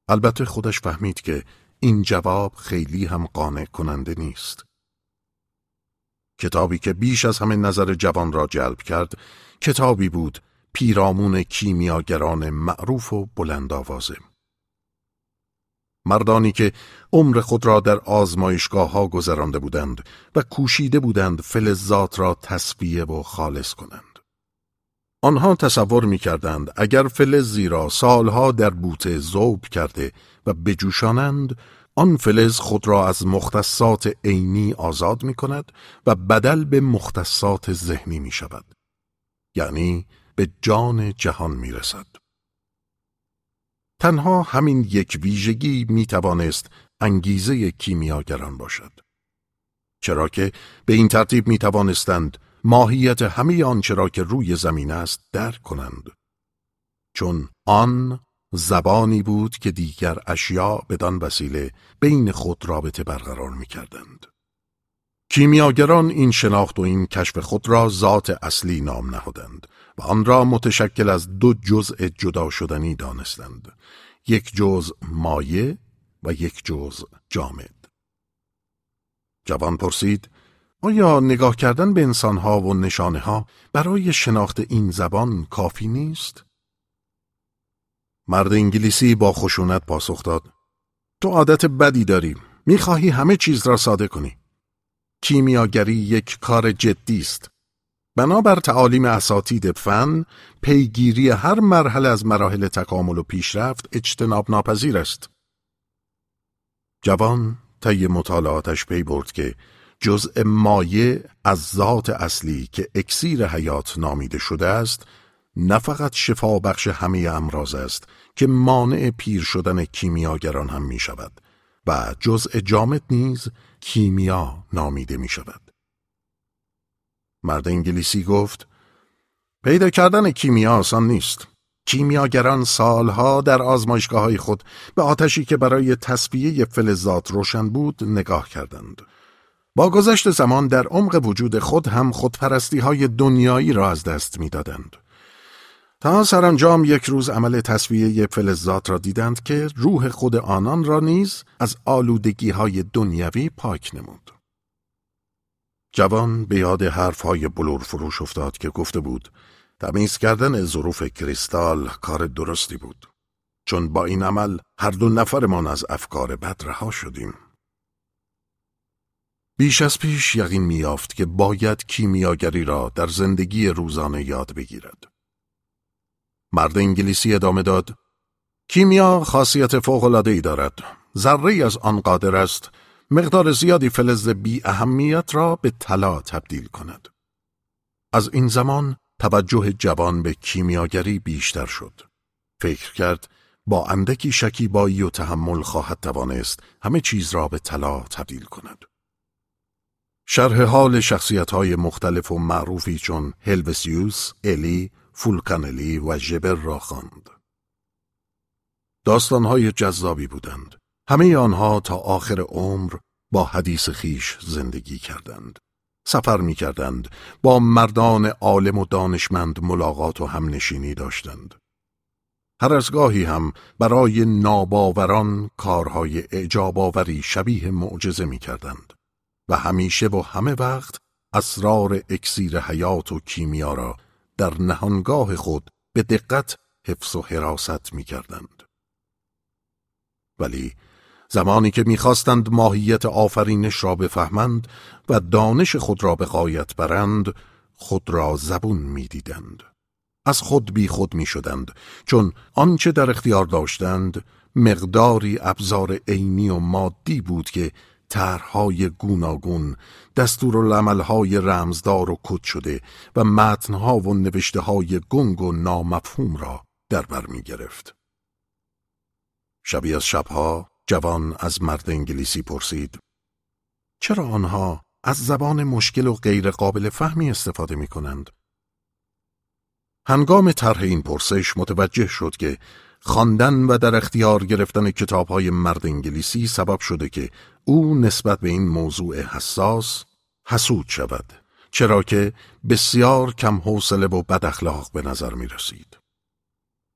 البته خودش فهمید که این جواب خیلی هم قانع کننده نیست. کتابی که بیش از همه نظر جوان را جلب کرد کتابی بود پیرامون کیمیاگران معروف و بلند آوازه. مردانی که عمر خود را در آزمایشگاه ها گذرانده بودند و کوشیده بودند فلزات را تصفیه و خالص کنند. آنها تصور می کردند اگر فلزی را سالها در بوته زوب کرده و بجوشانند آن فلز خود را از مختصات عینی آزاد می کند و بدل به مختصات ذهنی می شود. یعنی به جان جهان می رسد. تنها همین یک ویژگی می توانست انگیزه کیمیاگران باشد. چرا که به این ترتیب می توانستند ماهیت همه آنچه را که روی زمین است درک کنند چون آن زبانی بود که دیگر اشیاء بدان وسیله بین خود رابطه برقرار می کردند. کیمیاگران این شناخت و این کشف خود را ذات اصلی نام نهادند و آن را متشکل از دو جزء جدا شدنی دانستند. یک جزء مایه و یک جزء جامد. جوان پرسید آیا نگاه کردن به انسانها و نشانه ها برای شناخت این زبان کافی نیست؟ مرد انگلیسی با خشونت پاسخ داد تو عادت بدی داری می‌خواهی همه چیز را ساده کنی. کیمیاگری یک کار جدی است. بنابر تعالیم اساتید فن پیگیری هر مرحله از مراحل تکامل و پیشرفت اجتناب ناپذیر است جوان طی مطالعاتش پی برد که جزء مایه از ذات اصلی که اکسیر حیات نامیده شده است نه فقط شفا بخش همه امراض است که مانع پیر شدن کیمیاگران هم می شود و جزء جامد نیز کیمیا نامیده می شود. مرد انگلیسی گفت پیدا کردن کیمیا آسان نیست. کیمیاگران سالها در آزمایشگاه های خود به آتشی که برای تصفیه فلزات روشن بود نگاه کردند. با گذشت زمان در عمق وجود خود هم خودپرستی های دنیایی را از دست می‌دادند. تا سرانجام یک روز عمل تصویه فلزات را دیدند که روح خود آنان را نیز از آلودگی های دنیوی پاک نمود. جوان به یاد حرف های بلور فروش افتاد که گفته بود تمیز کردن ظروف کریستال کار درستی بود. چون با این عمل هر دو نفرمان از افکار بد رها شدیم. بیش از پیش یقین میافت که باید کیمیاگری را در زندگی روزانه یاد بگیرد. مرد انگلیسی ادامه داد کیمیا خاصیت فوق ای دارد ذره از آن قادر است مقدار زیادی فلز بی اهمیت را به طلا تبدیل کند از این زمان توجه جوان به کیمیاگری بیشتر شد فکر کرد با اندکی شکیبایی و تحمل خواهد توانست همه چیز را به طلا تبدیل کند شرح حال شخصیت های مختلف و معروفی چون هلوسیوس، الی، فولکانلی و ژبر را خواند. داستانهای جذابی بودند. همه آنها تا آخر عمر با حدیث خیش زندگی کردند. سفر می کردند. با مردان عالم و دانشمند ملاقات و همنشینی داشتند. هر از گاهی هم برای ناباوران کارهای اعجاب آوری شبیه معجزه می کردند و همیشه و همه وقت اسرار اکسیر حیات و کیمیا را در نهانگاه خود به دقت حفظ و حراست می کردند. ولی زمانی که می‌خواستند ماهیت آفرینش را بفهمند و دانش خود را به قایت برند خود را زبون می‌دیدند از خود بی خود می شدند چون آنچه در اختیار داشتند مقداری ابزار عینی و مادی بود که طرحهای گوناگون دستور و های رمزدار و کد شده و متنها و نوشته های گنگ و نامفهوم را در بر می گرفت. شبی از شبها جوان از مرد انگلیسی پرسید چرا آنها از زبان مشکل و غیر قابل فهمی استفاده می کنند؟ هنگام طرح این پرسش متوجه شد که خواندن و در اختیار گرفتن کتاب های مرد انگلیسی سبب شده که او نسبت به این موضوع حساس حسود شود چرا که بسیار کم حوصله و بد اخلاق به نظر می رسید.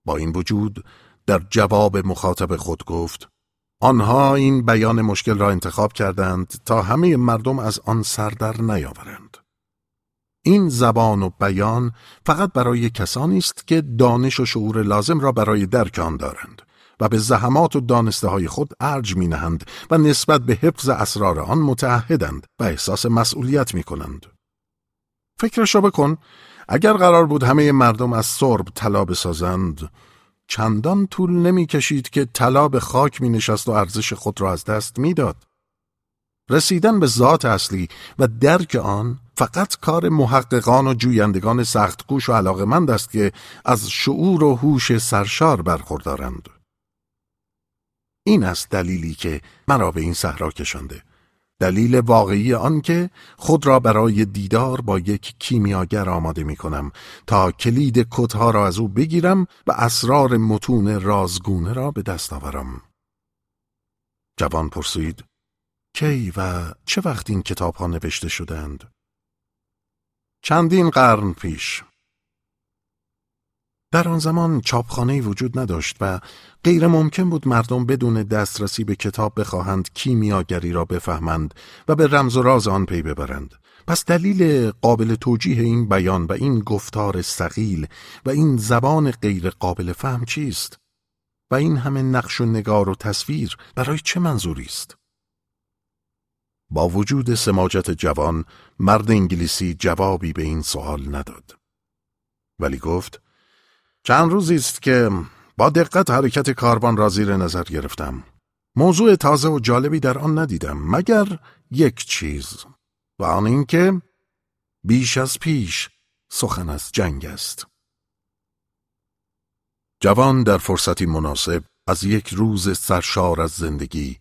با این وجود در جواب مخاطب خود گفت آنها این بیان مشکل را انتخاب کردند تا همه مردم از آن سردر نیاورند. این زبان و بیان فقط برای کسانی است که دانش و شعور لازم را برای درک آن دارند و به زحمات و دانسته های خود ارج می نهند و نسبت به حفظ اسرار آن متعهدند و احساس مسئولیت می کنند. فکرش را بکن اگر قرار بود همه مردم از سرب طلا بسازند چندان طول نمی کشید که طلا به خاک می نشست و ارزش خود را از دست می‌داد. رسیدن به ذات اصلی و درک آن فقط کار محققان و جویندگان سختگوش و علاقمند است که از شعور و هوش سرشار برخوردارند. این است دلیلی که مرا به این صحرا کشانده دلیل واقعی آن که خود را برای دیدار با یک کیمیاگر آماده می کنم تا کلید کتها را از او بگیرم و اسرار متون رازگونه را به دست آورم. جوان پرسید کی و چه وقت این کتاب ها نوشته شدند؟ چندین قرن پیش در آن زمان چاپخانه وجود نداشت و غیر ممکن بود مردم بدون دسترسی به کتاب بخواهند کیمیاگری را بفهمند و به رمز و راز آن پی ببرند. پس دلیل قابل توجیه این بیان و این گفتار سقیل و این زبان غیر قابل فهم چیست؟ و این همه نقش و نگار و تصویر برای چه منظوری است؟ با وجود سماجت جوان مرد انگلیسی جوابی به این سوال نداد. ولی گفت چند روزی است که با دقت حرکت کاروان را زیر نظر گرفتم. موضوع تازه و جالبی در آن ندیدم مگر یک چیز و آن اینکه بیش از پیش سخن از جنگ است. جوان در فرصتی مناسب از یک روز سرشار از زندگی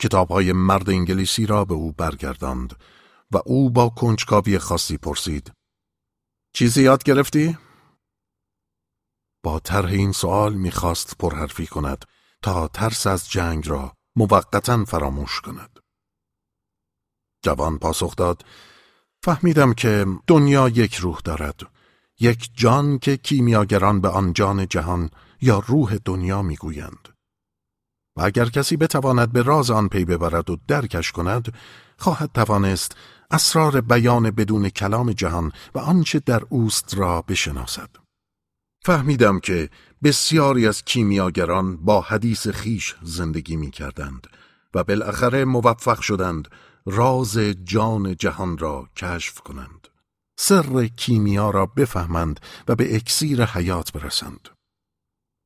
کتابهای مرد انگلیسی را به او برگرداند و او با کنجکاوی خاصی پرسید چیزی یاد گرفتی؟ با طرح این سوال می‌خواست پرحرفی کند تا ترس از جنگ را موقتا فراموش کند. جوان پاسخ داد فهمیدم که دنیا یک روح دارد یک جان که کیمیاگران به آن جان جهان یا روح دنیا می‌گویند و اگر کسی بتواند به راز آن پی ببرد و درکش کند خواهد توانست اسرار بیان بدون کلام جهان و آنچه در اوست را بشناسد فهمیدم که بسیاری از کیمیاگران با حدیث خیش زندگی می کردند و بالاخره موفق شدند راز جان جهان را کشف کنند. سر کیمیا را بفهمند و به اکسیر حیات برسند.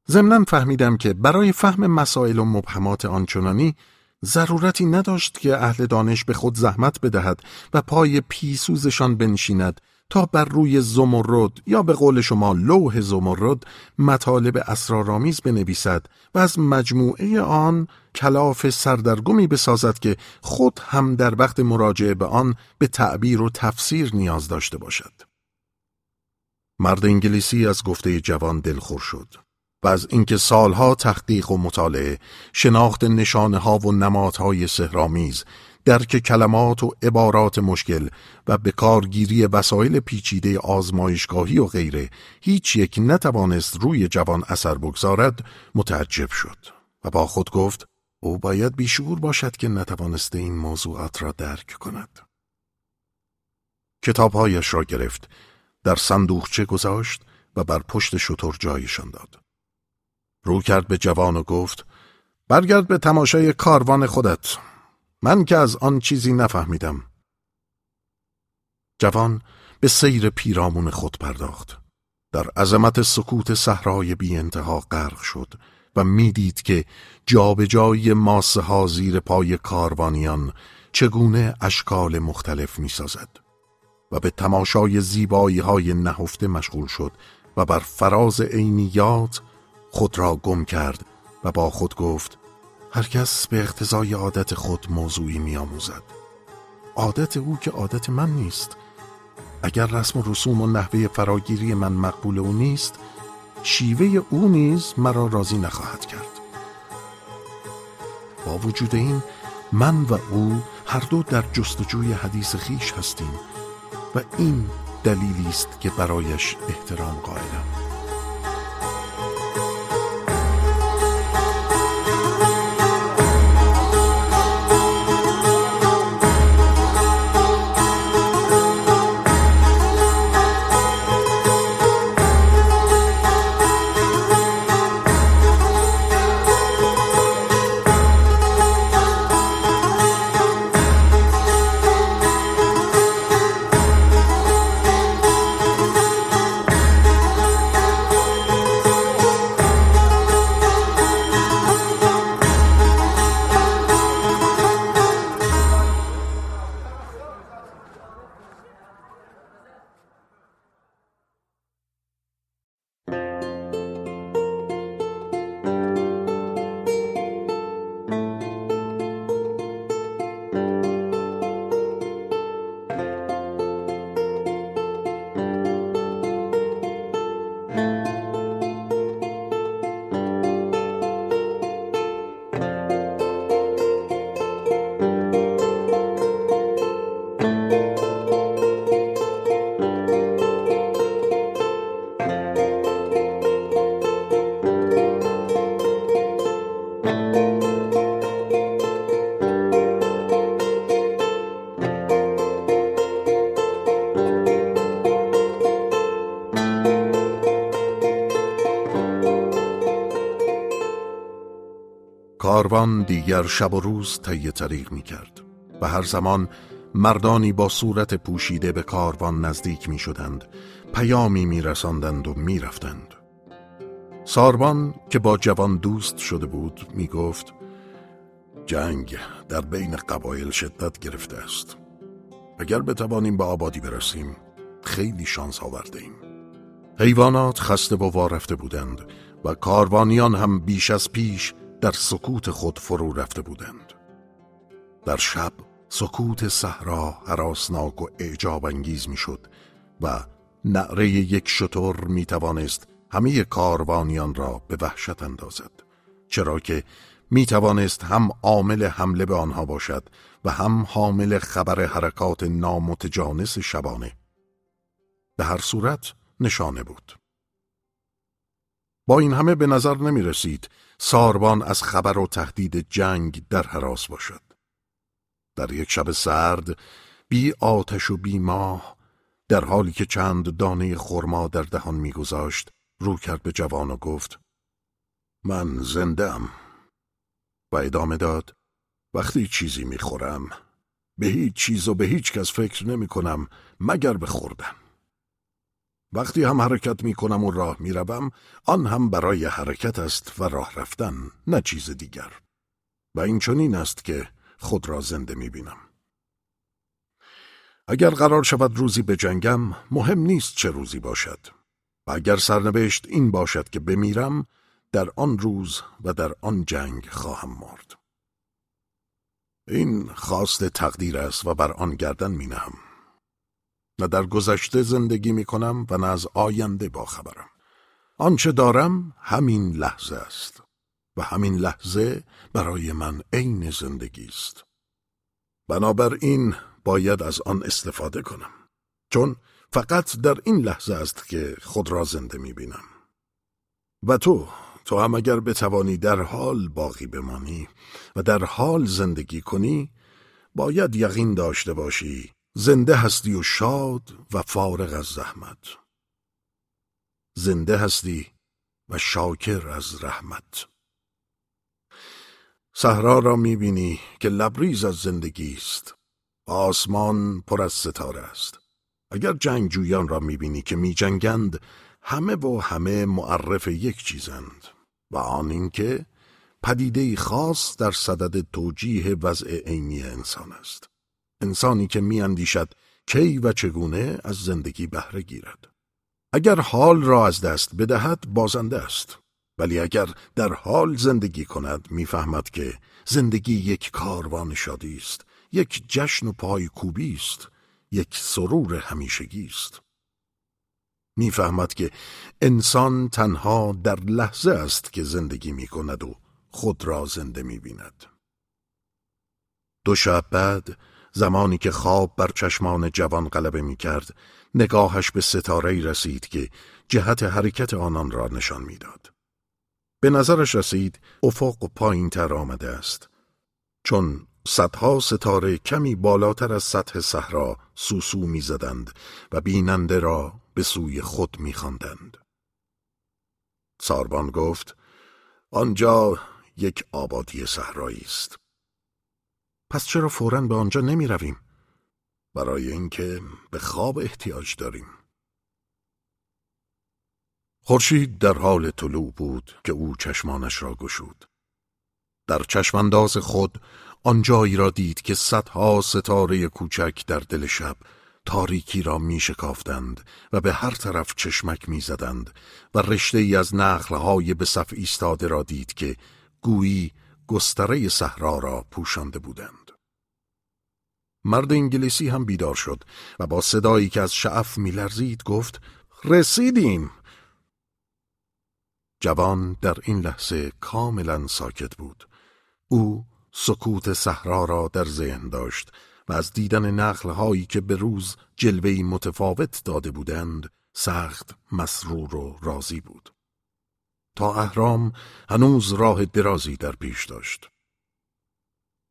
ضمنا فهمیدم که برای فهم مسائل و مبهمات آنچنانی ضرورتی نداشت که اهل دانش به خود زحمت بدهد و پای پیسوزشان بنشیند تا بر روی زمرد یا به قول شما لوح زمرد مطالب اسرارآمیز بنویسد و از مجموعه آن کلاف سردرگمی بسازد که خود هم در وقت مراجعه به آن به تعبیر و تفسیر نیاز داشته باشد. مرد انگلیسی از گفته جوان دلخور شد و از اینکه سالها تحقیق و مطالعه شناخت نشانه ها و نمادهای سهرامیز درک کلمات و عبارات مشکل و به کارگیری وسایل پیچیده آزمایشگاهی و غیره هیچ یک نتوانست روی جوان اثر بگذارد متعجب شد و با خود گفت او باید بیشعور باشد که نتوانسته این موضوعات را درک کند. کتابهایش را گرفت در صندوقچه گذاشت و بر پشت شطور جایشان داد. رو کرد به جوان و گفت برگرد به تماشای کاروان خودت. من که از آن چیزی نفهمیدم. جوان به سیر پیرامون خود پرداخت. در عظمت سکوت صحرای بی انتها غرق شد و می‌دید که جابجایی ماسه ها زیر پای کاروانیان چگونه اشکال مختلف می‌سازد و به تماشای زیبایی های نهفته مشغول شد و بر فراز عینیات خود را گم کرد و با خود گفت هر کس به اقتضای عادت خود موضوعی میآموزد. عادت او که عادت من نیست. اگر رسم و رسوم و نحوه فراگیری من مقبول او نیست شیوه او نیز مرا راضی نخواهد کرد. با وجود این من و او هر دو در جستجوی حدیث خیش هستیم و این دلیلی است که برایش احترام قائلم. کاروان دیگر شب و روز طی طریق می کرد و هر زمان مردانی با صورت پوشیده به کاروان نزدیک می شدند پیامی می رساندند و می رفتند. ساربان که با جوان دوست شده بود می گفت جنگ در بین قبایل شدت گرفته است اگر بتوانیم به آبادی برسیم خیلی شانس آورده ایم حیوانات خسته و وارفته بودند و کاروانیان هم بیش از پیش در سکوت خود فرو رفته بودند. در شب سکوت صحرا حراسناک و اعجاب انگیز می‌شد و نعره یک شتر می توانست همه کاروانیان را به وحشت اندازد چرا که می توانست هم عامل حمله به آنها باشد و هم حامل خبر حرکات نامتجانس شبانه. به هر صورت نشانه بود. با این همه به نظر نمی رسید ساربان از خبر و تهدید جنگ در حراس باشد. در یک شب سرد بی آتش و بی ماه در حالی که چند دانه خرما در دهان میگذاشت رو کرد به جوان و گفت من زندم و ادامه داد وقتی چیزی می‌خورم به هیچ چیز و به هیچ کس فکر نمی کنم مگر به خوردن. وقتی هم حرکت می کنم و راه می روم آن هم برای حرکت است و راه رفتن نه چیز دیگر. و این چنین است که خود را زنده می بینم اگر قرار شود روزی به جنگم مهم نیست چه روزی باشد. و اگر سرنوشت این باشد که بمیرم در آن روز و در آن جنگ خواهم مرد. این خواست تقدیر است و بر آن گردن می نهم نه در گذشته زندگی می کنم و نه از آینده باخبرم آنچه دارم همین لحظه است و همین لحظه برای من عین زندگی است. بنابراین باید از آن استفاده کنم چون فقط در این لحظه است که خود را زنده می بینم و تو تو هم اگر بتوانی در حال باقی بمانی و در حال زندگی کنی باید یقین داشته باشی زنده هستی و شاد و فارغ از زحمت. زنده هستی و شاکر از رحمت. صحرا را می‌بینی که لبریز از زندگی است. آسمان پر از ستاره است. اگر جنگجویان را می‌بینی که میجنگند همه و همه معرف یک چیزند. و آن اینکه پدیده خاص در صدد توجیه وضع عینی انسان است. انسانی که میاندیشد کی و چگونه از زندگی بهره گیرد. اگر حال را از دست بدهد بازنده است. ولی اگر در حال زندگی کند می‌فهمد که زندگی یک کاروان شادی است یک جشن و پای کوبی است یک سرور همیشگی است. می‌فهمد که انسان تنها در لحظه است که زندگی می کند و خود را زنده می بیند. دو شب بعد زمانی که خواب بر چشمان جوان غلبه می کرد نگاهش به ستاره رسید که جهت حرکت آنان را نشان می‌داد. به نظرش رسید افق پایین تر آمده است چون صدها ستاره کمی بالاتر از سطح صحرا سوسو می‌زدند و بیننده را به سوی خود میخواندند. ساربان گفت آنجا یک آبادی صحرایی است. پس چرا فورا به آنجا نمی رویم؟ برای اینکه به خواب احتیاج داریم. خورشید در حال طلوع بود که او چشمانش را گشود. در چشمانداز خود آنجایی را دید که صدها ستاره کوچک در دل شب تاریکی را می شکافتند و به هر طرف چشمک می زدند و رشته ای از نخلهای به صف ایستاده را دید که گویی گستره صحرا را پوشانده بودند. مرد انگلیسی هم بیدار شد و با صدایی که از شعف میلرزید گفت رسیدیم. جوان در این لحظه کاملا ساکت بود. او سکوت صحرا را در ذهن داشت و از دیدن نقلهایی که به روز جلوهی متفاوت داده بودند سخت مسرور و راضی بود. تا اهرام هنوز راه درازی در پیش داشت.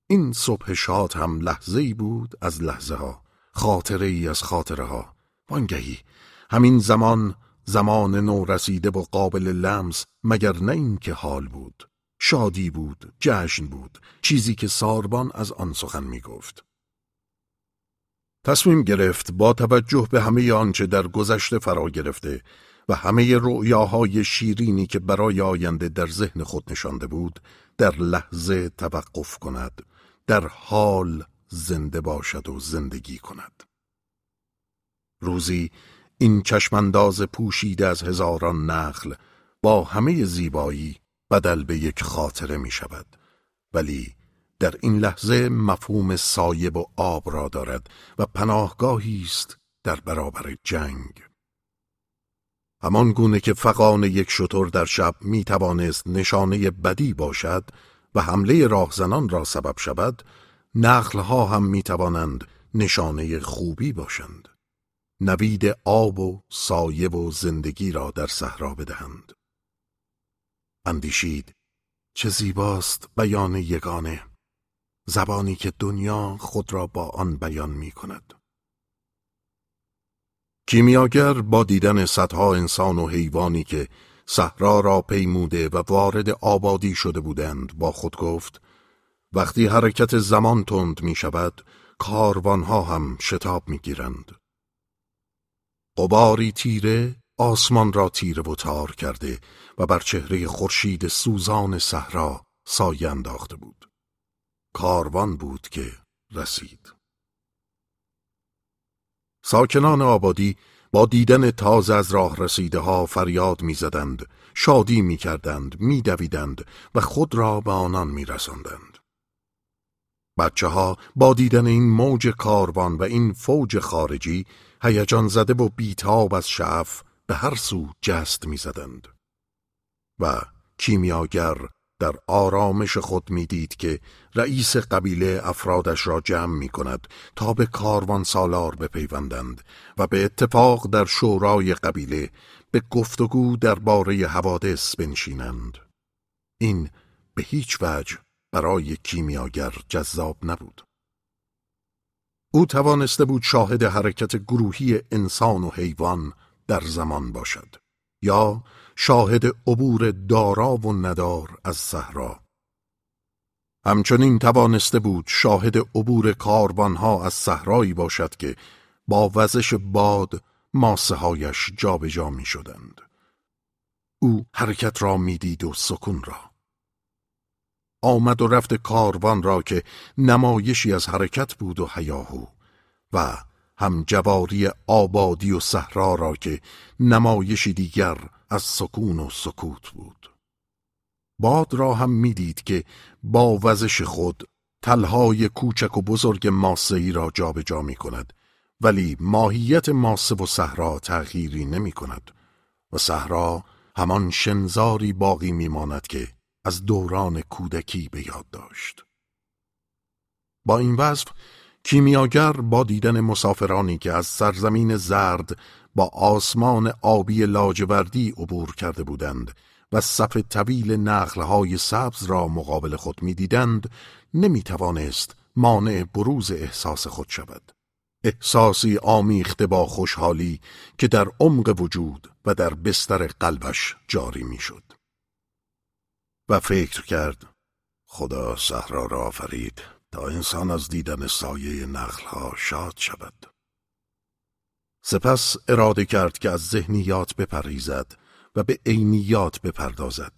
این صبح شاد هم لحظه ای بود از لحظه ها خاطره ای از خاطره ها وانگهی همین زمان زمان نو رسیده و قابل لمس مگر نه این که حال بود. شادی بود جشن بود چیزی که ساربان از آن سخن می گفت تصمیم گرفت با توجه به همه آنچه در گذشته فرا گرفته و همه رؤیاهای شیرینی که برای آینده در ذهن خود نشانده بود در لحظه توقف کند در حال زنده باشد و زندگی کند. روزی این چشمانداز پوشیده از هزاران نخل با همه زیبایی بدل به یک خاطره می شود. ولی در این لحظه مفهوم سایب و آب را دارد و پناهگاهی است در برابر جنگ. همان گونه که فقان یک شطور در شب می توانست نشانه بدی باشد و حمله راهزنان را سبب شود نخلها هم می توانند نشانه خوبی باشند. نوید آب و سایه و زندگی را در صحرا بدهند. اندیشید چه زیباست بیان یگانه زبانی که دنیا خود را با آن بیان می کند کیمیاگر با دیدن صدها انسان و حیوانی که صحرا را پیموده و وارد آبادی شده بودند با خود گفت وقتی حرکت زمان تند می شود کاروانها هم شتاب می گیرند. قباری تیره آسمان را تیره و تار کرده و بر چهره خورشید سوزان صحرا سایه انداخته بود. کاروان بود که رسید. ساکنان آبادی با دیدن تازه از راه رسیده ها فریاد می‌زدند. شادی می‌کردند میدویدند و خود را به آنان میرساندند. بچه ها با دیدن این موج کاروان و این فوج خارجی هیجان زده و بیتاب از شعف به هر سو جست می‌زدند. و کیمیاگر در آرامش خود می‌دید که رئیس قبیله افرادش را جمع می کند تا به کاروان سالار بپیوندند و به اتفاق در شورای قبیله به گفتگو درباره حوادث بنشینند. این به هیچ وجه برای کیمیاگر جذاب نبود. او توانسته بود شاهد حرکت گروهی انسان و حیوان در زمان باشد یا شاهد عبور دارا و ندار از صحرا. همچنین توانسته بود شاهد عبور کاروانها از صحرایی باشد که با وزش باد ماسه هایش جابجا می شدند. او حرکت را می‌دید و سکون را آمد و رفت کاروان را که نمایشی از حرکت بود و حیاهو و هم جواری آبادی و صحرا را که نمایشی دیگر از سکون و سکوت بود باد را هم می‌دید که با وزش خود تلهای کوچک و بزرگ ماسهی را جابجا جا می کند ولی ماهیت ماسه و صحرا تغییری نمی کند و صحرا همان شنزاری باقی میماند که از دوران کودکی به یاد داشت. با این وصف کیمیاگر با دیدن مسافرانی که از سرزمین زرد با آسمان آبی لاجوردی عبور کرده بودند و صف طویل نخلهای سبز را مقابل خود می‌دیدند نمی توانست مانع بروز احساس خود شود احساسی آمیخته با خوشحالی که در عمق وجود و در بستر قلبش جاری می‌شد. و فکر کرد خدا صحرا را آفرید تا انسان از دیدن سایه نخلها شاد شود سپس اراده کرد که از ذهنیات بپریزد و به عینیات بپردازد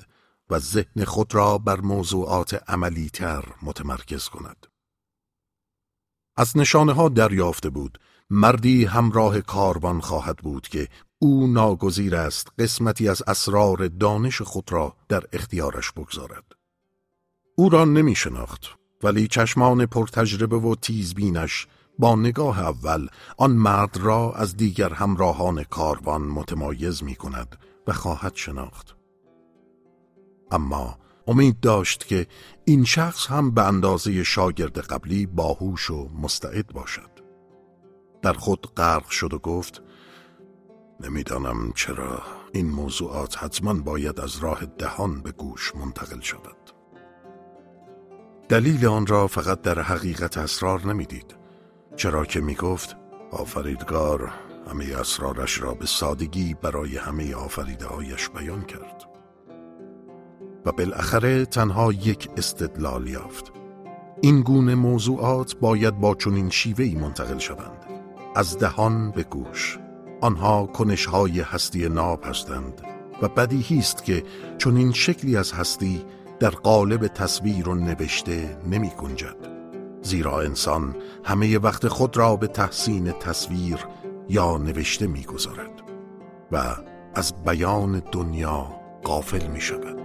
و ذهن خود را بر موضوعات عملی تر متمرکز کند. از نشانه ها دریافته بود مردی همراه کاروان خواهد بود که او ناگزیر است قسمتی از اسرار دانش خود را در اختیارش بگذارد. او را نمی شناخت ولی چشمان پرتجربه و تیزبینش با نگاه اول آن مرد را از دیگر همراهان کاروان متمایز می کند و خواهد شناخت. اما امید داشت که این شخص هم به اندازه شاگرد قبلی باهوش و مستعد باشد. در خود غرق شد و گفت نمی‌دانم چرا این موضوعات حتما باید از راه دهان به گوش منتقل شود دلیل آن را فقط در حقیقت اسرار نمی‌دید چرا که می گفت آفریدگار همه اسرارش را به سادگی برای همه آفریده هایش بیان کرد. و بالاخره تنها یک استدلال یافت. این گونه موضوعات باید با چنین شیوهی منتقل شوند. از دهان به گوش. آنها کنشهای هستی ناب هستند و بدیهی است که چنین شکلی از هستی در قالب تصویر و نوشته نمی گنجد زیرا انسان همه وقت خود را به تحسین تصویر یا نوشته می گذارد و از بیان دنیا قافل می شود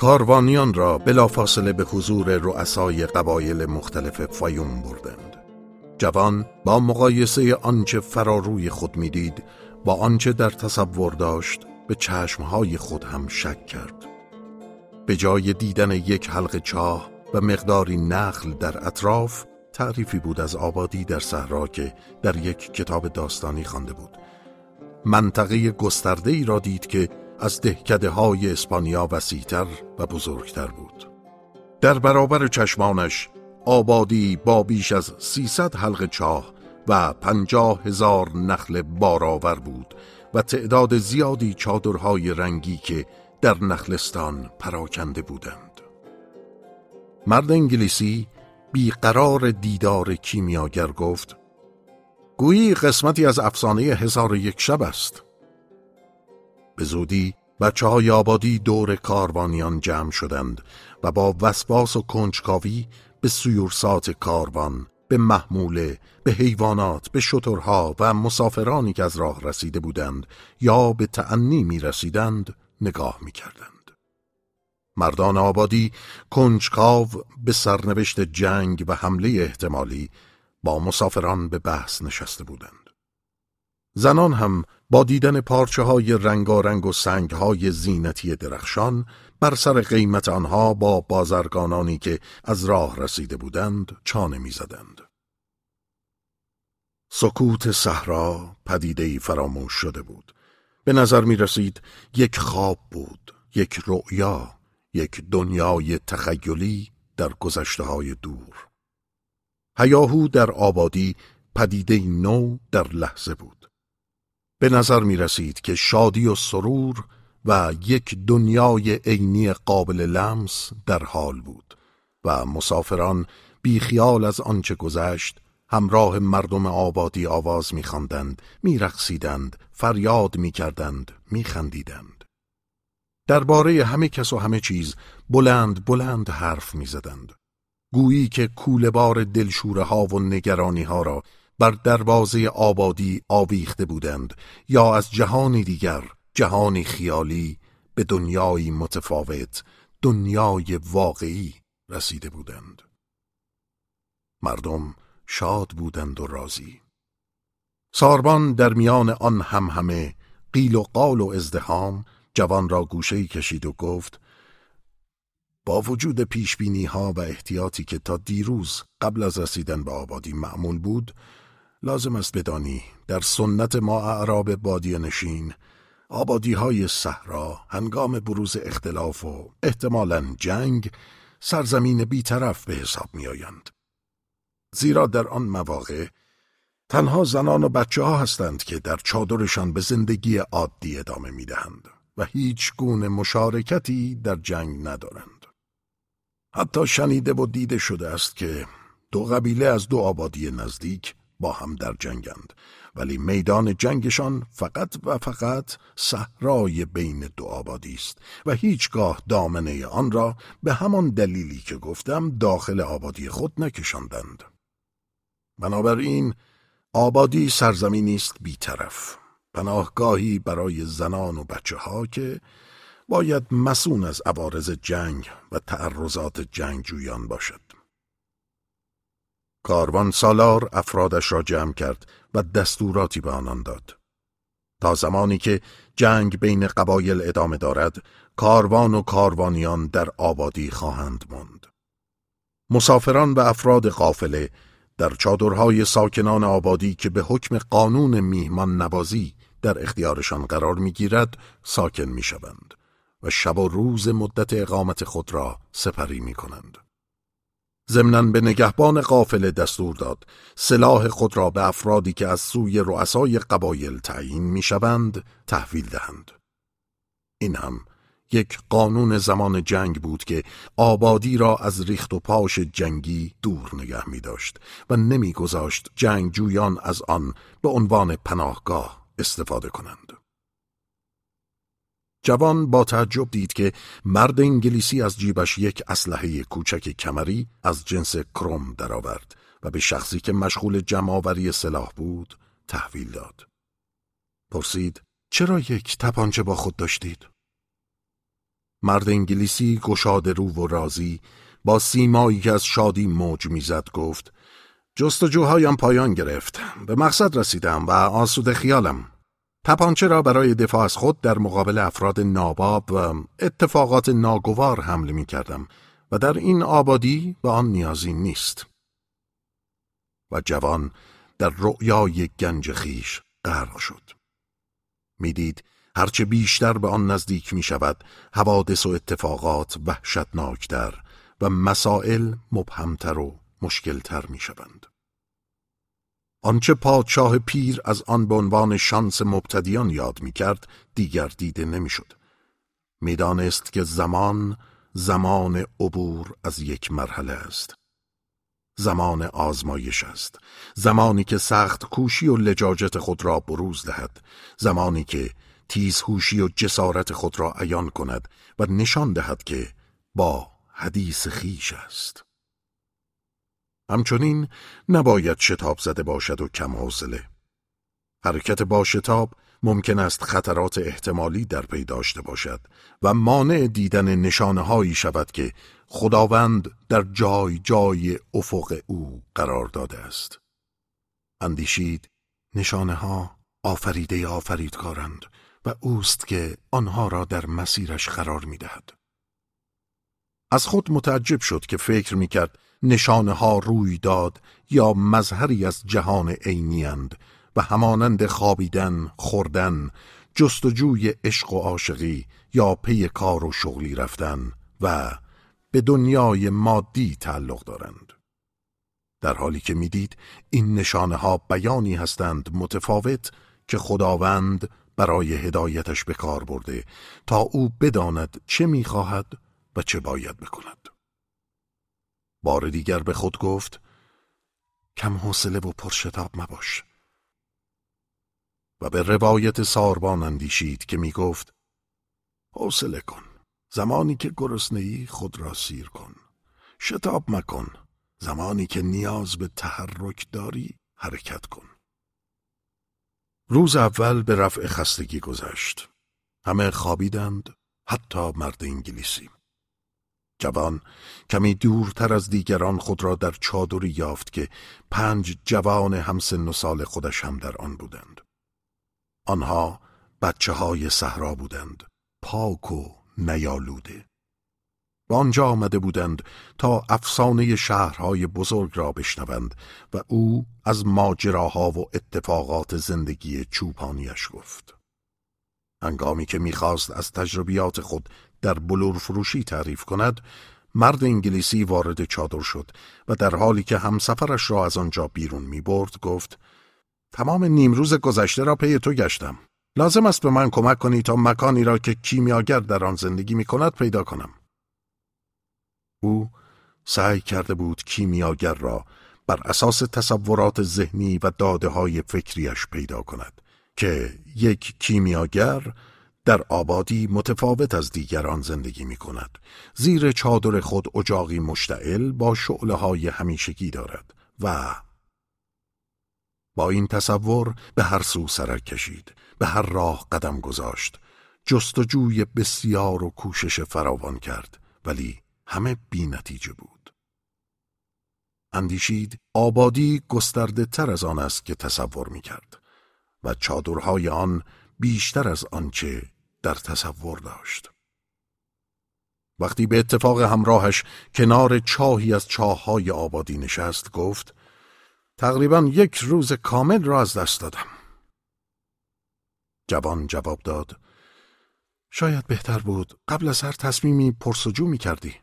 کاروانیان را بلافاصله به حضور رؤسای قبایل مختلف فایوم بردند. جوان با مقایسه آنچه فراروی خود می‌دید با آنچه در تصور داشت به چشمهای خود هم شک کرد. به جای دیدن یک حلق چاه و مقداری نخل در اطراف تعریفی بود از آبادی در صحرا که در یک کتاب داستانی خوانده بود. منطقه گسترده ای را دید که از دهکده های اسپانیا وسیعتر و بزرگتر بود. در برابر چشمانش آبادی با بیش از سیصد حلق چاه و پنجاه هزار نخل بارآور بود و تعداد زیادی چادرهای رنگی که در نخلستان پراکنده بودند. مرد انگلیسی بیقرار دیدار کیمیاگر گفت گویی قسمتی از افسانه هزار یک شب است. به زودی بچه های آبادی دور کاروانیان جمع شدند و با وسواس و کنجکاوی به سیورسات کاروان به محموله، به حیوانات، به شترها و مسافرانی که از راه رسیده بودند یا به تعنی می رسیدند نگاه می کردند. مردان آبادی کنجکاو به سرنوشت جنگ و حمله احتمالی با مسافران به بحث نشسته بودند. زنان هم با دیدن پارچه های رنگارنگ و سنگ های زینتی درخشان بر سر قیمت آنها با بازرگانانی که از راه رسیده بودند چانه می‌زدند. سکوت صحرا پدیدهی فراموش شده بود. به نظر می رسید یک خواب بود، یک رؤیا، یک دنیای تخیلی در گذشته های دور. هیاهو در آبادی پدیده نو در لحظه بود. به نظر می رسید که شادی و سرور و یک دنیای عینی قابل لمس در حال بود و مسافران بیخیال از آنچه گذشت همراه مردم آبادی آواز میخواندند میرقصیدند فریاد می‌کردند میخندیدند. درباره همه کس و همه چیز بلند بلند حرف می‌زدند. گویی که کوله بار دلشوره ها و نگرانی ها را بر دروازه آبادی آویخته بودند یا از جهانی دیگر جهانی خیالی به دنیایی متفاوت دنیای واقعی رسیده بودند. مردم شاد بودند و راضی. ساربان در میان آن هم همه قیل و قال و ازدهام جوان را گوشه کشید و گفت با وجود پیشبینی ها و احتیاطی که تا دیروز قبل از رسیدن به آبادی معمول بود لازم است بدانی در سنت ما اعراب بادی نشین آبادی های صحرا هنگام بروز اختلاف و احتمالا جنگ سرزمین بیطرف به حساب می آیند. زیرا در آن مواقع تنها زنان و بچه ها هستند که در چادرشان به زندگی عادی ادامه می دهند و هیچ گونه مشارکتی در جنگ ندارند. حتی شنیده و دیده شده است که دو قبیله از دو آبادی نزدیک با هم در جنگند. ولی میدان جنگشان فقط و فقط صحرای بین دو آبادی است و هیچگاه دامنه آن را به همان دلیلی که گفتم داخل آبادی خود نکشاندند. بنابراین آبادی سرزمینی است بیطرف پناهگاهی برای زنان و بچه ها که باید مسون از عوارض جنگ و تعرضات جنگجویان باشد. کاروان سالار افرادش را جمع کرد و دستوراتی به آنان داد. تا زمانی که جنگ بین قبایل ادامه دارد، کاروان و کاروانیان در آبادی خواهند ماند. مسافران و افراد قافله در چادرهای ساکنان آبادی که به حکم قانون میهمان نوازی در اختیارشان قرار می‌گیرد ساکن می‌شوند و شب و روز مدت اقامت خود را سپری می کنند. ضمنا به نگهبان قافله دستور داد سلاح خود را به افرادی که از سوی رؤسای قبایل تعیین می‌شوند تحویل دهند این هم یک قانون زمان جنگ بود که آبادی را از ریخت و پاش جنگی دور نگه می داشت و نمیگذاشت جنگجویان از آن به عنوان پناهگاه استفاده کنند. جوان با تعجب دید که مرد انگلیسی از جیبش یک اسلحه کوچک کمری از جنس کروم درآورد و به شخصی که مشغول جمعآوری سلاح بود تحویل داد. پرسید چرا یک تپانچه با خود داشتید؟ مرد انگلیسی گشاد رو و راضی با سیمایی که از شادی موج می‌زد گفت جستجوهایم پایان گرفت به مقصد رسیدم و آسوده خیالم تپانچه را برای دفاع از خود در مقابل افراد ناباب و اتفاقات ناگوار حمله می کردم و در این آبادی به آن نیازی نیست. و جوان در رؤیای گنج خیش غرق شد. می‌دید هرچه بیشتر به آن نزدیک می شود حوادث و اتفاقات وحشتناکتر و مسائل مبهمتر و مشکلتر می شوند. آنچه پادشاه پیر از آن به عنوان شانس مبتدیان یاد می کرد دیگر دیده نمی‌شد. می‌دانست که زمان زمان عبور از یک مرحله است. زمان آزمایش است. زمانی که سخت کوشی و لجاجت خود را بروز دهد. زمانی که تیزهوشی و جسارت خود را عیان کند و نشان دهد که با حدیث خیش است. همچنین نباید شتاب زده باشد و کم حوصله. حرکت با شتاب ممکن است خطرات احتمالی در پی داشته باشد و مانع دیدن نشانه هایی شود که خداوند در جای جای افق او قرار داده است. اندیشید نشانه ها آفریده آفریدکارند و اوست که آنها را در مسیرش قرار می دهد. از خود متعجب شد که فکر می کرد نشانه ها روی داد یا مظهری از جهان عینیاند و همانند خوابیدن، خوردن، جستجوی عشق و عاشقی یا پی کار و شغلی رفتن و به دنیای مادی تعلق دارند. در حالی که می‌دید این نشانه ها بیانی هستند متفاوت که خداوند برای هدایتش به کار برده تا او بداند چه می‌خواهد و چه باید بکند. بار دیگر به خود گفت کم حوصله و پرشتاب مباش و به روایت ساربان اندیشید که می گفت حوصله کن زمانی که گرسنه‌ای خود را سیر کن شتاب مکن زمانی که نیاز به تحرک داری حرکت کن. روز اول به رفع خستگی گذشت. همه خوابیدند حتی مرد انگلیسی. جوان کمی دورتر از دیگران خود را در چادری یافت که پنج جوان همسن و سال خودش هم در آن بودند. آنها بچه های صحرا بودند پاک و نیالوده و آنجا آمده بودند تا افسانه شهرهای بزرگ را بشنوند و او از ماجراها و اتفاقات زندگی چوپانیش گفت هنگامی که می‌خواست از تجربیات خود در بلور فروشی تعریف کند مرد انگلیسی وارد چادر شد و در حالی که همسفرش را از آنجا بیرون می برد گفت تمام نیمروز گذشته را پی تو گشتم. لازم است به من کمک کنی تا مکانی را که کیمیاگر در آن زندگی می کند پیدا کنم. او سعی کرده بود کیمیاگر را بر اساس تصورات ذهنی و داده های فکریش پیدا کند که یک کیمیاگر در آبادی متفاوت از دیگران زندگی می کند. زیر چادر خود اجاقی مشتعل با شعله های همیشگی دارد و با این تصور به هر سو سرک کشید به هر راه قدم گذاشت جستجوی بسیار و کوشش فراوان کرد ولی همه بی نتیجه بود اندیشید آبادی گسترده تر از آن است که تصور می کرد و چادرهای آن بیشتر از آنچه در تصور داشت. وقتی به اتفاق همراهش کنار چاهی از چاههای آبادی نشست گفت تقریبا یک روز کامل را از دست دادم. جوان جواب داد شاید بهتر بود. قبل از هر تصمیمی پرسجو می کردی.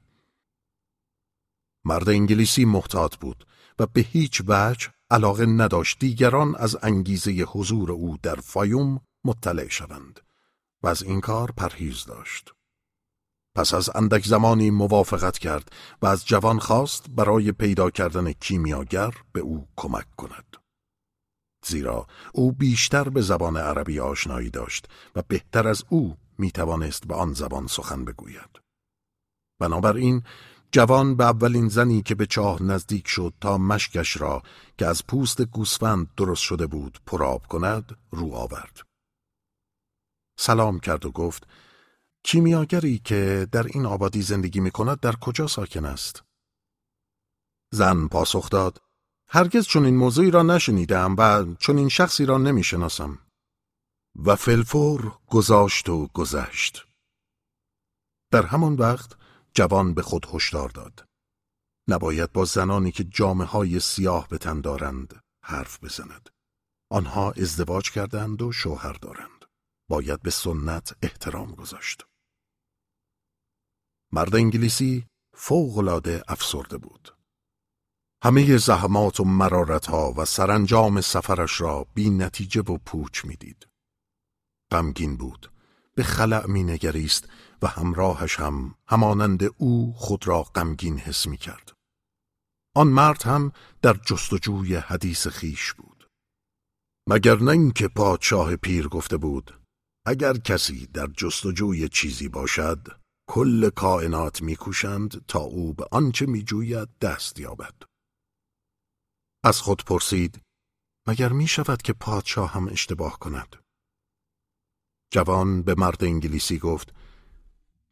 مرد انگلیسی محتاط بود و به هیچ وجه علاقه نداشت دیگران از انگیزه حضور او در فایوم مطلع شوند. و از این کار پرهیز داشت. پس از اندک زمانی موافقت کرد و از جوان خواست برای پیدا کردن کیمیاگر به او کمک کند. زیرا او بیشتر به زبان عربی آشنایی داشت و بهتر از او می توانست به آن زبان سخن بگوید. بنابراین جوان به اولین زنی که به چاه نزدیک شد تا مشکش را که از پوست گوسفند درست شده بود پراب کند رو آورد. سلام کرد و گفت کیمیاگری که در این آبادی زندگی می کند در کجا ساکن است؟ زن پاسخ داد هرگز چون این موضوعی را نشنیدم و چون این شخصی را نمی شناسم. و فلفور گذاشت و گذشت. در همان وقت جوان به خود هشدار داد. نباید با زنانی که جامعه های سیاه به تن دارند حرف بزند. آنها ازدواج کردند و شوهر دارند. باید به سنت احترام گذاشت. مرد انگلیسی فوقلاده افسرده بود. همه زحمات و مرارت ها و سرانجام سفرش را بی نتیجه و پوچ می‌دید. غمگین بود. به خلع می نگریست و همراهش هم همانند او خود را غمگین حس می کرد. آن مرد هم در جستجوی حدیث خیش بود. مگر نه اینکه پادشاه پیر گفته بود اگر کسی در جستجوی چیزی باشد کل کائنات میکوشند تا او به آنچه میجوید دست یابد. از خود پرسید مگر می شود که پادشاه هم اشتباه کند؟ جوان به مرد انگلیسی گفت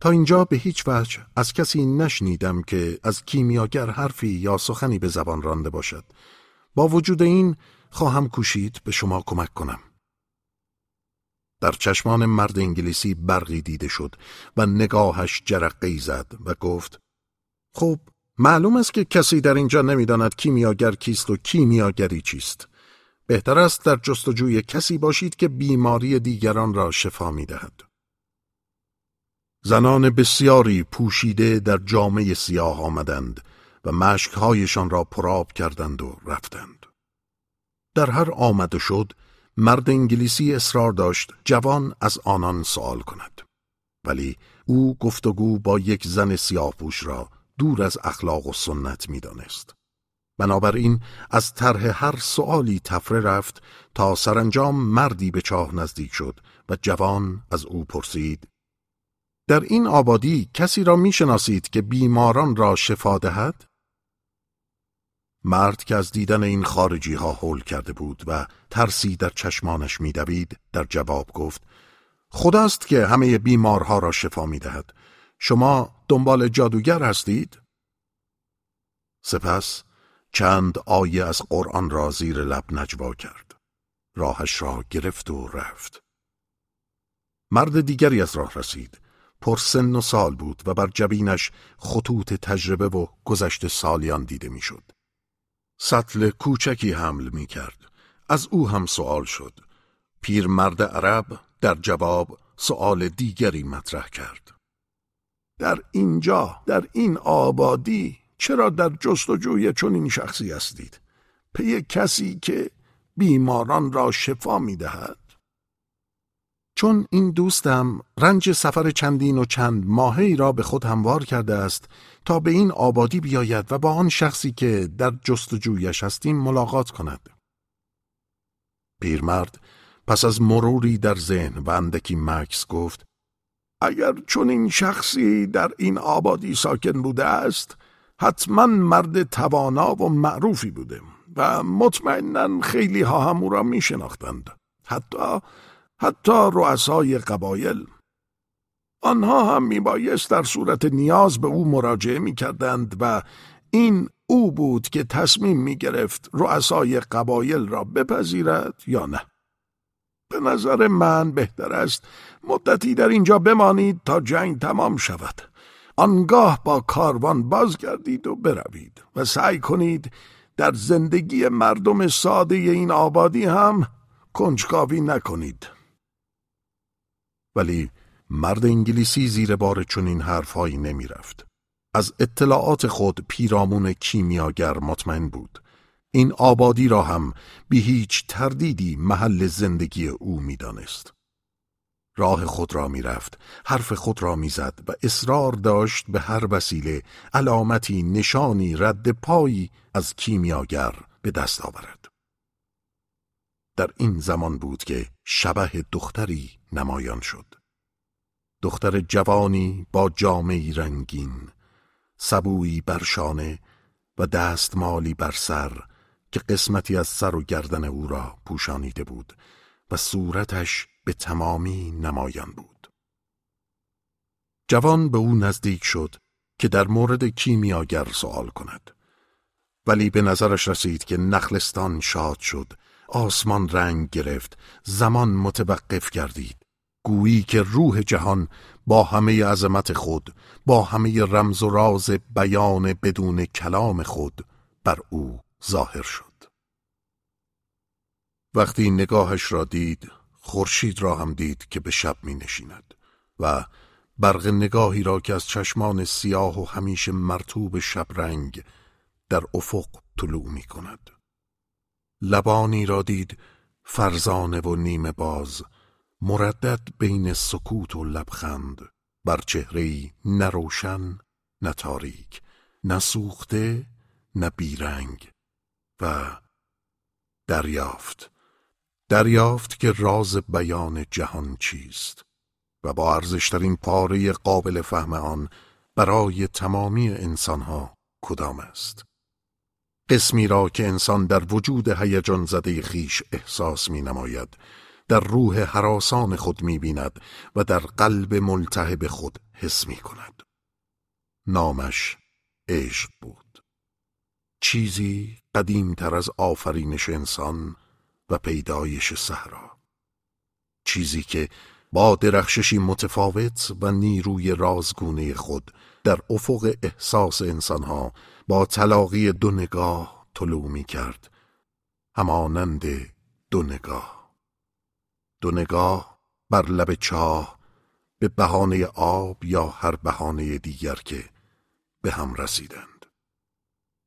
تا اینجا به هیچ وجه از کسی نشنیدم که از کیمیاگر حرفی یا سخنی به زبان رانده باشد. با وجود این خواهم کوشید به شما کمک کنم. در چشمان مرد انگلیسی برقی دیده شد و نگاهش جرقه زد و گفت خب معلوم است که کسی در اینجا نمی‌داند کیمیاگر کیست و کیمیاگری چیست. بهتر است در جستجوی کسی باشید که بیماری دیگران را شفا می‌دهد. زنان بسیاری پوشیده در جامعه سیاه آمدند و مشکهایشان را پراب کردند و رفتند. در هر آمده شد مرد انگلیسی اصرار داشت جوان از آنان سوال کند ولی او گفتگو با یک زن سیاهپوش را دور از اخلاق و سنت می‌دانست. بنابراین از طرح هر سوالی تفره رفت تا سرانجام مردی به چاه نزدیک شد و جوان از او پرسید در این آبادی کسی را می‌شناسید که بیماران را شفا دهد؟ مرد که از دیدن این خارجی ها حول کرده بود و ترسی در چشمانش میدوید در جواب گفت خداست که همه بیمارها را شفا می‌دهد شما دنبال جادوگر هستید؟ سپس چند آیه از قرآن را زیر لب نجوا کرد راهش را گرفت و رفت مرد دیگری از راه رسید پر سن و سال بود و بر جبینش خطوط تجربه و گذشت سالیان دیده می‌شد. سطل کوچکی حمل می کرد. از او هم سوال شد. پیرمرد عرب در جواب سوال دیگری مطرح کرد. در اینجا در این آبادی چرا در جستجوی چنین شخصی هستید؟ پی کسی که بیماران را شفا می دهد؟ چون این دوستم رنج سفر چندین و چند ماهی را به خود هموار کرده است تا به این آبادی بیاید و با آن شخصی که در جستجویش هستیم ملاقات کند. پیرمرد پس از مروری در ذهن و اندکی مکس گفت اگر چون این شخصی در این آبادی ساکن بوده است حتما مرد توانا و معروفی بوده و مطمئنا خیلی ها هم او را می شناختند. حتی حتی رؤسای قبایل. آنها هم میبایست در صورت نیاز به او مراجعه می‌کردند و این او بود که تصمیم می‌گرفت رؤسای قبایل را بپذیرد یا نه. به نظر من بهتر است مدتی در اینجا بمانید تا جنگ تمام شود. آنگاه با کاروان بازگردید و بروید و سعی کنید در زندگی مردم ساده این آبادی هم کنجکاوی نکنید. ولی مرد انگلیسی زیر بار چنین حرفهایی نمی رفت. از اطلاعات خود پیرامون کیمیاگر مطمئن بود. این آبادی را هم بی هیچ تردیدی محل زندگی او می‌دانست. راه خود را می‌رفت، حرف خود را می‌زد و اصرار داشت به هر وسیله علامتی نشانی رد پایی از کیمیاگر به دست آورد. در این زمان بود که شبه دختری نمایان شد. دختر جوانی با جامعی رنگین، سبویی بر شانه و دستمالی بر سر که قسمتی از سر و گردن او را پوشانیده بود و صورتش به تمامی نمایان بود. جوان به او نزدیک شد که در مورد کیمیاگر سوال کند. ولی به نظرش رسید که نخلستان شاد شد آسمان رنگ گرفت زمان متوقف گردید گویی که روح جهان با همه عظمت خود با همه رمز و راز بیان بدون کلام خود بر او ظاهر شد. وقتی نگاهش را دید خورشید را هم دید که به شب می نشیند و برق نگاهی را که از چشمان سیاه و همیشه مرتوب شبرنگ در افق طلوع می کند. لبانی را دید فرزانه و نیمه باز مردد بین سکوت و لبخند بر چهره نه روشن نه تاریک نه سوخته نه بیرنگ. و دریافت. دریافت که راز بیان جهان چیست. و با ارزشترین پاره قابل فهم آن برای تمامی انسانها کدام است؟ قسمی را که انسان در وجود هیجان زده خیش احساس می نماید در روح حراسان خود می بیند و در قلب ملتهب خود حس می کند نامش عشق بود. چیزی قدیمتر از آفرینش انسان و پیدایش صحرا. چیزی که با درخششی متفاوت و نیروی رازگونه خود در افق احساس انسانها با تلاقی دو نگاه طلوع می کرد همانند دو نگاه. دو نگاه بر لب چاه به بهانه آب یا هر بهانه دیگر که به هم رسیدند.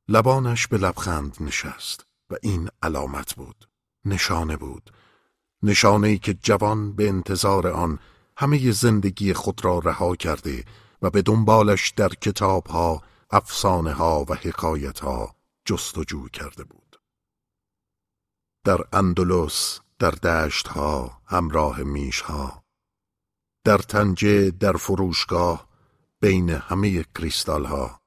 لبانش به لبخند نشست و این علامت بود نشانه بود نشانه ای که جوان به انتظار آن همه زندگی خود را رها کرده و به دنبالش در کتابها افسانه ها و حکایت ها جستجو کرده بود. در اندلس در دشت ها همراه میش ها در تنجه در فروشگاه بین همه کریستال ها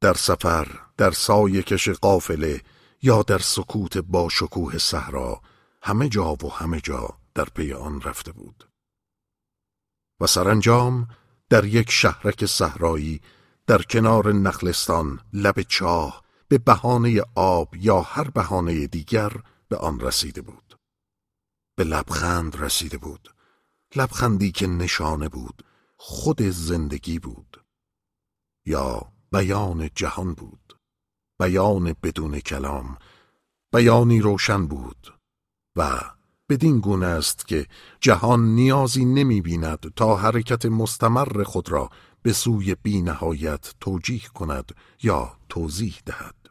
در سفر در سایه کش قافله یا در سکوت با شکوه صحرا همه جا و همه جا در پی آن رفته بود. و سرانجام در یک شهرک صحرایی در کنار نخلستان لب چاه به بهانه آب یا هر بهانه دیگر به آن رسیده بود. به لبخند رسیده بود. لبخندی که نشانه بود خود زندگی بود. یا بیان جهان بود. بیان بدون کلام. بیانی روشن بود. و بدین گونه است که جهان نیازی نمی بیند تا حرکت مستمر خود را به سوی بی نهایت توجیه کند یا توضیح دهد.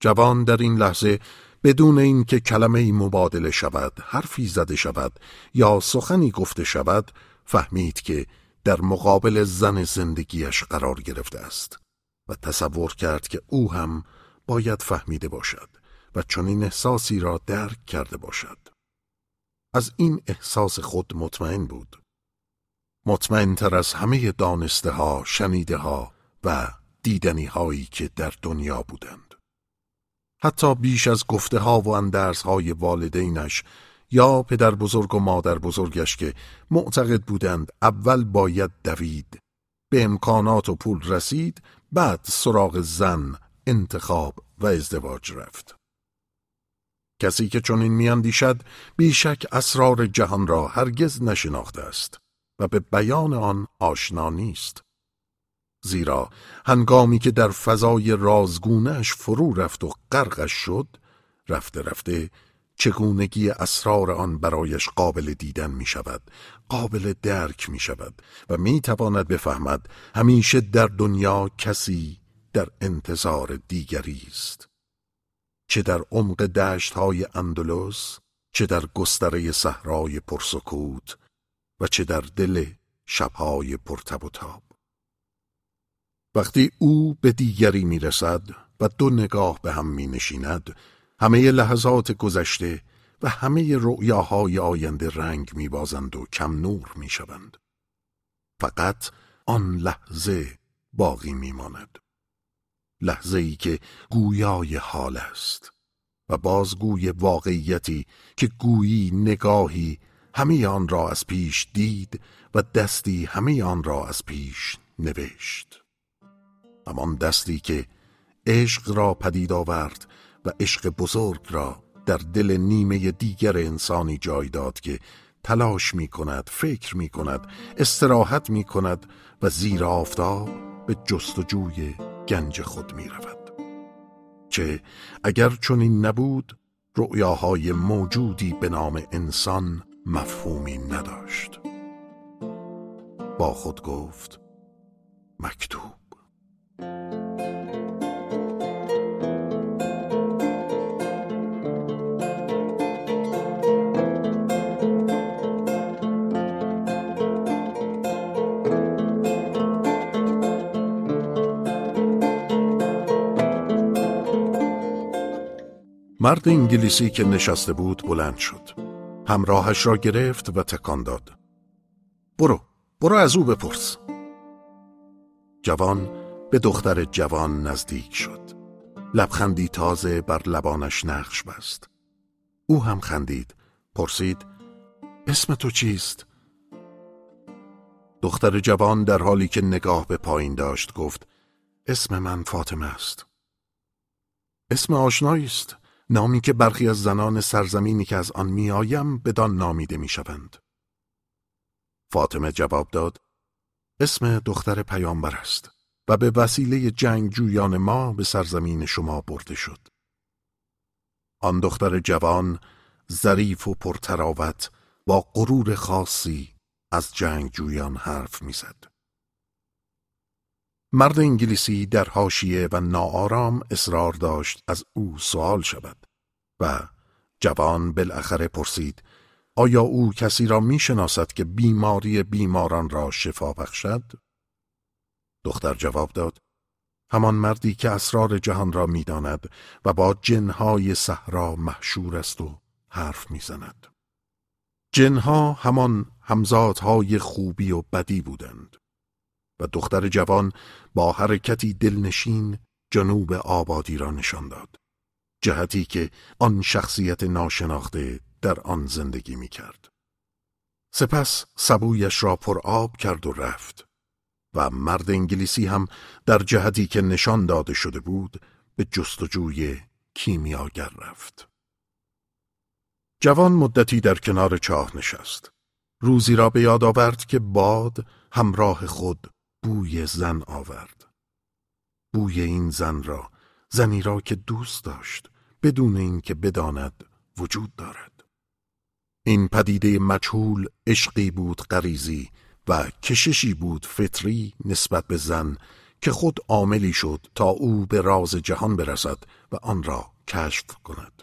جوان در این لحظه بدون اینکه کلمه مبادله شود حرفی زده شود یا سخنی گفته شود فهمید که در مقابل زن زندگیش قرار گرفته است و تصور کرد که او هم باید فهمیده باشد و چنین احساسی را درک کرده باشد. از این احساس خود مطمئن بود. مطمئن تر از همه دانسته ها شنیده ها و دیدنی هایی که در دنیا بودند. حتی بیش از گفته ها و اندرس های والدینش یا پدر بزرگ و مادر بزرگش که معتقد بودند اول باید دوید به امکانات و پول رسید بعد سراغ زن انتخاب و ازدواج رفت. کسی که چنین میاندیشد بیشک اسرار جهان را هرگز نشناخته است و به بیان آن آشنا نیست. زیرا هنگامی که در فضای رازگونش فرو رفت و غرقش شد رفته رفته چگونگی اسرار آن برایش قابل دیدن می شود قابل درک می شود و می تواند بفهمد همیشه در دنیا کسی در انتظار دیگری است. چه در عمق دشت های اندلس چه در گستره صحرای پرسکوت و چه در دل شبهای پرتب و تاب. وقتی او به دیگری می رسد و دو نگاه به هم می نشیند همه لحظات گذشته و همه رؤیاهای آینده رنگ می بازند و کم نور می شوند. فقط آن لحظه باقی می ماند. لحظه ای که گویای حال است و بازگوی واقعیتی که گویی نگاهی همه آن را از پیش دید و دستی همه آن را از پیش نوشت همان دستی که عشق را پدید آورد و عشق بزرگ را در دل نیمه دیگر انسانی جای داد که تلاش می کند، فکر می کند، استراحت می کند و زیر آفتاب به جستجوی گنج خود می رود. چه اگر چنین نبود رؤیاهای موجودی به نام انسان مفهومی نداشت با خود گفت مکتوب مرد انگلیسی که نشسته بود بلند شد. همراهش را گرفت و تکان داد. برو برو از او بپرس. جوان به دختر جوان نزدیک شد لبخندی تازه بر لبانش نقش بست او هم خندید پرسید اسم تو چیست؟ دختر جوان در حالی که نگاه به پایین داشت گفت اسم من فاطمه است اسم آشنایی است نامی که برخی از زنان سرزمینی که از آن میآیم بدان نامیده می‌شوند. فاطمه جواب داد اسم دختر پیامبر است و به وسیله جنگجویان ما به سرزمین شما برده شد. آن دختر جوان ظریف و پرتراوت با غرور خاصی از جنگجویان حرف می‌زد. مرد انگلیسی در حاشیه و ناآرام اصرار داشت از او سوال شود و جوان بالاخره پرسید آیا او کسی را می‌شناسد که بیماری بیماران را شفا بخشد؟ دختر جواب داد همان مردی که اسرار جهان را می‌داند و با جنهای صحرا محشور است و حرف می‌زند. جنها همان همزادهای خوبی و بدی بودند. و دختر جوان با حرکتی دلنشین جنوب آبادی را نشان داد. جهتی که آن شخصیت ناشناخته در آن زندگی می کرد. سپس سبویش را پر آب کرد و رفت و مرد انگلیسی هم در جهتی که نشان داده شده بود به جستجوی کیمیاگر رفت. جوان مدتی در کنار چاه نشست. روزی را به یاد آورد که باد همراه خود بوی زن آورد. بوی این زن را زنی را که دوست داشت بدون اینکه بداند وجود دارد. این پدیده مجهول عشقی بود غریزی و کششی بود فطری نسبت به زن که خود عاملی شد تا او به راز جهان برسد و آن را کشف کند.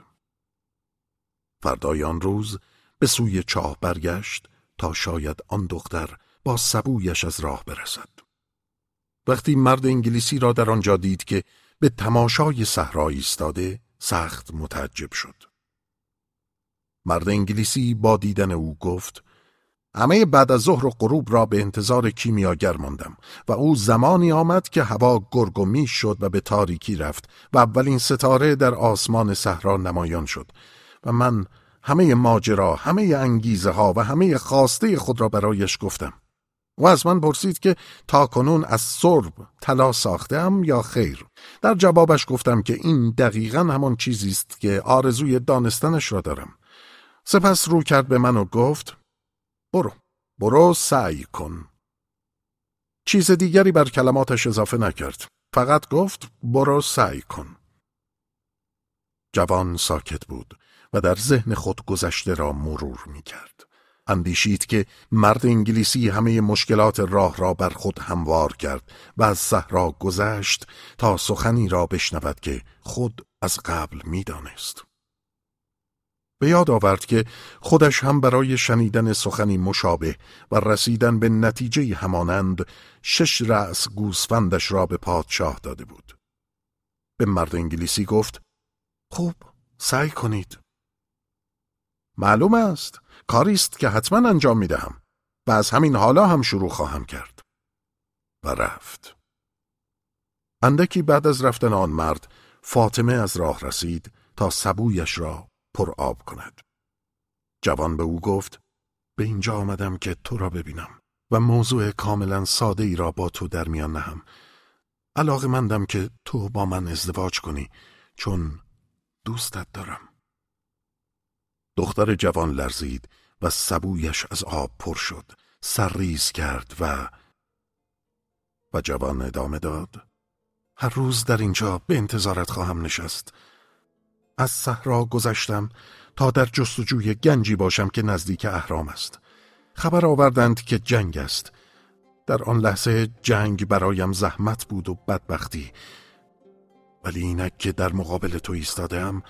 فردای آن روز به سوی چاه برگشت تا شاید آن دختر با سبویش از راه برسد. وقتی مرد انگلیسی را در آنجا دید که به تماشای صحرا ایستاده سخت متعجب شد. مرد انگلیسی با دیدن او گفت همه بعد از ظهر و غروب را به انتظار کیمیاگر ماندم و او زمانی آمد که هوا گرگ و میش شد و به تاریکی رفت و اولین ستاره در آسمان صحرا نمایان شد و من همه ماجرا، همه انگیزه ها و همه خواسته خود را برایش گفتم. و از من پرسید که تا کنون از سرب طلا ساختم یا خیر در جوابش گفتم که این دقیقا همان چیزی است که آرزوی دانستنش را دارم سپس رو کرد به من و گفت برو برو سعی کن چیز دیگری بر کلماتش اضافه نکرد فقط گفت برو سعی کن جوان ساکت بود و در ذهن خود گذشته را مرور می کرد. اندیشید که مرد انگلیسی همه مشکلات راه را بر خود هموار کرد و از صحرا گذشت تا سخنی را بشنود که خود از قبل می‌دانست. به یاد آورد که خودش هم برای شنیدن سخنی مشابه و رسیدن به نتیجه همانند شش رأس گوسفندش را به پادشاه داده بود. به مرد انگلیسی گفت خوب سعی کنید. معلوم است کاری است که حتما انجام می دهم و از همین حالا هم شروع خواهم کرد و رفت اندکی بعد از رفتن آن مرد فاطمه از راه رسید تا سبویش را پر آب کند. جوان به او گفت به اینجا آمدم که تو را ببینم و موضوع کاملا ساده ای را با تو در میان نهم. علاقه مندم که تو با من ازدواج کنی چون دوستت دارم. دختر جوان لرزید و سبویش از آب پر شد سرریز کرد و و جوان ادامه داد هر روز در اینجا به انتظارت خواهم نشست. از صحرا گذشتم تا در جستجوی گنجی باشم که نزدیک اهرام است. خبر آوردند که جنگ است. در آن لحظه جنگ برایم زحمت بود و بدبختی. ولی اینک که در مقابل تو ایستادم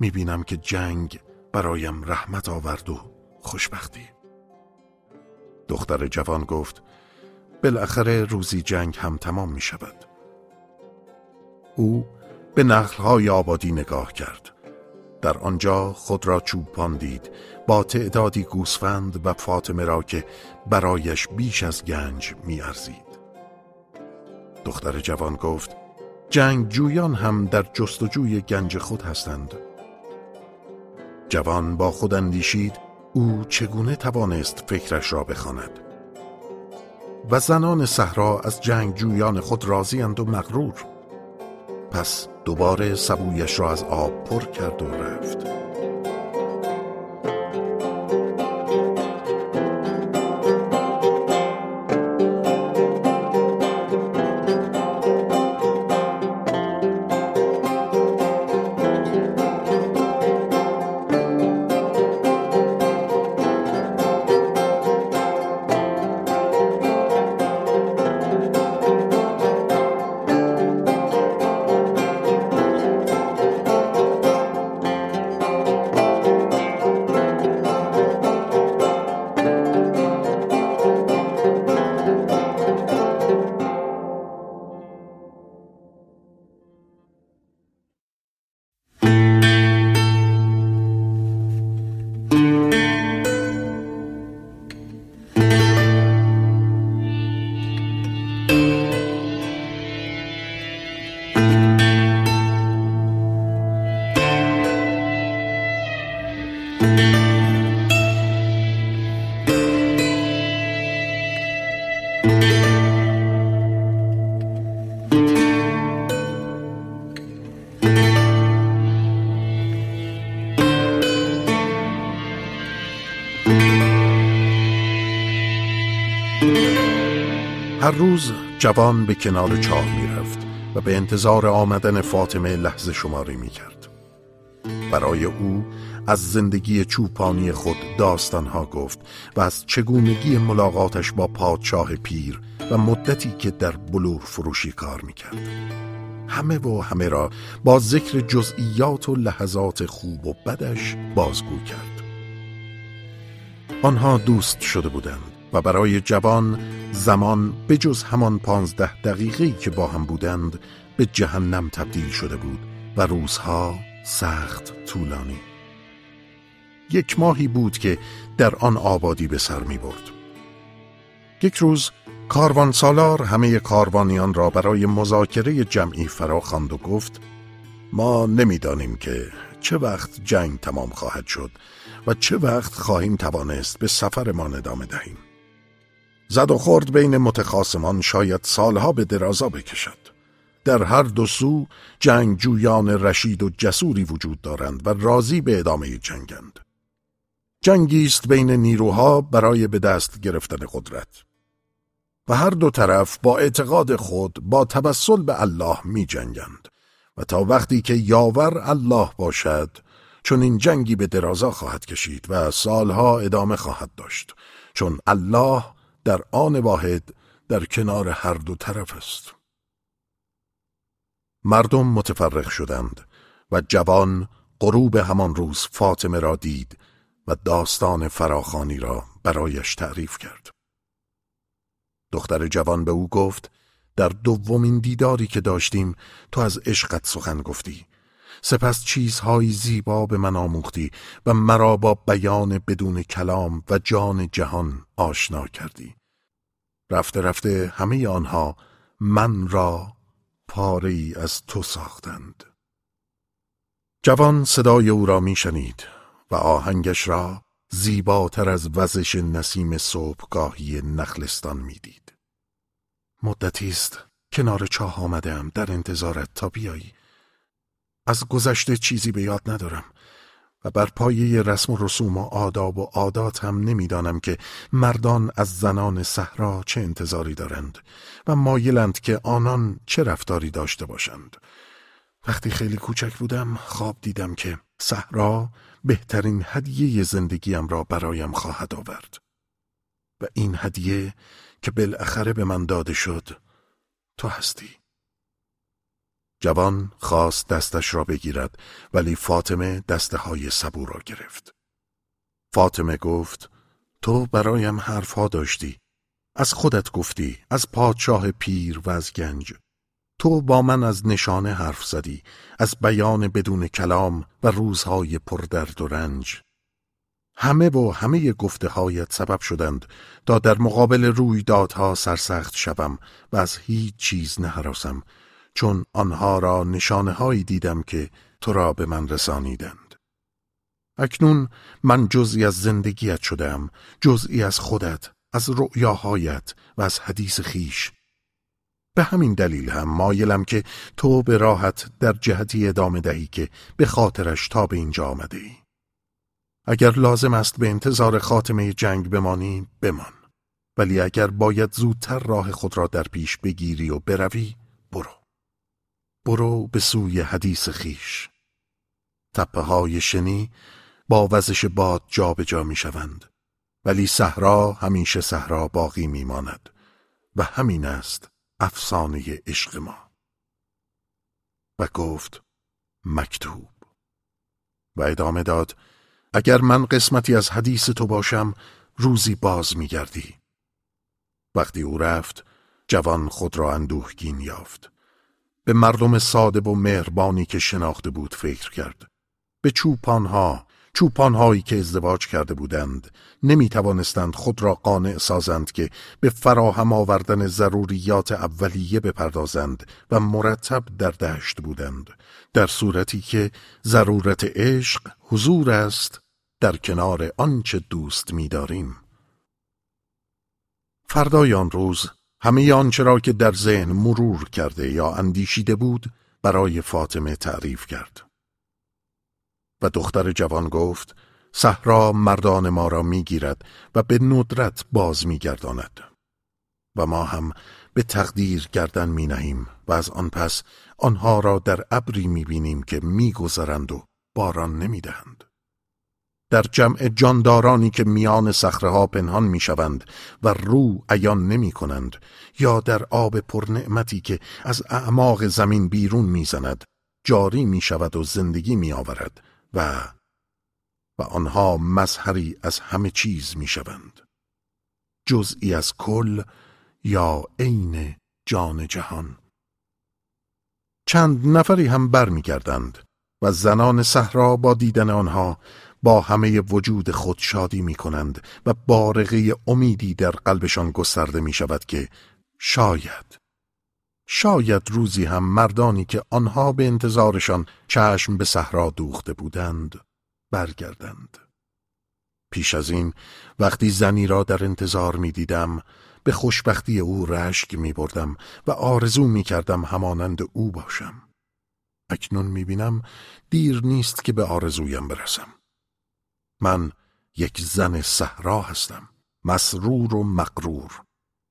می‌بینم که جنگ برایم رحمت آورد و خوشبختی. دختر جوان گفت بالاخره روزی جنگ هم تمام می شود او به نخلهای آبادی نگاه کرد. در آنجا خود را چوبان دید با تعدادی گوسفند و فاطمه را که برایش بیش از گنج می ارزید. دختر جوان گفت جنگ جویان هم در جستجوی گنج خود هستند. جوان با خود اندیشید او چگونه توانست فکرش را بخواند. و زنان صحرا از جنگ جویان خود راضیند و مغرور. پس دوباره سبویش را از آب پر کرد و رفت. جوان به کنار چاه می رفت و به انتظار آمدن فاطمه لحظه شماری می کرد. برای او از زندگی چوپانی خود داستانها گفت و از چگونگی ملاقاتش با پادشاه پیر و مدتی که در بلور فروشی کار می کرد. همه و همه را با ذکر جزئیات و لحظات خوب و بدش بازگو کرد. آنها دوست شده بودند و برای جوان زمان به همان پانزده دقیقه که با هم بودند به جهنم تبدیل شده بود و روزها سخت طولانی یک ماهی بود که در آن آبادی به سر می برد. یک روز کاروان سالار همه کاروانیان را برای مذاکره جمعی فرا خواند و گفت ما نمی‌دانیم که چه وقت جنگ تمام خواهد شد و چه وقت خواهیم توانست به سفرمان ادامه دهیم زد و خورد بین متخاسمان شاید سالها به درازا بکشد. در هر دو سو جنگ جویان رشید و جسوری وجود دارند و راضی به ادامه جنگند. جنگی است بین نیروها برای به دست گرفتن قدرت. و هر دو طرف با اعتقاد خود با توسل به الله می جنگند. و تا وقتی که یاور الله باشد چون این جنگی به درازا خواهد کشید و سالها ادامه خواهد داشت. چون الله در آن واحد در کنار هر دو طرف است. مردم متفرق شدند و جوان غروب همان روز فاطمه را دید و داستان فراخانی را برایش تعریف کرد. دختر جوان به او گفت در دومین دیداری که داشتیم تو از عشقت سخن گفتی. سپس چیزهای زیبا به من آموختی و مرا با بیان بدون کلام و جان جهان آشنا کردی. رفته رفته همه آنها من را پاره ای از تو ساختند جوان صدای او را میشنید و آهنگش را زیباتر از وزش نسیم صبحگاهی نخلستان می‌دید. مدتی است کنار چاه آمدم در انتظارت تا بیایی. از گذشته چیزی به یاد ندارم و بر پایه رسم و رسوم و آداب و عادات هم نمی‌دانم که مردان از زنان صحرا چه انتظاری دارند و مایلند که آنان چه رفتاری داشته باشند. وقتی خیلی کوچک بودم خواب دیدم که صحرا بهترین هدیه زندگیم را برایم خواهد آورد و این هدیه که بالاخره به من داده شد تو هستی جوان خواست دستش را بگیرد ولی فاطمه دسته های سبو را گرفت. فاطمه گفت تو برایم حرفها داشتی. از خودت گفتی از پادشاه پیر و از گنج. تو با من از نشانه حرف زدی از بیان بدون کلام و روزهای پردرد و رنج. همه و همه گفته هایت سبب شدند تا در مقابل رویدادها سرسخت شوم و از هیچ چیز نهراسم. چون آنها را نشانه هایی دیدم که تو را به من رسانیدند. اکنون من جزئی از زندگیت شدم جزئی از خودت از رؤیاهایت و از حدیث خیش به همین دلیل هم مایلم که تو به راحت در جهتی ادامه دهی که به خاطرش تا به اینجا آمده ای. اگر لازم است به انتظار خاتمه جنگ بمانی بمان. ولی اگر باید زودتر راه خود را در پیش بگیری و بروی برو. برو به سوی حدیث خیش تپه های شنی با وزش باد جابجا جا می شوند ولی صحرا همیشه صحرا باقی می ماند و همین است افسانه عشق ما. و گفت مکتوب. و ادامه داد اگر من قسمتی از حدیث تو باشم روزی باز میگردی وقتی او رفت جوان خود را اندوهگین یافت. به مردم ساده و مهربانی که شناخته بود فکر کرد به چوپانها چوپانهایی که ازدواج کرده بودند نمی توانستند خود را قانع سازند که به فراهم آوردن ضروریات اولیه بپردازند و مرتب در دشت بودند در صورتی که ضرورت عشق حضور است در کنار آنچه دوست می‌داریم. فردای آن روز همه آنچه را که در ذهن مرور کرده یا اندیشیده بود برای فاطمه تعریف کرد. و دختر جوان گفت صحرا مردان ما را می‌گیرد و به ندرت باز میگرداند و ما هم به تقدیر گردن می نهیم و از آن پس آنها را در ابری می بینیم که می گذرند و باران نمی دهند. در جمع جاندارانی که میان ها پنهان می شوند و رو عیان نمی کنند یا در آب پرنعمتی که از اعماق زمین بیرون می زند جاری می شود و زندگی می آورد و و آنها مظهری از همه چیز می شوند جزئی از کل یا عین جان جهان. چند نفری هم برمیگردند و زنان صحرا با دیدن آنها با همه وجود خود شادی می کنند و بارقه امیدی در قلبشان گسترده می شود که شاید شاید روزی هم مردانی که آنها به انتظارشان چشم به صحرا دوخته بودند برگردند. پیش از این وقتی زنی را در انتظار می دیدم به خوشبختی او رشک می بردم و آرزو می کردم همانند او باشم. اکنون می بینم دیر نیست که به آرزویم برسم. من یک زن صحرا هستم مسرور و مقرور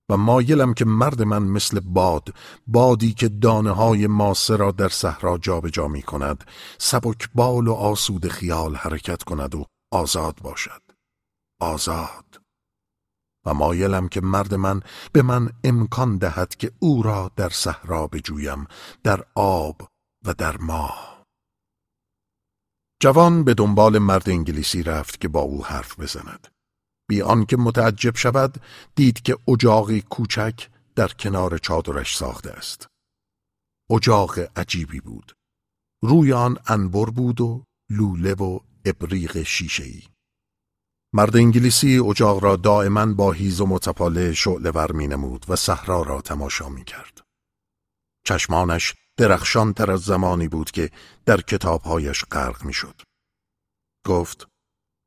و مایلم که مرد من مثل باد بادی که دانه های ماسه را در صحرا جابجا می کند سبک بال و آسود خیال حرکت کند و آزاد باشد. آزاد. و مایلم که مرد من به من امکان دهد که او را در صحرا بجویم در آب و در ماه. جوان به دنبال مرد انگلیسی رفت که با او حرف بزند. بی آنکه متعجب شود دید که اجاقی کوچک در کنار چادرش ساخته است. اجاق عجیبی بود. روی آن انبر بود و لوله و ابریق شیشه‌ای. مرد انگلیسی اجاق را دائما با هیز و متپاله شعله ور می نمود و صحرا را تماشا می کرد. چشمانش درخشان تر از زمانی بود که در کتابهایش غرق می شد. گفت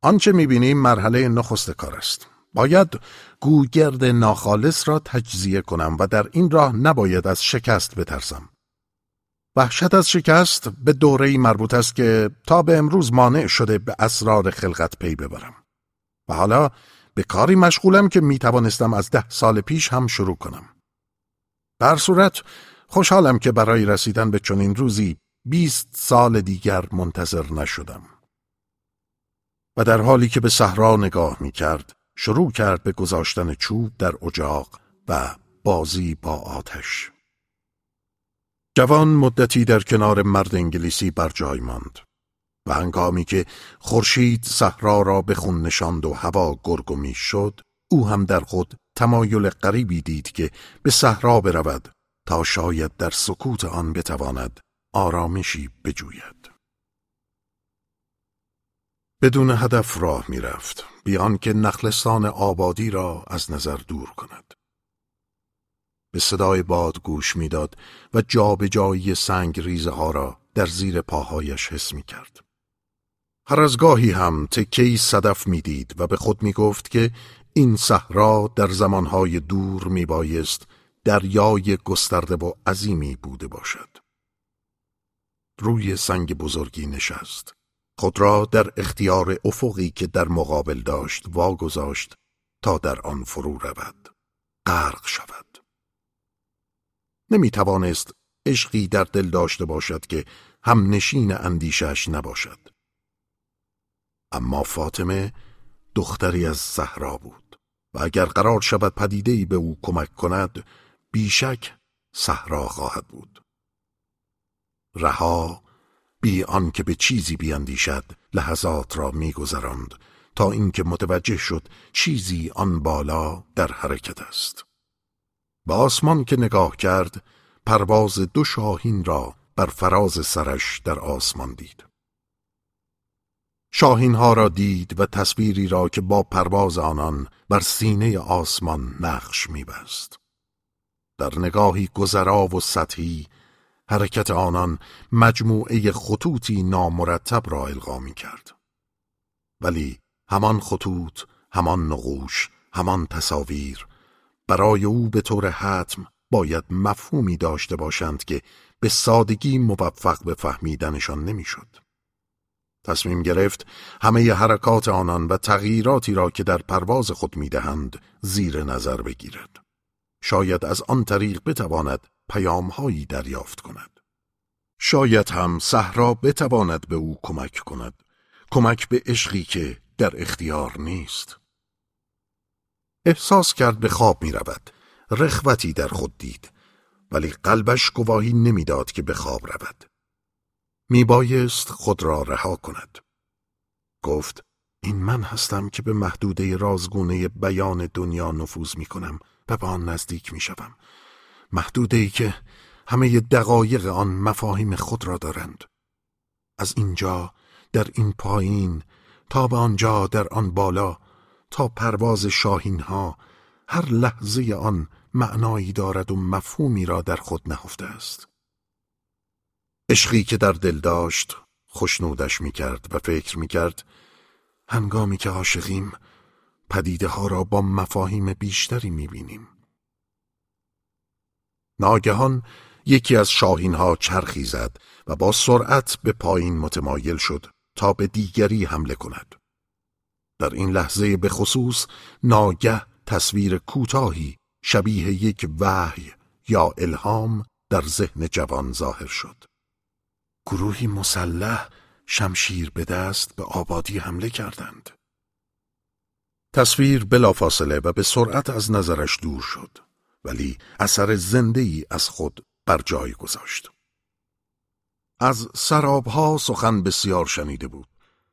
آنچه می بینیم مرحله نخست کار است. باید گوگرد ناخالص را تجزیه کنم و در این راه نباید از شکست بترسم. وحشت از شکست به دوره مربوط است که تا به امروز مانع شده به اسرار خلقت پی ببرم. و حالا به کاری مشغولم که می توانستم از ده سال پیش هم شروع کنم. در صورت خوشحالم که برای رسیدن به چنین روزی بیست سال دیگر منتظر نشدم. و در حالی که به صحرا نگاه می کرد شروع کرد به گذاشتن چوب در اجاق و بازی با آتش. جوان مدتی در کنار مرد انگلیسی بر جای ماند. و هنگامی که خورشید صحرا را به خون نشاند و هوا گرگومی شد او هم در خود تمایل غریبی دید که به صحرا برود تا شاید در سکوت آن بتواند آرامشی بجوید بدون هدف راه می‌رفت بیان که نخلستان آبادی را از نظر دور کند به صدای باد گوش می‌داد و جابجایی سنگ ریزه ها را در زیر پاهایش حس می کرد. هر از گاهی هم تکی صدف می‌دید و به خود می گفت که این صحرا در زمانهای دور می بایست دریای گسترده و عظیمی بوده باشد. روی سنگ بزرگی نشست. خود را در اختیار افقی که در مقابل داشت واگذاشت تا در آن فرو رود. غرق شود. نمی توانست عشقی در دل داشته باشد که هم نشین اندیشش نباشد. اما فاطمه دختری از زهرا بود و اگر قرار شود پدیدهی به او کمک کند بیشک صحرا خواهد بود. رها بی آنکه به چیزی بیاندیشد لحظات را میگذراند تا اینکه متوجه شد چیزی آن بالا در حرکت است. به آسمان که نگاه کرد پرواز دو شاهین را بر فراز سرش در آسمان دید. شاهین ها را دید و تصویری را که با پرواز آنان بر سینه آسمان نقش میبست. در نگاهی گذرا و سطحی حرکت آنان مجموعه خطوطی نامرتب را القا می کرد. ولی همان خطوط، همان نقوش، همان تصاویر برای او به طور حتم باید مفهومی داشته باشند که به سادگی موفق به فهمیدنشان نمی‌شد. تصمیم گرفت همه حرکات آنان و تغییراتی را که در پرواز خود می‌دهند زیر نظر بگیرد. شاید از آن طریق بتواند پیامهایی دریافت کند. شاید هم صحرا بتواند به او کمک کند. کمک به عشقی که در اختیار نیست. احساس کرد به خواب می رود رخوتی در خود دید. ولی قلبش گواهی نمی‌داد که به خواب رود. می بایست خود را رها کند. گفت این من هستم که به محدوده رازگونه بیان دنیا نفوذ می کنم و به آن نزدیک می شوم. محدوده ای که همه دقایق آن مفاهیم خود را دارند. از اینجا در این پایین تا به آنجا در آن بالا تا پرواز شاهین ها هر لحظه آن معنایی دارد و مفهومی را در خود نهفته است. عشقی که در دل داشت خوشنودش می کرد و فکر می کرد هنگامی که عاشقیم پدیده ها را با مفاهیم بیشتری می بینیم. ناگهان یکی از شاهین ها چرخی زد و با سرعت به پایین متمایل شد تا به دیگری حمله کند. در این لحظه به خصوص ناگه تصویر کوتاهی شبیه یک وحی یا الهام در ذهن جوان ظاهر شد. گروهی مسلح شمشیر به دست به آبادی حمله کردند. تصویر بلافاصله و به سرعت از نظرش دور شد ولی اثر زنده ای از خود بر جای گذاشت. از سرابها سخن بسیار شنیده بود.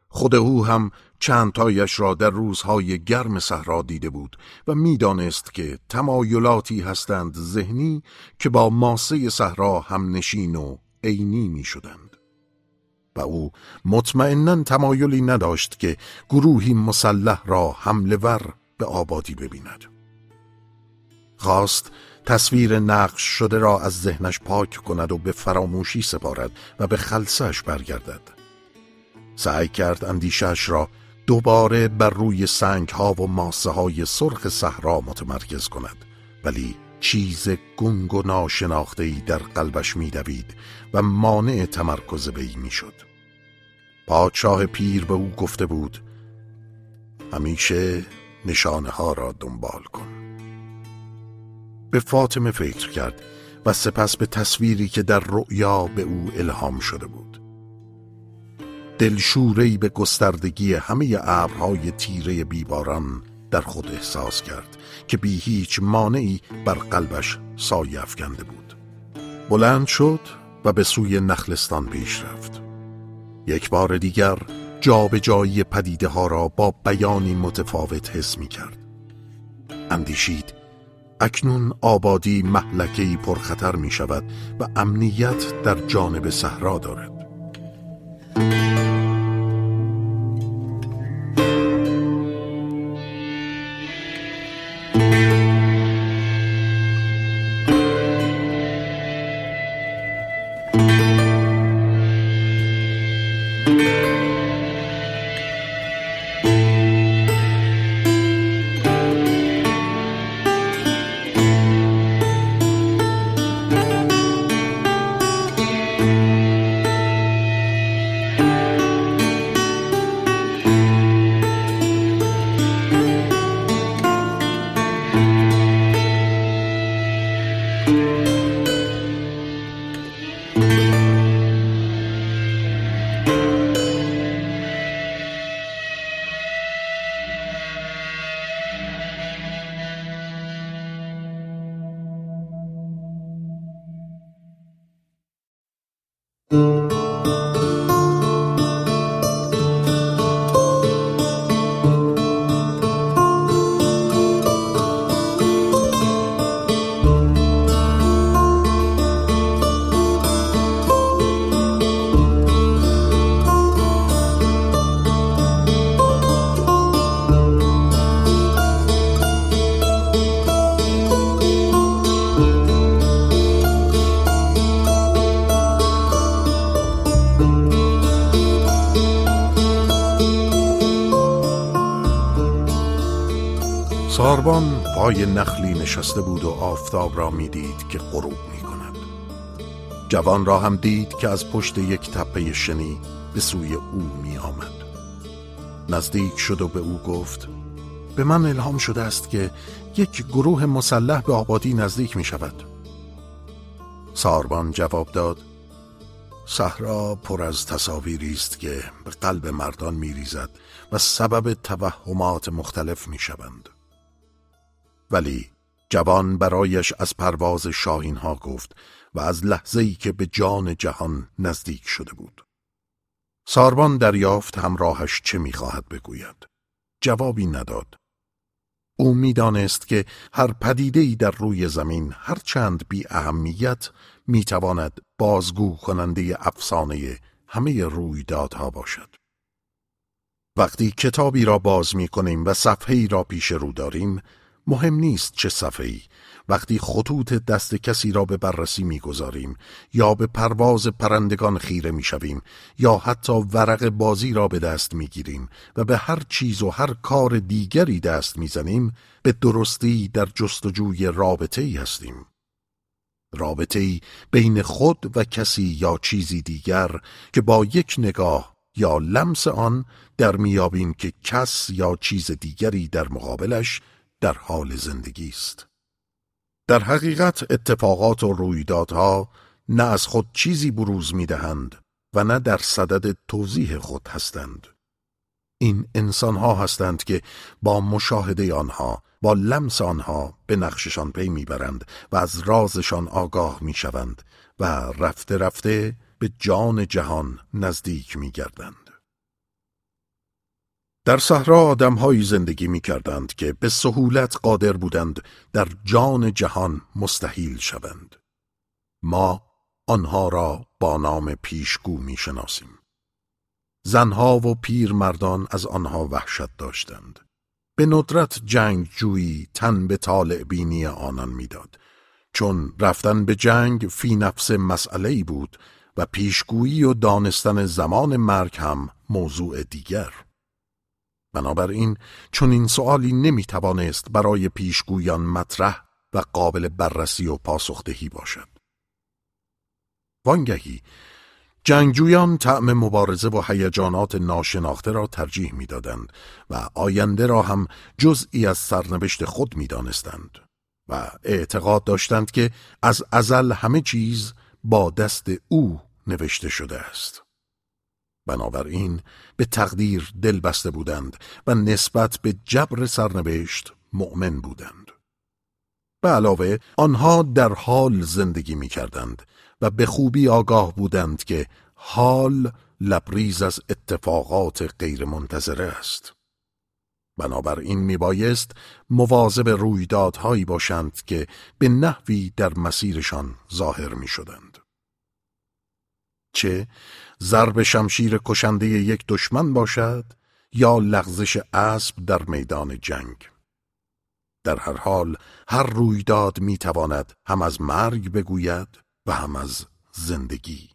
خود او هم چند تایش را در روزهای گرم صحرا دیده بود و می‌دانست که تمایلاتی هستند ذهنی که با ماسه صحرا هم نشین و عینی می شدند. و او مطمئنا تمایلی نداشت که گروهی مسلح را حمله ور به آبادی ببیند. خواست تصویر نقش شده را از ذهنش پاک کند و به فراموشی سپارد و به خلصش برگردد. سعی کرد اندیشش را دوباره بر روی سنگ ها و ماسه های سرخ صحرا متمرکز کند ولی چیز گنگ و ناشناخته ای در قلبش میدوید و مانع تمرکز به می شد. پادشاه پیر به او گفته بود همیشه نشانه ها را دنبال کن. به فاطمه فکر کرد و سپس به تصویری که در رؤیا به او الهام شده بود. دلشورهی به گستردگی همه ابرهای تیره بیباران در خود احساس کرد که بی هیچ مانعی بر قلبش سایه افکنده بود. بلند شد و به سوی نخلستان پیش رفت. یک بار دیگر جایی پدیده ها را با بیانی متفاوت حس می کرد اندیشید اکنون آبادی محلکهی پرخطر می شود و امنیت در جانب صحرا دارد. نشسته بود و آفتاب را می‌دید که غروب می کند. جوان را هم دید که از پشت یک تپه شنی به سوی او می آمد. نزدیک شد و به او گفت به من الهام شده است که یک گروه مسلح به آبادی نزدیک می شود ساربان جواب داد صحرا پر از تصاویری است که به قلب مردان می ریزد و سبب توهمات مختلف می شوند. ولی جوان برایش از پرواز شاهین ها گفت و از لحظه ای که به جان جهان نزدیک شده بود. ساربان دریافت همراهش چه می‌خواهد بگوید. جوابی نداد. او می‌دانست که هر پدیده در روی زمین هر چند بی اهمیت می‌تواند بازگو کننده افسانه همه رویدادها باشد. وقتی کتابی را باز می کنیم و صفحه را پیش رو داریم مهم نیست چه صفحه‌ای. وقتی خطوط دست کسی را به بررسی می‌گذاریم یا به پرواز پرندگان خیره می‌شویم یا حتی ورق بازی را به دست می‌گیریم و به هر چیز و هر کار دیگری دست می‌زنیم به درستی در جستجوی رابطه ای هستیم. رابطه ای بین خود و کسی یا چیزی دیگر که با یک نگاه یا لمس آن در میابیم که کس یا چیز دیگری در مقابلش در حال زندگی است. در حقیقت اتفاقات و رویدادها نه از خود چیزی بروز می‌دهند و نه در صدد توضیح خود هستند. این انسانها هستند که با مشاهده آنها با لمس آنها به نقششان پی می‌برند و از رازشان آگاه می‌شوند و رفته رفته به جان جهان نزدیک میگردند. در صحرا آدمهایی زندگی می کردند که به سهولت قادر بودند در جان جهان مستحیل شوند. ما آنها را با نام پیشگو می شناسیم. زنها و پیر مردان از آنها وحشت داشتند. به ندرت جنگ جویی تن به طالع بینی آنان می‌داد چون رفتن به جنگ فی نفس مسئله بود و پیشگویی و دانستن زمان مرگ هم موضوع دیگر. بنابراین چون این سوالی نمی‌توانست برای پیشگویان مطرح و قابل بررسی و پاسخدهی باشد. وانگهی جنگجویان طعم مبارزه و هیجانات ناشناخته را ترجیح می‌دادند و آینده را هم جزئی از سرنوشت خود می‌دانستند و اعتقاد داشتند که از ازل همه چیز با دست او نوشته شده است. بنابراین به تقدیر دل بسته بودند و نسبت به جبر سرنوشت مؤمن بودند. به علاوه آنها در حال زندگی می کردند و به خوبی آگاه بودند که حال لبریز از اتفاقات غیرمنتظره است. بنابراین می بایست مواظب رویدادهایی باشند که به نحوی در مسیرشان ظاهر می شدند. چه ضرب شمشیر کشنده یک دشمن باشد یا لغزش اسب در میدان جنگ. در هر حال هر رویداد می‌تواند هم از مرگ بگوید و هم از زندگی.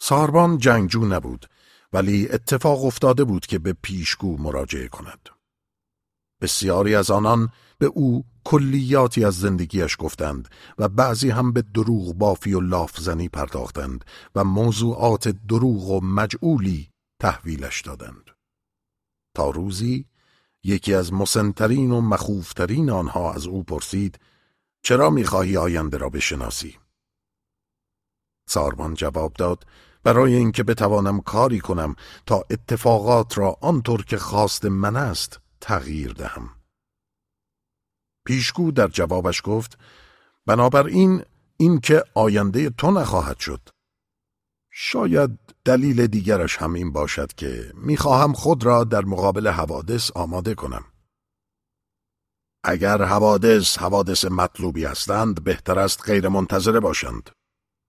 ساربان جنگجو نبود ولی اتفاق افتاده بود که به پیشگو مراجعه کند. بسیاری از آنان به او کلیاتی از زندگیش گفتند و بعضی هم به دروغ بافی و لافزنی پرداختند و موضوعات دروغ و مجعولی تحویلش دادند. تا روزی یکی از مسنترین و مخوفترین آنها از او پرسید چرا می‌خواهی آینده را بشناسی؟ ساربان جواب داد برای اینکه بتوانم کاری کنم تا اتفاقات را آنطور که خواست من است تغییر دهم. پیشگو در جوابش گفت بنابراین این که آینده تو نخواهد شد. شاید دلیل دیگرش هم این باشد که می‌خواهم خود را در مقابل حوادث آماده کنم. اگر حوادث حوادث مطلوبی هستند بهتر است غیر منتظره باشند.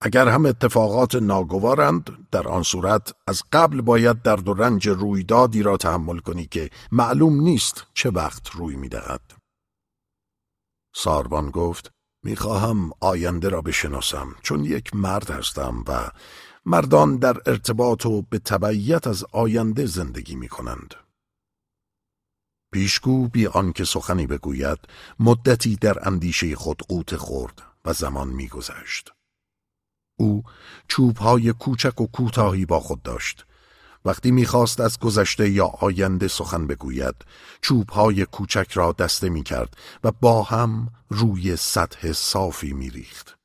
اگر هم اتفاقات ناگوارند در آن صورت از قبل باید درد و رنج رویدادی را تحمل کنی که معلوم نیست چه وقت روی می‌دهد. ساربان گفت می‌خواهم آینده را بشناسم چون یک مرد هستم و مردان در ارتباط و به تبعیت از آینده زندگی می کنند. پیشگو بی آنکه سخنی بگوید مدتی در اندیشه خود قوت خورد و زمان میگذشت. او چوبهای کوچک و کوتاهی با خود داشت وقتی می‌خواست از گذشته یا آینده سخن بگوید چوبهای کوچک را دسته می‌کرد و با هم روی سطح صافی میریخت.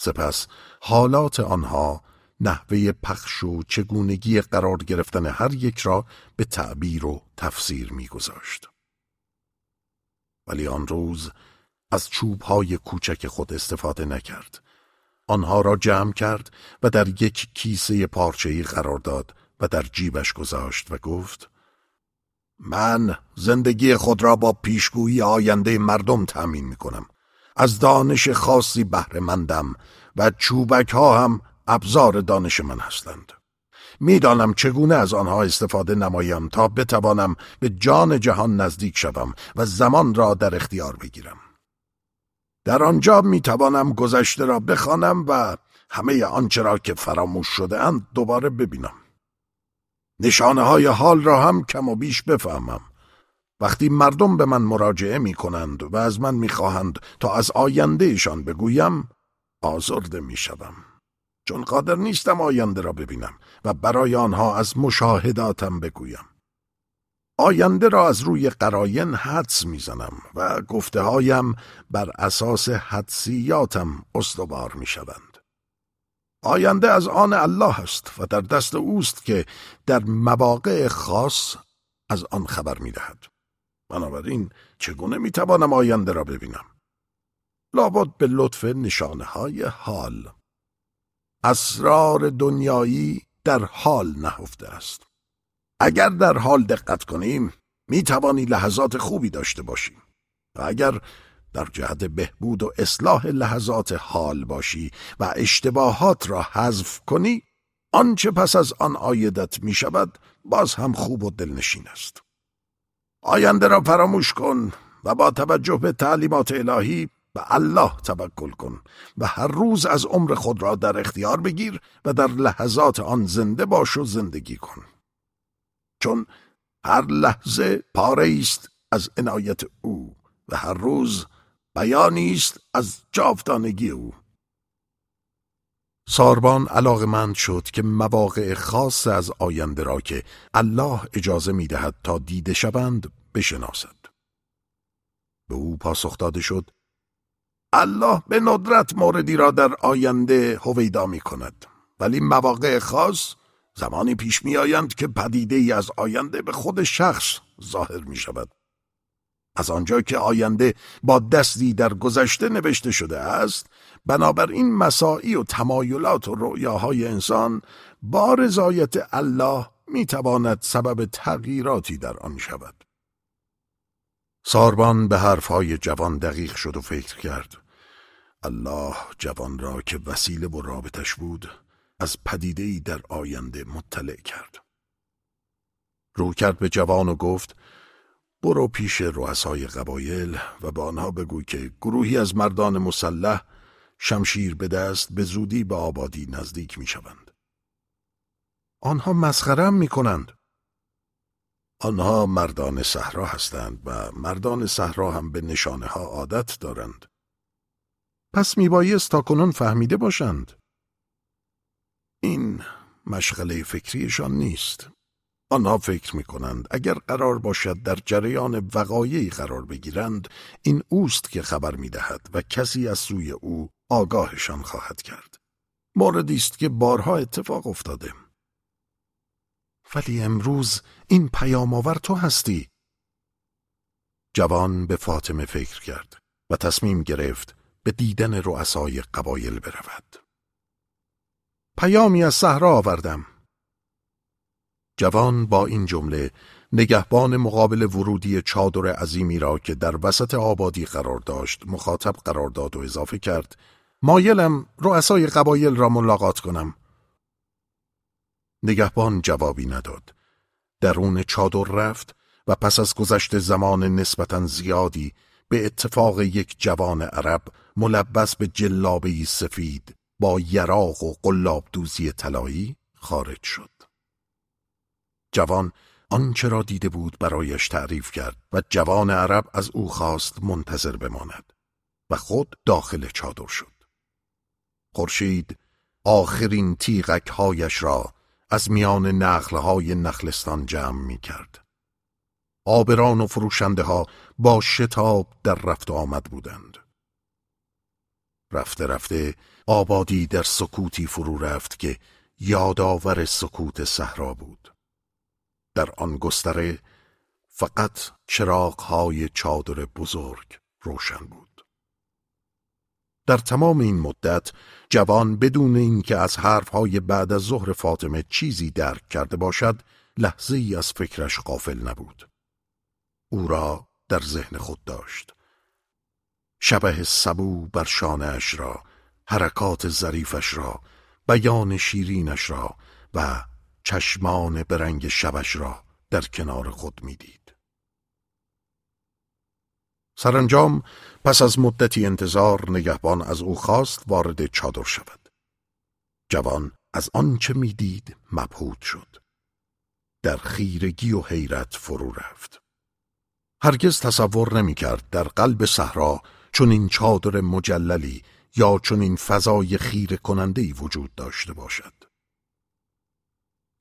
سپس حالات آنها نحوه پخش و چگونگی قرار گرفتن هر یک را به تعبیر و تفسیر میگذاشت. ولی آن روز از چوبهای کوچک خود استفاده نکرد. آنها را جمع کرد و در یک کیسه پارچه‌ای قرار داد و در جیبش گذاشت و گفت من زندگی خود را با پیشگویی آینده مردم تأمین می کنم. از دانش خاصی بهره مندم و چوبک ها هم ابزار دانش من هستند. می‌دانم چگونه از آنها استفاده نمایم تا بتوانم به جان جهان نزدیک شوم و زمان را در اختیار بگیرم. در آنجا می توانم گذشته را بخوانم و همه آنچه را که فراموش شده اند دوباره ببینم. نشانه های حال را هم کم و بیش بفهمم. وقتی مردم به من مراجعه می کنند و از من می خواهند تا از آیندهشان بگویم آزرده می شدم. چون قادر نیستم آینده را ببینم و برای آنها از مشاهداتم بگویم. آینده را از روی قراین حدس می‌زنم و گفته هایم بر اساس حدسیاتم استوار می شوند. آینده از آن الله است و در دست اوست که در مواقع خاص از آن خبر می دهد. بنابراین چگونه می توانم آینده را ببینم؟ لابد به لطف نشانه های حال. اسرار دنیایی در حال نهفته است. اگر در حال دقت کنیم می توانی لحظات خوبی داشته باشیم و اگر در جهت بهبود و اصلاح لحظات حال باشی و اشتباهات را حذف کنی آنچه پس از آن آیدت می شود باز هم خوب و دلنشین است. آینده را فراموش کن و با توجه به تعلیمات الهی به الله توکل کن و هر روز از عمر خود را در اختیار بگیر و در لحظات آن زنده باش و زندگی کن. چون هر لحظه پاره است از عنایت او و هر روز بیانی از جاودانگی او ساربان علاقمند شد که مواقع خاص از آینده را که الله اجازه می دهد تا دیده شوند بشناسد. به او پاسخ داده شد الله به ندرت موردی را در آینده هویدا می کند ولی مواقع خاص زمانی پیش می آیند که پدیده ای از آینده به خود شخص ظاهر می شود. از آنجا که آینده با دستی در گذشته نوشته شده است بنابراین مساعی و تمایلات و رؤیاهای انسان با رضایت الله می تواند سبب تغییراتی در آن شود. ساربان به حرفهای جوان دقیق شد و فکر کرد. الله جوان را که وسیله و رابطش بود از پدیدهی در آینده مطلع کرد. رو کرد به جوان و گفت برو پیش رؤسای قبایل و به آنها بگو که گروهی از مردان مسلح شمشیر به دست به زودی به آبادی نزدیک می شوند. آنها مسخرم می کنند. آنها مردان صحرا هستند و مردان صحرا هم به نشانه ها عادت دارند. پس میبایست تا کنون فهمیده باشند. این مشغله فکریشان نیست. آنها فکر می کنند اگر قرار باشد در جریان وقایعی قرار بگیرند این اوست که خبر می دهد و کسی از سوی او آگاهشان خواهد کرد. موردی است که بارها اتفاق افتاده. ولی امروز این پیام آور تو هستی. جوان به فاطمه فکر کرد و تصمیم گرفت به دیدن رؤسای قبایل برود. پیامی از صحرا آوردم. جوان با این جمله نگهبان مقابل ورودی چادر عظیمی را که در وسط آبادی قرار داشت مخاطب قرار داد و اضافه کرد مایلم رؤسای قبایل را ملاقات کنم نگهبان جوابی نداد درون چادر رفت و پس از گذشت زمان نسبتا زیادی به اتفاق یک جوان عرب ملبس به جلابه سفید با یراق و قلاب دوزی طلایی خارج شد. جوان آنچه را دیده بود برایش تعریف کرد و جوان عرب از او خواست منتظر بماند و خود داخل چادر شد. خورشید آخرین تیغک هایش را از میان نخلهای نخلستان جمع می کرد. آبران و فروشنده ها با شتاب در رفت آمد بودند. رفته رفته آبادی در سکوتی فرو رفت که یادآور سکوت صحرا بود. در آن گستره فقط چراغهای چادر بزرگ روشن بود. در تمام این مدت جوان بدون اینکه از حرفهای بعد از ظهر فاطمه چیزی درک کرده باشد لحظه ای از فکرش غافل نبود. او را در ذهن خود داشت. شبه سبو بر شانهاش را، حرکات ظریفش را، بیان شیرینش را و چشمان برنگ شبش را در کنار خود می‌دید. سرانجام پس از مدتی انتظار نگهبان از او خواست وارد چادر شود. جوان از آنچه می‌دید مبهوت شد. در خیرگی و حیرت فرو رفت. هرگز تصور نمی کرد در قلب صحرا چون این چادر مجللی یا چون این فضای خیر کننده وجود داشته باشد.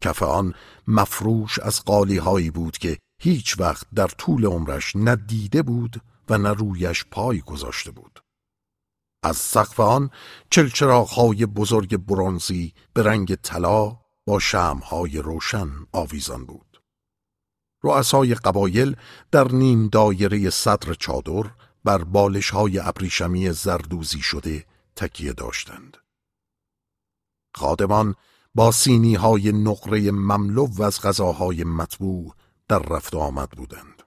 کف آن مفروش از قالی هایی بود که هیچ وقت در طول عمرش نه دیده بود و نه رویش پای گذاشته بود. از سقف آن چلچراغ بزرگ برونزی به رنگ طلا با شمهای روشن آویزان بود. رؤسای قبایل در نیم دایره صدر چادر بر بالش های ابریشمی زردوزی شده تکیه داشتند. خادمان با سینی های نقره مملو و از غذاهای مطبوع در رفت آمد بودند.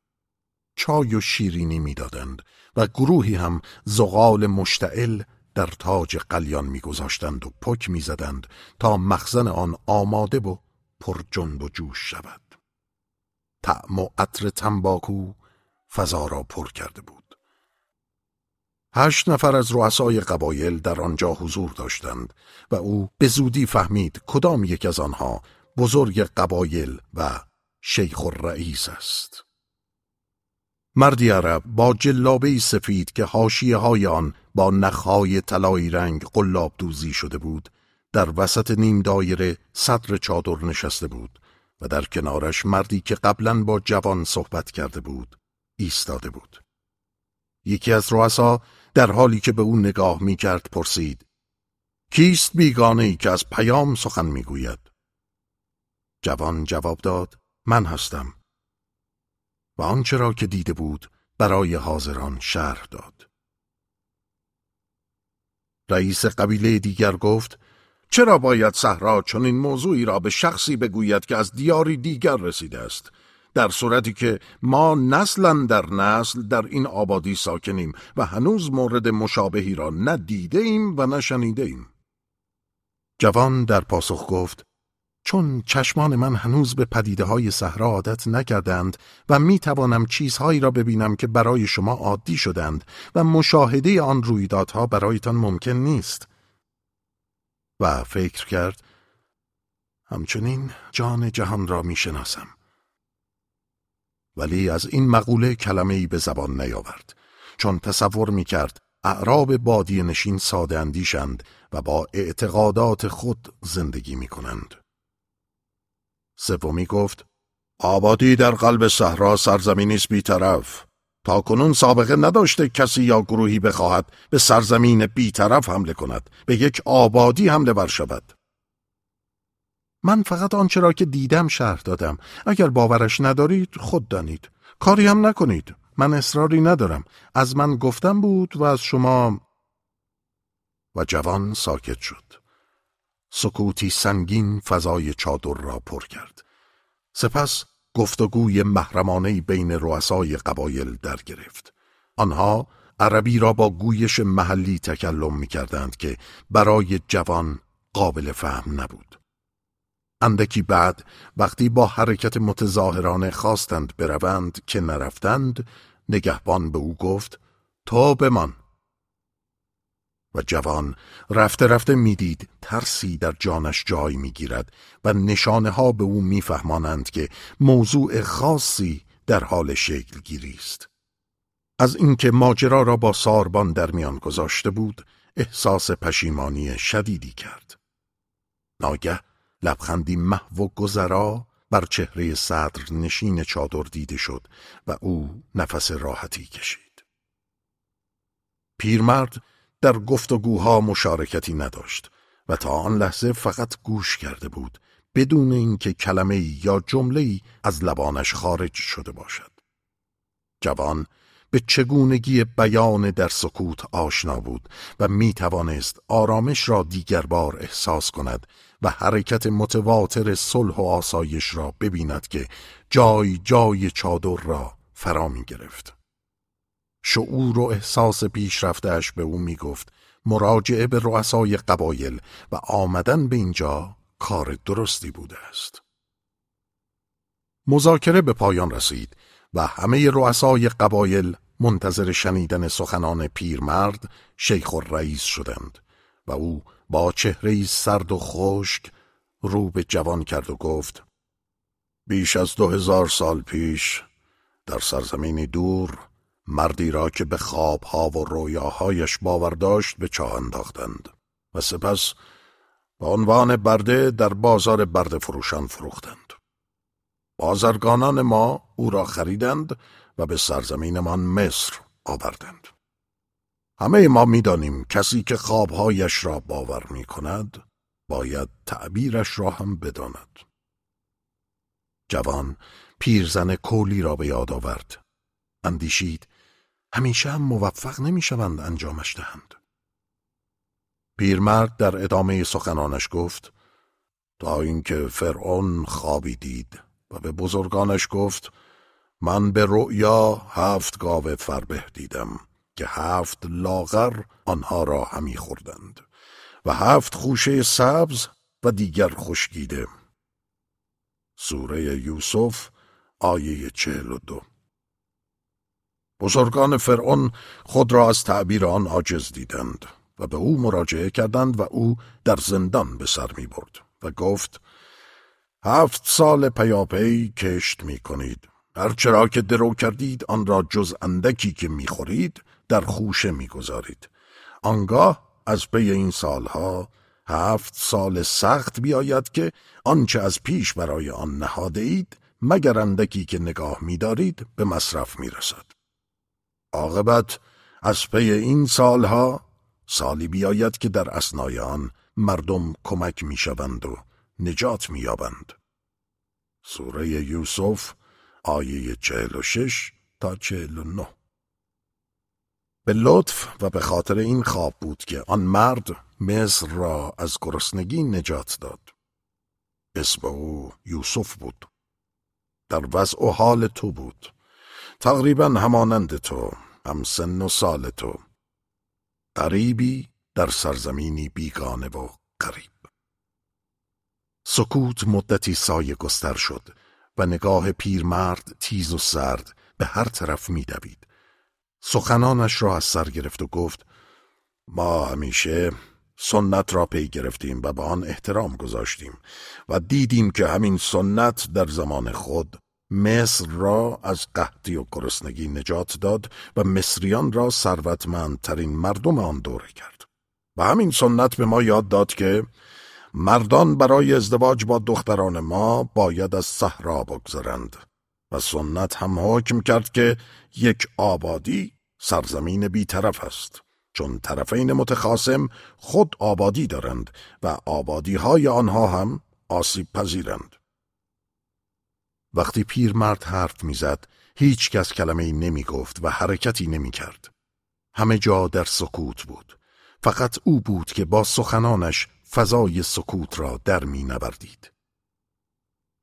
چای و شیرینی می‌دادند و گروهی هم زغال مشتعل در تاج قلیان میگذاشتند و پک می‌زدند تا مخزن آن آماده و پر جنب و جوش شود. طعم و عطر تنباکو فضا را پر کرده بود. هشت نفر از رؤسای قبایل در آنجا حضور داشتند و او به زودی فهمید کدام یک از آنها بزرگ قبایل و شیخ الرئیس است. مردی عرب با جلابه سفید که حاشیه های آن با نخهای طلایی رنگ قلاب دوزی شده بود در وسط نیم دایره صدر چادر نشسته بود و در کنارش مردی که قبلا با جوان صحبت کرده بود ایستاده بود. یکی از رؤسا در حالی که به او نگاه می کرد پرسید کیست بیگانه ای که از پیام سخن می گوید؟ جوان جواب داد من هستم. و آنچه را که دیده بود برای حاضران شرح داد. رئیس قبیله دیگر گفت چرا باید صحرا چون این موضوعی را به شخصی بگوید که از دیاری دیگر رسیده است؟ در صورتی که ما نسلا در نسل در این آبادی ساکنیم و هنوز مورد مشابهی را ندیده ایم و نشنیده ایم. جوان در پاسخ گفت چون چشمان من هنوز به پدیده های صحرا عادت نکردند و می توانم چیزهایی را ببینم که برای شما عادی شدند و مشاهده آن رویدادها برایتان ممکن نیست. و فکر کرد همچنین جان جهان را می شناسم. ولی از این مقوله کلمه ای به زبان نیاورد. چون تصور می کرد اعراب بادی نشین ساده اندیشند و با اعتقادات خود زندگی می کنند. سومی گفت آبادی در قلب صحرا سرزمینی است بیطرف. تا کنون سابقه نداشته کسی یا گروهی بخواهد به سرزمین بیطرف حمله کند. به یک آبادی حمله بر شود. من فقط آنچه را که دیدم شرح دادم. اگر باورش ندارید خود دانید. کاری هم نکنید. من اصراری ندارم. از من گفتم بود و از شما و جوان ساکت شد. سکوتی سنگین فضای چادر را پر کرد. سپس گفتگوی محرمانه بین رؤسای قبایل در گرفت. آنها عربی را با گویش محلی تکلم می کردند که برای جوان قابل فهم نبود. اندکی بعد وقتی با حرکت متظاهرانه خواستند بروند که نرفتند نگهبان به او گفت تو بمان. و جوان رفته رفته می‌دید ترسی در جانش جای می‌گیرد و نشانه ها به او میفهمانند که موضوع خاصی در حال شکل گیری است. از اینکه ماجرا را با ساربان در میان گذاشته بود احساس پشیمانی شدیدی کرد. ناگه لبخندی محو و گذرا بر چهره صدر نشین چادر دیده شد و او نفس راحتی کشید. پیرمرد در گفتگوها مشارکتی نداشت و تا آن لحظه فقط گوش کرده بود بدون اینکه کلمه یا جمله از لبانش خارج شده باشد. جوان به چگونگی بیان در سکوت آشنا بود و می توانست آرامش را دیگر بار احساس کند و حرکت متواتر صلح و آسایش را ببیند که جای جای چادر را فرا می گرفت. شعور و احساس پیشرفتهاش به او می گفت مراجعه به رؤسای قبایل و آمدن به اینجا کار درستی بوده است. مذاکره به پایان رسید و همه رؤسای قبایل منتظر شنیدن سخنان پیرمرد شیخ رئیس شدند و او با چهره سرد و خشک رو به جوان کرد و گفت بیش از دو هزار سال پیش در سرزمینی دور مردی را که به خوابها و رویاهایش باور داشت به چاه انداختند و سپس به عنوان برده در بازار برده فروشان فروختند بازرگانان ما او را خریدند و به سرزمینمان مصر آوردند. همه ما می‌دانیم کسی که خوابهایش را باور می کند باید تعبیرش را هم بداند. جوان پیرزن کولی را به یاد آورد. اندیشید همیشه هم موفق نمی شوند انجامش دهند. پیرمرد در ادامه سخنانش گفت تا اینکه فرعون خوابی دید و به بزرگانش گفت من به رؤیا هفت گاو فربه دیدم که هفت لاغر آنها را همی خوردند و هفت خوشه سبز و دیگر خشکیده. سوره یوسف آیه چهل و دو. بزرگان فرعون خود را از تعبیر آن عاجز دیدند و به او مراجعه کردند و او در زندان به سر می برد و گفت هفت سال پیاپی کشت می کنید. هرچرا که درو کردید آن را جز اندکی که می‌خورید در خوشه می‌گذارید. آنگاه از پی این سالها هفت سال سخت بیاید که آنچه از پیش برای آن نهاده اید مگر اندکی که نگاه میدارید به مصرف می‌رسد. عاقبت از پی این سالها سالی بیاید که در اسنای آن مردم کمک می‌شوند و نجات مییابند. سوره یوسف آیه چهل و شش تا چهل و نه. به لطف و به خاطر این خواب بود که آن مرد مصر را از گرسنگی نجات داد. اسم او یوسف بود. در وضع و حال تو بود. تقریبا همانند تو هم سن و سال تو. قریبی در سرزمینی بیگانه و قریب سکوت مدتی سایه گستر شد و نگاه پیرمرد تیز و سرد به هر طرف میدوید. سخنانش را از سر گرفت و گفت ما همیشه سنت را پی گرفتیم و به آن احترام گذاشتیم و دیدیم که همین سنت در زمان خود مصر را از قحطی و گرسنگی نجات داد و مصریان را ثروتمندترین مردم آن دوره کرد. و همین سنت به ما یاد داد که مردان برای ازدواج با دختران ما باید از صحرا بگذرند و سنت هم حکم کرد که یک آبادی سرزمین بیطرف است چون طرفین متخاسم خود آبادی دارند و آبادی های آنها هم آسیب پذیرند. وقتی پیرمرد حرف می‌زد هیچ کس کلمه نمی گفت و حرکتی نمی کرد. همه جا در سکوت بود. فقط او بود که با سخنانش فضای سکوت را در می نوردید.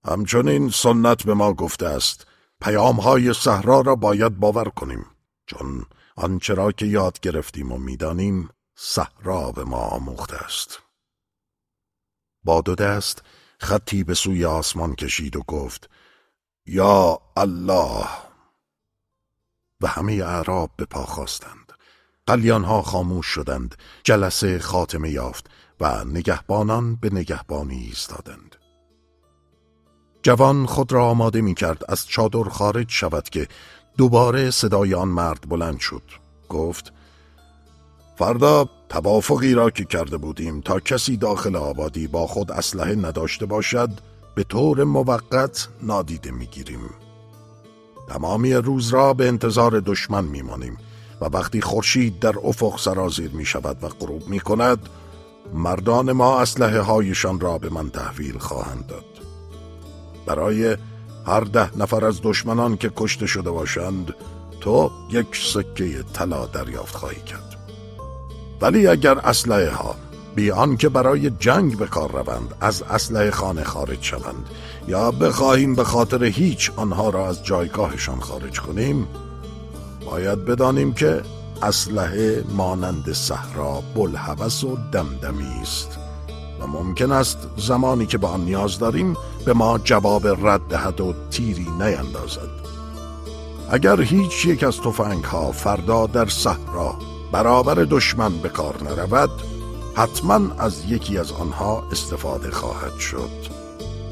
همچنین سنت به ما گفته است پیام های صحرا را باید باور کنیم چون آنچه را که یاد گرفتیم و می‌دانیم صحرا به ما آموخته است. با دو دست خطی به سوی آسمان کشید و گفت یا الله و همه اعراب به پا خواستند قلیانها خاموش شدند جلسه خاتمه یافت و نگهبانان به نگهبانی ایستادند. جوان خود را آماده می کرد از چادر خارج شود که دوباره صدای آن مرد بلند شد. گفت فردا توافقی را که کرده بودیم تا کسی داخل آبادی با خود اسلحه نداشته باشد به طور موقت نادیده می‌گیریم تمامی روز را به انتظار دشمن میمانیم و وقتی خورشید در افق سرازیر می شود و غروب می کند مردان ما اسلحه هایشان را به من تحویل خواهند داد برای هر ده نفر از دشمنان که کشته شده باشند تو یک سکه طلا دریافت خواهی کرد. ولی اگر اسلحه ها بیان که برای جنگ به کار روند از اسلحه خانه خارج شوند یا بخواهیم به خاطر هیچ آنها را از جایگاهشان خارج کنیم باید بدانیم که اسلحه مانند صحرا بلحوث و دمدمی است. و ممکن است زمانی که به آن نیاز داریم به ما جواب رد دهد و تیری نیندازد. اگر هیچ یک از تفنگ ها فردا در صحرا برابر دشمن به کار نرود حتما از یکی از آنها استفاده خواهد شد.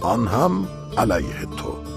آن هم علیه تو.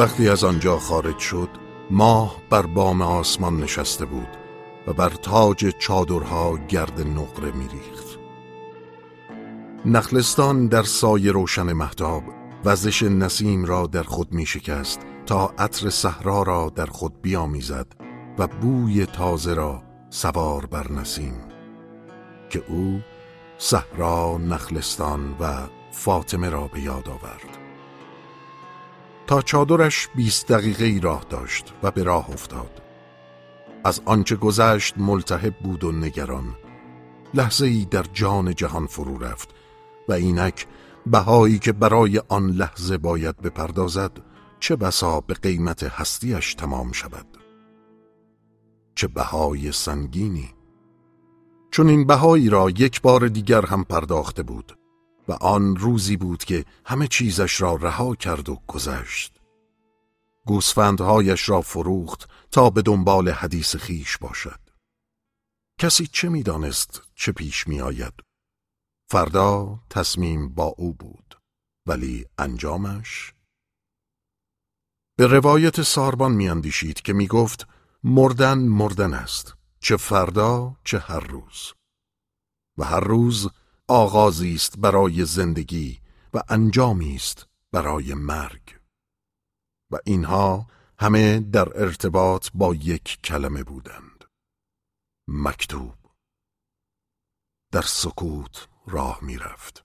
وقتی از آنجا خارج شد ماه بر بام آسمان نشسته بود و بر تاج چادرها گرد نقره میریخت. نخلستان در سایه روشن محتاب وزش نسیم را در خود می شکست تا عطر صحرا را در خود بیامیزد و بوی تازه را سوار بر نسیم که او صحرا نخلستان و فاطمه را به یاد آورد. تا چادرش بیست دقیقه ای راه داشت و به راه افتاد. از آنچه گذشت ملتهب بود و نگران. لحظه ای در جان جهان فرو رفت و اینک بهایی که برای آن لحظه باید بپردازد چه بسا به قیمت هستیش تمام شود. چه بهای سنگینی! چون این بهایی را یک بار دیگر هم پرداخته بود. و آن روزی بود که همه چیزش را رها کرد و گذشت. گوسفندهایش را فروخت تا به دنبال حدیث خیش باشد. کسی چه می‌دانست چه پیش می آید فردا تصمیم با او بود ولی انجامش؟ به روایت ساربان میاندیشید که می‌گفت مردن مردن است چه فردا چه هر روز. و هر روز آغازی است برای زندگی و انجامی است برای مرگ. و اینها همه در ارتباط با یک کلمه بودند. مکتوب. در سکوت راه می‌رفت.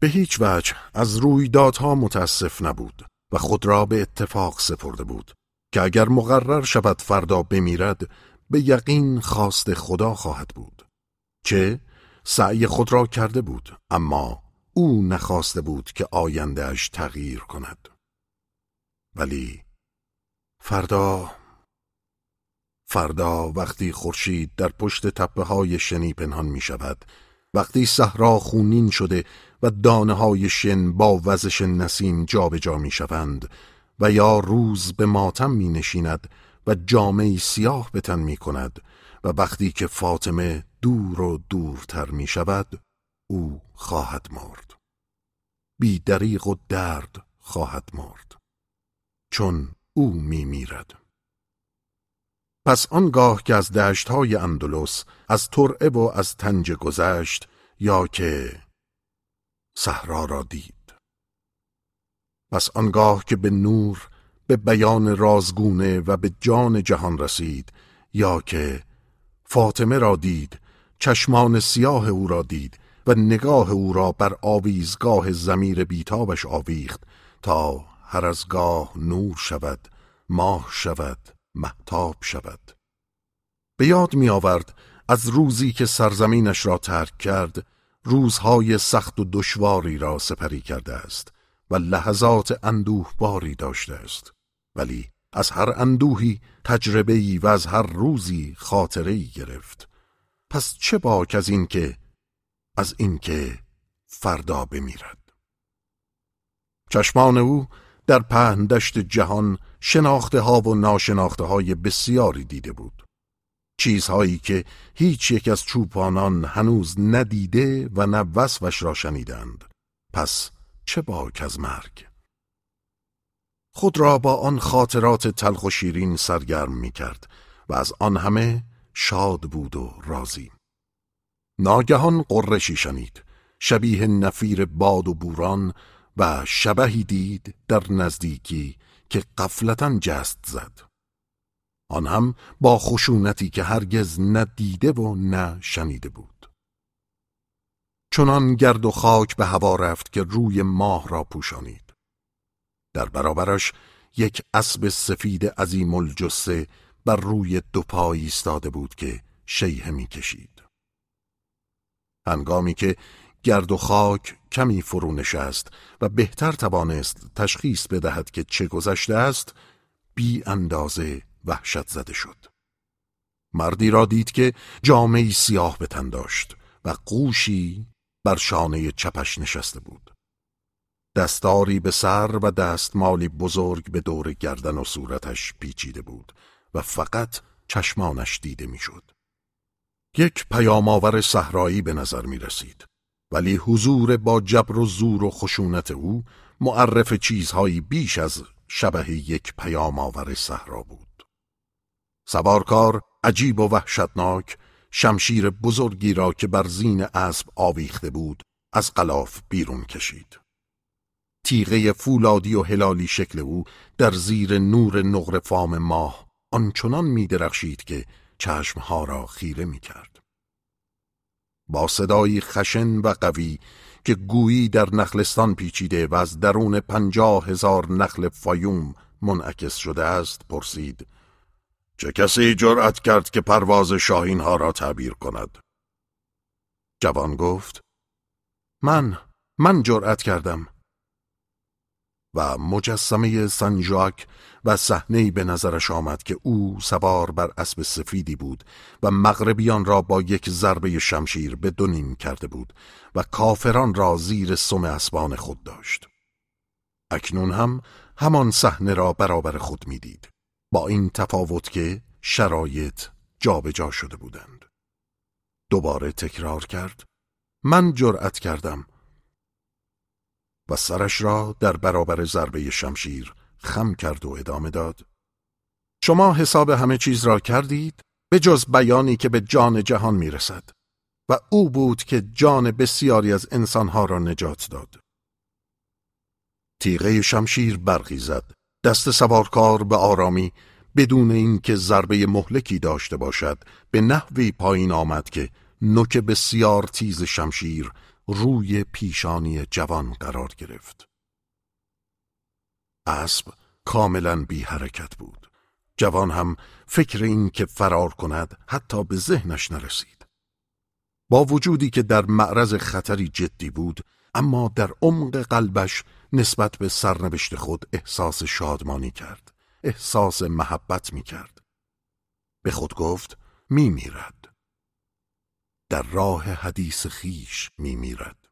به هیچ وجه از رویدادها متاسف نبود و خود را به اتفاق سپرده بود که اگر مقرر شود فردا بمیرد به یقین خواست خدا خواهد بود. چه؟ سعی خود را کرده بود اما او نخواسته بود که آیندهش تغییر کند. ولی فردا فردا وقتی خورشید در پشت تپه های شنی پنهان می شود وقتی صحرا خونین شده و دانه های شن با وزش نسیم جابجا می شوند و یا روز به ماتم می نشیند و جامعی سیاه به تن می کند و وقتی که فاطمه دور و دورتر می شود او خواهد مرد. بی دریغ و درد خواهد مرد. چون او می میرد پس آنگاه که از دشت های اندلس از ترعه و از تنج گذشت یا که صحرا را دید. پس آنگاه که به نور به بیان رازگونه و به جان جهان رسید یا که فاطمه را دید چشمان سیاه او را دید و نگاه او را بر آویزگاه زمیر بیتابش آویخت تا هر از گاه نور شود ماه شود محتاب شود. به یاد می آورد از روزی که سرزمینش را ترک کرد روزهای سخت و دشواری را سپری کرده است و لحظات اندوه باری داشته است. ولی از هر اندوهی تجربه‌ای و از هر روزی خاطره‌ای گرفت. پس چه باک از این که از اینکه فردا بمیرد. چشمان او در پهن دشت جهان شناخته ها و ناشناخته های بسیاری دیده بود. چیزهایی که هیچ یک از چوپانان هنوز ندیده و نه وصفش را شنیدند. پس چه باک از مرگ؟ خود را با آن خاطرات تلخ و شیرین سرگرم می کرد و از آن همه شاد بود و راضی. ناگهان قرشی شنید شبیه نفیر باد و بوران و شبهی دید در نزدیکی که قفلتا جست زد. آن هم با خشونتی که هرگز نه دیده و نه شنیده بود. چنان گرد و خاک به هوا رفت که روی ماه را پوشانید. در برابرش یک اسب سفید عظیم الجسه بر روی دو پای ایستاده بود که شیهه می‌کشید. هنگامی که گرد و خاک کمی فرو نشست و بهتر توانست تشخیص بدهد که چه گذشته است بی اندازه وحشت زده شد. مردی را دید که جامعی سیاه به تن داشت و قوشی بر شانه چپش نشسته بود. دستاری به سر و دستمالی بزرگ به دور گردن و صورتش پیچیده بود. و فقط چشمانش دیده می‌شد. یک پیامآور صحرایی به نظر می رسید. ولی حضور با جبر و زور و خشونت او معرف چیزهایی بیش از شبه یک پیامآور صحرا بود. سوارکار عجیب و وحشتناک شمشیر بزرگی را که بر زین اسب آویخته بود از قلاف بیرون کشید. تیغه فولادی و هلالی شکل او در زیر نور نقر فام ماه آنچنان می درخشید که چشمها را خیره می کرد. با صدایی خشن و قوی که گویی در نخلستان پیچیده و از درون پنجاه هزار نخل فایوم منعکس شده است پرسید چه کسی جرأت کرد که پرواز شاهین ها را تعبیر کند؟ جوان گفت من من جرأت کردم و مجسمه سنجاک و صحنه به نظرش آمد که او سوار بر اسب سفیدی بود و مغربیان را با یک ضربه شمشیر به دونیم کرده بود و کافران را زیر سم اسبان خود داشت. اکنون هم همان صحنه را برابر خود می‌دید با این تفاوت که شرایط جابجا جا شده بودند. دوباره تکرار کرد من جرأت کردم و سرش را در برابر ضربه شمشیر خم کرد و ادامه داد. شما حساب همه چیز را کردید به جز بیانی که به جان جهان می‌رسد و او بود که جان بسیاری از انسانها را نجات داد. تیغه شمشیر برقی زد. دست سوارکار به آرامی بدون اینکه ضربه مهلکی داشته باشد به نحوی پایین آمد که نوک بسیار تیز شمشیر روی پیشانی جوان قرار گرفت اسب کاملا بی حرکت بود جوان هم فکر این که فرار کند حتی به ذهنش نرسید. با وجودی که در معرض خطری جدی بود اما در عمق قلبش نسبت به سرنوشت خود احساس شادمانی کرد. احساس محبت می کرد. به خود گفت می میرد. در راه حدیث خیش می میرد.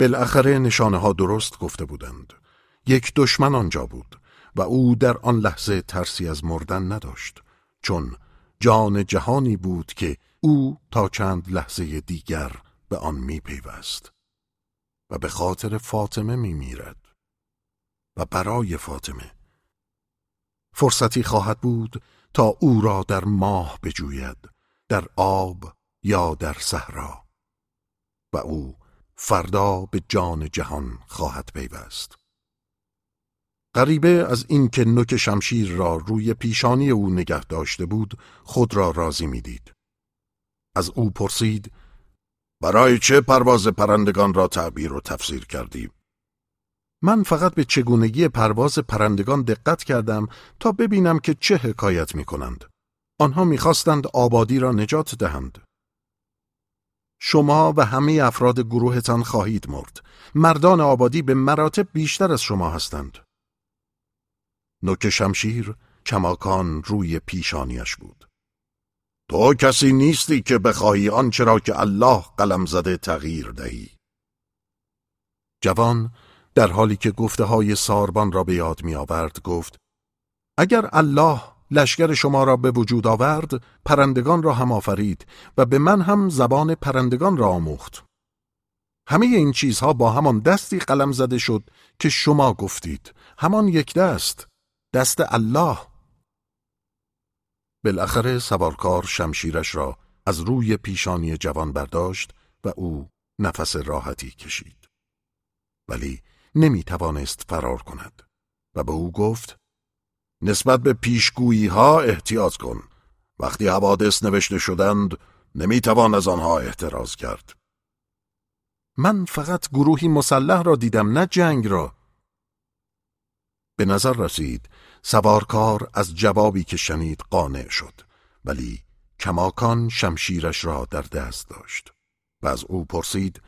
بالاخره نشانه ها درست گفته بودند. یک دشمن آنجا بود و او در آن لحظه ترسی از مردن نداشت چون جان جهانی بود که او تا چند لحظه دیگر به آن می پیوست و به خاطر فاطمه می میرد و برای فاطمه فرصتی خواهد بود تا او را در ماه بجوید در آب یا در صحرا و او فردا به جان جهان خواهد پیوست غریبه از اینکه نوک شمشیر را روی پیشانی او نگه داشته بود خود را راضی می‌دید. از او پرسید برای چه پرواز پرندگان را تعبیر و تفسیر کردی؟ من فقط به چگونگی پرواز پرندگان دقت کردم تا ببینم که چه حکایت می کنند. آنها می‌خواستند آبادی را نجات دهند. شما و همه افراد گروهتان خواهید مرد. مردان آبادی به مراتب بیشتر از شما هستند. نوک شمشیر کماکان روی پیشانیش بود. تو کسی نیستی که بخواهی آنچه را که الله قلم زده تغییر دهی. جوان در حالی که گفته های ساربان را به یاد می آورد گفت اگر الله لشکر شما را به وجود آورد پرندگان را هم آفرید و به من هم زبان پرندگان را آموخت. همه این چیزها با همان دستی قلم زده شد که شما گفتید. همان یک دست دست الله. بالاخره سوارکار شمشیرش را از روی پیشانی جوان برداشت و او نفس راحتی کشید. ولی نمی توانست فرار کند و به او گفت نسبت به پیشگویی ها احتیاط کن. وقتی حوادث نوشته شدند نمی توان از آنها احتراز کرد. من فقط گروهی مسلح را دیدم نه جنگ را. به نظر رسید سوارکار از جوابی که شنید قانع شد ولی کماکان شمشیرش را در دست داشت و از او پرسید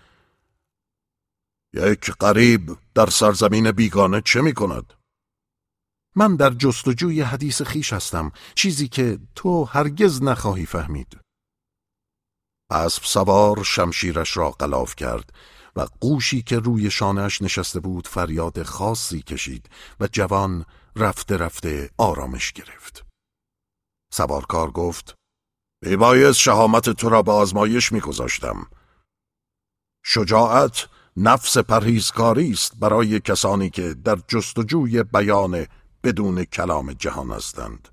یک قریب در سرزمین بیگانه چه می کند؟ من در جستجوی حدیث خیش هستم چیزی که تو هرگز نخواهی فهمید اسب سوار شمشیرش را قلاف کرد و قوشی که روی شانهش نشسته بود فریاد خاصی کشید و جوان رفته رفته آرامش گرفت. سوارکار گفت بیبایست شهامت تو را به آزمایش میگذاشتم. شجاعت نفس پرهیزکاری است برای کسانی که در جستجوی بیان بدون کلام جهان هستند.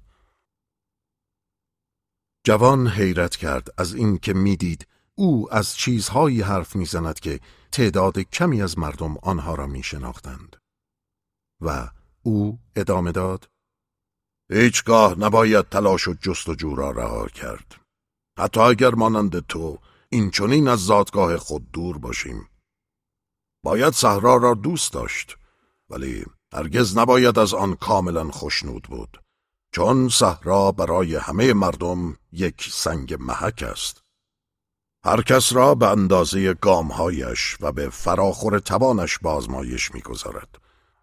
جوان حیرت کرد از اینکه می‌دید او از چیزهایی حرف می‌زند که تعداد کمی از مردم آنها را می شناختند. و او ادامه داد هیچگاه نباید تلاش و جستجو را رها کرد. حتی اگر مانند تو این چنین از زادگاه خود دور باشیم. باید صحرا را دوست داشت ولی هرگز نباید از آن کاملا خوشنود بود چون صحرا برای همه مردم یک سنگ محک است. هر کس را به اندازه گامهایش و به فراخور توانش بازمایش می‌گذارد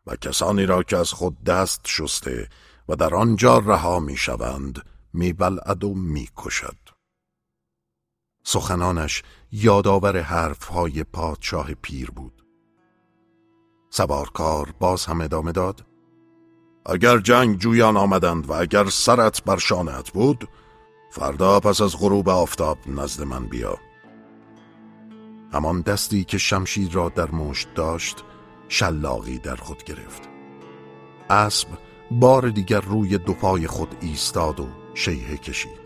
و کسانی را که از خود دست شسته و در آنجا رها می‌شوند میبلعد و می‌کشد. سخنانش یادآور حرفهای پادشاه پیر بود. سوارکار باز هم ادامه داد. اگر جنگ جویان آمدند و اگر سرت بر شانت بود فردا پس از غروب آفتاب نزد من بیا. همان دستی که شمشیر را در مشت داشت شلاقی در خود گرفت. اسب بار دیگر روی دو پای خود ایستاد و شیهه کشید.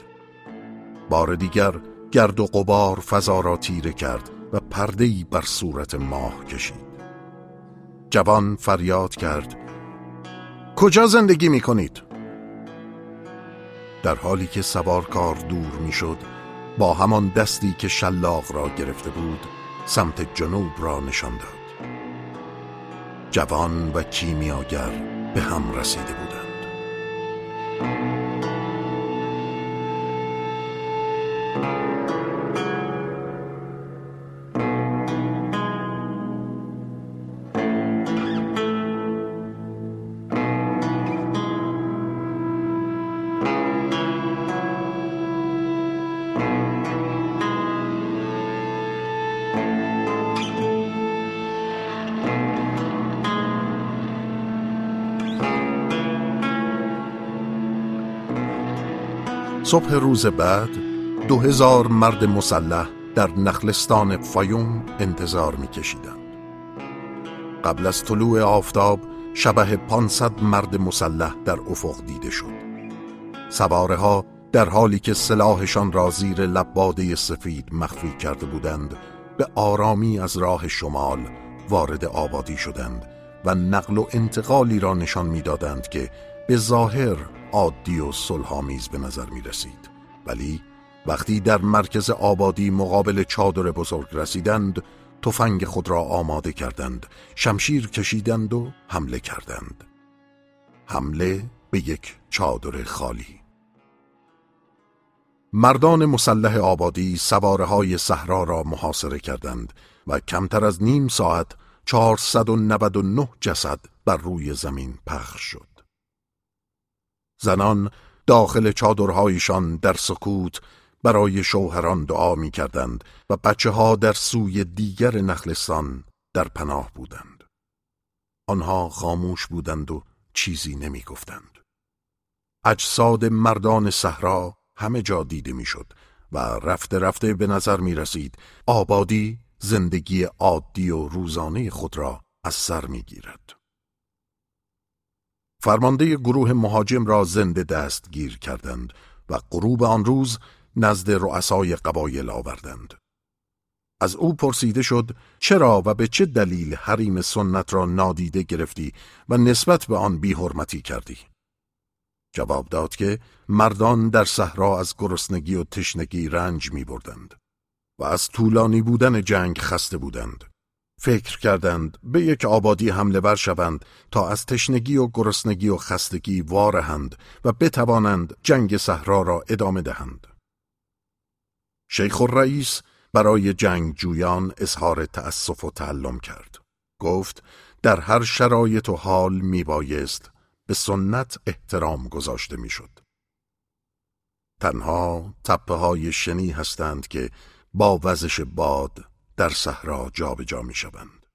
بار دیگر گرد و قبار فضا را تیره کرد و پردهی بر صورت ماه کشید. جوان فریاد کرد. کجا زندگی می کنید؟ در حالی که سوارکار دور می شد با همان دستی که شلاق را گرفته بود سمت جنوب را نشان داد. جوان و کیمیاگر به هم رسیده بودند. صبح روز بعد دو هزار مرد مسلح در نخلستان فایوم انتظار میکشیدند. قبل از طلوع آفتاب شبه پانصد مرد مسلح در افق دیده شد سواره در حالی که سلاحشان را زیر لباده سفید مخفی کرده بودند به آرامی از راه شمال وارد آبادی شدند و نقل و انتقالی را نشان می‌دادند که به ظاهر عادی و صلحآمیز به نظر می رسید ولی وقتی در مرکز آبادی مقابل چادر بزرگ رسیدند تفنگ خود را آماده کردند شمشیر کشیدند و حمله کردند. حمله به یک چادر خالی. مردان مسلح آبادی سواره های صحرا را محاصره کردند و کمتر از نیم ساعت 499 جسد بر روی زمین پخش شد. زنان داخل چادرهایشان در سکوت برای شوهران دعا می کردند و بچه ها در سوی دیگر نخلستان در پناه بودند. آنها خاموش بودند و چیزی نمی گفتند. اجساد مردان صحرا همه جا دیده می‌شد و رفته رفته به نظر می رسید آبادی زندگی عادی و روزانه خود را از سر می گیرد. فرمانده گروه مهاجم را زنده دستگیر کردند و غروب آن روز نزد رؤسای قبایل آوردند. از او پرسیده شد چرا و به چه دلیل حریم سنت را نادیده گرفتی و نسبت به آن بیحرمتی کردی؟ جواب داد که مردان در صحرا از گرسنگی و تشنگی رنج می بردند و از طولانی بودن جنگ خسته بودند. فکر کردند به یک آبادی حمله ور شوند تا از تشنگی و گرسنگی و خستگی وارهند و بتوانند جنگ صحرا را ادامه دهند. شیخ الرئیس برای جنگ جویان اظهار تأسف و تعلم کرد. گفت در هر شرایط و حال می بایست به سنت احترام گذاشته می‌شد. تنها تپه های شنی هستند که با وزش باد در صحرا جابجا می شوند.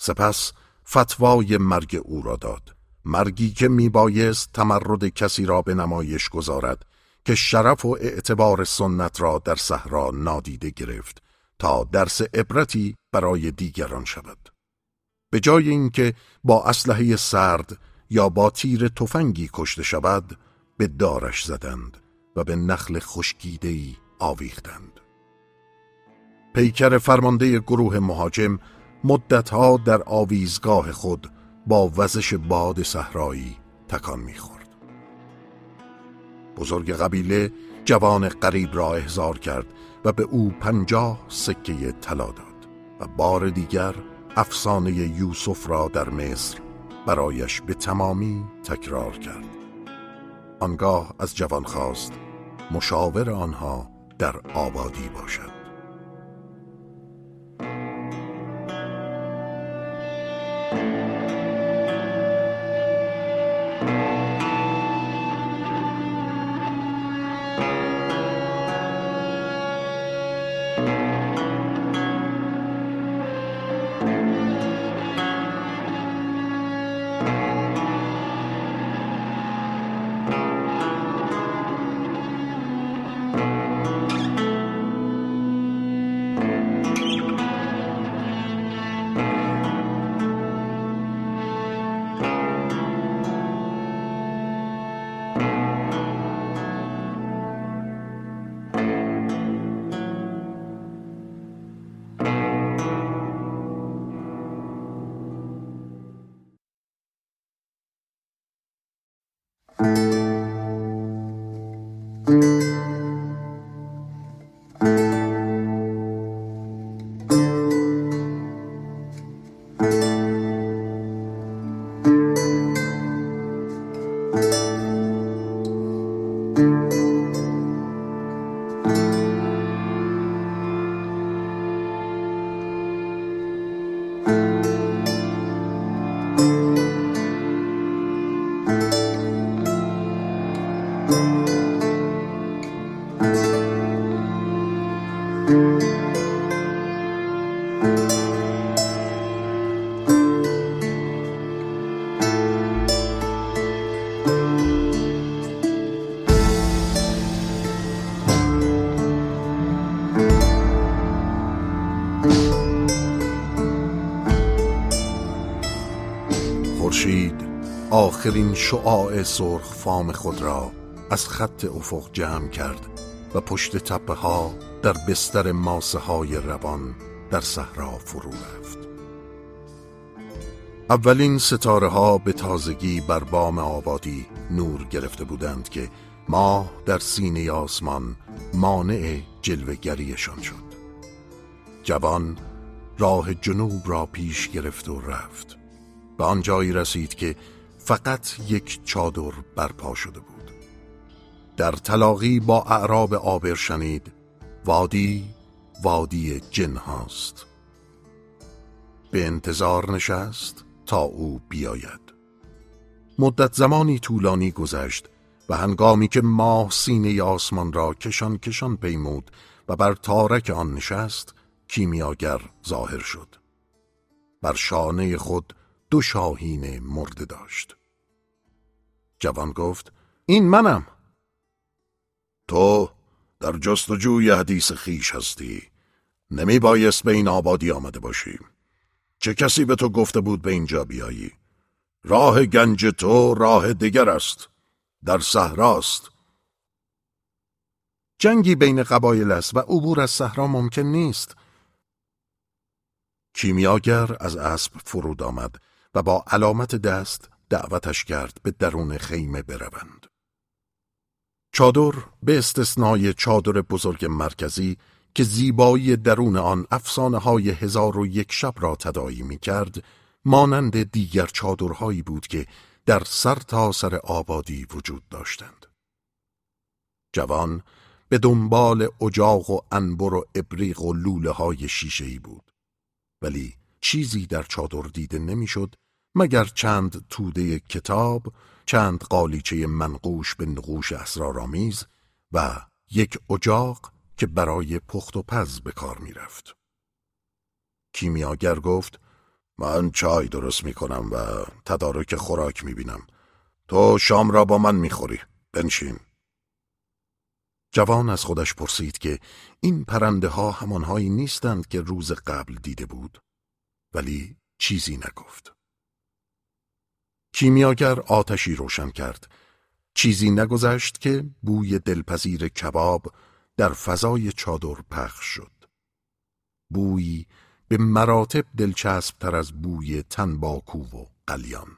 سپس فتوای مرگ او را داد. مرگی که می بایست تمرد کسی را به نمایش گذارد که شرف و اعتبار سنت را در صحرا نادیده گرفت تا درس عبرتی برای دیگران شود. به جای اینکه با اسلحه سرد یا با تیر تفنگی کشته شود به دارش زدند و به نخل خشکیده‌ای آویختند. پیکر فرمانده گروه مهاجم مدتها در آویزگاه خود با وزش باد صحرایی تکان می‌خورد. بزرگ قبیله جوان قریب را احضار کرد و به او پنجاه سکه طلا داد و بار دیگر افسانه یوسف را در مصر برایش به تمامی تکرار کرد. آنگاه از جوان خواست مشاور آنها در آبادی باشد. آخرین شعاع سرخ فام خود را از خط افق جمع کرد و پشت تپه ها در بستر ماسه های روان در صحرا فرو رفت. اولین ستاره ها به تازگی بر بام آبادی نور گرفته بودند که ماه در سینه آسمان مانع جلوگریشان شد. جوان راه جنوب را پیش گرفت و رفت. به آنجایی رسید که فقط یک چادر برپا شده بود. در تلاقی با اعراب آبر شنید وادی وادی جن هاست. به انتظار نشست تا او بیاید. مدت زمانی طولانی گذشت و هنگامی که ماه سینه آسمان را کشان کشان پیمود و بر تارک آن نشست کیمیاگر ظاهر شد. بر شانه خود دو شاهین مرده داشت. جوان گفت این منم. تو در جستجوی حدیث خیش هستی. نمی بایست به این آبادی آمده باشی چه کسی به تو گفته بود به اینجا بیایی؟ راه گنج تو راه دیگر است. در صحراست. جنگی بین قبایل است و عبور از صحرا ممکن نیست. کیمیاگر از اسب فرود آمد و با علامت دست دعوتش کرد به درون خیمه بروند. چادر به استثنای چادر بزرگ مرکزی که زیبایی درون آن افسانه های هزار و یک شب را تدایی می کرد مانند دیگر چادرهایی بود که در سر تا سر آبادی وجود داشتند. جوان به دنبال اجاق و انبر و ابریق و لوله های بود. ولی چیزی در چادر دیده نمی‌شد مگر چند توده کتاب، چند قالیچه منقوش به نقوش اسرارآمیز و یک اجاق که برای پخت و پز به کار می رفت. کیمیاگر گفت من چای درست می کنم و تدارک خوراک می بینم. تو شام را با من می خوری. بنشین. جوان از خودش پرسید که این پرنده ها همانهایی نیستند که روز قبل دیده بود ولی چیزی نگفت. کیمیاگر آتشی روشن کرد. چیزی نگذشت که بوی دلپذیر کباب در فضای چادر پخش شد. بویی به مراتب دلچسب تر از بوی تنباکو و قلیان.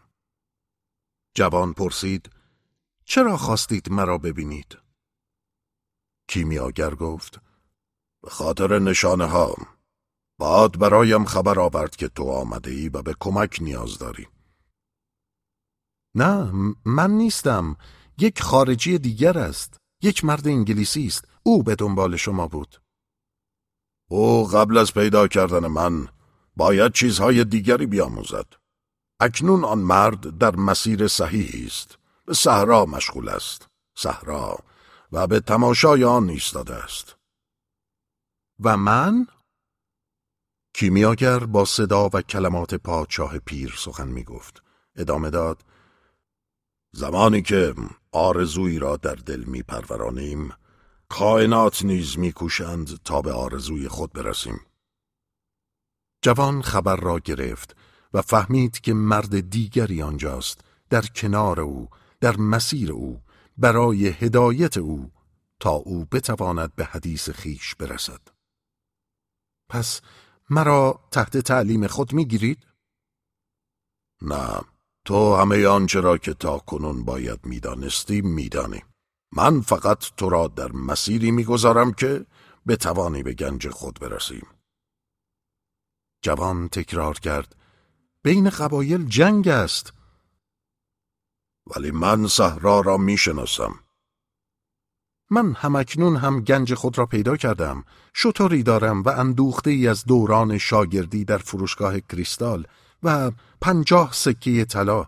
جوان پرسید چرا خواستید مرا ببینید؟ کیمیاگر گفت به خاطر نشانه ها بعد برایم خبر آورد که تو آمده ای و به کمک نیاز داری نه من نیستم. یک خارجی دیگر است. یک مرد انگلیسی است. او به دنبال شما بود. او قبل از پیدا کردن من باید چیزهای دیگری بیاموزد. اکنون آن مرد در مسیر صحیحی است. به صحرا مشغول است. صحرا و به تماشای آن ایستاده است. و من؟ کیمیاگر با صدا و کلمات پادشاه پیر سخن می گفت ادامه داد زمانی که آرزویی را در دل می پرورانیم کائنات نیز میکوشند تا به آرزوی خود برسیم. جوان خبر را گرفت و فهمید که مرد دیگری آنجاست در کنار او در مسیر او برای هدایت او تا او بتواند به حدیث خیش برسد. پس مرا تحت تعلیم خود می‌گیرید؟ نه. تو همه آنچه را که تا کنون باید می‌دانستی میدانی. من فقط تو را در مسیری می‌گذارم که بتوانی به گنج خود برسیم جوان تکرار کرد. بین قبایل جنگ است. ولی من صحرا را می‌شناسم. من همکنون هم گنج خود را پیدا کردم. شطوری دارم و اندوخته ای از دوران شاگردی در فروشگاه کریستال. و پنجاه سکه طلا.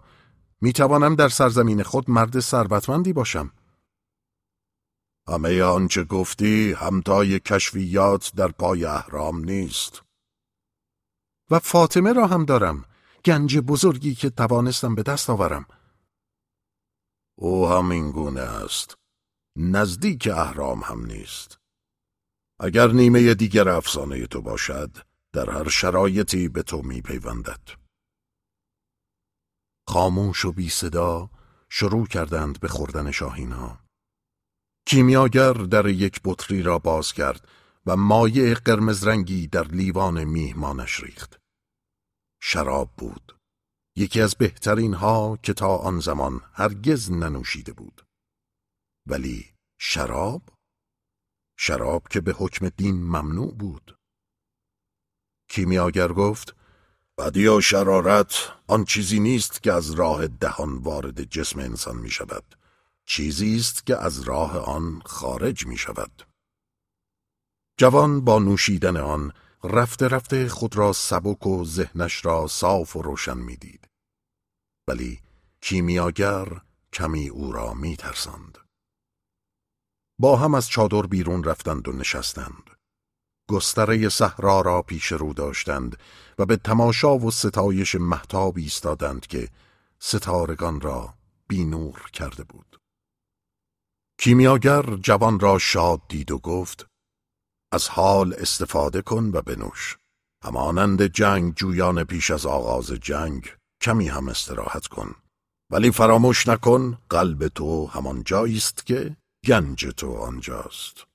می توانم در سرزمین خود مرد ثروتمندی باشم. همه آنچه گفتی همتای کشفیات در پای اهرام نیست. و فاطمه را هم دارم گنج بزرگی که توانستم به دست آورم. او هم این گونه است. نزدیک اهرام هم نیست. اگر نیمه دیگر افسانه تو باشد در هر شرایطی به تو می پیوندد. خاموش و بی صدا شروع کردند به خوردن شاهین ها. کیمیاگر در یک بطری را باز کرد و مایع قرمز رنگی در لیوان میهمانش ریخت. شراب بود. یکی از بهترین ها که تا آن زمان هرگز ننوشیده بود. ولی شراب؟ شراب که به حکم دین ممنوع بود. کیمیاگر گفت بدی و شرارت آن چیزی نیست که از راه دهان وارد جسم انسان می شود. چیزی است که از راه آن خارج می شود. جوان با نوشیدن آن رفته رفته خود را سبک و ذهنش را صاف و روشن می‌دید. ولی کیمیاگر کمی او را می ترسند. با هم از چادر بیرون رفتند و نشستند. گستره صحرا را پیش رو داشتند و به تماشا و ستایش محتاب ایستادند که ستارگان را بینور کرده بود. کیمیاگر جوان را شاد دید و گفت از حال استفاده کن و بنوش. همانند جنگ جویان پیش از آغاز جنگ کمی هم استراحت کن. ولی فراموش نکن قلب تو همان جایی است که گنج تو آنجاست.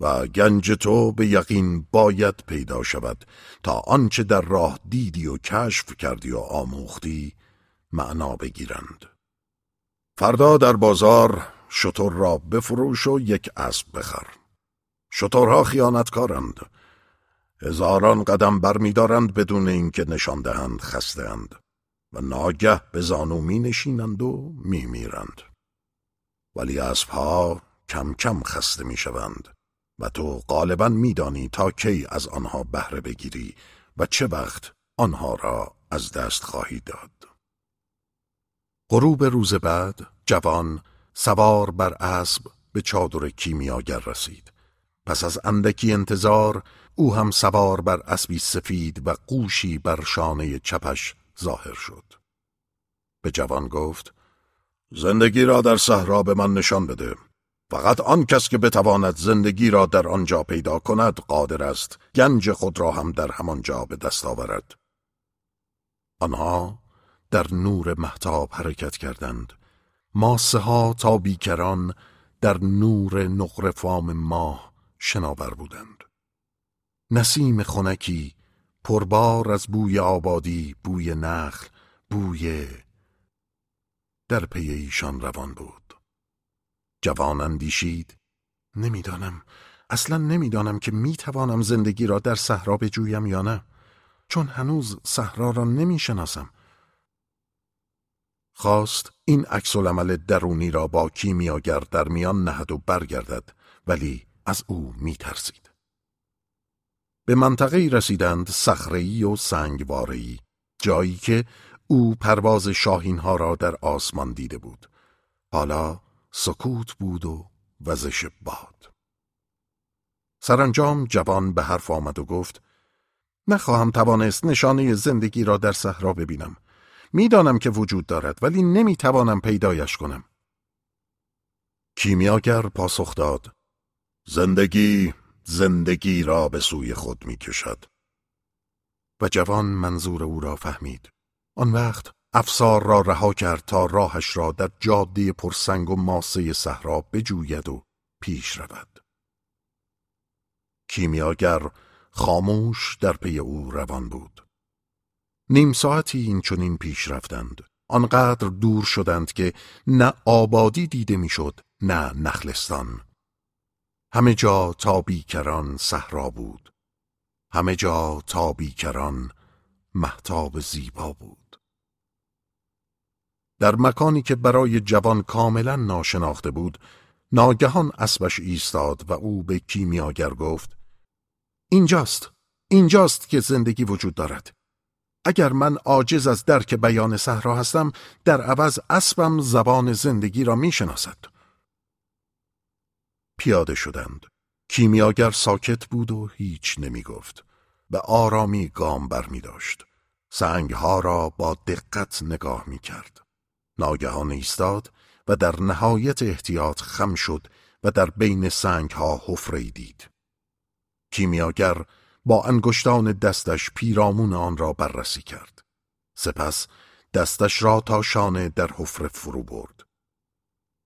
و گنج تو به یقین باید پیدا شود تا آنچه در راه دیدی و کشف کردی و آموختی معنا بگیرند. فردا در بازار شطور را بفروش و یک اسب بخر. شطورها خیانتکارند. هزاران قدم برمیدارند بدون اینکه نشان دهند خستهاند و ناگه به زانو می نشینند و می میرند. ولی اسبها کم کم خسته می شوند و تو غالبا میدانی تا کی از آنها بهره بگیری و چه وقت آنها را از دست خواهی داد. غروب روز بعد جوان سوار اسب اسب به چادر کیمیاگر رسید. پس از اندکی انتظار او هم سوار بر اسبی سفید و قوشی بر شانه چپش ظاهر شد. به جوان گفت زندگی را در صحرا به من نشان بده. فقط آن کس که بتواند زندگی را در آنجا پیدا کند قادر است گنج خود را هم در همانجا به دست آورد. آنها در نور محتاب حرکت کردند. ماسه ها تا بیکران در نور نقرفام ماه شناور بودند نسیم خنکی پربار از بوی آبادی بوی نخل بوی در پی ایشان روان بود جوان اندیشید؟ نمی‌دانم. اصلا نمی‌دانم که می‌توانم زندگی را در صحرا بجویم یا نه. چون هنوز صحرا را نمی‌شناسم. خواست این عکس العمل درونی را با کیمیاگر در میان نهد و برگردد ولی از او می ترسید. به منطقه رسیدند صخره‌ای و سنگواره‌ای جایی که او پرواز شاهین ها را در آسمان دیده بود. حالا سکوت بود و وزش باد سرانجام جوان به حرف آمد و گفت نخواهم توانست نشانه زندگی را در صحرا ببینم می‌دانم که وجود دارد ولی نمی‌توانم پیدایش کنم کیمیاگر پاسخ داد زندگی زندگی را به سوی خود می کشد. و جوان منظور او را فهمید. آن وقت افسار را رها کرد تا راهش را در جاده پرسنگ و ماسه صحرا بجوید و پیش رود. کیمیاگر خاموش در پی او روان بود. نیم ساعتی این چنین پیش رفتند. آنقدر دور شدند که نه آبادی دیده می‌شد نه نخلستان. همه جا تا بیکران صحرا بود همه جا تا بیکران محتاب زیبا بود در مکانی که برای جوان کاملا ناشناخته بود ناگهان اسبش ایستاد و او به کیمیاگر گفت اینجاست اینجاست که زندگی وجود دارد اگر من عاجز از درک بیان صحرا هستم در عوض اسبم زبان زندگی را می‌شناسد پیاده شدند. کیمیاگر ساکت بود و هیچ نمی گفت. به آرامی گام بر می داشت. سنگها را با دقت نگاه می کرد. ناگهان ایستاد و در نهایت احتیاط خم شد و در بین سنگها حفره دید. کیمیاگر با انگشتان دستش پیرامون آن را بررسی کرد. سپس دستش را تا شانه در حفره فرو برد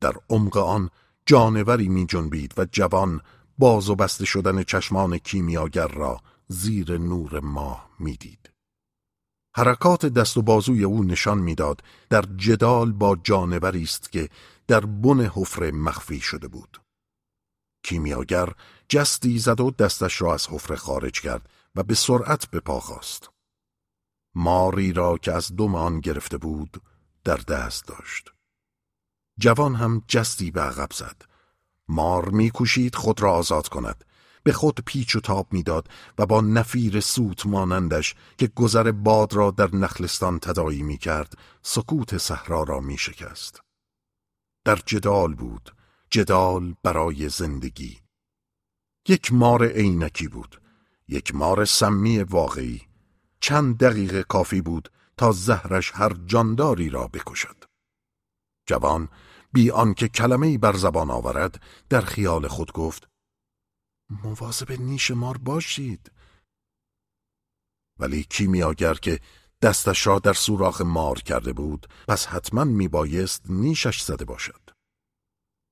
در عمق آن جانوری می جنبید و جوان باز و بسته شدن چشمان کیمیاگر را زیر نور ماه می‌دید. حرکات دست و بازوی او نشان می‌داد در جدال با جانوری است که در بن حفره مخفی شده بود. کیمیاگر جستی زد و دستش را از حفره خارج کرد و به سرعت به پا خواست. ماری را که از دم آن گرفته بود در دست داشت. جوان هم جستی به عقب زد. مار میکوشید خود را آزاد کند. به خود پیچ و تاب می‌داد و با نفیر سوت مانندش که گذر باد را در نخلستان تدایی می کرد سکوت صحرا را می شکست. در جدال بود جدال برای زندگی. یک مار عینکی بود یک مار سمی واقعی. چند دقیقه کافی بود تا زهرش هر جانداری را بکشد. جوان بی آنکه کلمه بر زبان آورد در خیال خود گفت مواظب نیش مار باشید. ولی کیمیاگر که دستش را در سوراخ مار کرده بود پس حتما میبایست نیشش زده باشد.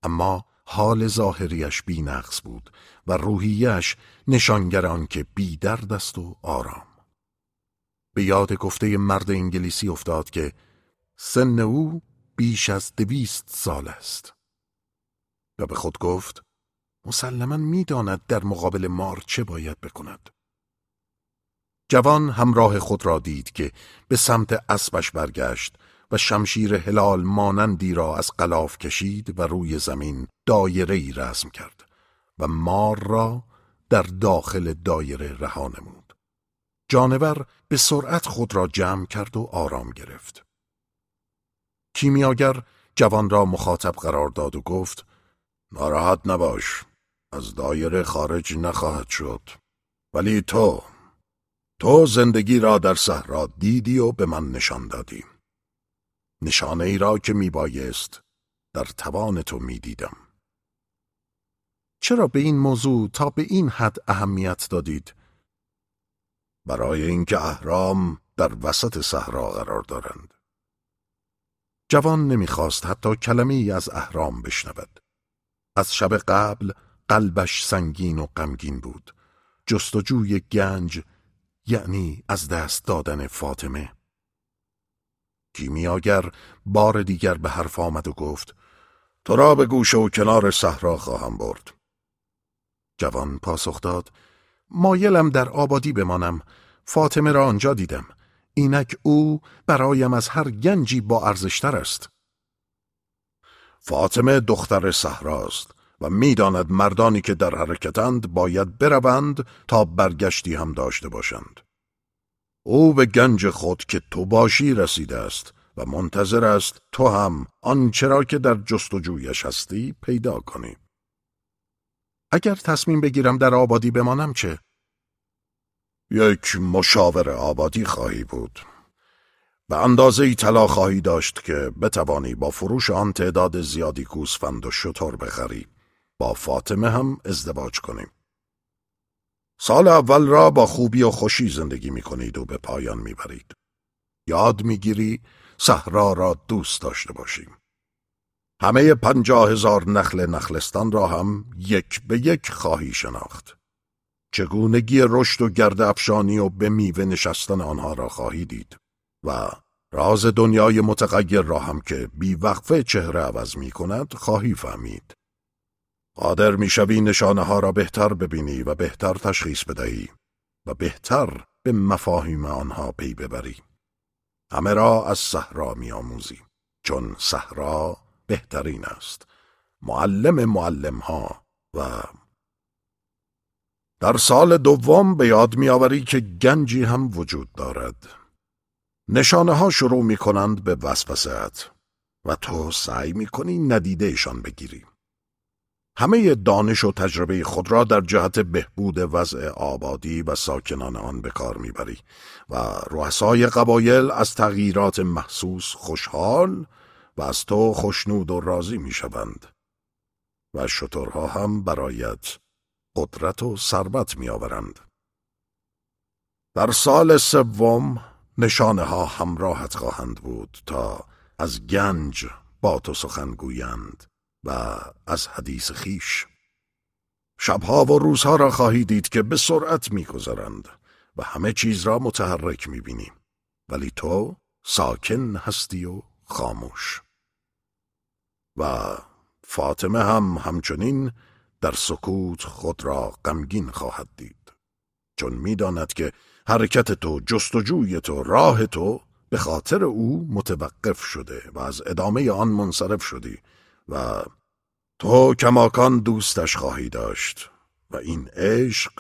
اما حال ظاهریش بی نقص بود و روحیش نشانگر آنکه بی درد است و آرام. به یاد گفته مرد انگلیسی افتاد که سن او بیش از دویست سال است. و به خود گفت مسلما می‌داند در مقابل مار چه باید بکند جوان همراه خود را دید که به سمت اسبش برگشت و شمشیر هلال مانندی را از قلاف کشید و روی زمین دایره ای رسم کرد و مار را در داخل دایره رها نمود. جانور به سرعت خود را جمع کرد و آرام گرفت. کیمیاگر جوان را مخاطب قرار داد و گفت ناراحت نباش از دایره خارج نخواهد شد ولی تو تو زندگی را در صحرا دیدی و به من نشان دادی نشانه ای را که می بایست در توان تو می دیدم. چرا به این موضوع تا به این حد اهمیت دادید؟ برای اینکه اهرام در وسط صحرا قرار دارند. جوان نمی‌خواست حتی کلمه ای از اهرام بشنود. از شب قبل قلبش سنگین و غمگین بود. جستجوی گنج یعنی از دست دادن فاطمه. کیمیاگر بار دیگر به حرف آمد و گفت تو را به گوشه و کنار صحرا خواهم برد. جوان پاسخ داد مایلم در آبادی بمانم فاطمه را آنجا دیدم اینک او برایم از هر گنجی با ارزشتر است فاطمه دختر صحراست و می‌داند مردانی که در حرکتند باید بروند تا برگشتی هم داشته باشند او به گنج خود که تو باشی رسیده است و منتظر است تو هم آنچه که در جستجویش هستی پیدا کنی. اگر تصمیم بگیرم در آبادی بمانم چه؟ یک مشاور آبادی خواهی بود. به اندازه ای طلا خواهی داشت که بتوانی با فروش آن تعداد زیادی گوسفند و شتر بخری. با فاطمه هم ازدواج کنیم. سال اول را با خوبی و خوشی زندگی می کنید و به پایان می برید. یاد می گیری صحرا را دوست داشته باشیم. همه پنجاه هزار نخل نخلستان را هم یک به یک خواهی شناخت. چگونگی رشد و گرد افشانی و به میوه نشستن آنها را خواهی دید و راز دنیای متغیر را هم که بیوقفه چهره عوض می کند خواهی فهمید. قادر می‌شوی نشانه ها را بهتر ببینی و بهتر تشخیص بدهی و بهتر به مفاهیم آنها پی ببری. همه را از صحرا میآموزی چون صحرا بهترین است. معلم معلم ها و در سال دوم به یاد میآوری که گنجی هم وجود دارد. نشانه ها شروع می کنند به وسوسهت و تو سعی می کنی ندیدهشان بگیری. همه دانش و تجربه خود را در جهت بهبود وضع آبادی و ساکنان آن به کار می‌بری و رؤسای قبایل از تغییرات محسوس خوشحال و از تو خوشنود و راضی می‌شوند و شترها هم برایت قدرت و ثروت میآورند. در سال سوم نشانه ها همراهت خواهند بود تا از گنج با تو سخن گویند. و از حدیث خیش. شبها و روزها را خواهی دید که به سرعت میگذرند و همه چیز را متحرک می‌بینی ولی تو ساکن هستی و خاموش. و فاطمه هم همچنین در سکوت خود را غمگین خواهد دید. چون می‌داند که حرکت تو جستجوی تو راه تو به خاطر او متوقف شده و از ادامه آن منصرف شدی. و تو کماکان دوستش خواهی داشت و این عشق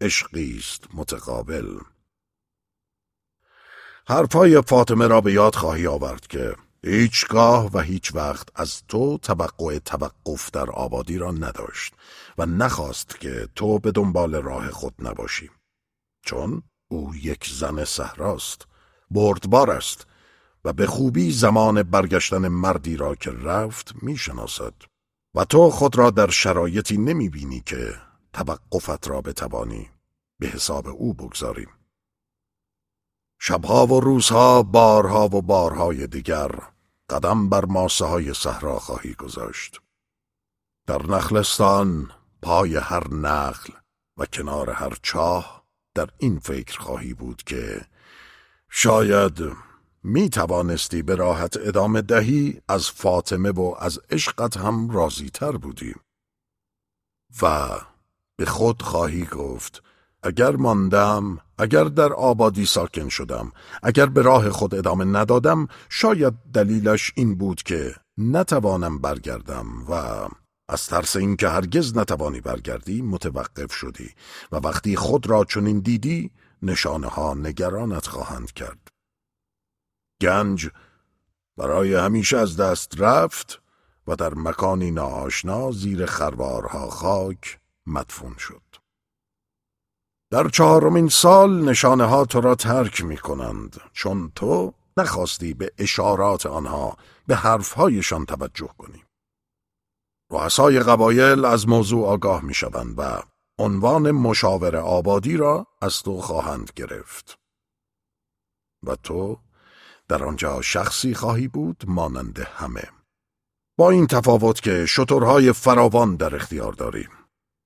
عشقی است متقابل. حرفای فاطمه را به یاد خواهی آورد که هیچگاه و هیچ وقت از تو توقع توقف در آبادی را نداشت و نخواست که تو به دنبال راه خود نباشی. چون او یک زن صحراست بردبار است و به خوبی زمان برگشتن مردی را که رفت می‌شناسد. و تو خود را در شرایطی نمی بینی که توقفت را بتوانی به حساب او بگذاریم. شبها و روزها بارها و بارهای دیگر قدم بر ماسه های صحرا خواهی گذاشت. در نخلستان پای هر نخل و کنار هر چاه در این فکر خواهی بود که شاید می توانستی به راحت ادامه دهی از فاطمه و از عشقت هم راضی تر بودی. و به خود خواهی گفت اگر ماندم اگر در آبادی ساکن شدم اگر به راه خود ادامه ندادم شاید دلیلش این بود که نتوانم برگردم و از ترس اینکه هرگز نتوانی برگردی متوقف شدی و وقتی خود را چنین دیدی نشانه ها نگرانت خواهند کرد. گنج برای همیشه از دست رفت و در مکانی ناآشنا زیر خروارها خاک مدفون شد در چهارمین سال نشانه ها تو را ترک می کنند چون تو نخواستی به اشارات آنها به حرفهایشان توجه کنی. رؤسای قبایل از موضوع آگاه می شوند و عنوان مشاور آبادی را از تو خواهند گرفت. و تو در آنجا شخصی خواهی بود مانند همه. با این تفاوت که شترهای فراوان در اختیار داری.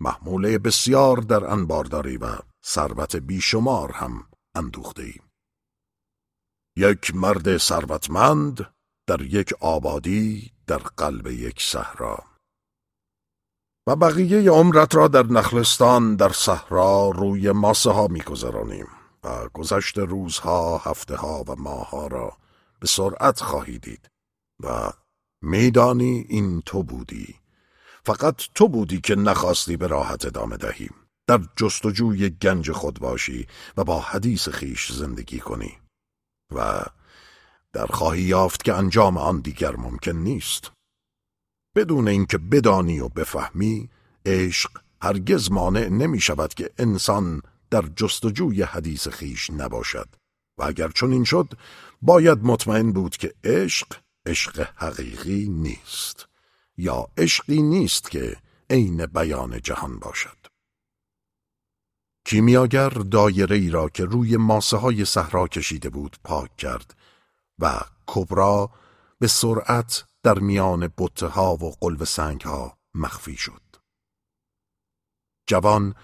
محموله بسیار در انبار داری و ثروت بیشمار هم اندوخته ای. یک مرد ثروتمند در یک آبادی در قلب یک صحرا و بقیه عمرت را در نخلستان در صحرا روی ماسه ها می گذرانیم گذشت روزها، هفته ها و ماهها را به سرعت خواهی دید و میدانی این تو بودی. فقط تو بودی که نخواستی به راحت ادامه دهیم در جستجوی گنج خود باشی و با حدیث خیش زندگی کنی و در خواهی یافت که انجام آن دیگر ممکن نیست. بدون اینکه بدانی و بفهمی عشق هرگز مانع نمی شود که انسان در جستجوی حدیث خیش نباشد و اگر چون این شد باید مطمئن بود که عشق عشق حقیقی نیست یا عشقی نیست که عین بیان جهان باشد کیمیاگر دایره ای را که روی ماسه های صحرا کشیده بود پاک کرد و کبرا به سرعت در میان بطه ها و قلب سنگ ها مخفی شد. جوان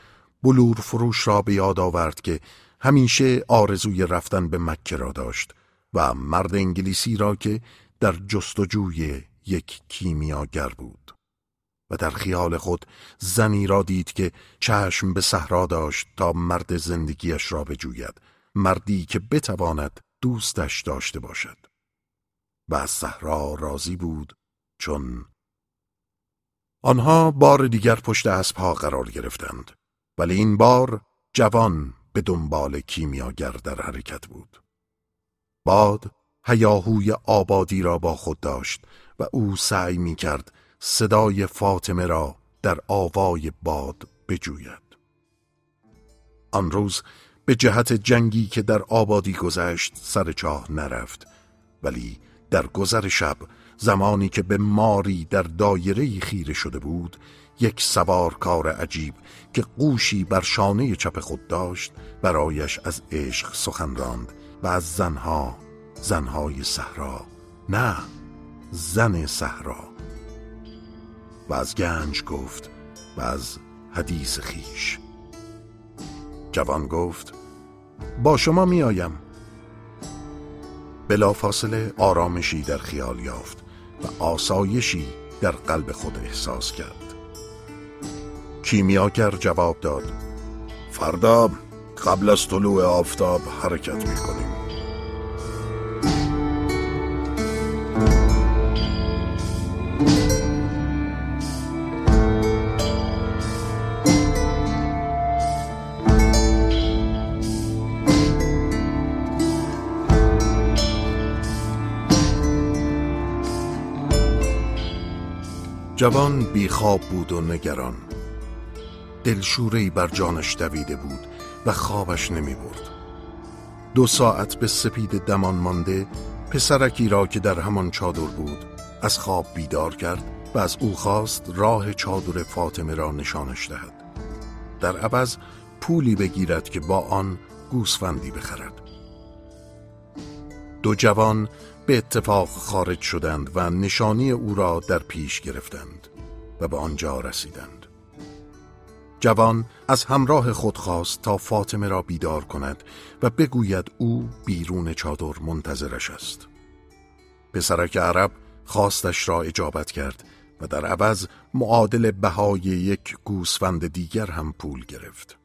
بلور فروش را به یاد آورد که همیشه آرزوی رفتن به مکه را داشت و مرد انگلیسی را که در جستجوی یک کیمیاگر بود. و در خیال خود زنی را دید که چشم به صحرا داشت تا مرد زندگیش را بجوید مردی که بتواند دوستش داشته باشد و از صحرا راضی بود چون آنها بار دیگر پشت اسبها قرار گرفتند ولی این بار جوان به دنبال کیمیاگر در حرکت بود. باد هیاهوی آبادی را با خود داشت و او سعی می کرد صدای فاطمه را در آوای باد بجوید. آن روز به جهت جنگی که در آبادی گذشت سر چاه نرفت ولی در گذر شب زمانی که به ماری در دایره خیره شده بود یک سوارکار عجیب که قوشی بر شانه چپ خود داشت برایش از عشق سخن راند و از زنها زنهای صحرا. نه زن صحرا. و از گنج گفت و از حدیث خیش جوان گفت با شما می آیم بلافاصله آرامشی در خیال یافت و آسایشی در قلب خود احساس کرد. کیمیاگر جواب داد. فردا قبل از طلوع آفتاب حرکت می کنیم جوان بیخواب بود و نگران. دلشورهی بر جانش دویده بود و خوابش نمی برد دو ساعت به سپید دمان مانده پسرکی را که در همان چادر بود از خواب بیدار کرد و از او خواست راه چادر فاطمه را نشانش دهد. در عوض پولی بگیرد که با آن گوسفندی بخرد. دو جوان به اتفاق خارج شدند و نشانی او را در پیش گرفتند و به آنجا رسیدند. جوان از همراه خود خواست تا فاطمه را بیدار کند و بگوید او بیرون چادر منتظرش است. پسرک عرب خواستش را اجابت کرد و در عوض معادل بهای یک گوسفند دیگر هم پول گرفت.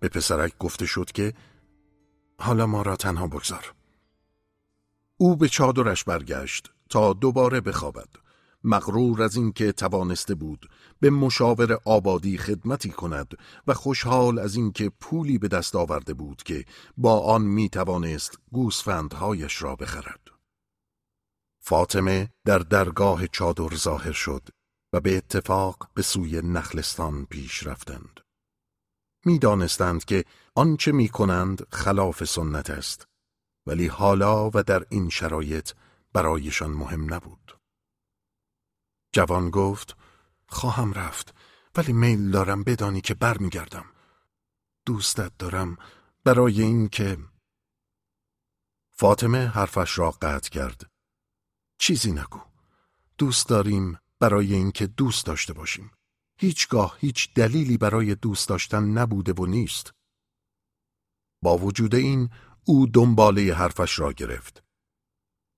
به پسرک گفته شد که حالا ما را تنها بگذار. او به چادرش برگشت تا دوباره بخوابد. مغرور از اینکه توانسته بود به مشاور آبادی خدمتی کند و خوشحال از اینکه پولی به دست آورده بود که با آن می توانست گوسفندهایش را بخرد فاطمه در درگاه چادر ظاهر شد و به اتفاق به سوی نخلستان پیش رفتند می‌دانستند که آنچه می کنند خلاف سنت است ولی حالا و در این شرایط برایشان مهم نبود. جوان گفت خواهم رفت ولی میل دارم بدانی که برمیگردم. دوستت دارم برای این که فاطمه حرفش را قطع کرد. چیزی نگو. دوست داریم برای اینکه دوست داشته باشیم. هیچگاه هیچ دلیلی برای دوست داشتن نبوده و نیست. با وجود این او دنباله حرفش را گرفت.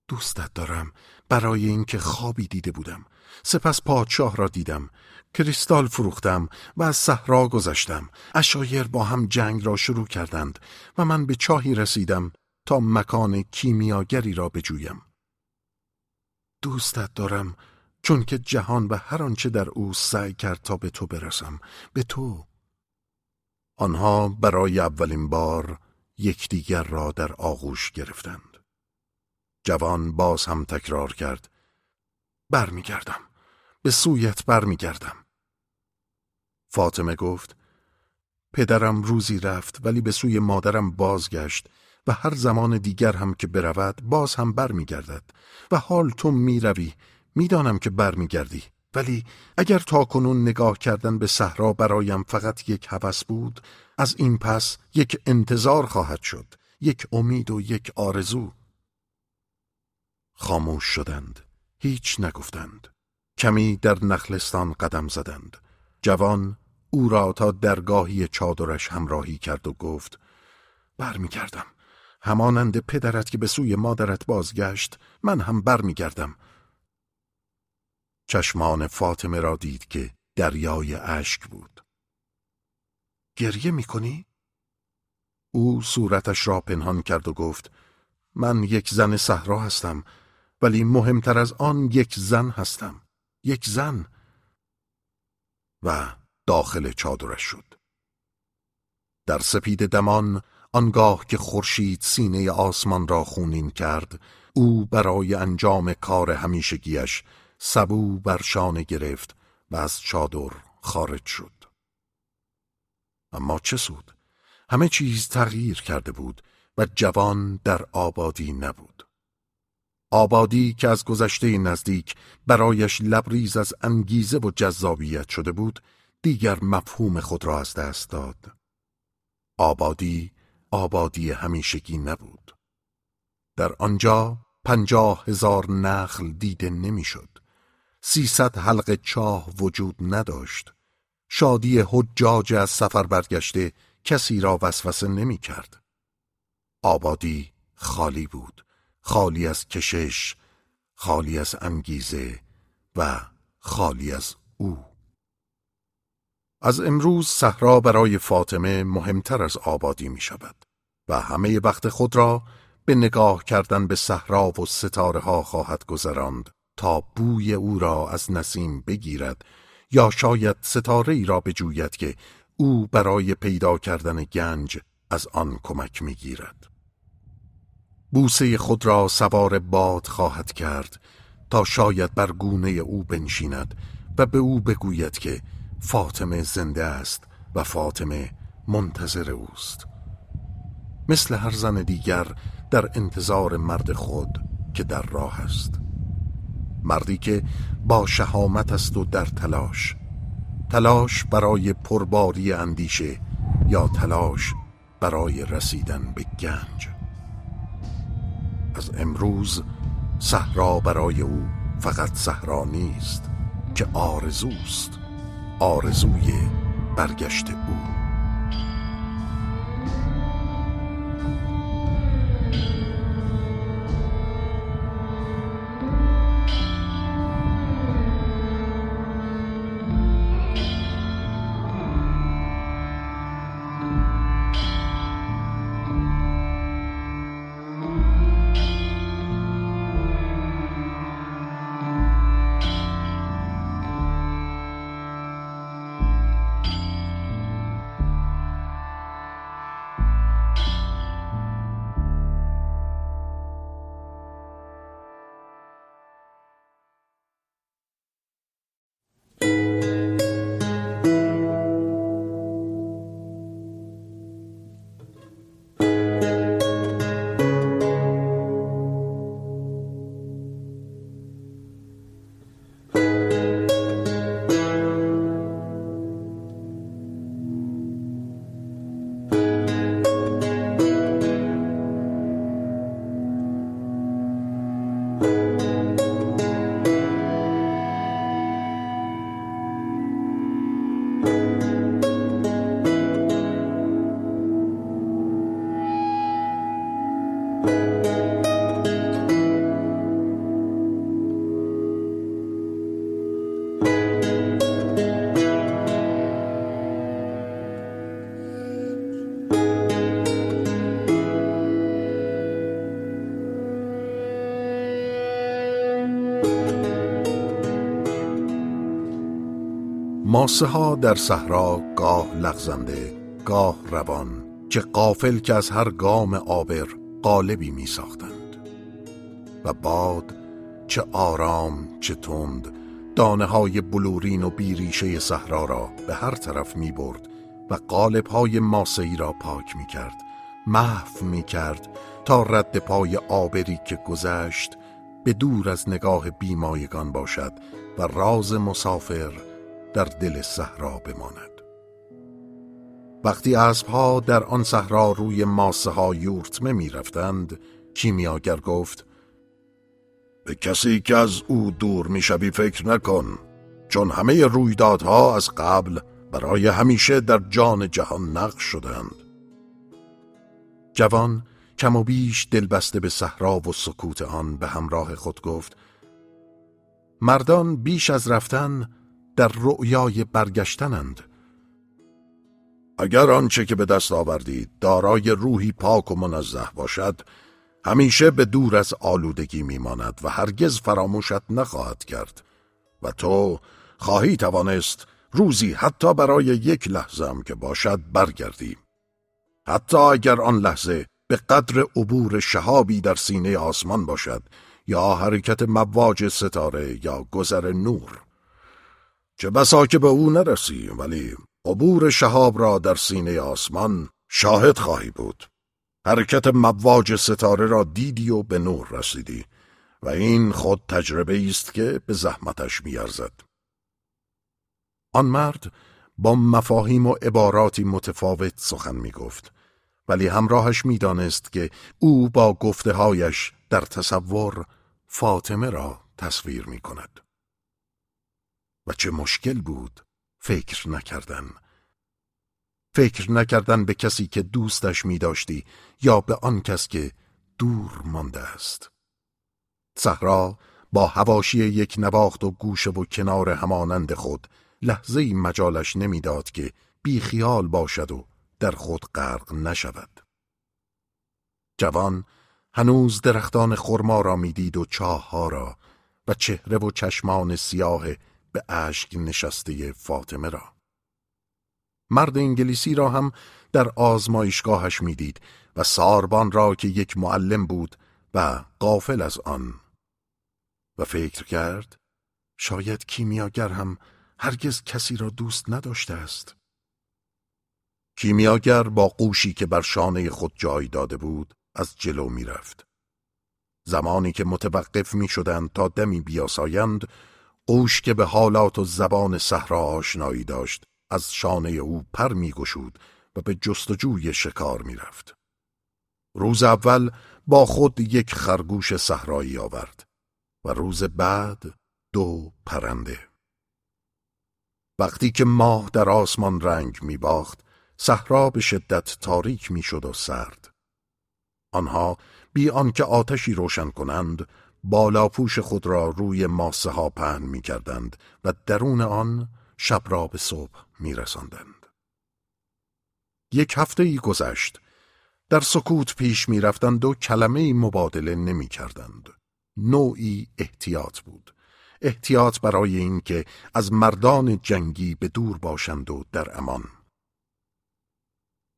دوستت دارم برای اینکه خوابی دیده بودم. سپس پادشاه را دیدم. کریستال فروختم و از صحرا گذشتم. اشایر با هم جنگ را شروع کردند و من به چاهی رسیدم تا مکان کیمیاگری را بجویم. دوستت دارم چون که جهان و هر آنچه در او سعی کرد تا به تو برسم به تو آنها برای اولین بار یکدیگر را در آغوش گرفتند. جوان باز هم تکرار کرد. برمیگردم. به سویت برمیگردم. فاطمه گفت پدرم روزی رفت ولی به سوی مادرم بازگشت و هر زمان دیگر هم که برود باز هم برمیگردد و حال تو می‌روی. می‌دانم که برمیگردی. ولی اگر تا کنون نگاه کردن به صحرا برایم فقط یک هوس بود از این پس یک انتظار خواهد شد یک امید و یک آرزو. خاموش شدند. هیچ نگفتند. کمی در نخلستان قدم زدند. جوان او را تا درگاهی چادرش همراهی کرد و گفت برمیگردم. همانند پدرت که به سوی مادرت بازگشت من هم برمیگردم. چشمان فاطمه را دید که دریای اشک بود. گریه می‌کنی؟ او صورتش را پنهان کرد و گفت من یک زن صحرا هستم ولی مهمتر از آن یک زن هستم. یک زن. و داخل چادرش شد. در سپید دمان آنگاه که خورشید سینه آسمان را خونین کرد او برای انجام کار همیشگیش سبو بر شانه گرفت و از چادر خارج شد. اما چه سود؟ همه چیز تغییر کرده بود و جوان در آبادی نبود. آبادی که از گذشته نزدیک برایش لبریز از انگیزه و جذابیت شده بود دیگر مفهوم خود را از دست داد آبادی آبادی همیشگی نبود در آنجا پنجاه هزار نخل دیده نمی‌شد. سیصد حلقه چاه وجود نداشت شادی حجاج از سفر برگشته کسی را وسوسه نمی کرد. آبادی خالی بود خالی از کشش خالی از انگیزه و خالی از او از امروز صحرا برای فاطمه مهمتر از آبادی می شود و همه وقت خود را به نگاه کردن به صحرا و ستاره ها خواهد گذراند تا بوی او را از نسیم بگیرد یا شاید ستاره ای را بجوید که او برای پیدا کردن گنج از آن کمک می‌گیرد. بوسه خود را سوار باد خواهد کرد تا شاید بر گونه او بنشیند و به او بگوید که فاطمه زنده است و فاطمه منتظر اوست. مثل هر زن دیگر در انتظار مرد خود که در راه است. مردی که با شهامت است و در تلاش تلاش برای پرباری اندیشه یا تلاش برای رسیدن به گنج. از امروز صحرا برای او فقط صحرا نیست که آرزوست آرزوی برگشت او. ماسه ها در صحرا گاه لغزنده گاه روان که قافل که از هر گام آبر قالبی می ساختند و باد چه آرام چه تند دانه های بلورین و بیریشه صحرا را به هر طرف می برد و قالب های ماسهی را پاک می کرد محو می کرد تا رد پای آبری که گذشت به دور از نگاه بیمایگان باشد و راز مسافر در دل صحرا بماند. وقتی اسبها در آن صحرا روی ماسه ها یورتمه می رفتند کیمیاگر گفت به کسی که از او دور می شوی فکر نکن چون همه رویدادها از قبل برای همیشه در جان جهان نقش شدند جوان کم و بیش دلبسته به صحرا و سکوت آن به همراه خود گفت مردان بیش از رفتن در رؤیای برگشتنند. اگر آنچه که به دست آوردید دارای روحی پاک و منزه باشد همیشه به دور از آلودگی میماند و هرگز فراموشت نخواهد کرد. و تو خواهی توانست روزی حتی برای یک لحظه هم که باشد برگردی. حتی اگر آن لحظه به قدر عبور شهابی در سینه آسمان باشد یا حرکت مواج ستاره یا گذر نور. چه بسا که به او نرسی ولی عبور شهاب را در سینه آسمان شاهد خواهی بود حرکت مواج ستاره را دیدی و به نور رسیدی و این خود تجربه است که به زحمتش میارزد آن مرد با مفاهیم و عباراتی متفاوت سخن می گفت ولی همراهش می‌دانست که او با گفتههایش در تصور فاطمه را تصویر می کند. و چه مشکل بود فکر نکردن. فکر نکردن به کسی که دوستش می داشتی یا به آن کس که دور مانده است. صحرا با هواشی یک نواخت و گوشه و کنار همانند خود لحظه مجالش نمی‌داد که بی خیال باشد و در خود غرق نشود. جوان هنوز درختان خرما را می‌دید و چاه را و چهره و چشمان سیاه به اشک نشسته فاطمه را. مرد انگلیسی را هم در آزمایشگاهش می‌دید و ساربان را که یک معلم بود و قافل از آن. و فکر کرد شاید کیمیاگر هم هرگز کسی را دوست نداشته است. کیمیاگر با قوشی که بر شانه خود جای داده بود از جلو می رفت. زمانی که متوقف می شدند تا دمی بیاسایند قوش که به حالات و زبان صحرا آشنایی داشت از شانه او پر می گشود و به جستجوی شکار می رفت. روز اول با خود یک خرگوش صحرایی آورد و روز بعد دو پرنده. وقتی که ماه در آسمان رنگ می باخت صحرا به شدت تاریک می شد و سرد. آنها بی آنکه آتشی روشن کنند بالاپوش خود را روی ماسه ها پهن می کردند و درون آن شب را به صبح می رسندند. یک هفته ای گذشت در سکوت پیش می رفتند و کلمه مبادله نمی کردند. نوعی احتیاط بود. احتیاط برای اینکه از مردان جنگی به دور باشند و در امان.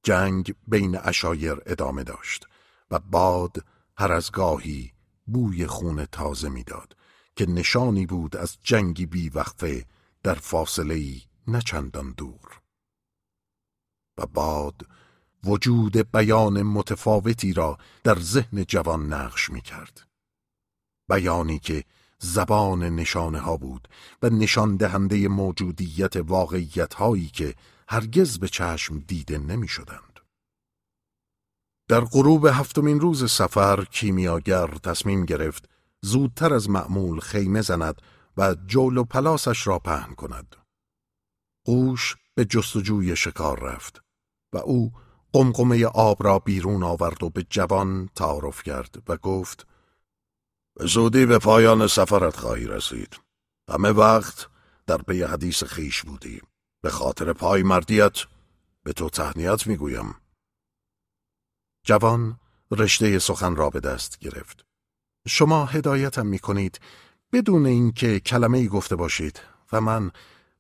جنگ بین اشایر ادامه داشت و باد هر از گاهی بوی خون تازه می‌داد که نشانی بود از جنگی بی وقفه در فاصله ای نچندان دور و باد وجود بیان متفاوتی را در ذهن جوان نقش می کرد. بیانی که زبان نشانه ها بود و نشان دهنده موجودیت واقعیت هایی که هرگز به چشم دیده نمی شدند. در غروب هفتمین روز سفر کیمیاگر تصمیم گرفت زودتر از معمول خیمه زند و جول و پلاسش را پهن کند. قوش به جستجوی شکار رفت و او قمقمه آب را بیرون آورد و به جوان تعارف کرد و گفت به زودی به پایان سفرت خواهی رسید. همه وقت در پی حدیث خیش بودی. به خاطر پای مردیت به تو تهنیت می‌گویم. جوان رشته سخن را به دست گرفت شما هدایتم می کنید بدون اینکه کلمه ای گفته باشید و من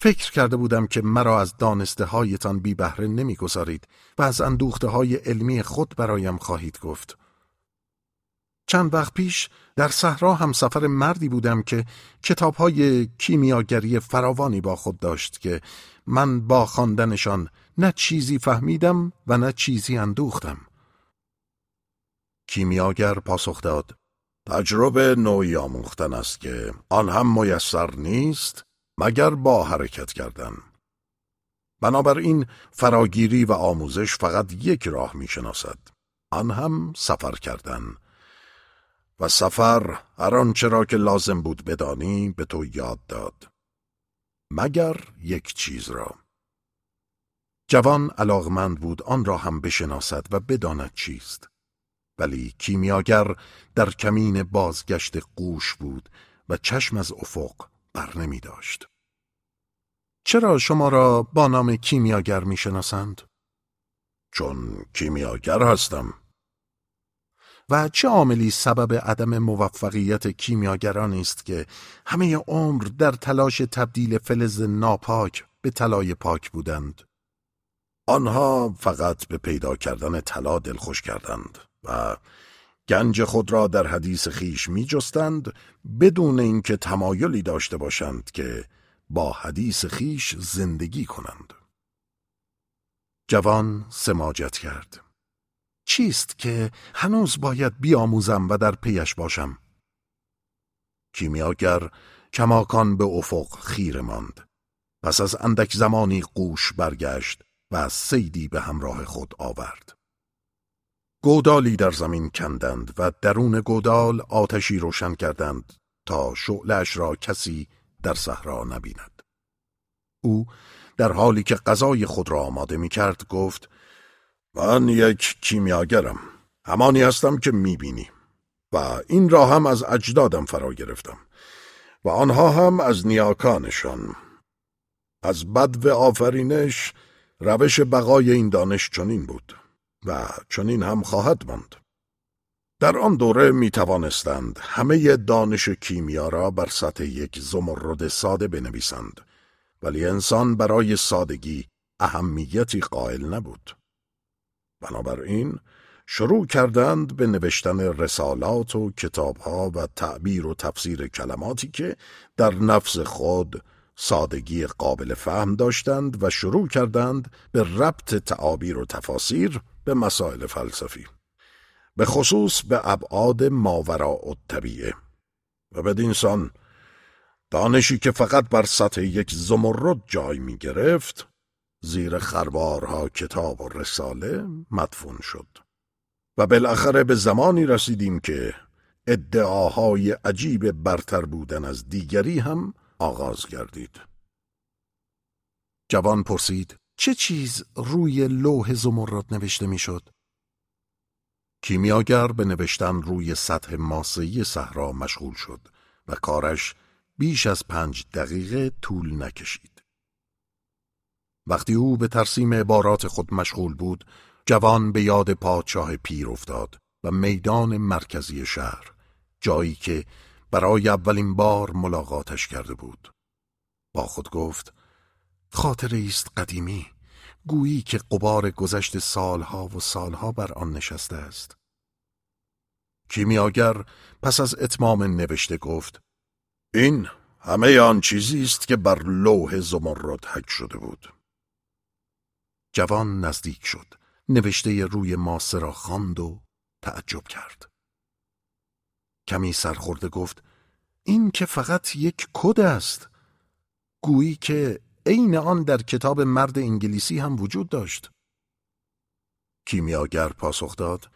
فکر کرده بودم که مرا از دانسته هایتان بی بهره نمی گذارید و از اندوخته های علمی خود برایم خواهید گفت. چند وقت پیش در صحرا هم سفر مردی بودم که کتاب های کیمیاگری فراوانی با خود داشت که من با خواندنشان نه چیزی فهمیدم و نه چیزی اندوختم. کیمیاگر پاسخ داد. تجربه نوعی آموختن است که آن هم میسر نیست مگر با حرکت کردن. بنابراین فراگیری و آموزش فقط یک راه می‌شناسد آن هم سفر کردن. و سفر هر آنچه را که لازم بود بدانی به تو یاد داد. مگر یک چیز را. جوان علاقمند بود آن را هم بشناسد و بداند چیست. ولی کیمیاگر در کمین بازگشت قوش بود و چشم از افق بر نمی داشت. چرا شما را با نام کیمیاگر می شناسند؟ چون کیمیاگر هستم. و چه عاملی سبب عدم موفقیت کیمیاگران است که همه عمر در تلاش تبدیل فلز ناپاک به طلای پاک بودند؟ آنها فقط به پیدا کردن طلا دلخوش کردند و گنج خود را در حدیث خیش می جستند بدون اینکه تمایلی داشته باشند که با حدیث خیش زندگی کنند. جوان سماجت کرد. چیست که هنوز باید بیاموزم و در پیش باشم؟ کیمیاگر کماکان به افق خیره ماند. پس از اندک زمانی قوش برگشت و سیدی به همراه خود آورد. گودالی در زمین کندند و درون گودال آتشی روشن کردند تا شعلش را کسی در صحرا نبیند. او در حالی که غذای خود را آماده می کرد گفت من یک کیمیاگرم. همانی هستم که می بینی و این را هم از اجدادم فرا گرفتم. و آنها هم از نیاکانشان. از بد و آفرینش روش بقای این دانش چنین بود. و چنین هم خواهد ماند. در آن دوره می توانستند همه دانش کیمیا را بر سطح یک زمرد ساده بنویسند ولی انسان برای سادگی اهمیتی قائل نبود. بنابراین شروع کردند به نوشتن رسالات و کتابها و تعبیر و تفسیر کلماتی که در نفس خود سادگی قابل فهم داشتند و شروع کردند به ربط تعابیر و تفاسیر به مسائل فلسفی به خصوص به ابعاد ماوراء الطبیعه. و بدینسان دانشی که فقط بر سطح یک زمرد جای می گرفت زیر خربارها کتاب و رساله مدفون شد. و بالاخره به زمانی رسیدیم که ادعاهای عجیب برتر بودن از دیگری هم آغاز گردید. جوان پرسید چه چیز روی لوح زمرد نوشته می‌شد؟ کیمیاگر به نوشتن روی سطح ماسهی صحرا مشغول شد و کارش بیش از پنج دقیقه طول نکشید. وقتی او به ترسیم عبارات خود مشغول بود، جوان به یاد پادشاه پیر افتاد و میدان مرکزی شهر، جایی که برای اولین بار ملاقاتش کرده بود. با خود گفت، خاطر است قدیمی، گویی که قبار گذشت سالها و سالها بر آن نشسته است. کیمیاگر پس از اتمام نوشته گفت این همه آن چیزی است که بر لوح زمرد حک شده بود. جوان نزدیک شد. نوشته روی ماسه را خواند و تعجب کرد. کمی سرخورده گفت این که فقط یک کد است. گویی که عین آن در کتاب مرد انگلیسی هم وجود داشت. کیمیاگر پاسخ داد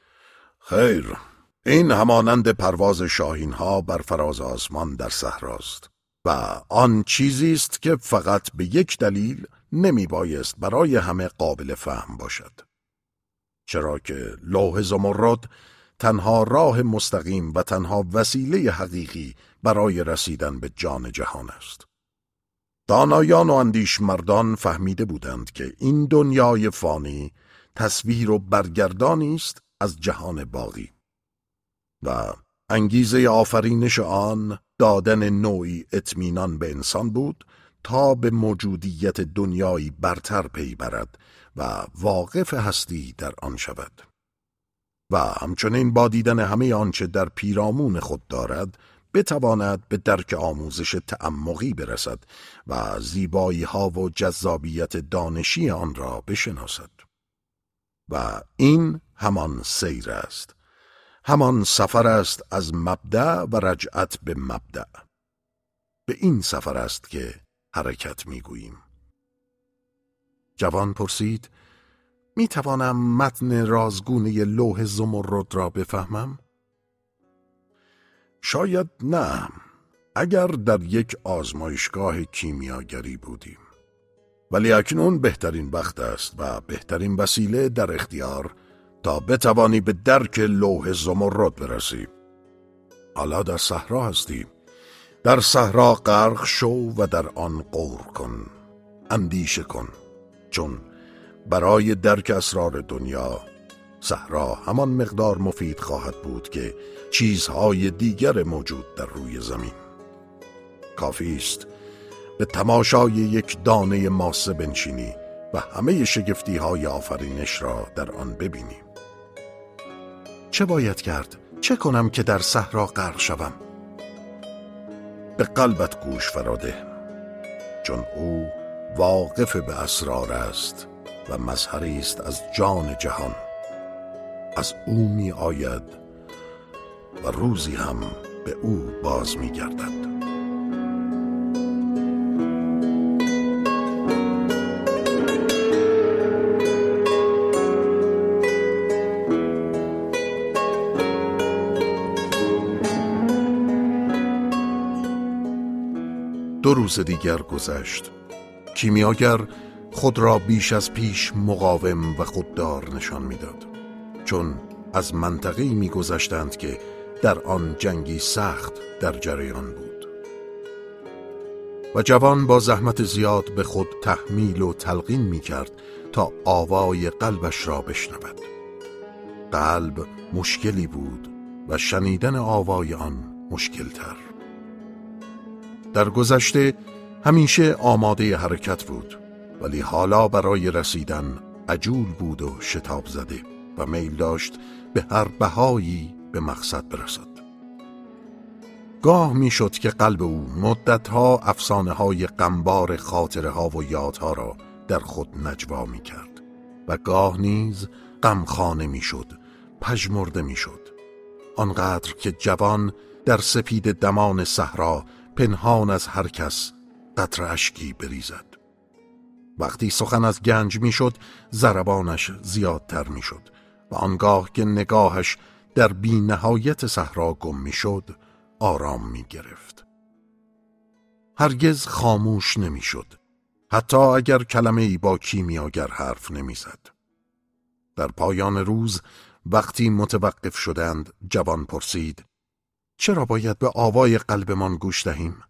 خیر این همانند پرواز شاهین ها بر فراز آسمان در صحراست و آن چیزی است که فقط به یک دلیل نمی بایست برای همه قابل فهم باشد چرا که لوح زمرد تنها راه مستقیم و تنها وسیله حقیقی برای رسیدن به جان جهان است دانایان و مردان فهمیده بودند که این دنیای فانی تصویر و برگردانی است از جهان باقی. و انگیزه آفرینش آن دادن نوعی اطمینان به انسان بود تا به موجودیت دنیایی برتر پی برد و واقف هستی در آن شود. و همچنین با دیدن همه آنچه در پیرامون خود دارد بتواند به درک آموزش تعمقی برسد و زیبایی ها و جذابیت دانشی آن را بشناسد. و این همان سیر است. همان سفر است از مبدع و رجعت به مبدع به این سفر است که حرکت می‌گوییم. جوان پرسید می توانم متن رازگونه لوح زمرد را بفهمم؟ شاید نه. اگر در یک آزمایشگاه کیمیاگری بودیم. ولی اکنون بهترین وقت است و بهترین وسیله در اختیار تا بتوانی به درک لوح زمرد برسی. حالا در صحرا هستی. در صحرا غرق شو و در آن قور کن. اندیشه کن. چون برای درک اسرار دنیا صحرا همان مقدار مفید خواهد بود که چیزهای دیگر موجود در روی زمین کافی است به تماشای یک دانه ماسه بنشینی و همه شگفتی های آفرینش را در آن ببینی چه باید کرد؟ چه کنم که در صحرا غرق شوم؟ به قلبت گوش فراده چون او واقف به اسرار است و مظهری است از جان جهان از او می آید و روزی هم به او باز می گردد دو روز دیگر گذشت کیمیاگر خود را بیش از پیش مقاوم و خوددار نشان می‌داد. چون از منطقه‌ای میگذشتند که در آن جنگی سخت در جریان بود. و جوان با زحمت زیاد به خود تحمیل و تلقین می کرد تا آوای قلبش را بشنود. قلب مشکلی بود و شنیدن آوای آن مشکلتر. در گذشته همیشه آماده حرکت بود ولی حالا برای رسیدن عجول بود و شتاب زده. و میل داشت به هر بهایی به مقصد برسد. گاه می‌شد که قلب او مدتها افسانه های قنبار خاطره ها و یادها را در خود نجوا می کرد و گاه نیز غمخانه می‌شد پژمرده می‌شد. آنقدر که جوان در سپید دمان صحرا پنهان از هر کس قطر اشکی بریزد. وقتی سخن از گنج می‌شد زربانش زیادتر می‌شد. و آنگاه که نگاهش در بی نهایت صحرا گم می‌شد آرام می گرفت. هرگز خاموش نمی‌شد. حتی اگر کلمه ای با کیمیاگر حرف نمی‌زد. در پایان روز وقتی متوقف شدند جوان پرسید چرا باید به آوای قلبمان گوش دهیم؟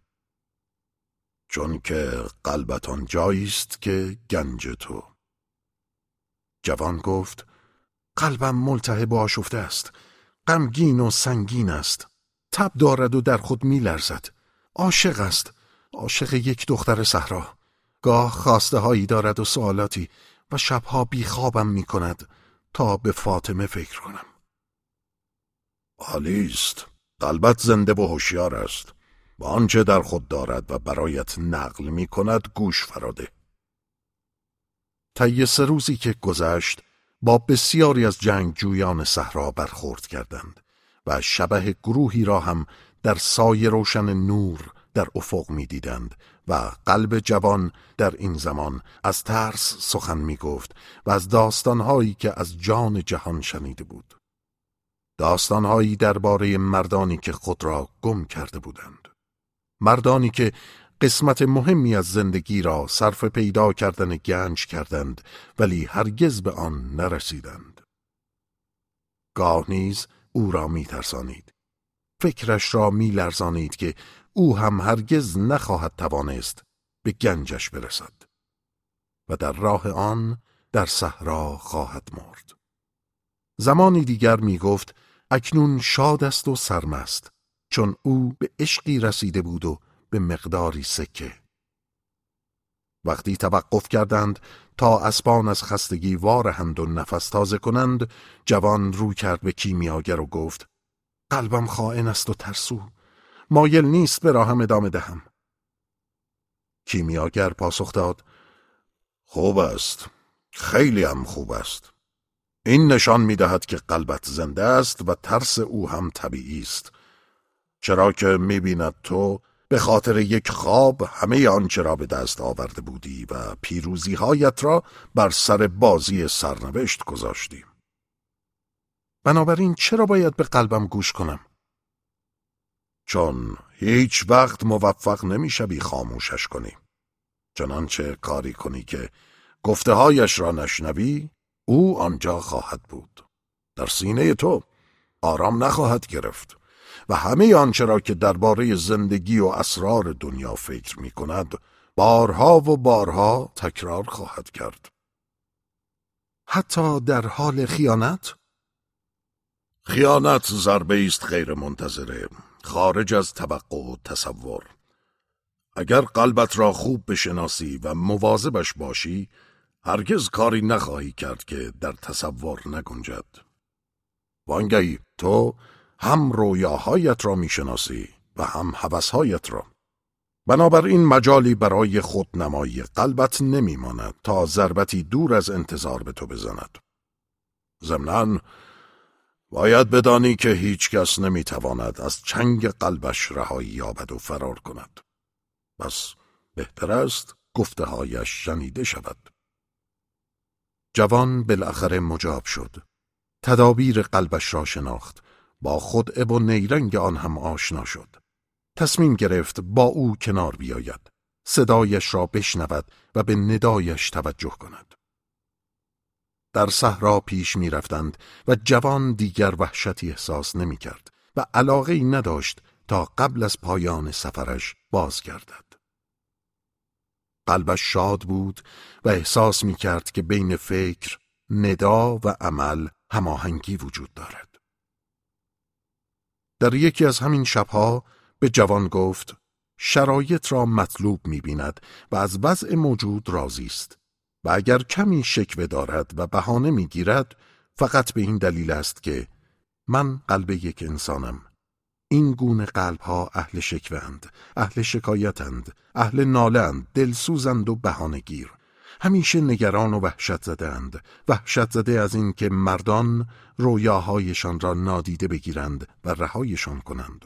چون که قلبتان جایی است که گنج تو جوان گفت قلبم ملتهب و آشفته است. غمگین و سنگین است. تب دارد و در خود میلرزد. عاشق است. عاشق یک دختر صحرا. گاه خواسته هایی دارد و سوالاتی و شبها بیخوابم می کند تا به فاطمه فکر کنم. عالی است. قلبت زنده و هوشیار است. و آنچه در خود دارد و برایت نقل می کند گوش فراده. طی سه روزی که گذشت با بسیاری از جنگجویان صحرا برخورد کردند و شبه گروهی را هم در سای روشن نور در افق می دیدند و قلب جوان در این زمان از ترس سخن می گفت و از داستانهایی که از جان جهان شنیده بود. داستانهایی درباره مردانی که خود را گم کرده بودند. مردانی که قسمت مهمی از زندگی را صرف پیدا کردن گنج کردند ولی هرگز به آن نرسیدند گاه نیز او را می ترسانید. فکرش را می لرزانید که او هم هرگز نخواهد توانست به گنجش برسد و در راه آن در صحرا خواهد مرد. زمانی دیگر می گفت اکنون شاد است و سرمست چون او به عشقی رسیده بود و به مقداری سکه. وقتی توقف کردند تا اسبان از خستگی وارهند و نفس تازه کنند جوان رو کرد به کیمیاگر و گفت قلبم خائن است و ترسو. مایل نیست به راهم ادامه دهم. کیمیاگر پاسخ داد خوب است. خیلی هم خوب است. این نشان می دهد که قلبت زنده است و ترس او هم طبیعی است. چرا که می بیند تو به خاطر یک خواب همه آنچه را به دست آورده بودی و پیروزی هایت را بر سر بازی سرنوشت گذاشتی. بنابراین چرا باید به قلبم گوش کنم؟ چون هیچ وقت موفق نمی‌شوی خاموشش کنی. چنانچه کاری کنی که گفته هایش را نشنوی او آنجا خواهد بود. در سینه تو آرام نخواهد گرفت. و همه آنچه را که درباره زندگی و اسرار دنیا فکر می کند بارها و بارها تکرار خواهد کرد. حتی در حال خیانت؟ خیانت ضربه است غیر منتظره خارج از توقع و تصور. اگر قلبت را خوب بشناسی و مواظبش باشی هرگز کاری نخواهی کرد که در تصور نگنجد. وانگهی تو هم رویاهایت را می‌شناسی و هم حوثهایت را. بنابراین مجالی برای خودنمایی قلبت نمیماند تا ضربتی دور از انتظار به تو بزند. ضمناً باید بدانی که هیچ کس نمی‌تواند از چنگ قلبش رهایی یابد و فرار کند. پس بهتر است گفته هایش شنیده شود. جوان بالاخره مجاب شد. تدابیر قلبش را شناخت. با خود و نیرنگ آن هم آشنا شد تصمیم گرفت با او کنار بیاید صدایش را بشنود و به ندایش توجه کند. در صحرا پیش می رفتند و جوان دیگر وحشتی احساس نمی کرد و علاقه ای نداشت تا قبل از پایان سفرش بازگردد. قلبش شاد بود و احساس می کرد که بین فکر، ندا و عمل هماهنگی وجود دارد. در یکی از همین شبها به جوان گفت شرایط را مطلوب می بیند و از وضع موجود راضی است و اگر کمی شکوه دارد و بهانه می گیرد فقط به این دلیل است که من قلب یک انسانم. این گونه قلب ها اهل شکوهند اهل شکایتند اهل نالند دلسوزند و بهانهگیر. همیشه نگران و وحشت زده اند وحشت زده از این که مردان رویاهایشان را نادیده بگیرند و رهایشان کنند.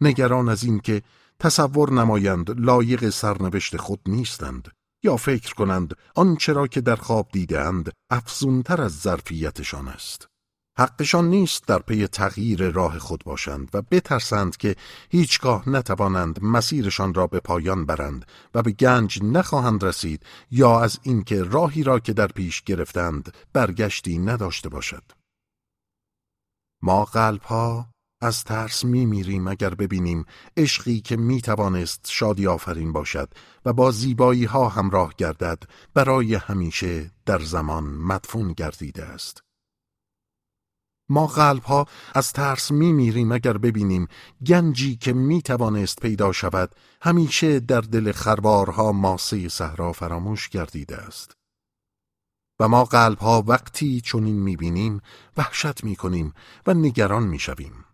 نگران از این که تصور نمایند لایق سرنوشت خود نیستند یا فکر کنند آنچه را که در خواب دیدند افزونتر از ظرفیتشان است. حقشان نیست در پی تغییر راه خود باشند و بترسند که هیچگاه نتوانند مسیرشان را به پایان برند و به گنج نخواهند رسید یا از اینکه راهی را که در پیش گرفتند برگشتی نداشته باشد ما قلبها از ترس می میریم اگر ببینیم عشقی که می توانست شادی آفرین باشد و با زیبایی ها همراه گردد برای همیشه در زمان مدفون گردیده است. ما قلبها از ترس می میریم اگر ببینیم گنجی که می توانست پیدا شود همیشه در دل خربارها ماسه صحرا فراموش گردیده است. و ما قلبها وقتی چنین می بینیم وحشت می کنیم و نگران می شویم.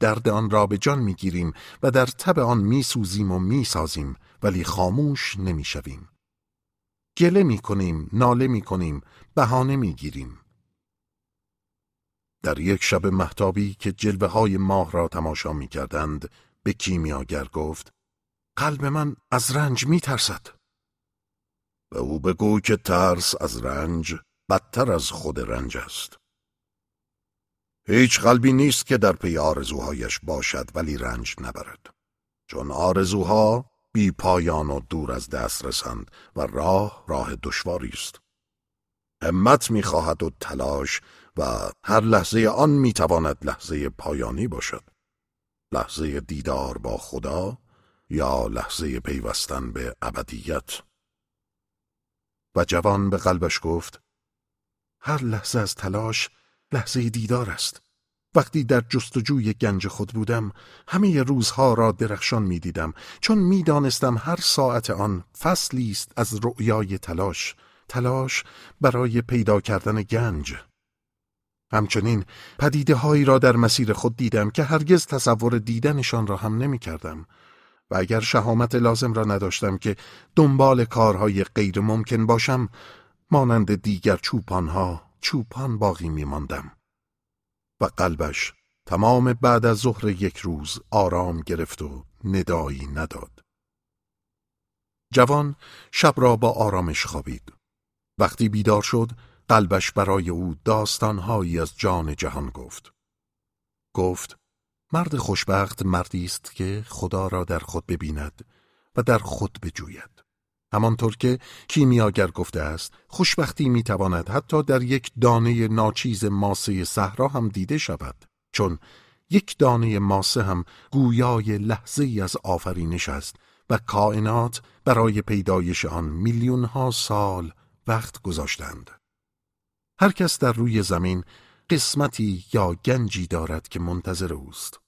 درد آن را به جان می‌گیریم و در تب آن میسوزیم و می‌سازیم ولی خاموش نمی‌شویم. گله می‌کنیم، ناله می‌کنیم، بهانه می‌گیریم. در یک شب محتابی که جلوه های ماه را تماشا می‌کردند به کیمیاگر گفت قلب من از رنج میترسد. به او بگو که ترس از رنج بدتر از خود رنج است. هیچ قلبی نیست که در پی آرزوهایش باشد ولی رنج نبرد چون آرزوها بی پایان و دور از دست رسند و راه راه دشواری است همت می‌خواهد و تلاش و هر لحظه آن می‌تواند لحظه پایانی باشد. لحظه دیدار با خدا یا لحظه پیوستن به ابدیت. و جوان به قلبش گفت هر لحظه از تلاش لحظه دیدار است. وقتی در جستجوی گنج خود بودم همه روزها را درخشان می دیدم چون می دانستم هر ساعت آن فصلی است از رؤیای تلاش. تلاش برای پیدا کردن گنج. همچنین پدیده هایی را در مسیر خود دیدم که هرگز تصور دیدنشان را هم نمی کردم و اگر شهامت لازم را نداشتم که دنبال کارهای غیر ممکن باشم مانند دیگر چوپانها چوپان باقی میماندم. و قلبش تمام بعد از ظهر یک روز آرام گرفت و ندایی نداد. جوان شب را با آرامش خوابید. وقتی بیدار شد قلبش برای او داستانهایی از جان جهان گفت. گفت مرد خوشبخت مردی است که خدا را در خود ببیند و در خود بجوید. همانطور که کیمیاگر گفته است خوشبختی می‌تواند حتی در یک دانه ناچیز ماسه صحرا هم دیده شود چون یک دانه ماسه هم گویای لحظه ای از آفرینش است و کائنات برای پیدایش آن میلیون ها سال وقت گذاشتند. هر کس در روی زمین قسمتی یا گنجی دارد که منتظر اوست.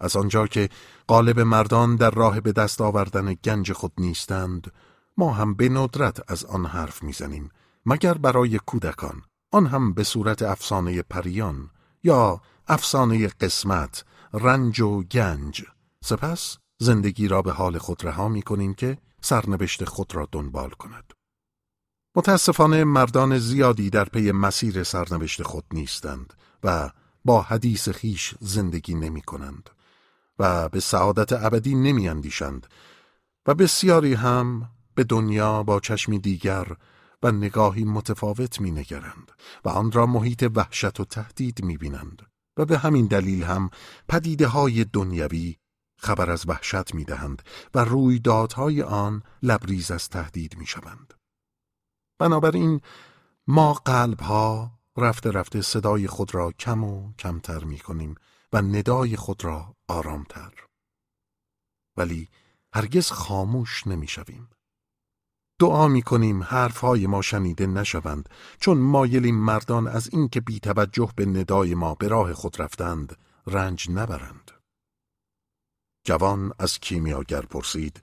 از آنجا که قالب مردان در راه به دست آوردن گنج خود نیستند ما هم به ندرت از آن حرف می‌زنیم مگر برای کودکان. آن هم به صورت افسانه پریان یا افسانه قسمت رنج و گنج. سپس زندگی را به حال خود رها می کنیم که سرنوشت خود را دنبال کند. متاسفانه مردان زیادی در پی مسیر سرنوشت خود نیستند و با حدیث خیش زندگی نمی کنند و به سعادت ابدی نمی اندیشند و بسیاری هم به دنیا با چشمی دیگر و نگاهی متفاوت می نگرند و آن را محیط وحشت و تهدید می بینند و به همین دلیل هم پدیده های دنیوی خبر از وحشت می دهند و رویدادهای آن لبریز از تهدید می شوند. بنابراین ما قلب ها رفته رفته صدای خود را کم و کمتر می کنیم و ندای خود را آرامتر. ولی هرگز خاموش نمی شویم. دعا می کنیم حرفهای ما شنیده نشوند چون مایلیم مردان از اینکه بی توجه به ندای ما به راه خود رفتند رنج نبرند. جوان از کیمیاگر پرسید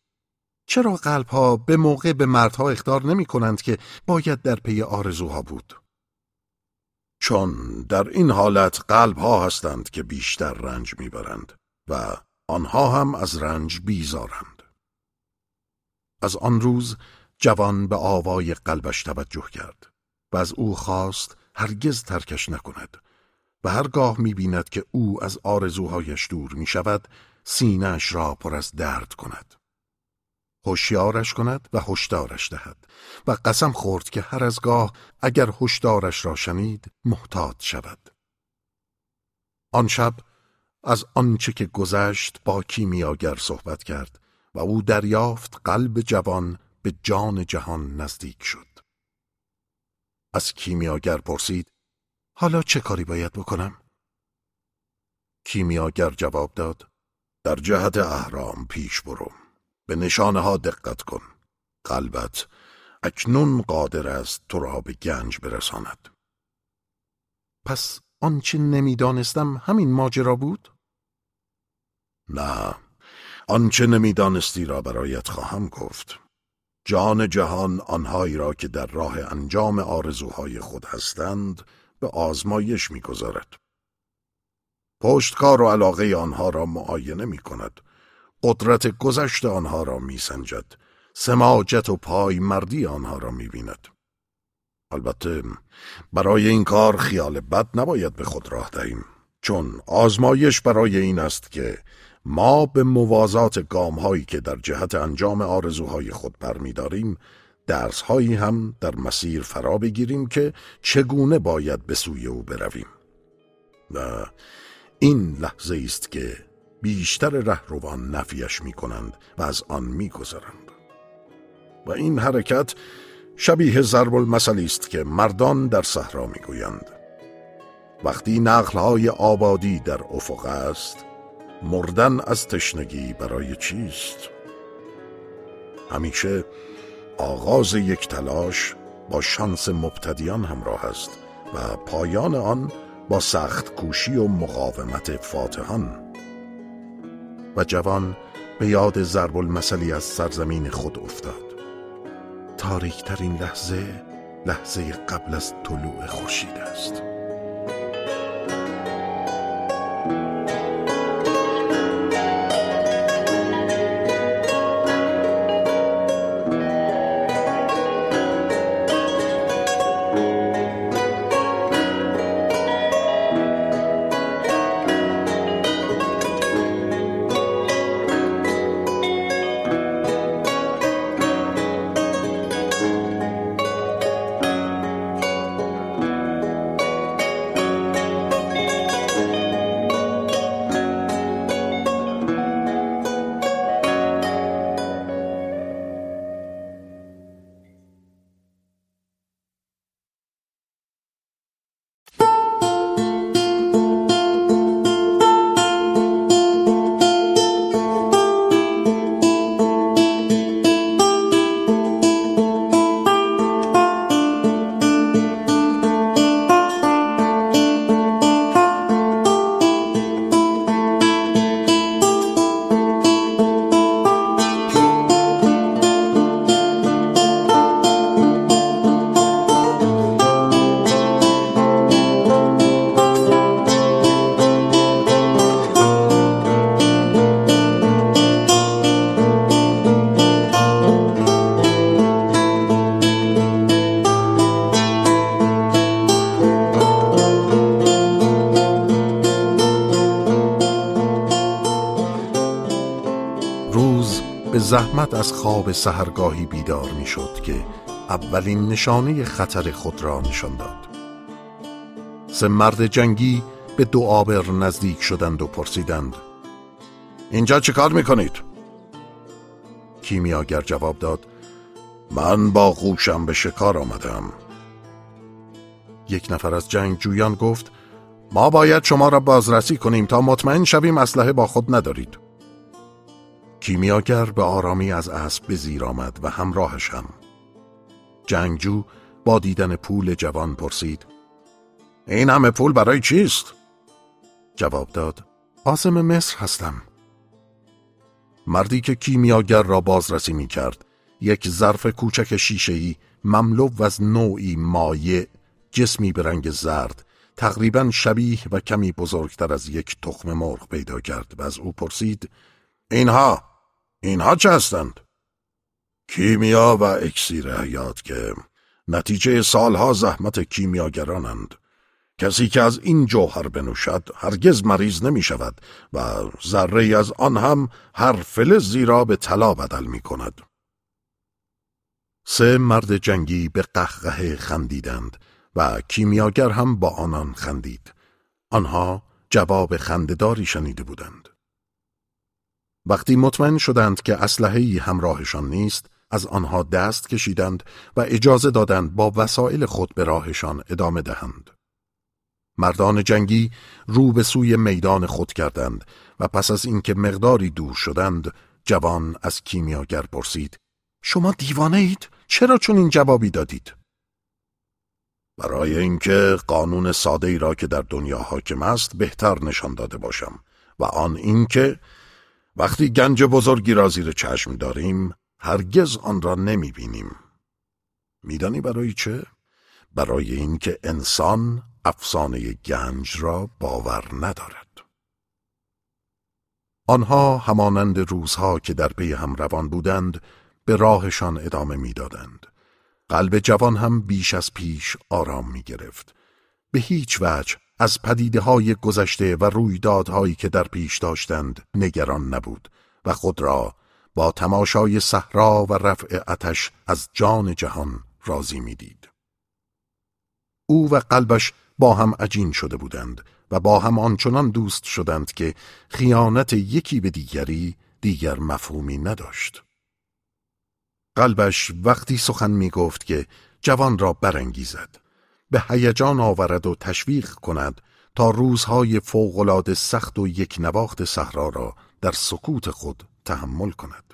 چرا قلبها به موقع به مردها اختار نمی کنند که باید در پی آرزوها بود؟ چون در این حالت قلبها هستند که بیشتر رنج می‌برند و آنها هم از رنج بیزارند. از آن روز جوان به آوای قلبش توجه کرد و از او خواست هرگز ترکش نکند و هرگاه می‌بیند که او از آرزوهایش دور می شود سینهش را پر از درد کند. هوشیارش کند و هشدارش دهد و قسم خورد که هر از گاه اگر هشدارش را شنید محتاط شود. آن شب از آنچه که گذشت با کیمیاگر صحبت کرد و او دریافت قلب جوان به جان جهان نزدیک شد. از کیمیاگر پرسید حالا چه کاری باید بکنم؟ کیمیاگر جواب داد در جهت اهرام پیش برو به نشانه ها دقت کن. قلبت اکنون قادر است تو را به گنج برساند. پس آنچه نمی‌دانستم همین ماجرا بود؟ نه. آنچه نمی‌دانستی را برایت خواهم گفت. جان جهان آنهایی را که در راه انجام آرزوهای خود هستند به آزمایش می‌گذارد. پشتکار و علاقه آنها را معاینه می کند قدرت گذشت آنها را می سنجد سماجت و پای مردی آنها را می بیند البته برای این کار خیال بد نباید به خود راه دهیم چون آزمایش برای این است که ما به موازات گام هایی که در جهت انجام آرزوهای خود برمیداریم درس هایی هم در مسیر فرا بگیریم که چگونه باید به سوی او برویم. و این لحظه است که بیشتر رهروان نفیش می کنند و از آن می گذرند. و این حرکت شبیه ضرب المثلی است که مردان در صحرا می گویند. وقتی نقلهای آبادی در افق است مردن از تشنگی برای چیست؟ همیشه آغاز یک تلاش با شانس مبتدیان همراه است و پایان آن با سخت کوشی و مقاومت فاتحان و جوان به یاد ضرب المثلی از سرزمین خود افتاد. تاریکترین لحظه لحظه قبل از طلوع خورشید است. زحمت از خواب سهرگاهی بیدار می شد که اولین نشانه خطر خود را نشان داد. سه مرد جنگی به دو آبر نزدیک شدند و پرسیدند اینجا چه کار می‌کنید؟ کیمیاگر جواب داد من با خوشم به شکار آمدم. یک نفر از جنگ جویان گفت ما باید شما را بازرسی کنیم تا مطمئن شویم اسلحه با خود ندارید. کیمیاگر به آرامی از اسب به زیر آمد و همراهش هم جنگجو با دیدن پول جوان پرسید این همه پول برای چیست؟ جواب داد آسم مصر هستم مردی که کیمیاگر را بازرسی می کرد یک ظرف کوچک شیشه‌ای مملو از نوعی مایع جسمی به رنگ زرد تقریبا شبیه و کمی بزرگتر از یک تخم مرغ پیدا کرد و از او پرسید اینها اینها چه هستند؟ کیمیا و اکسیر حیات که نتیجه سالها زحمت کیمیاگرانند کسی که از این جوهر بنوشد هرگز مریض نمی شود و ذره از آن هم هر فلزی را به طلا بدل می کند. سه مرد جنگی به قهقه خندیدند و کیمیاگر هم با آنان خندید. آنها جواب خندداری شنیده بودند. وقتی مطمئن شدند که اسلحه‌ای همراهشان نیست، از آنها دست کشیدند و اجازه دادند با وسایل خود به راهشان ادامه دهند. مردان جنگی رو به سوی میدان خود کردند و پس از اینکه مقداری دور شدند جوان از کیمیاگر پرسید شما دیوانه اید؟ چرا چون این جوابی دادید؟ برای اینکه قانون ساده ای را که در دنیا حاکم است بهتر نشان داده باشم و آن اینکه وقتی گنج بزرگی را زیر چشم داریم هرگز آن را نمی بینیم. میدانی برای چه؟ برای اینکه انسان افسانه گنج را باور ندارد. آنها همانند روزها که در پی هم روان بودند به راهشان ادامه می‌دادند. قلب جوان هم بیش از پیش آرام می گرفت. به هیچ وجه از پدیده های گذشته و رویدادهایی که در پیش داشتند نگران نبود و خود را با تماشای صحرا و رفع اتش از جان جهان راضی می‌دید. او و قلبش با هم عجین شده بودند و با هم آنچنان دوست شدند که خیانت یکی به دیگری دیگر مفهومی نداشت. قلبش وقتی سخن می گفت که جوان را برانگیزد به هیجان آورد و تشویق کند تا روزهای فوقالعاده سخت و یک نواخت صحرا را در سکوت خود تحمل کند.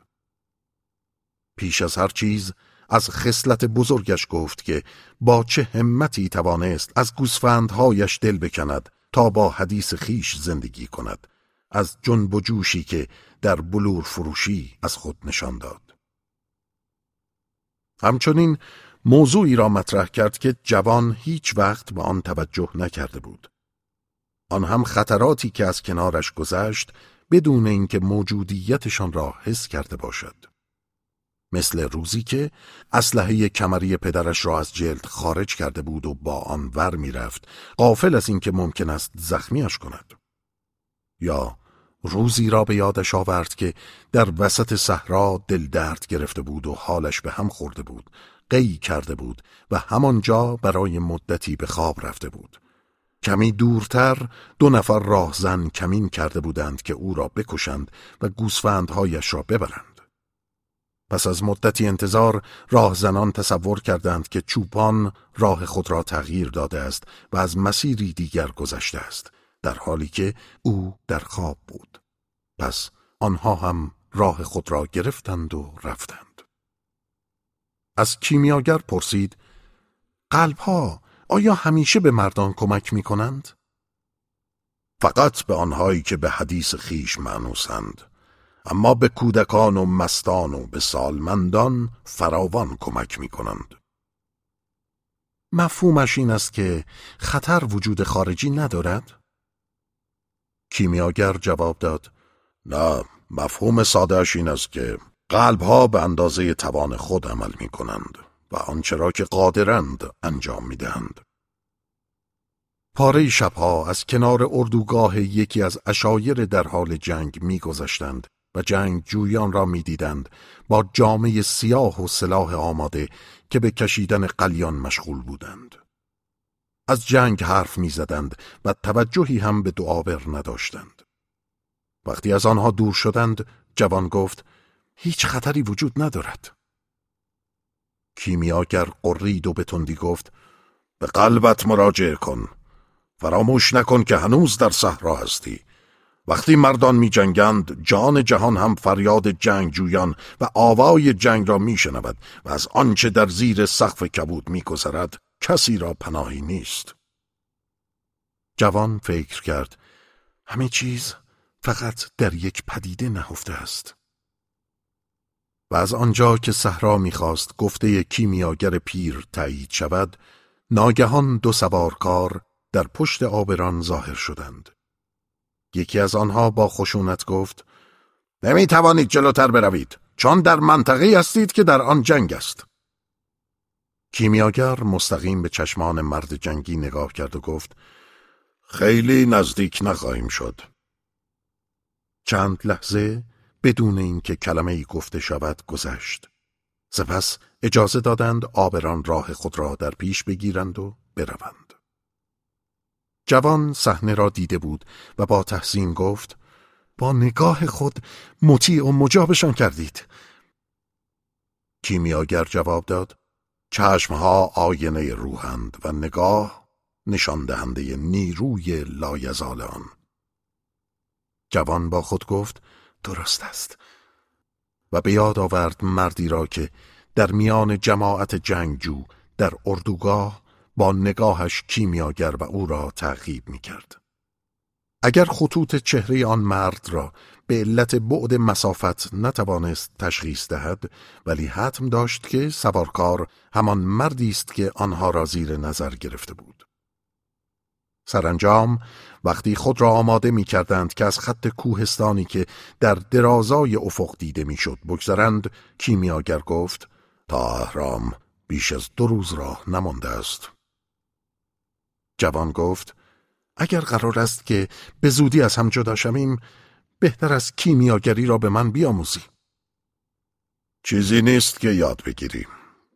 پیش از هر چیز از خصلت بزرگش گفت که با چه همتی توانست از گوسفندهایش دل بکند تا با حدیث خیش زندگی کند از جنب و جوشی که در بلور فروشی از خود نشان داد همچنین موضوعی را مطرح کرد که جوان هیچ وقت به آن توجه نکرده بود. آن هم خطراتی که از کنارش گذشت بدون اینکه موجودیتشان را حس کرده باشد. مثل روزی که اسلحه کمری پدرش را از جلد خارج کرده بود و با آن ور می‌رفت قافل از اینکه ممکن است زخمیش کند. یا روزی را به یادش آورد که در وسط صحرا دل درد گرفته بود و حالش به هم خورده بود. قی کرده بود و همانجا برای مدتی به خواب رفته بود. کمی دورتر دو نفر راهزن کمین کرده بودند که او را بکشند و گوسفندهایش را ببرند. پس از مدتی انتظار راهزنان تصور کردند که چوپان راه خود را تغییر داده است و از مسیری دیگر گذشته است در حالی که او در خواب بود. پس آنها هم راه خود را گرفتند و رفتند. از کیمیاگر پرسید قلبها آیا همیشه به مردان کمک می کنند؟ فقط به آنهایی که به حدیث خیش معنوسند اما به کودکان و مستان و به سالمندان فراوان کمک می کنند. مفهومش این است که خطر وجود خارجی ندارد؟ کیمیاگر جواب داد نه مفهوم سادهش این است که قلبها به اندازه توان خود عمل می کنند و آنچه را که قادرند انجام می دهند. پاره شبها از کنار اردوگاه یکی از اشایر در حال جنگ میگذشتند و جنگ جویان را می‌دیدند با جامعه سیاه و سلاح آماده که به کشیدن قلیان مشغول بودند. از جنگ حرف می‌زدند و توجهی هم به دعابر نداشتند. وقتی از آنها دور شدند جوان گفت هیچ خطری وجود ندارد. کیمیاگر قرید و به تندی گفت به قلبت مراجعه کن. فراموش نکن که هنوز در صحرا هستی. وقتی مردان می جنگند جان جهان هم فریاد جنگ جویان و آوای جنگ را می شنود و از آنچه در زیر سقف کبود می گذرد کسی را پناهی نیست. جوان فکر کرد همه چیز فقط در یک پدیده نهفته است. و از آنجا که صحرا می‌خواست گفته کیمیاگر پیر تایید شود ناگهان دو سوارکار در پشت آبران ظاهر شدند. یکی از آنها با خشونت گفت نمی توانید جلوتر بروید چون در منطقه هستید که در آن جنگ است. کیمیاگر مستقیم به چشمان مرد جنگی نگاه کرد و گفت خیلی نزدیک نخواهیم شد. چند لحظه بدون اینکه کلمه ای گفته شود گذشت. سپس اجازه دادند آبران راه خود را در پیش بگیرند و بروند. جوان صحنه را دیده بود و با تحسین گفت با نگاه خود مطیع و مجابشان کردید. کیمیاگر جواب داد چشمها آینه روحند و نگاه نشان دهنده نیروی لایزال آن. جوان با خود گفت درست است و به یاد آورد مردی را که در میان جماعت جنگجو در اردوگاه با نگاهش کیمیاگر و او را تعقیب می کرد. اگر خطوط چهره آن مرد را به علت بعد مسافت نتوانست تشخیص دهد ولی حتم داشت که سوارکار همان مردی است که آنها را زیر نظر گرفته بود. سرانجام وقتی خود را آماده می کردند که از خط کوهستانی که در درازای افق دیده می شد بگذرند کیمیاگر گفت تا اهرام بیش از دو روز راه نمانده است. جوان گفت اگر قرار است که به زودی از هم جدا شویم بهتر از کیمیاگری را به من بیاموزی. چیزی نیست که یاد بگیری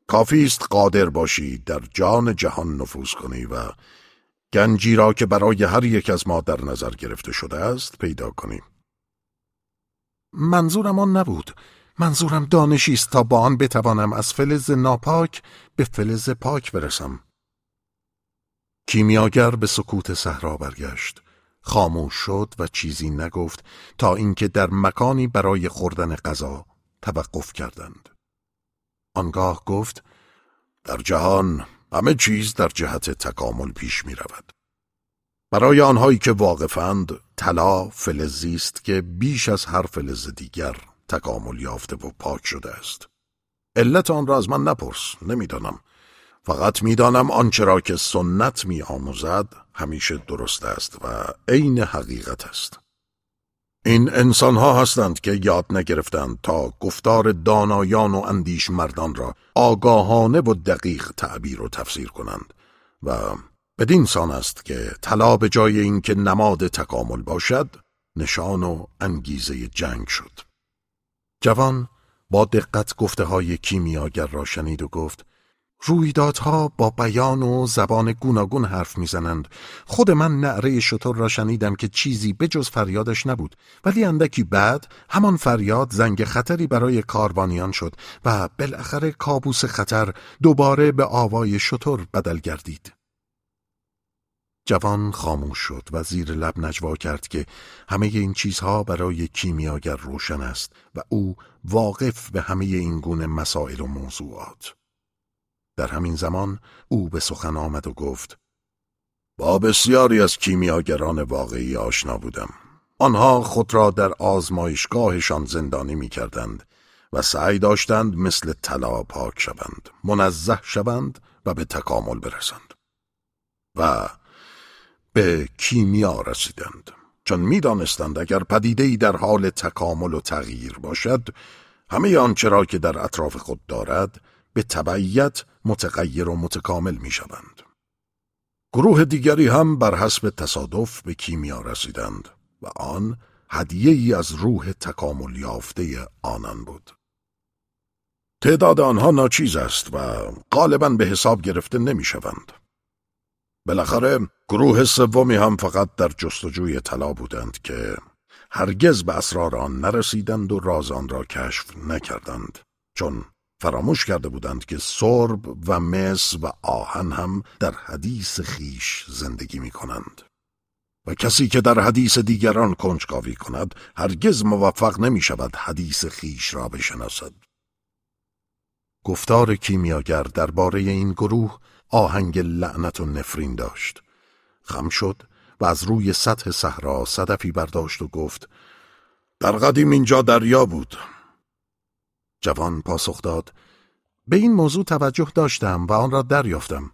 کافی است قادر باشی در جان جهان نفوذ کنی و گنجی را که برای هر یک از ما در نظر گرفته شده است پیدا کنیم. منظورم آن نبود. منظورم دانشی است تا با آن بتوانم از فلز ناپاک به فلز پاک برسم. کیمیاگر به سکوت صحرا برگشت. خاموش شد و چیزی نگفت تا اینکه در مکانی برای خوردن غذا توقف کردند. آنگاه گفت در جهان همه چیز در جهت تکامل پیش می رود. برای آنهایی که واقفند طلا فلزی است که بیش از هر فلز دیگر تکامل یافته و پاک شده است. علت آن را از من نپرس نمی‌دانم فقط می‌دانم آنچه را که سنت می آموزد همیشه درست است و عین حقیقت است. این انسان ها هستند که یاد نگرفتند تا گفتار دانایان و اندیش مردان را آگاهانه و دقیق تعبیر و تفسیر کنند و بدین سان است که طلا به جای اینکه نماد تکامل باشد نشان و انگیزه جنگ شد. جوان با دقت گفته های کیمیاگر را شنید و گفت رویدادها با بیان و زبان گوناگون حرف می‌زنند. خود من نعره شطور را شنیدم که چیزی بجز فریادش نبود. ولی اندکی بعد همان فریاد زنگ خطری برای کاروانیان شد و بالاخره کابوس خطر دوباره به آوای شطور بدل گردید. جوان خاموش شد و زیر لب نجوا کرد که همه این چیزها برای کیمیاگر روشن است و او واقف به همه این گونه مسائل و موضوعات. در همین زمان او به سخن آمد و گفت با بسیاری از کیمیاگران واقعی آشنا بودم. آنها خود را در آزمایشگاهشان زندانی می کردند و سعی داشتند مثل طلا پاک شوند منزه شوند و به تکامل برسند و به کیمیا رسیدند. چون می‌دانستند اگر پدیده‌ای در حال تکامل و تغییر باشد همه آنچه را که در اطراف خود دارد به تبعیت متغیر و متکامل می شوند. گروه دیگری هم بر حسب تصادف به کیمیا رسیدند و آن هدیه ای از روح تکامل یافته آنان بود. تعداد آنها ناچیز است و غالبا به حساب گرفته نمی شوند. بالاخره گروه سومی هم فقط در جستجوی طلا بودند که هرگز به اسرار آن نرسیدند و راز آن را کشف نکردند چون فراموش کرده بودند که سرب و مس و آهن هم در حدیث خیش زندگی می کنند. و کسی که در حدیث دیگران کنجکاوی کند هرگز موفق نمی شود حدیث خیش را بشناسد. گفتار کیمیاگر درباره این گروه آهنگ لعنت و نفرین داشت. خم شد و از روی سطح صحرا صدفی برداشت و گفت در قدیم اینجا دریا بود جوان پاسخ داد به این موضوع توجه داشتم و آن را دریافتم.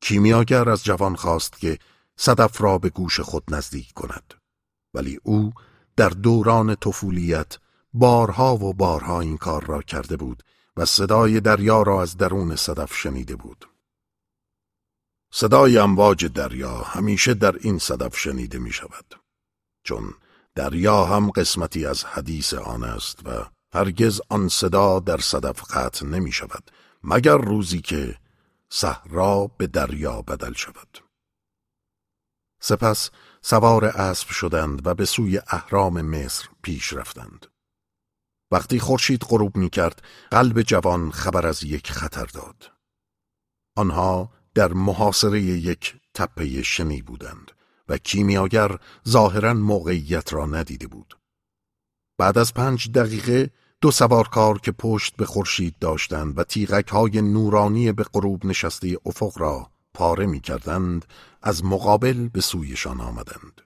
کیمیاگر از جوان خواست که صدف را به گوش خود نزدیک کند ولی او در دوران طفولیت بارها و بارها این کار را کرده بود و صدای دریا را از درون صدف شنیده بود. صدای امواج دریا همیشه در این صدف شنیده می شود چون دریا هم قسمتی از حدیث آن است و هرگز آن صدا در صدف قطع نمی شود مگر روزی که صحرا به دریا بدل شود. سپس سوار اسب شدند و به سوی اهرام مصر پیش رفتند. وقتی خورشید غروب می کرد قلب جوان خبر از یک خطر داد. آنها در محاصره یک تپه شنی بودند و کیمیاگر ظاهرا موقعیت را ندیده بود. بعد از پنج دقیقه دو سوارکار که پشت به خورشید داشتند و تیغک های نورانی به غروب نشسته افق را پاره می کردند از مقابل به سویشان آمدند.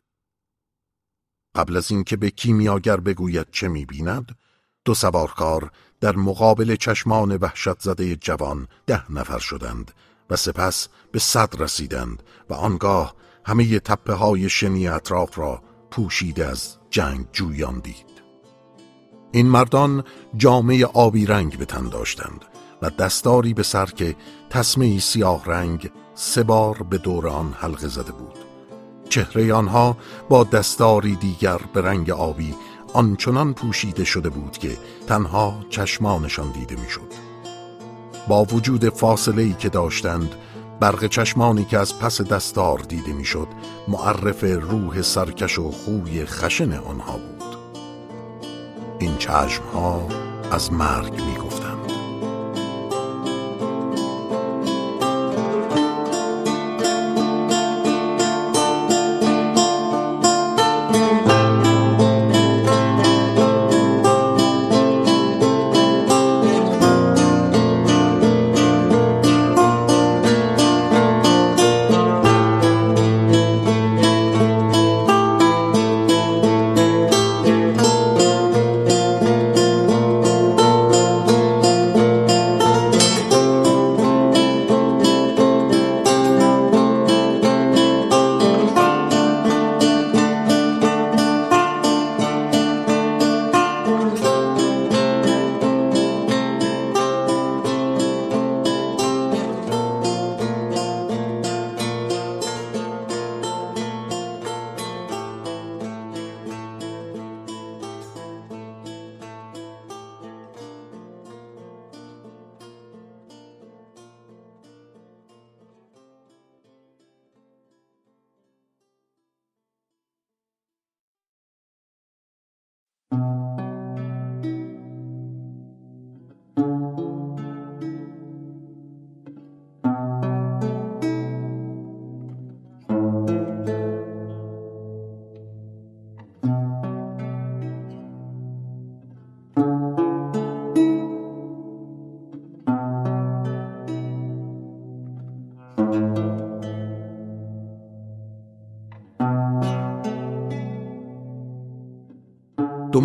قبل از اینکه به کیمیاگر بگوید چه می بیند، دو سوارکار در مقابل چشمان وحشت زده جوان ده نفر شدند و سپس به صد رسیدند و آنگاه همه تپه های شنی اطراف را پوشیده از جنگ جویان دید. این مردان جامعه آبی رنگ به تن داشتند و دستاری به سر که تسمه سیاه رنگ سه بار به دور آن حلقه زده بود چهره آنها با دستاری دیگر به رنگ آبی آنچنان پوشیده شده بود که تنها چشمانشان دیده می‌شد. با وجود فاصله که داشتند برق چشمانی که از پس دستار دیده می‌شد معرف روح سرکش و خوی خشن آنها بود این چشم ها از مرگ می گفتند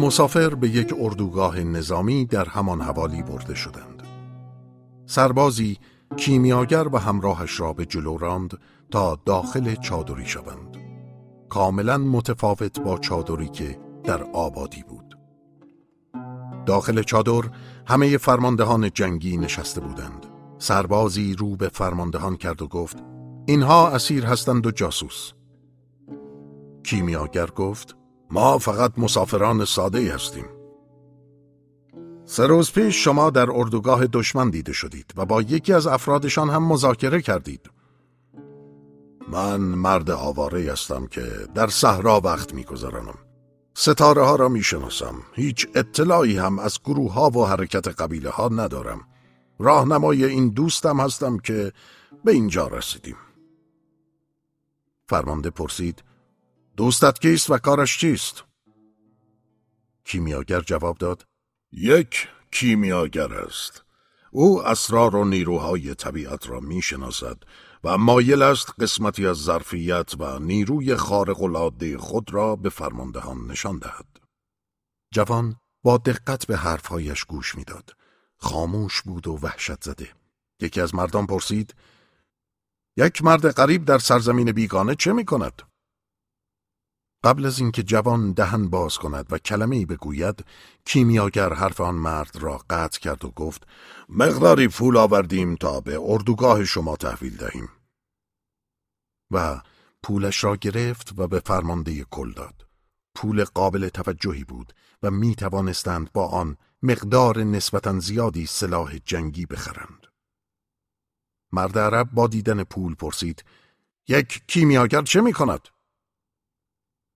مسافر به یک اردوگاه نظامی در همان حوالی برده شدند. سربازی کیمیاگر و همراهش را به جلو راند تا داخل چادری شوند. کاملا متفاوت با چادری که در آبادی بود. داخل چادر همه فرماندهان جنگی نشسته بودند. سربازی رو به فرماندهان کرد و گفت اینها اسیر هستند و جاسوس. کیمیاگر گفت ما فقط مسافران ساده هستیم. سه روز پیش شما در اردوگاه دشمن دیده شدید و با یکی از افرادشان هم مذاکره کردید. من مرد آواره هستم که در صحرا وقت میگذرانم. ستاره ها را می‌شناسم. هیچ اطلاعی هم از گروه ها و حرکت قبیله ها ندارم. راهنمای این دوستم هستم که به اینجا رسیدیم. فرمانده پرسید دوستت کیست و کارش چیست؟ کیمیاگر جواب داد یک کیمیاگر است او اسرار و نیروهای طبیعت را می‌شناسد و مایل است قسمتی از ظرفیت و نیروی خارق العاده خود را به فرماندهان نشان دهد. جوان با دقت به حرفهایش گوش می‌داد. خاموش بود و وحشت زده. یکی از مردان پرسید یک مرد غریب در سرزمین بیگانه چه می کند؟ قبل از اینکه جوان دهن باز کند و کلمه ای بگوید کیمیاگر حرف آن مرد را قطع کرد و گفت مقداری پول آوردیم تا به اردوگاه شما تحویل دهیم. و پولش را گرفت و به فرمانده کل داد. پول قابل توجهی بود و می توانستند با آن مقدار نسبتا زیادی سلاح جنگی بخرند. مرد عرب با دیدن پول پرسید یک کیمیاگر چه می کند؟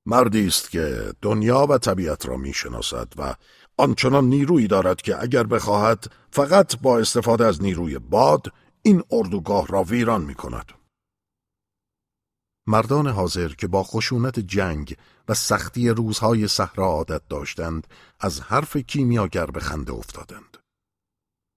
مردی است که دنیا و طبیعت را می‌شناسد و آنچنان نیرویی دارد که اگر بخواهد فقط با استفاده از نیروی باد این اردوگاه را ویران می کند. مردان حاضر که با خشونت جنگ و سختی روزهای صحرا عادت داشتند از حرف کیمیاگر به خنده افتادند.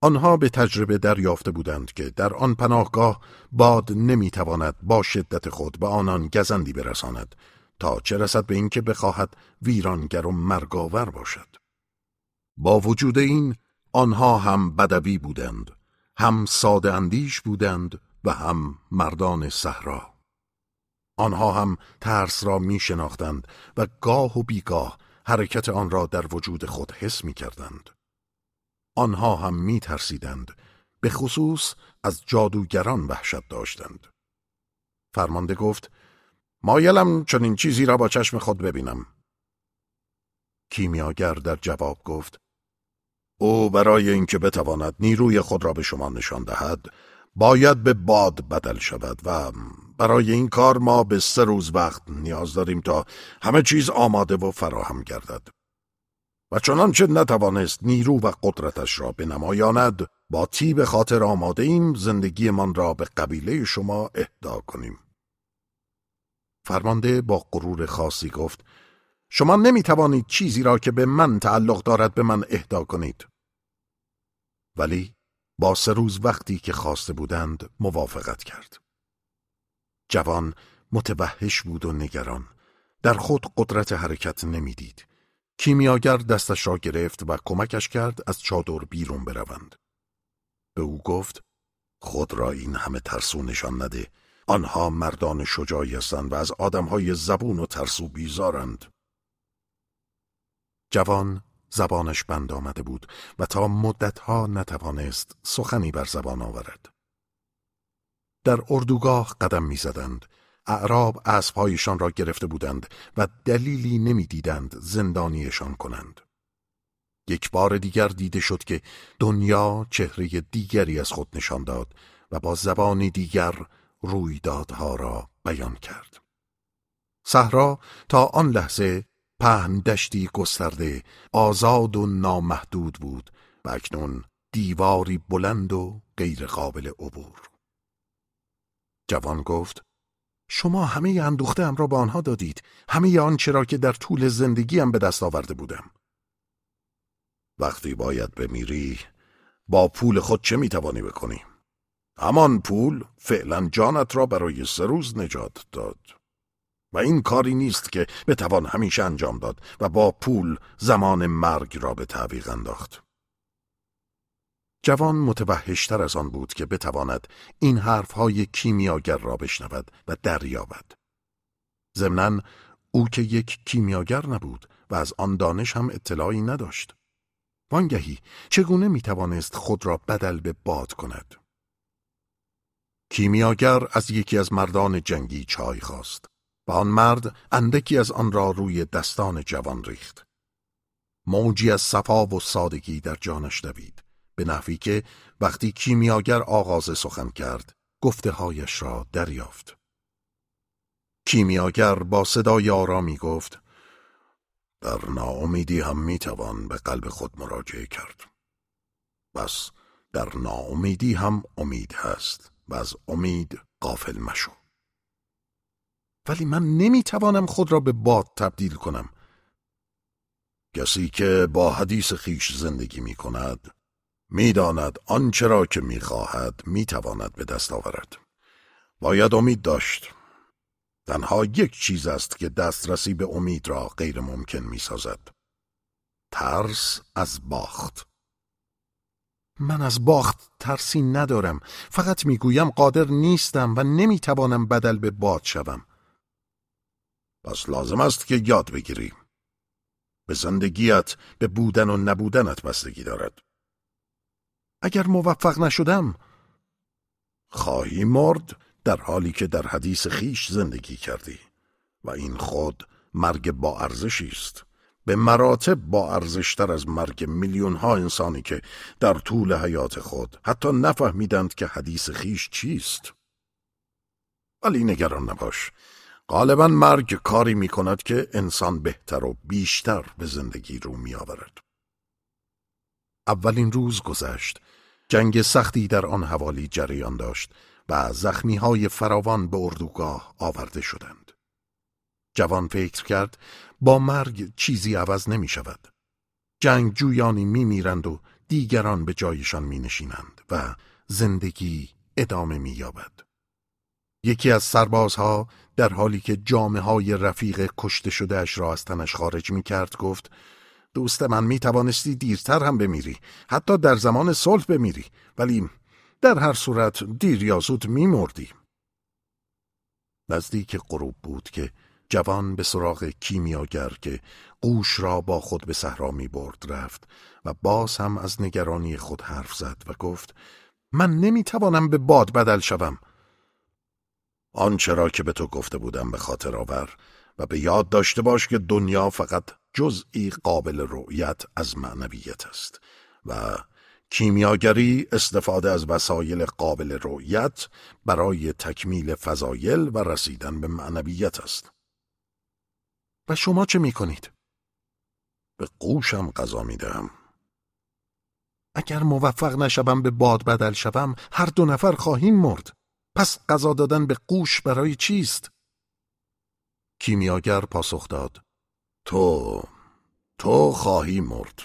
آنها به تجربه دریافته بودند که در آن پناهگاه باد نمی‌تواند با شدت خود به آنان گزندی برساند تا چه رسد به اینکه بخواهد ویرانگر و مرگاور باشد با وجود این آنها هم بدوی بودند هم ساده اندیش بودند و هم مردان صحرا آنها هم ترس را می شناختند و گاه و بیگاه حرکت آن را در وجود خود حس می کردند. آنها هم می ترسیدند به خصوص از جادوگران وحشت داشتند. فرمانده گفت مایلم چنین چیزی را با چشم خود ببینم. کیمیاگر در جواب گفت او برای اینکه بتواند نیروی خود را به شما نشان دهد باید به باد بدل شود و برای این کار ما به سه روز وقت نیاز داریم تا همه چیز آماده و فراهم گردد و چنانچه نتوانست نیرو و قدرتش را بنمایاند با تیب خاطر آماده ایم زندگیمان را به قبیله شما اهدا کنیم فرمانده با غرور خاصی گفت شما نمی توانید چیزی را که به من تعلق دارد به من اهدا کنید. ولی با سه روز وقتی که خواسته بودند موافقت کرد. جوان متوحش بود و نگران در خود قدرت حرکت نمی‌دید. کیمیاگر دستش را گرفت و کمکش کرد از چادر بیرون بروند. به او گفت خود را این همه ترسو نشان نده. آنها مردان شجاعی هستند و از آدمهای زبون و ترسو بیزارند. جوان زبانش بند آمده بود و تا مدتها نتوانست سخنی بر زبان آورد. در اردوگاه قدم می‌زدند. اعراب اسبهایشان را گرفته بودند و دلیلی نمی‌دیدند زندانیشان کنند. یک بار دیگر دیده شد که دنیا چهره دیگری از خود نشان داد و با زبانی دیگر رویدادها را بیان کرد. صحرا تا آن لحظه پهن دشتی گسترده آزاد و نامحدود بود و اکنون دیواری بلند و غیر قابل عبور. جوان گفت شما همه اندوخته ام را به آنها دادید همه آنچه را که در طول زندگیم به دست آورده بودم وقتی باید بمیری با پول خود چه می‌توانی بکنی؟ همان پول فعلا جانت را برای سه روز نجات داد. و این کاری نیست که بتوان همیشه انجام داد و با پول زمان مرگ را به تعویق انداخت. جوان متوحشتر از آن بود که بتواند این حرفهای کیمیاگر را بشنود و دریابد. ضمنا او که یک کیمیاگر نبود و از آن دانش هم اطلاعی نداشت. وانگهی چگونه می‌توانست خود را بدل به باد کند؟ کیمیاگر از یکی از مردان جنگی چای خواست و آن مرد اندکی از آن را روی دستان جوان ریخت. موجی از صفا و سادگی در جانش دوید به نحوی که وقتی کیمیاگر آغاز سخن کرد گفته هایش را دریافت. کیمیاگر با صدای آرامی گفت در ناامیدی هم می‌توان به قلب خود مراجعه کرد بس در ناامیدی هم امید هست و از امید قافل مشو. ولی من نمی‌توانم خود را به باد تبدیل کنم. کسی که با حدیث خیش زندگی می کند می‌داند آنچه را که می‌خواهد می‌تواند به دست آورد. باید امید داشت. تنها یک چیز است که دسترسی به امید را غیر ممکن می سازد. ترس از باخت. من از باخت ترسی ندارم. فقط می‌گویم قادر نیستم و نمی‌توانم بدل به باد شوم. پس لازم است که یاد بگیری. به زندگیت به بودن و نبودنت بستگی دارد. اگر موفق نشدم خواهی مرد در حالی که در حدیث خیش زندگی کردی و این خود مرگ با ارزشی است. به مراتب با ارزشتر از مرگ میلیون ها انسانی که در طول حیات خود حتی نفهمیدند که حدیث خیش چیست ولی نگران نباش غالبا مرگ کاری می کند که انسان بهتر و بیشتر به زندگی رو می آورد. اولین روز گذشت جنگ سختی در آن حوالی جریان داشت و زخمی های فراوان به اردوگاه آورده شدند. جوان فکر کرد با مرگ چیزی عوض نمی شود. جنگ جویانی می میرند و دیگران به جایشان می نشینند و زندگی ادامه می یابد. یکی از سربازها در حالی که جامعه های رفیق کشته شده اش را از تنش خارج می کرد گفت دوست من می توانستی دیرتر هم بمیری حتی در زمان صلح بمیری ولی در هر صورت دیر یا زود می مردی. نزدیک غروب بود که جوان به سراغ کیمیاگر که قوش را با خود به صحرا می برد رفت و باز هم از نگرانی خود حرف زد و گفت من نمی توانم به باد بدل شوم. آنچه را که به تو گفته بودم به خاطر آور و به یاد داشته باش که دنیا فقط جزئی قابل رؤیت از معنویت است و کیمیاگری استفاده از وسایل قابل رؤیت برای تکمیل فضایل و رسیدن به معنویت است. و شما چه می کنید؟ به قوشم غذا می دهم. اگر موفق نشوم به باد بدل شوم هر دو نفر خواهیم مرد. پس غذا دادن به قوش برای چیست؟ کیمیاگر پاسخ داد. تو تو خواهی مرد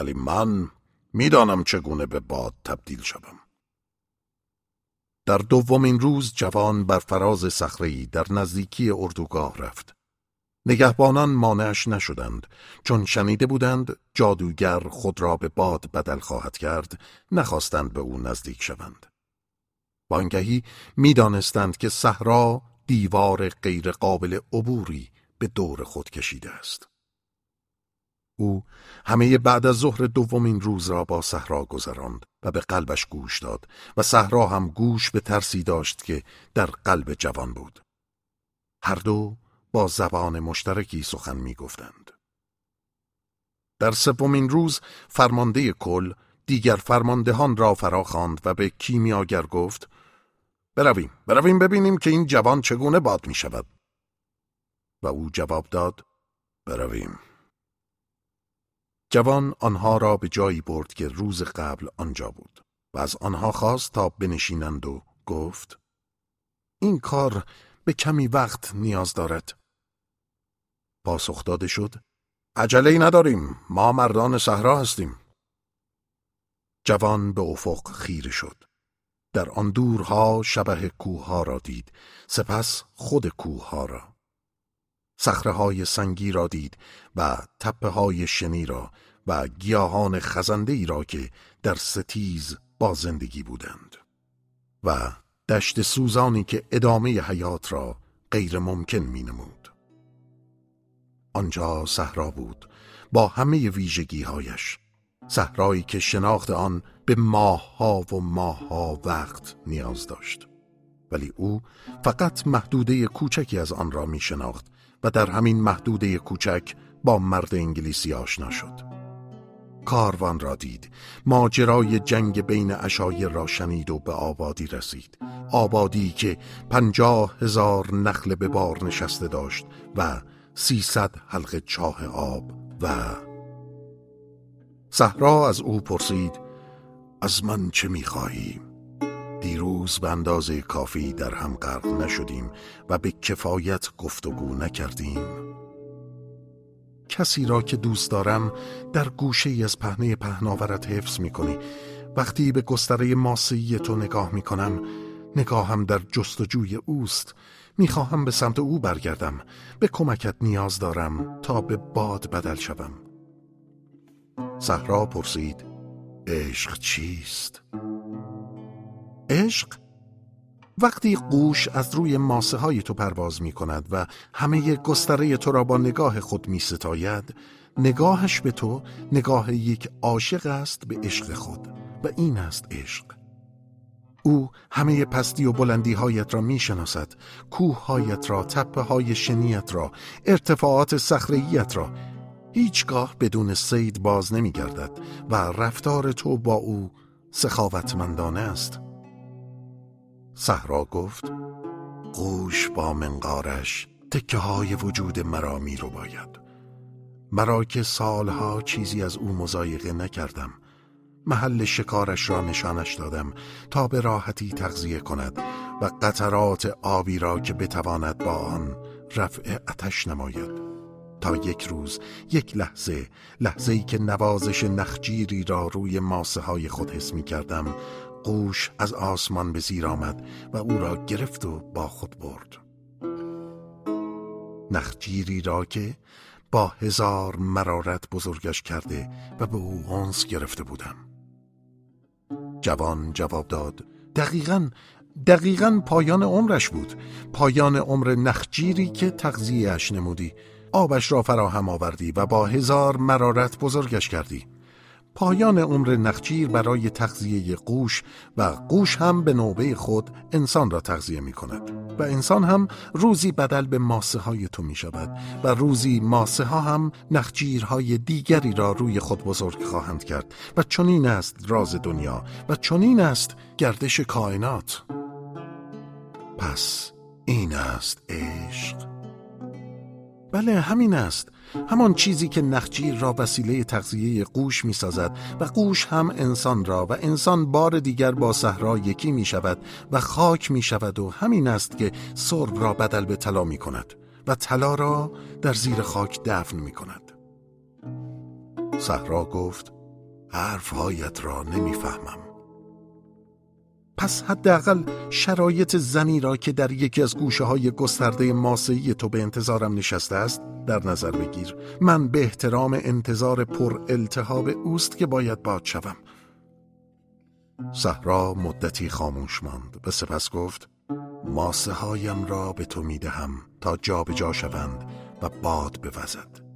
ولی من می‌دانم چگونه به باد تبدیل شوم. در دومین روز جوان بر فراز صخره‌ای در نزدیکی اردوگاه رفت. نگهبانان مانعش نشدند چون شنیده بودند جادوگر خود را به باد بدل خواهد کرد نخواستند به او نزدیک شوند. وانگهی می‌دانستند که صحرا دیوار غیرقابل عبوری به دور خود کشیده است. او همه بعد از ظهر دومین روز را با صحرا گذراند و به قلبش گوش داد و صحرا هم گوش به ترسی داشت که در قلب جوان بود. هر دو با زبان مشترکی سخن می گفتند. در سومین روز فرمانده کل دیگر فرماندهان را فرا خواند و به کیمیاگر گفت برویم برویم ببینیم که این جوان چگونه باد می شود و او جواب داد برویم. جوان آنها را به جایی برد که روز قبل آنجا بود و از آنها خواست تا بنشینند و گفت این کار به کمی وقت نیاز دارد. پاسخ داده شد. عجله نداریم. ما مردان صحرا هستیم. جوان به افق خیره شد. در آن دورها شبه کوه را دید. سپس خود کوه را. صخره های سنگی را دید و تپه های شنی را و گیاهان خزنده ای را که در ستیز با زندگی بودند. و دشت سوزانی که ادامه حیات را غیر ممکن می نمود. آنجا صحرا بود با همه ویژگی هایش صحرایی که شناخت آن به ماهها و ماهها وقت نیاز داشت. ولی او فقط محدوده کوچکی از آن را می شناخت و در همین محدوده کوچک با مرد انگلیسی آشنا شد. کاروان را دید. ماجرای جنگ بین اشایر را شنید و به آبادی رسید. آبادی که پنجاه هزار نخل به بار نشسته داشت و سیصد حلقه چاه آب و صحرا از او پرسید از من چه می‌خواهی؟ دیروز به اندازه کافی در هم غرق نشدیم و به کفایت گفتگو نکردیم. کسی را که دوست دارم در گوشه ای از پهنه پهناورت حفظ می کنی وقتی به گستره ماسی تو نگاه می کنم نگاهم در جستجوی اوست. می‌خواهم به سمت او برگردم به کمکت نیاز دارم تا به باد بدل شوم صحرا پرسید عشق چیست؟ عشق؟ وقتی قوش از روی ماسه های تو پرواز می کند و همه گستره تو را با نگاه خود می ستاید نگاهش به تو نگاه یک عاشق است به عشق خود و این است عشق او همه پستی و بلندی هایت را می شناسد کوه هایت را تپه های شنیت را ارتفاعات صخره‌ایت را. هیچگاه بدون سید باز نمی گردد و رفتار تو با او سخاوتمندانه است. صحرا گفت قوش با منقارش تکه های وجود مرا می رو باید مرا که سالها چیزی از او مزایقه نکردم محل شکارش را نشانش دادم تا به راحتی تغذیه کند و قطرات آبی را که بتواند با آن رفع اتش نماید. تا یک روز یک لحظه لحظه ای که نوازش نخجیری را روی ماسه های خود حس می کردم قوش از آسمان به زیر آمد و او را گرفت و با خود برد. نخجیری را که با هزار مرارت بزرگش کرده و به او انس گرفته بودم. جوان جواب داد. دقیقا دقیقا پایان عمرش بود. پایان عمر نخجیری که تغذیهش نمودی. آبش را فراهم آوردی و با هزار مرارت بزرگش کردی. پایان عمر نخجیر برای تغذیه قوش و قوش هم به نوبه خود انسان را تغذیه می کند. و انسان هم روزی بدل به ماسه های تو می شود و روزی ماسه ها هم نخجیرهای دیگری را روی خود بزرگ خواهند کرد. و چنین است راز دنیا و چنین است گردش کائنات. پس این است عشق. بله همین است. همان چیزی که نخجیر را وسیله تغذیه قوش می سازد و قوش هم انسان را و انسان بار دیگر با صحرا یکی می شود و خاک می شود و همین است که سرب را بدل به طلا می کند و طلا را در زیر خاک دفن می کند صحرا گفت حرفهایت را نمی‌فهمم. پس حداقل شرایط زنی را که در یکی از گوشه های گسترده ماسهی تو به انتظارم نشسته است در نظر بگیر. من به احترام انتظار پر التهاب اوست که باید باد شوم. صحرا مدتی خاموش ماند. و سپس گفت ماسه هایم را به تو می‌دهم تا جابجا جا شوند و باد بوزد.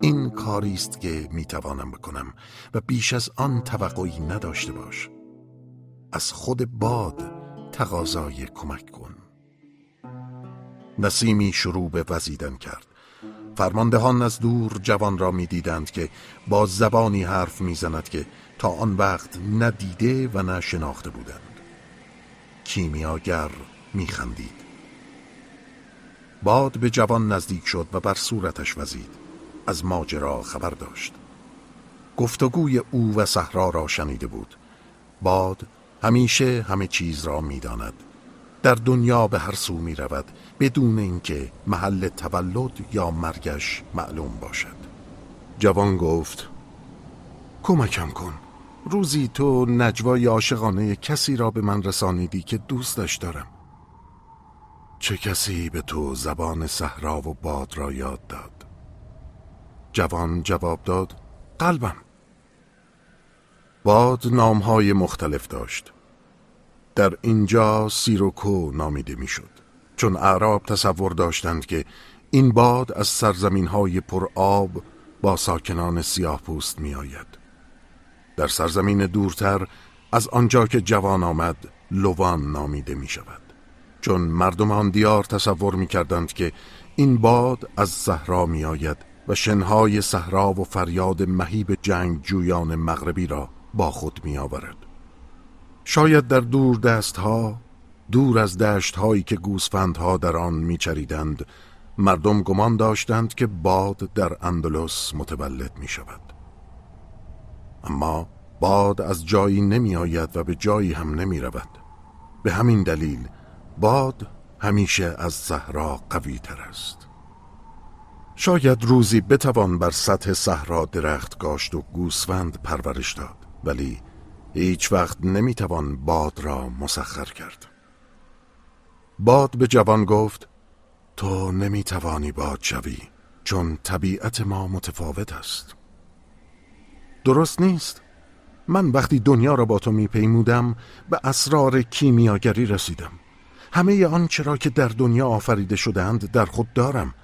این کاری است که می‌توانم بکنم و بیش از آن توقعی نداشته باش. از خود باد تقاضای کمک کن. نسیمی شروع به وزیدن کرد. فرماندهان از دور جوان را می‌دیدند که با زبانی حرف می‌زند که تا آن وقت ندیده و نه شناخته بودند. کیمیاگر میخندید. باد به جوان نزدیک شد و بر صورتش وزید. از ماجرا خبر داشت. گفتگوی او و صحرا را شنیده بود. باد همیشه همه چیز را می‌داند. در دنیا به هر سو می رود بدون اینکه محل تولد یا مرگش معلوم باشد. جوان گفت کمکم کن. روزی تو نجوای عاشقانه کسی را به من رسانیدی که دوستش دارم. چه کسی به تو زبان صحرا و باد را یاد داد؟ جوان جواب داد قلبم. باد نامهای مختلف داشت. در اینجا سیروکو نامیده می‌شد. چون اعراب تصور داشتند که این باد از سرزمین های پر آب با ساکنان سیاه پوست می آید. در سرزمین دورتر از آنجا که جوان آمد لوان نامیده می شود چون مردم آن دیار تصور می کردند که این باد از صحرا می آید و شنهای صحرا و فریاد مهیب جنگ جویان مغربی را با خود می آورد. شاید در دور دست ها دور از دشت هایی که گوسفندها در آن میچریدند مردم گمان داشتند که باد در اندلس متولد می شود اما باد از جایی نمی آید و به جایی هم نمی رود به همین دلیل باد همیشه از صحرا قوی تر است. شاید روزی بتوان بر سطح صحرا درخت گاشت و گوسفند پرورش داد. ولی هیچ وقت نمی‌توان باد را مسخر کرد. باد به جوان گفت تو نمی‌توانی باد شوی چون طبیعت ما متفاوت است. درست نیست. من وقتی دنیا را با تو میپیمودم به اسرار کیمیاگری رسیدم. همه آنچه را که در دنیا آفریده شدند در خود دارم.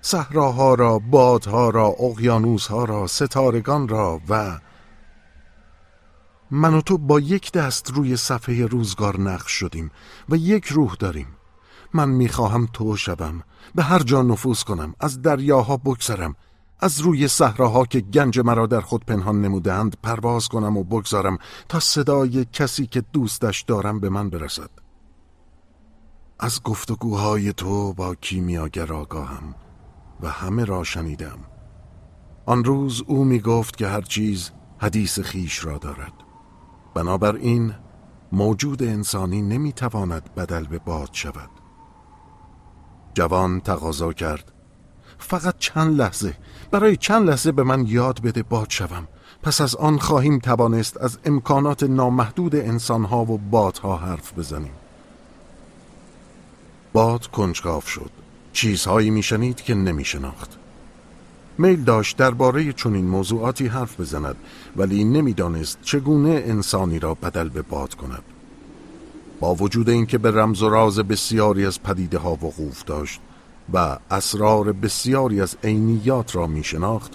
صحراها را، بادها را، اقیانوسها را، ستارگان را و من و تو با یک دست روی صفحه روزگار نقش شدیم و یک روح داریم. من می‌خواهم تو شوم به هر جا نفوذ کنم از دریاها بگذرم از روی صحراها که گنج مرا در خود پنهان نمودند پرواز کنم و بگذارم تا صدای کسی که دوستش دارم به من برسد. از گفتگوهای تو با کیمیاگر آگاهم و همه را شنیدم. آن روز او می گفت که هر چیز حدیث خیش را دارد. بنابراین موجود انسانی نمی تواند بدل به باد شود. جوان تقاضا کرد فقط چند لحظه برای چند لحظه به من یاد بده باد شوم. پس از آن خواهیم توانست از امکانات نامحدود انسانها و بادها حرف بزنیم. باد کنجکاف شد. چیزهایی میشنید که نمیشناخت. میل داشت درباره چنین موضوعاتی حرف بزند ولی نمی‌دانست چگونه انسانی را بدل به باد کند. با وجود اینکه به رمز و راز بسیاری از پدیده ها وقوف داشت و اسرار بسیاری از عینیات را می شناخت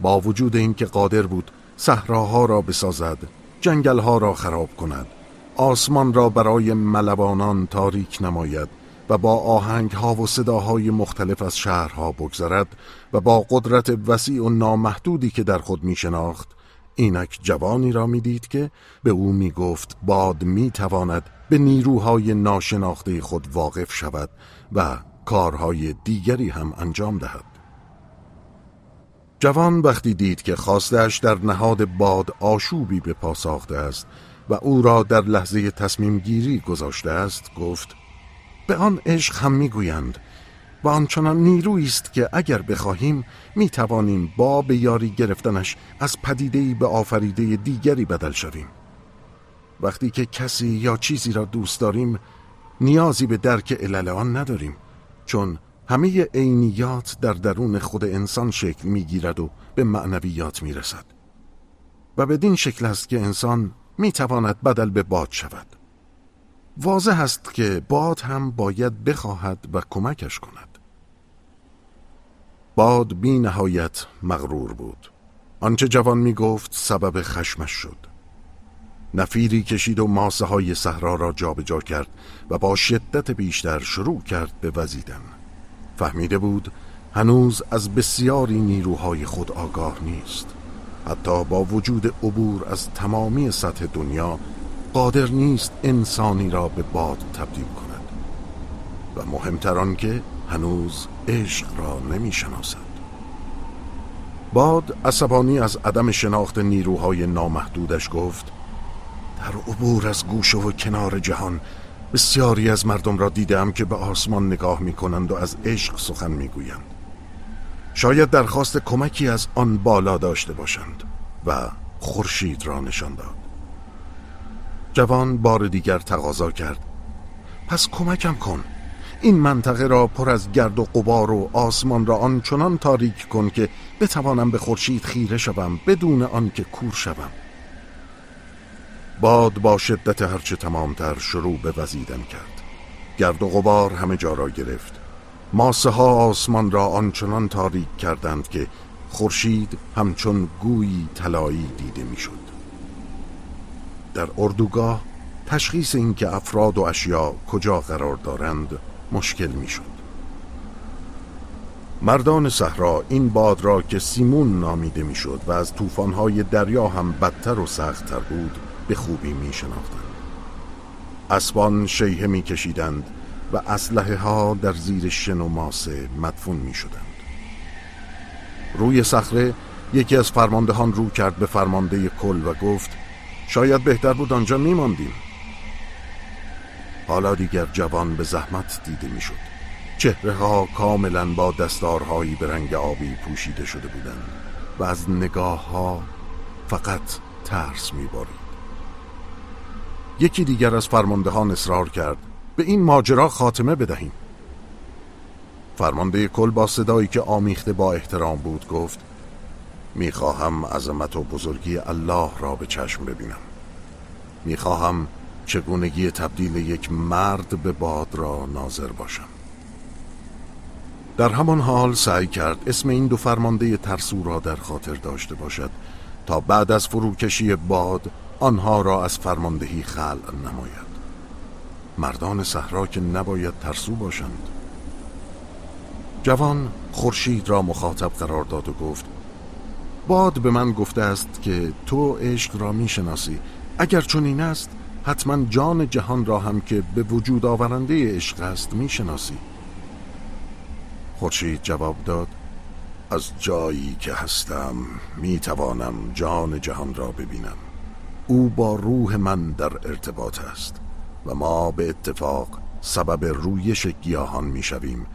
با وجود اینکه قادر بود صحراها را بسازد جنگلها را خراب کند آسمان را برای ملوانان تاریک نماید و با آهنگ ها و صداهای مختلف از شهرها بگذرد و با قدرت وسیع و نامحدودی که در خود می شناخت اینک جوانی را می‌دید که به او می گفت باد می تواند به نیروهای ناشناخته خود واقف شود و کارهای دیگری هم انجام دهد. جوان وقتی دید که خواستش در نهاد باد آشوبی به پا ساخته است و او را در لحظه تصمیم گیری گذاشته است گفت به آن عشق هم می‌گویند و آنچنان نیرویی است که اگر بخواهیم می توانیم با به یاری گرفتنش از پدیدهی به آفریده دیگری بدل شویم. وقتی که کسی یا چیزی را دوست داریم نیازی به درک علل آن نداریم چون همه عینیات در درون خود انسان شکل می‌گیرد و به معنویات می‌رسد. و بدین شکل است که انسان می‌تواند بدل به باد شود. واضح است که باد هم باید بخواهد و کمکش کند. باد بی نهایت مغرور بود. آنچه جوان می گفت سبب خشمش شد. نفیری کشید و ماسه های صحرا را جابجا کرد و با شدت بیشتر شروع کرد به وزیدن. فهمیده بود هنوز از بسیاری نیروهای خود آگاه نیست. حتی با وجود عبور از تمامی سطح دنیا قادر نیست انسانی را به باد تبدیل کند و مهمتران که هنوز عشق را نمی شناسد باد عصبانی از عدم شناخت نیروهای نامحدودش گفت در عبور از گوشه و کنار جهان بسیاری از مردم را دیدم که به آسمان نگاه می کنند و از عشق سخن می گویند. شاید درخواست کمکی از آن بالا داشته باشند و خورشید را نشان داد جوان بار دیگر تقاضا کرد. پس کمکم کن. این منطقه را پر از گرد و قبار و آسمان را آنچنان تاریک کن که بتوانم به خورشید خیره شوم بدون آنکه کور شوم. باد با شدت هرچه تمامتر شروع به وزیدن کرد. گرد و غبار همه جا را گرفت. ماسه ها آسمان را آنچنان تاریک کردند که خورشید همچون گویی طلایی دیده می‌شد. در اردوگاه تشخیص اینکه افراد و اشیا کجا قرار دارند مشکل می‌شد. مردان صحرا این باد را که سیمون نامیده می‌شد و از طوفان‌های دریا هم بدتر و سختتر بود به خوبی می شناختند اسبان شیهه می کشیدند و اسلحه ها در زیر شن و ماسه مدفون می شدند روی صخره یکی از فرماندهان رو کرد به فرمانده کل و گفت شاید بهتر بود آنجا می ماندیم. حالا دیگر جوان به زحمت دیده می شد چهره ها کاملا با دستارهایی به رنگ آبی پوشیده شده بودند و از نگاه ها فقط ترس می بارید. یکی دیگر از فرماندهان اصرار کرد به این ماجرا خاتمه بدهیم فرمانده کل با صدایی که آمیخته با احترام بود گفت می‌خواهم عظمت و بزرگی الله را به چشم ببینم. می‌خواهم چگونگی تبدیل یک مرد به باد را ناظر باشم. در همان حال سعی کرد اسم این دو فرمانده ترسو را در خاطر داشته باشد تا بعد از فروکشی باد آنها را از فرماندهی خلع نماید. مردان صحرا که نباید ترسو باشند. جوان خورشید را مخاطب قرار داد و گفت باد به من گفته است که تو عشق را می‌شناسی. اگر چون این است حتما جان جهان را هم که به وجود آورنده عشق است می‌شناسی. خورشید جواب داد از جایی که هستم می‌توانم جان جهان را ببینم. او با روح من در ارتباط است و ما به اتفاق سبب رویش گیاهان می‌شویم.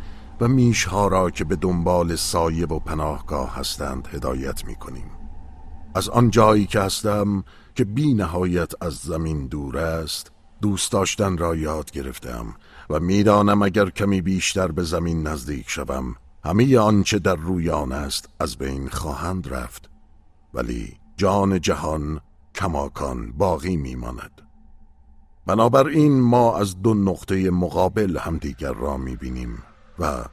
و میشها را که به دنبال سایب و پناهگاه هستند هدایت می‌کنیم. از آن جایی که هستم که بی نهایت از زمین دور است دوست داشتن را یاد گرفتم و می‌دانم اگر کمی بیشتر به زمین نزدیک شوم همه آنچه در روی آن است از بین خواهند رفت. ولی جان جهان کماکان باقی میماند. بنابراین ما از دو نقطه مقابل همدیگر را می‌بینیم. و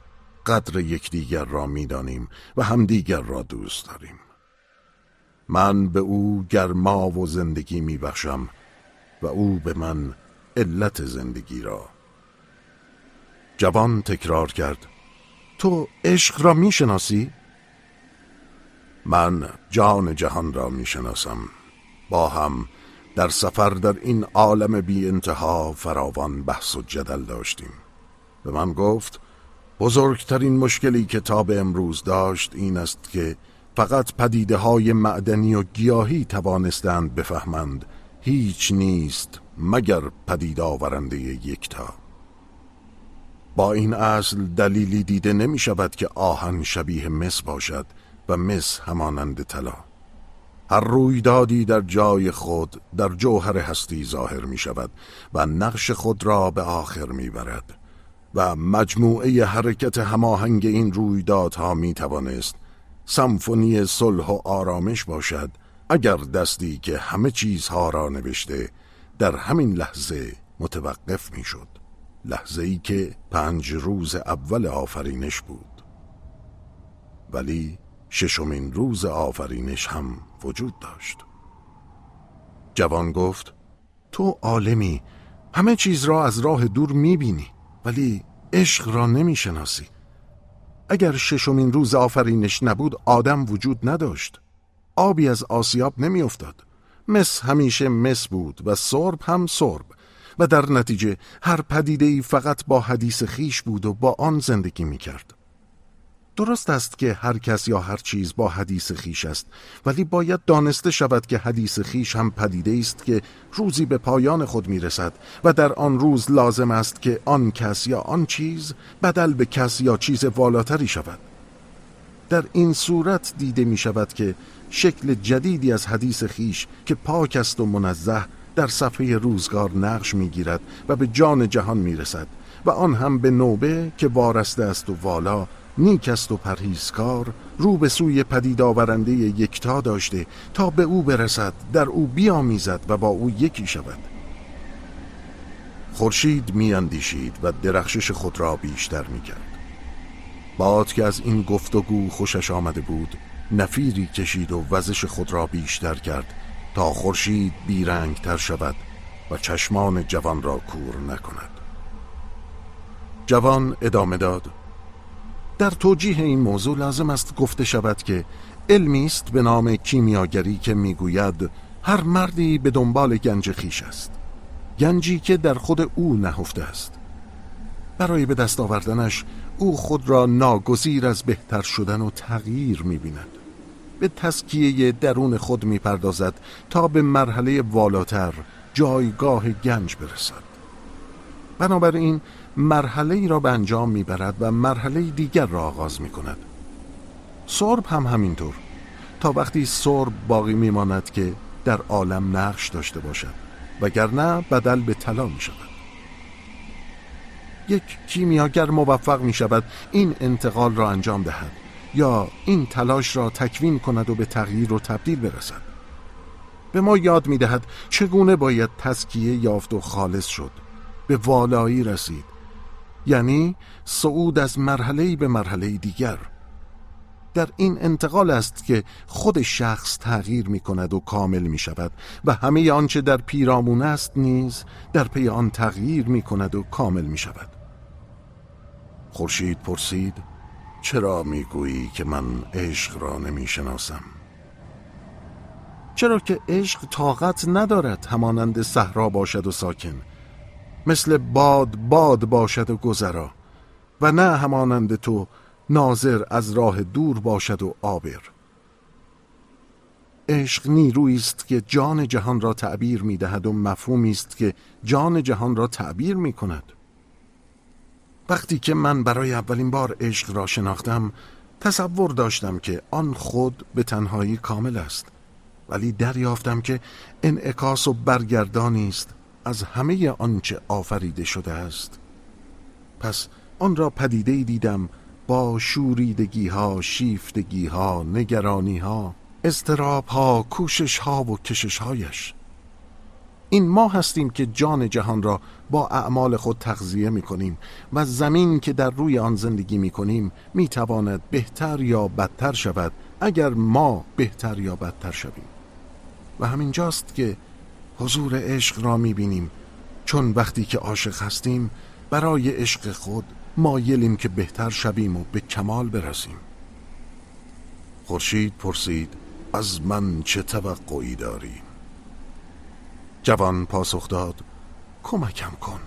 قدر یکدیگر را می‌دانیم و همدیگر را دوست داریم. من به او گرما و زندگی میبخشم و او به من علت زندگی را. جوان تکرار کرد. تو عشق را می‌شناسی؟ من جان جهان را می‌شناسم. با هم در سفر در این عالم بی انتها فراوان بحث و جدل داشتیم. به من گفت بزرگترین مشکلی که تا به امروز داشت این است که فقط پدیده های معدنی و گیاهی توانستند بفهمند هیچ نیست مگر پدید آورنده یکتا. با این اصل دلیلی دیده نمی شود که آهن شبیه مس باشد و مس همانند طلا. هر رویدادی در جای خود در جوهر هستی ظاهر می شود و نقش خود را به آخر می برد و مجموعه حرکت هماهنگ این رویدادها می توانست سمفونی صلح و آرامش باشد اگر دستی که همه چیزها را نوشته در همین لحظه متوقف می شد لحظه ای که پنج روز اول آفرینش بود. ولی ششمین روز آفرینش هم وجود داشت. جوان گفت تو عالمی همه چیز را از راه دور می‌بینی. ولی عشق را نمی‌شناسی. اگر ششمین روز آفرینش نبود آدم وجود نداشت. آبی از آسیاب نمیافتاد. مس همیشه مس بود و سرب هم سرب. و در نتیجه هر پدیده ای فقط با حدیث خیش بود و با آن زندگی می کرد. درست است که هر کس یا هر چیز با حدیث خیش است ولی باید دانسته شود که حدیث خیش هم پدیده است که روزی به پایان خود می رسد و در آن روز لازم است که آن کس یا آن چیز بدل به کس یا چیز والاتری شود. در این صورت دیده می شود که شکل جدیدی از حدیث خیش که پاک است و منزه در صفحه روزگار نقش می‌گیرد و به جان جهان می‌رسد و آن هم به نوبه که وارسته است و والا نیک است و پرهیزکار رو به سوی پدید آورنده یکتا داشته تا به او برسد در او بیامیزد و با او یکی شود. خورشید میاندیشید و درخشش خود را بیشتر می‌کرد. باد که از این گفتگو خوشش آمده بود نفیری کشید و وزش خود را بیشتر کرد تا خورشید بیرنگ تر شود و چشمان جوان را کور نکند. جوان ادامه داد. در توجیه این موضوع لازم است گفته شود که علمی است به نام کیمیاگری که می‌گوید هر مردی به دنبال گنج خیش است. گنجی که در خود او نهفته است. برای به دست آوردنش او خود را ناگزیر از بهتر شدن و تغییر می‌بیند. به تسکیه درون خود می‌پردازد تا به مرحله والاتر جایگاه گنج برسد. بنابراین مرحله ای را به انجام می‌برد و مرحله دیگر را آغاز می‌کند. سرب هم همینطور. تا وقتی سرب باقی میماند که در عالم نقش داشته باشد وگرنه بدل به طلا می شود یک کیمیاگر موفق می شود این انتقال را انجام دهد یا این تلاش را تکوین کند و به تغییر و تبدیل برسد. به ما یاد می دهد چگونه باید تسکیه یافت و خالص شد به والایی رسید. یعنی صعود از مرحله به مرحله دیگر. در این انتقال است که خود شخص تغییر می کند و کامل می شود و همه آنچه در پیرامون است نیز در پی آن تغییر می کند و کامل می شود خورشید پرسید چرا می گویی که من عشق را نمی شناسم چرا که عشق طاقت ندارد همانند صحرا باشد و ساکن. مثل باد باد باشد و گذرا و نه همانند تو ناظر از راه دور باشد و آبر. عشق نیرویی است که جان جهان را تعبیر می دهد و مفهومی است که جان جهان را تعبیر می کند وقتی که من برای اولین بار عشق را شناختم تصور داشتم که آن خود به تنهایی کامل است ولی دریافتم که انعکاس و برگردانی است. از همه آنچه آفریده شده است. پس آن را پدیده دیدم با شوریدگی ها شیفتگی ها نگرانی ها استراب ها کوشش ها و کشش هایش این ما هستیم که جان جهان را با اعمال خود تغذیه می کنیم و زمین که در روی آن زندگی می کنیم می تواند بهتر یا بدتر شود اگر ما بهتر یا بدتر شویم. و همینجاست که حضور عشق را می بینیم چون وقتی که عاشق هستیم برای عشق خود مایلیم که بهتر شویم و به کمال برسیم. خورشید پرسید از من چه توقعی داری؟ جوان پاسخ داد کمکم کن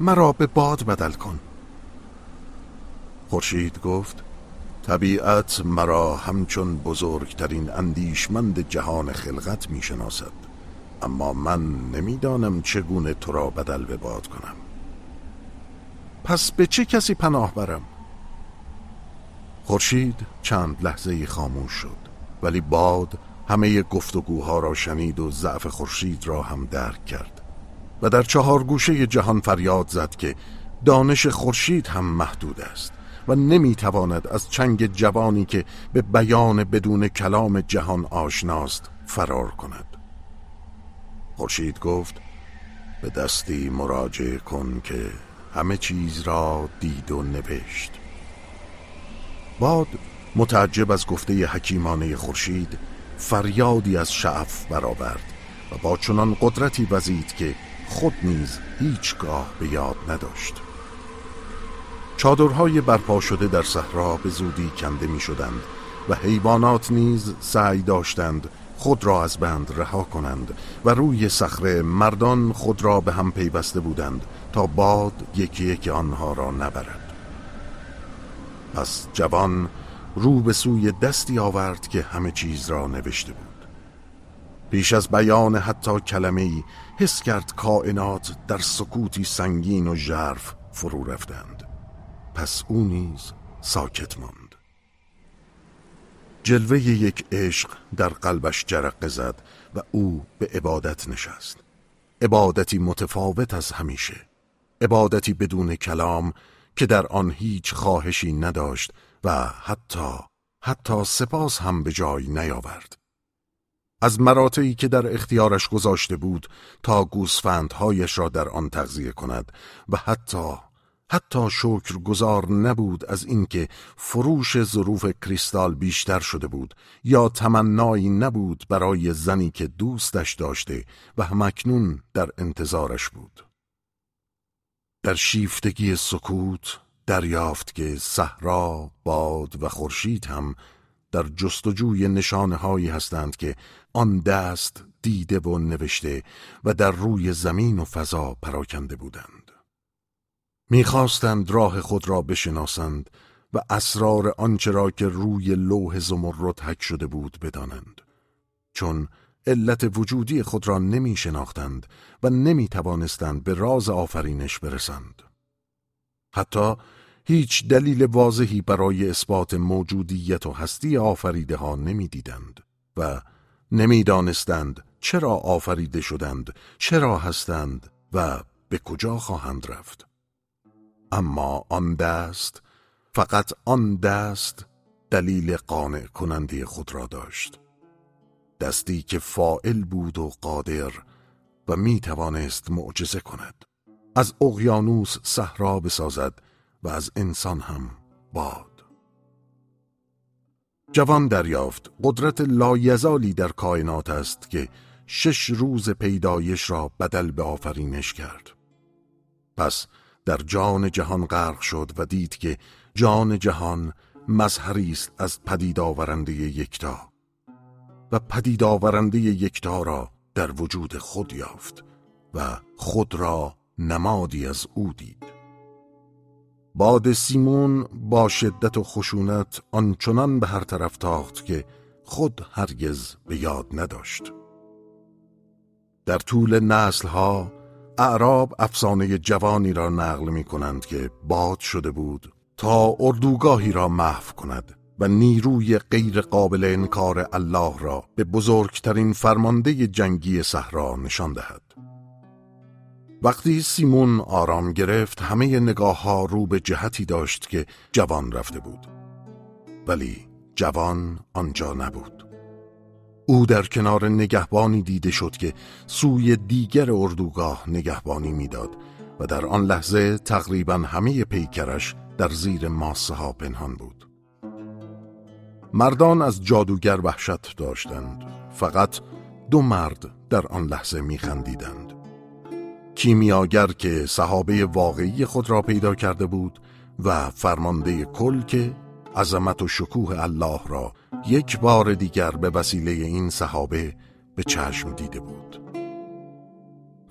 مرا به باد بدل کن. خورشید گفت طبیعت مرا همچون بزرگترین اندیشمند جهان خلقت می شناسد اما من نمی‌دانم چگونه تو را بدل به باد کنم پس به چه کسی پناه برم؟ خورشید چند لحظه خاموش شد ولی باد همه گفتگوها را شنید و ضعف خورشید را هم درک کرد و در چهار گوشه جهان فریاد زد که دانش خورشید هم محدود است و نمی‌تواند از چنگ جوانی که به بیان بدون کلام جهان آشناست فرار کند خورشید گفت به دستی مراجعه کن که همه چیز را دید و نوشت. باد متعجب از گفته حکیمانه خورشید فریادی از شعف برآورد و با چنان قدرتی وزید که خود نیز هیچگاه به یاد نداشت. چادرهای برپا شده در صحرا به زودی کنده می شدند و حیوانات نیز سعی داشتند خود را از بند رها کنند و روی صخره مردان خود را به هم پیوسته بودند تا باد یکی یکی آنها را نبرد. پس جوان رو به سوی دستی آورد که همه چیز را نوشته بود. پیش از بیان حتی کلمه ای حس کرد کائنات در سکوتی سنگین و ژرف فرو رفتند. پس او نیز ساکت ماند. جلوه یک عشق در قلبش جرقه زد و او به عبادت نشست. عبادتی متفاوت از همیشه. عبادتی بدون کلام که در آن هیچ خواهشی نداشت و حتی حتی سپاس هم به جای نیاورد. از مراتعی که در اختیارش گذاشته بود تا گوسفندهایش را در آن تغذیه کند و حتی حتی شکر گذار نبود از اینکه فروش ظروف کریستال بیشتر شده بود یا تمنایی نبود برای زنی که دوستش داشته و همکنون در انتظارش بود در شیفتگی سکوت دریافت که صحرا، باد و خورشید هم در جستجوی نشانه هایی هستند که آن دست دیده و نوشته و در روی زمین و فضا پراکنده بودند. می‌خواستند راه خود را بشناسند و اسرار آنچه را که روی لوح زمرد حک شده بود بدانند. چون علت وجودی خود را نمی شناختند و نمی توانستند به راز آفرینش برسند. حتی هیچ دلیل واضحی برای اثبات موجودیت و هستی آفریده ها نمی دیدند و نمی‌دانستند چرا آفریده شدند چرا هستند و به کجا خواهند رفت اما آن دست فقط آن دست دلیل قانع کننده خود را داشت. دستی که فائل بود و قادر و می توانست معجزه کند. از اقیانوس صحرا بسازد و از انسان هم باد. جوان دریافت قدرت لایزالی در کائنات است که شش روز پیدایش را بدل به آفرینش کرد. پس در جان جهان غرق شد و دید که جان جهان مظهری است از پدید آورنده یکتا و پدید آورنده یکتا را در وجود خود یافت و خود را نمادی از او دید. باد سیمون با شدت و خشونت آنچنان به هر طرف تاخت که خود هرگز به یاد نداشت. در طول نسلها اعراب افسانه جوانی را نقل می کنند که باد شده بود تا اردوگاهی را محو کند و نیروی غیر قابل انکار الله را به بزرگترین فرمانده جنگی صحرا نشان دهد. وقتی سیمون آرام گرفت همه نگاه ها رو به جهتی داشت که جوان رفته بود. ولی جوان آنجا نبود. او در کنار نگهبانی دیده شد که سوی دیگر اردوگاه نگهبانی می‌داد و در آن لحظه تقریبا همه پیکرش در زیر ماسه ها پنهان بود. مردان از جادوگر وحشت داشتند. فقط دو مرد در آن لحظه میخندیدند. کیمیاگر که صحابه واقعی خود را پیدا کرده بود و فرمانده کل که عظمت و شکوه الله را یک بار دیگر به وسیله این صحابه به چشم دیده بود.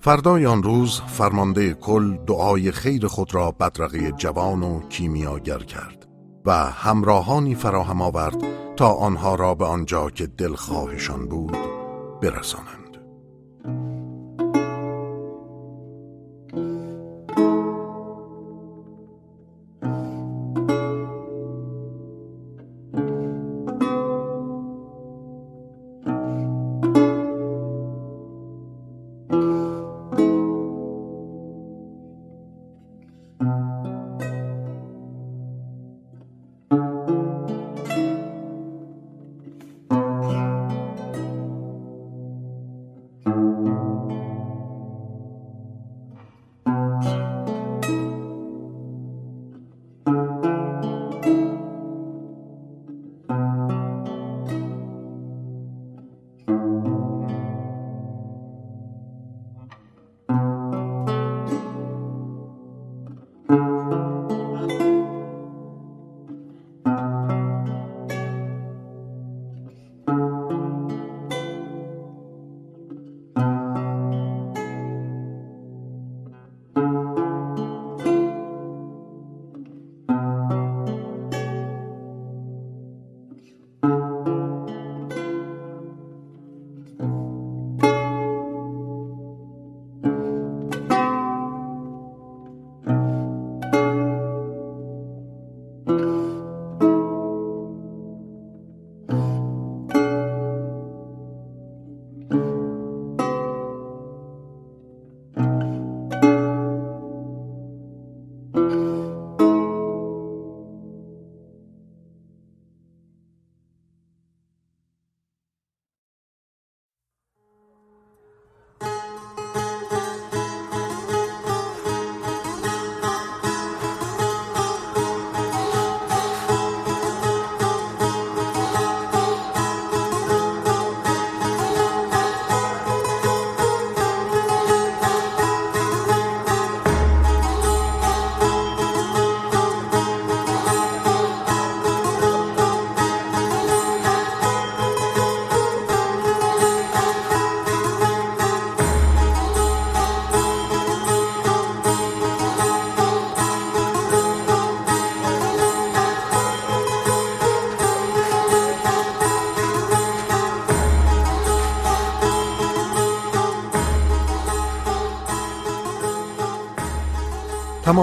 فردای آن روز فرمانده کل دعای خیر خود را بدرقه جوان و کیمیاگر کرد و همراهانی فراهم آورد تا آنها را به آنجا که دلخواهشان بود برسانند.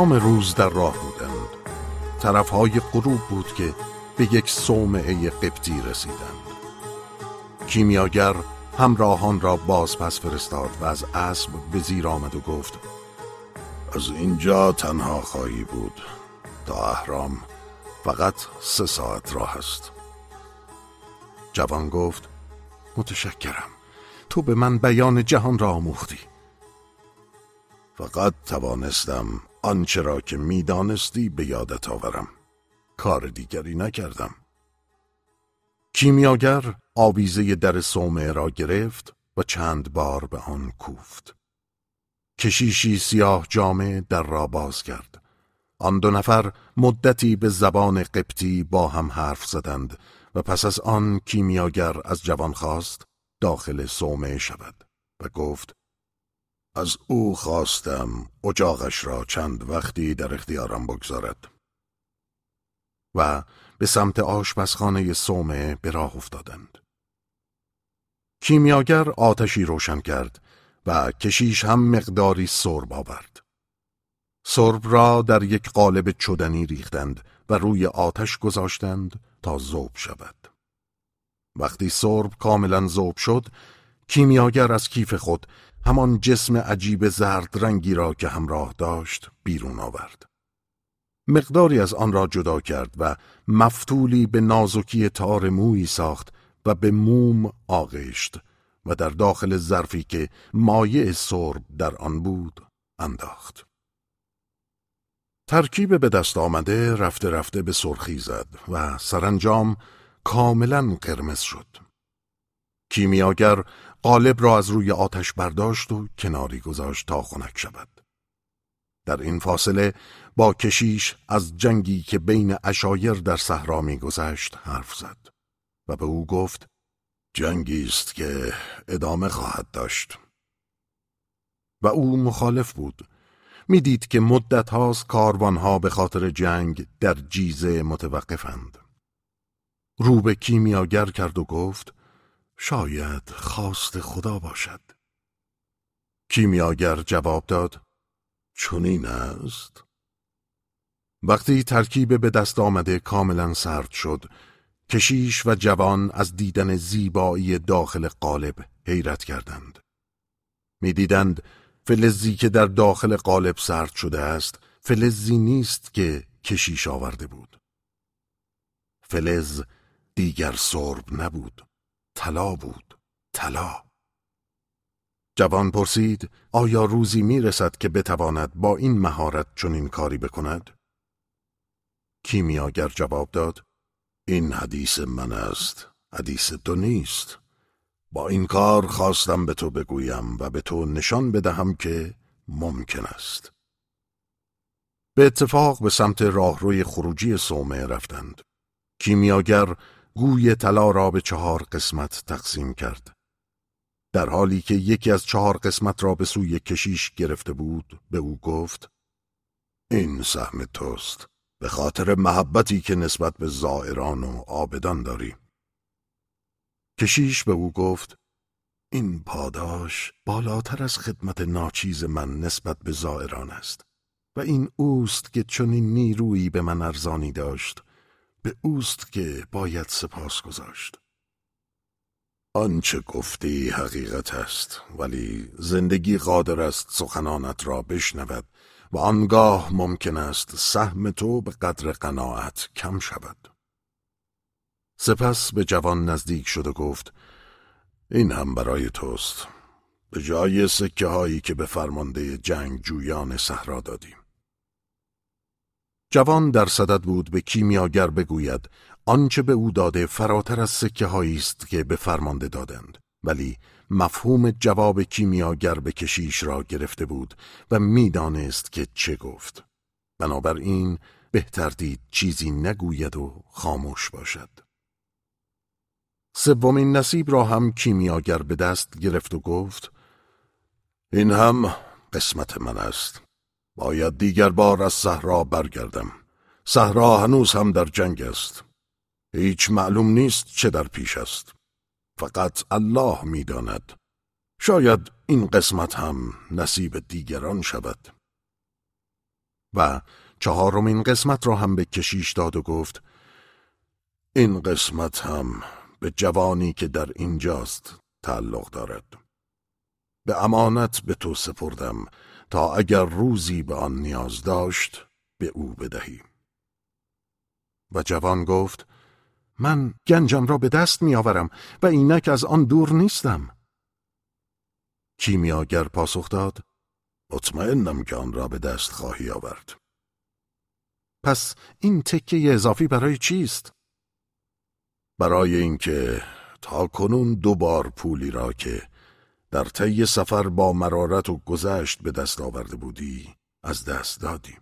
تمام روز در راه بودند. طرفهای غروب بود که به یک صومعه قبطی رسیدند. کیمیاگر همراهان را باز پس فرستاد و از اسب به زیر آمد و گفت از اینجا تنها خواهی بود. تا اهرام فقط سه ساعت راه است. جوان گفت متشکرم. تو به من بیان جهان را آموختی. فقط توانستم آنچه را که می‌دانستی به یادت آورم. کار دیگری نکردم. کیمیاگر آویزه در سومه را گرفت و چند بار به آن کوفت. کشیشی سیاه جامه در را باز کرد. آن دو نفر مدتی به زبان قبطی با هم حرف زدند و پس از آن کیمیاگر از جوان خواست داخل سومه شود و گفت از او خواستم اجاقش را چند وقتی در اختیارم بگذارد و به سمت آشپزخانه سومه به راه افتادند. کیمیاگر آتشی روشن کرد و کشیش هم مقداری سرب آورد. سرب را در یک قالب چدنی ریختند و روی آتش گذاشتند تا زوب شود. وقتی سرب کاملا زوب شد کیمیاگر از کیف خود همان جسم عجیب زرد رنگی را که همراه داشت بیرون آورد. مقداری از آن را جدا کرد و مفتولی به نازکی تار مویی ساخت و به موم آغشت و در داخل ظرفی که مایع سرب در آن بود انداخت. ترکیب به دست آمده رفته رفته به سرخی زد و سرانجام کاملا قرمز شد. کیمیاگر قالب را از روی آتش برداشت و کناری گذاشت تا خنک شود. در این فاصله با کشیش از جنگی که بین اشایر در صحرا میگذشت حرف زد و به او گفت جنگی است که ادامه خواهد داشت. و او مخالف بود. می‌دید که مدت هاست کاروانها به خاطر جنگ در جیزه متوقفند. رو به کیمیاگر کرد و گفت شاید خواست خدا باشد. کیمیاگر جواب داد چنین است. وقتی ترکیب به دست آمده کاملا سرد شد کشیش و جوان از دیدن زیبایی داخل قالب حیرت کردند. می‌دیدند فلزی که در داخل قالب سرد شده است فلزی نیست که کشیش آورده بود. فلز دیگر سرب نبود. طلا بود. طلا. جوان پرسید آیا روزی می‌رسد که بتواند با این مهارت چنین کاری بکند؟ کیمیاگر جواب داد این حدیث من است حدیث تو نیست. با این کار خواستم به تو بگویم و به تو نشان بدهم که ممکن است. به اتفاق به سمت راهروی خروجی سومه رفتند. کیمیاگر گوی طلا را به چهار قسمت تقسیم کرد. در حالی که یکی از چهار قسمت را به سوی کشیش گرفته بود به او گفت این سهم توست. به خاطر محبتی که نسبت به زائران و آبدان داری. کشیش به او گفت این پاداش بالاتر از خدمت ناچیز من نسبت به زائران است و این اوست که چنین نیرویی به من ارزانی داشت. به اوست که باید سپاس گذاشت. آنچه گفتی حقیقت است ولی زندگی قادر است سخنانت را بشنود و آنگاه ممکن است سهم تو به قدر قناعت کم شود. سپس به جوان نزدیک شد و گفت این هم برای توست. به جای سکه هایی که به فرمانده جنگ جویان صحرا دادیم. جوان در صدد بود به کیمیاگر بگوید آنچه به او داده فراتر از سکه هایی است که به فرمانده دادند. ولی مفهوم جواب کیمیاگر به کشیش را گرفته بود و می‌دانست که چه گفت. بنابراین بهتر دید چیزی نگوید و خاموش باشد. سومین نصیب را هم کیمیاگر به دست گرفت و گفت این هم قسمت من است. باید دیگر بار از صحرا برگردم. صحرا هنوز هم در جنگ است. هیچ معلوم نیست چه در پیش است. فقط الله می‌داند. شاید این قسمت هم نصیب دیگران شود. و چهارمین قسمت را هم به کشیش داد و گفت این قسمت هم به جوانی که در اینجاست تعلق دارد. به امانت به تو سپردم. تا اگر روزی به آن نیاز داشت به او بدهی و جوان گفت من گنجم را به دست می آورم و اینک از آن دور نیستم. کیمیاگر پاسخ داد مطمئنم که آن را به دست خواهی آورد. پس این تکه اضافی برای چیست؟ برای اینکه تا کنون دو بار پولی را که در طی سفر با مرارت و گذشت به دست آورده بودی از دست دادی.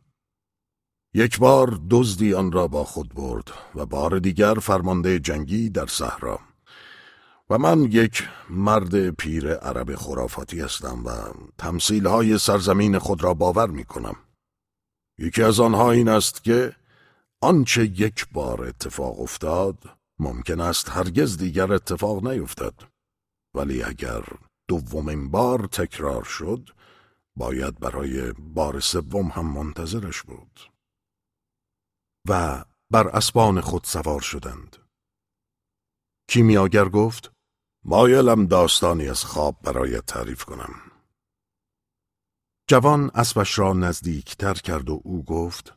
یک بار دزدی آن را با خود برد و بار دیگر فرمانده جنگی در صحرا. و من یک مرد پیر عرب خرافاتی هستم و تمثیل های سرزمین خود را باور می کنم. یکی از آنها این است که آنچه یک بار اتفاق افتاد ممکن است هرگز دیگر اتفاق نیفتد. ولی اگر دومین بار تکرار شد باید برای بار سوم هم منتظرش بود. و بر اسبان خود سوار شدند. کیمیاگر گفت مایلم داستانی از خواب برای تعریف کنم. جوان اسبش را نزدیکتر کرد و او گفت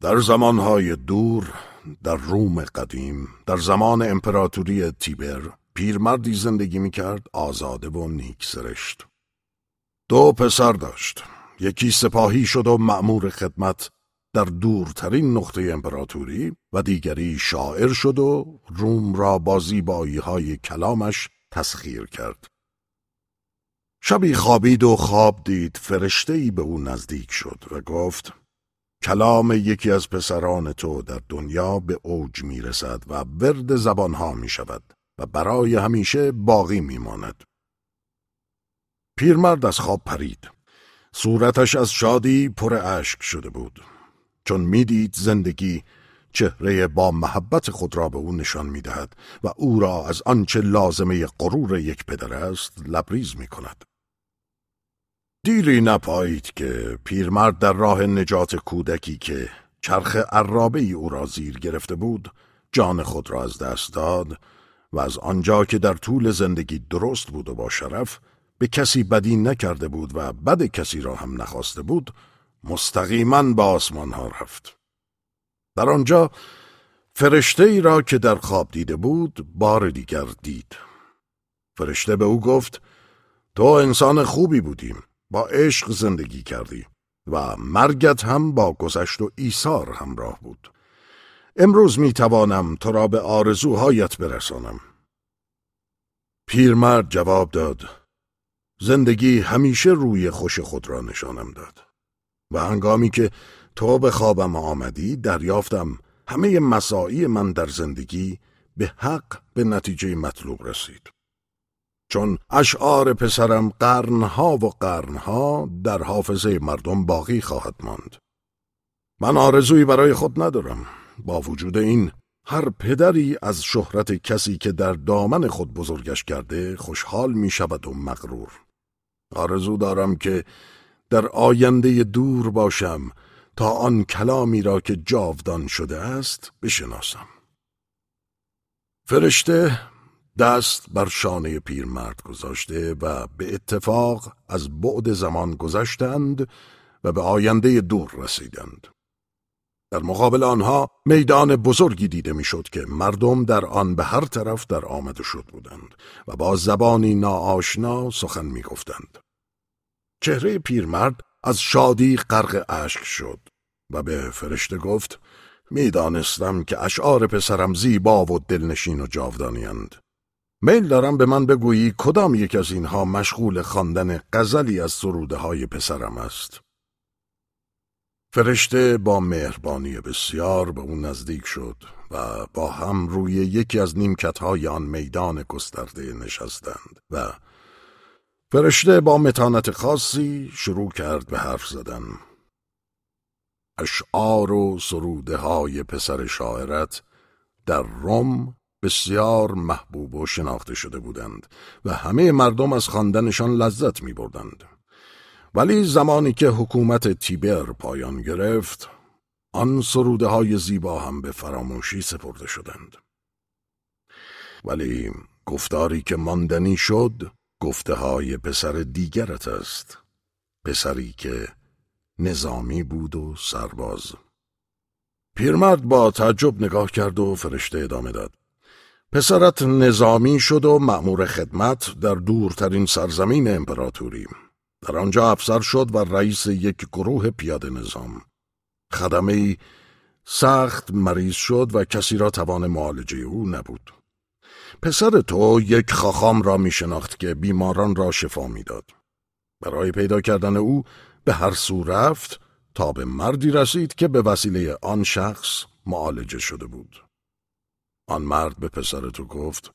در زمانهای دور در روم قدیم در زمان امپراتوری تیبر پیرمردی زندگی می کرد آزاده و نیک سرشت. دو پسر داشت. یکی سپاهی شد و مأمور خدمت در دورترین نقطه امپراتوری و دیگری شاعر شد و روم را با زیبایی های کلامش تسخیر کرد. شبی خوابید و خواب دید فرشته به او نزدیک شد و گفت کلام یکی از پسران تو در دنیا به اوج می رسد و ورد زبانها می شود برای همیشه باقی می ماند. پیرمرد از خواب پرید. صورتش از شادی پر اشک شده بود. چون می‌دید زندگی چهره با محبت خود را به او نشان می‌دهد و او را از آنچه لازمه غرور یک پدر است لبریز می کند. دیری نپایید که پیرمرد در راه نجات کودکی که چرخ عرابه ای او را زیر گرفته بود جان خود را از دست داد و از آنجا که در طول زندگی درست بود و با شرف به کسی بدی نکرده بود و بد کسی را هم نخواسته بود مستقیما به آسمان ها رفت. در آنجا فرشته ای را که در خواب دیده بود بار دیگر دید. فرشته به او گفت تو انسان خوبی بودیم با عشق زندگی کردی و مرگت هم با گذشت و ایثار همراه بود. امروز می توانم تو را به آرزوهایت برسانم پیرمرد جواب داد زندگی همیشه روی خوش خود را نشانم داد و هنگامی که تو به خوابم آمدی دریافتم همه مساعی من در زندگی به حق به نتیجه مطلوب رسید. چون اشعار پسرم قرنها و قرنها در حافظه مردم باقی خواهد ماند. من آرزویی برای خود ندارم. با وجود این هر پدری از شهرت کسی که در دامن خود بزرگش کرده خوشحال می شود و مغرور. آرزو دارم که در آینده دور باشم تا آن کلامی را که جاودان شده است بشناسم فرشته دست بر شانه پیرمرد گذاشته و به اتفاق از بعد زمان گذشتند و به آینده دور رسیدند در مقابل آنها میدان بزرگی دیده می‌شد که مردم در آن به هر طرف در آمده شد بودند و با زبانی ناآشنا سخن می‌گفتند. چهره پیرمرد از شادی غرق اشک شد و به فرشته گفت می‌دانستم که اشعار پسرم زیبا و دلنشین و جاودانیند میل دارم به من بگویی کدام یک از اینها مشغول خواندن غزلی از سروده های پسرم است؟ فرشته با مهربانی بسیار به او نزدیک شد و با هم روی یکی از نیمکت های آن میدان گسترده نشستند و فرشته با متانت خاصی شروع کرد به حرف زدن اشعار و سروده های پسر شاعرت در روم بسیار محبوب و شناخته شده بودند و همه مردم از خواندنشان لذت می بردند. ولی زمانی که حکومت تیبر پایان گرفت آن سروده های زیبا هم به فراموشی سپرده شدند. ولی گفتاری که ماندنی شد گفته های پسر دیگرت است. پسری که نظامی بود و سرباز. پیرمرد با تعجب نگاه کرد و فرشته ادامه داد. پسرت نظامی شد و مأمور خدمت در دورترین سرزمین امپراتوری. در آنجا افسر شد و رئیس یک گروه پیاده نظام خدمه سخت مریض شد و کسی را توان معالجه او نبود پسر تو یک خاخام را می شناخت که بیماران را شفا می‌داد. برای پیدا کردن او به هر سو رفت تا به مردی رسید که به وسیله آن شخص معالجه شده بود. آن مرد به پسر تو گفت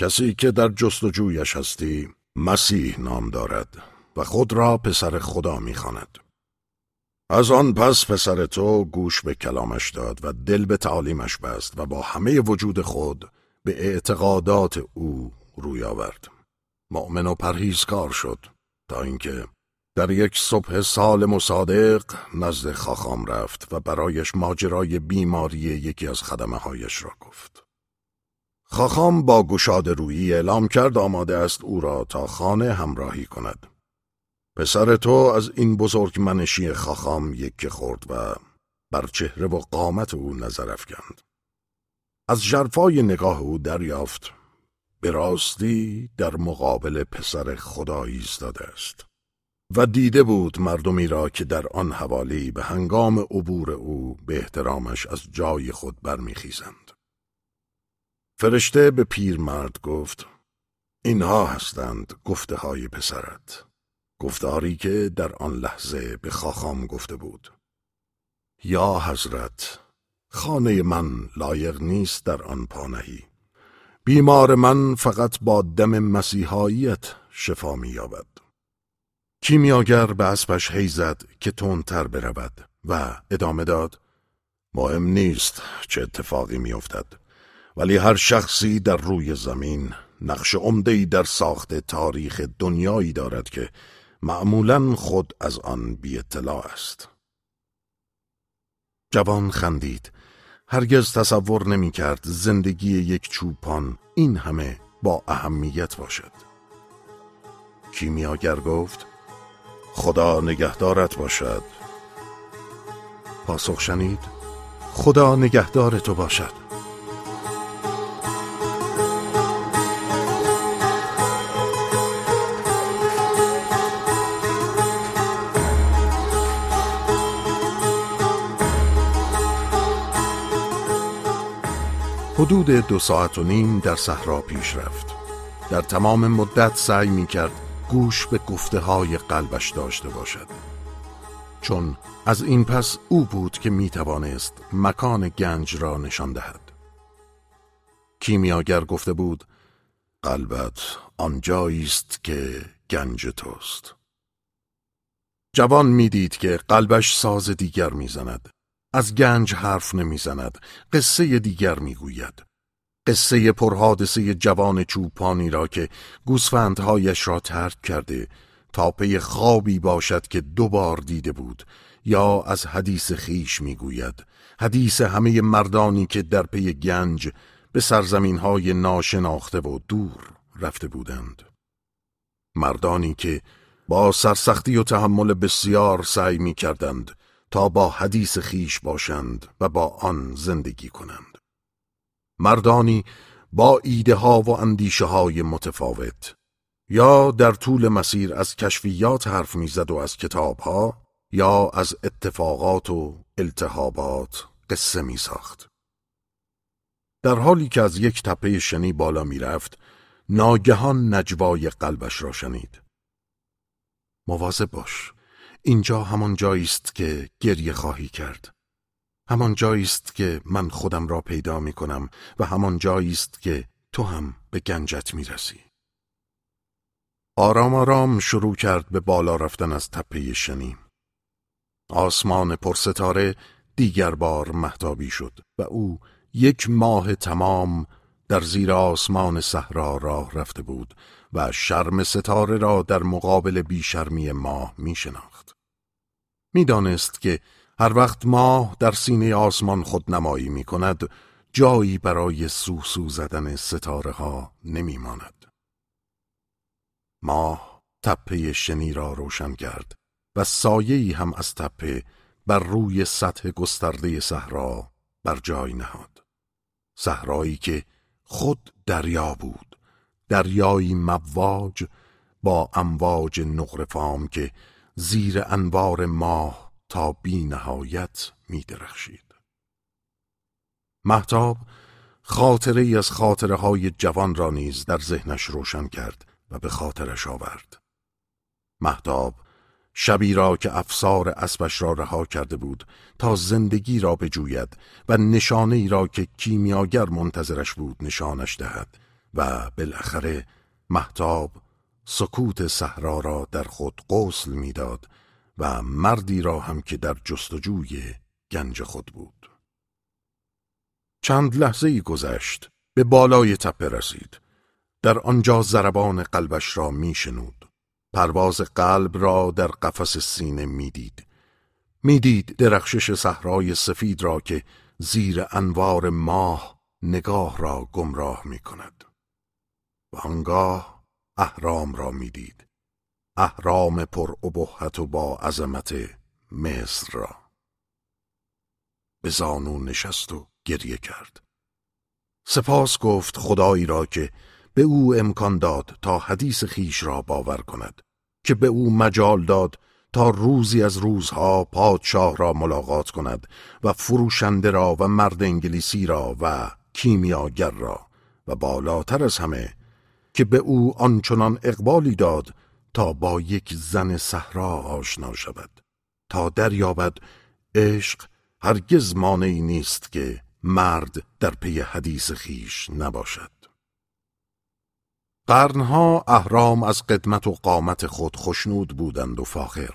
کسی که در جستجویش هستی مسیح نام دارد و خود را پسر خدا می‌خواند. از آن پس پسر تو گوش به کلامش داد و دل به تعالیمش بست و با همه وجود خود به اعتقادات او روی آورد. مؤمن و پرهیزکار شد تا اینکه در یک صبح سال و صادق نزد خاخام رفت و برایش ماجرای بیماری یکی از خدمه هایش را گفت. خاخام با گشاد رویی اعلام کرد آماده است او را تا خانه همراهی کند. پسر تو از این بزرگ منشی خاخام یکی خورد و بر چهره و قامت او نظر افکند. از جرفای نگاه او دریافت به راستی در مقابل پسر خدا ایستاده است و دیده بود مردمی را که در آن حوالی به هنگام عبور او به احترامش از جای خود برمیخیزند. فرشته به پیرمرد گفت اینها هستند گفته های پسرت گفتاری که در آن لحظه به خاخام گفته بود. یا حضرت خانه من لایق نیست در آن پانهی بیمار من فقط با دم مسیحاییت شفا مییابد کیمیاگر به اسبش حیزد که تندتر برود و ادامه داد مهم نیست چه اتفاقی میافتد ولی هر شخصی در روی زمین نقش عمده‌ای در ساخت تاریخ دنیایی دارد که معمولا خود از آن بی اطلاع است. جوان خندید. هرگز تصور نمی کرد زندگی یک چوپان این همه با اهمیت باشد. کیمیاگر گفت خدا نگهدارت باشد. پاسخ شنید خدا نگهدار تو باشد. حدود دو ساعت و نیم در صحرا پیش رفت. در تمام مدت سعی می کرد گوش به گفته های قلبش داشته باشد. چون از این پس او بود که می توانست مکان گنج را نشان دهد. کیمیاگر گفته بود قلبت آنجایی است که گنج توست. جوان می‌دید که قلبش ساز دیگر می‌زند. از گنج حرف نمی‌زند. قصه دیگر می‌گوید. قصه پرحادثه جوان چوپانی را که گوسفندهایش را ترک کرده تا پی خوابی باشد که دو بار دیده بود. یا از حدیث خیش می‌گوید. حدیث همه مردانی که در پی گنج به سرزمین های ناشناخته و دور رفته بودند. مردانی که با سرسختی و تحمل بسیار سعی می کردند تا با حدیث خیش باشند و با آن زندگی کنند مردانی با ایده ها و اندیشه های متفاوت یا در طول مسیر از کشفیات حرف می‌زد و از کتاب ها یا از اتفاقات و التهابات قصه می ساخت. در حالی که از یک تپه شنی بالا می رفت، ناگهان نجوای قلبش را شنید. مواظب باش. اینجا همان جایی است که گریه خواهی کرد همان جایی است که من خودم را پیدا می کنم و همان جایی است که تو هم به گنجت می رسی. آرام آرام شروع کرد به بالا رفتن از تپه شنی. آسمان پرستاره دیگر بار محتابی شد و او یک ماه تمام در زیر آسمان صحرا راه رفته بود و شرم ستاره را در مقابل بیشرمی ماه می شناخت. می دانست که هر وقت ماه در سینه آسمان خود نمایی می کند جایی برای سوسو زدن ستاره ها نمی ماند. ماه تپه شنی را روشن کرد و سایه‌ای هم از تپه بر روی سطح گسترده صحرا بر جای نهاد. صحرایی که خود دریا بود دریایی مواج با امواج نقرفام که زیر انوار ماه تا بی نهایت می درخشید. محتاب خاطره ای از خاطره های جوان را نیز در ذهنش روشن کرد و به خاطرش آورد. محتاب شبی را که افسار اسبش را رها کرده بود تا زندگی را بجوید و نشانه ای را که کیمیاگر منتظرش بود نشانش دهد و بالاخره محتاب سکوت صحرا را در خود قسل می‌داد و مردی را هم که در جستجوی گنج خود بود. چند لحظه ای گذشت به بالای تپه رسید. در آنجا زربان قلبش را میشنود. پرواز قلب را در قفس سینه می‌دید. می‌دید درخشش صحرای سفید را که زیر انوار ماه نگاه را گمراه می کند و آنگاه اهرام را می‌دید. اهرام پر ابهت و با عظمت مصر را. به زانو نشست و گریه کرد. سپاس گفت خدایی را که به او امکان داد تا حدیث خیش را باور کند که به او مجال داد تا روزی از روزها پادشاه را ملاقات کند و فروشنده را و مرد انگلیسی را و کیمیاگر را و بالاتر از همه که به او آنچنان اقبالی داد تا با یک زن صحرا آشنا شود تا دریابد عشق هرگز مانعی نیست که مرد در پی حدیث خیش نباشد. قرنها اهرام از قدمت و قامت خود خشنود بودند و فاخر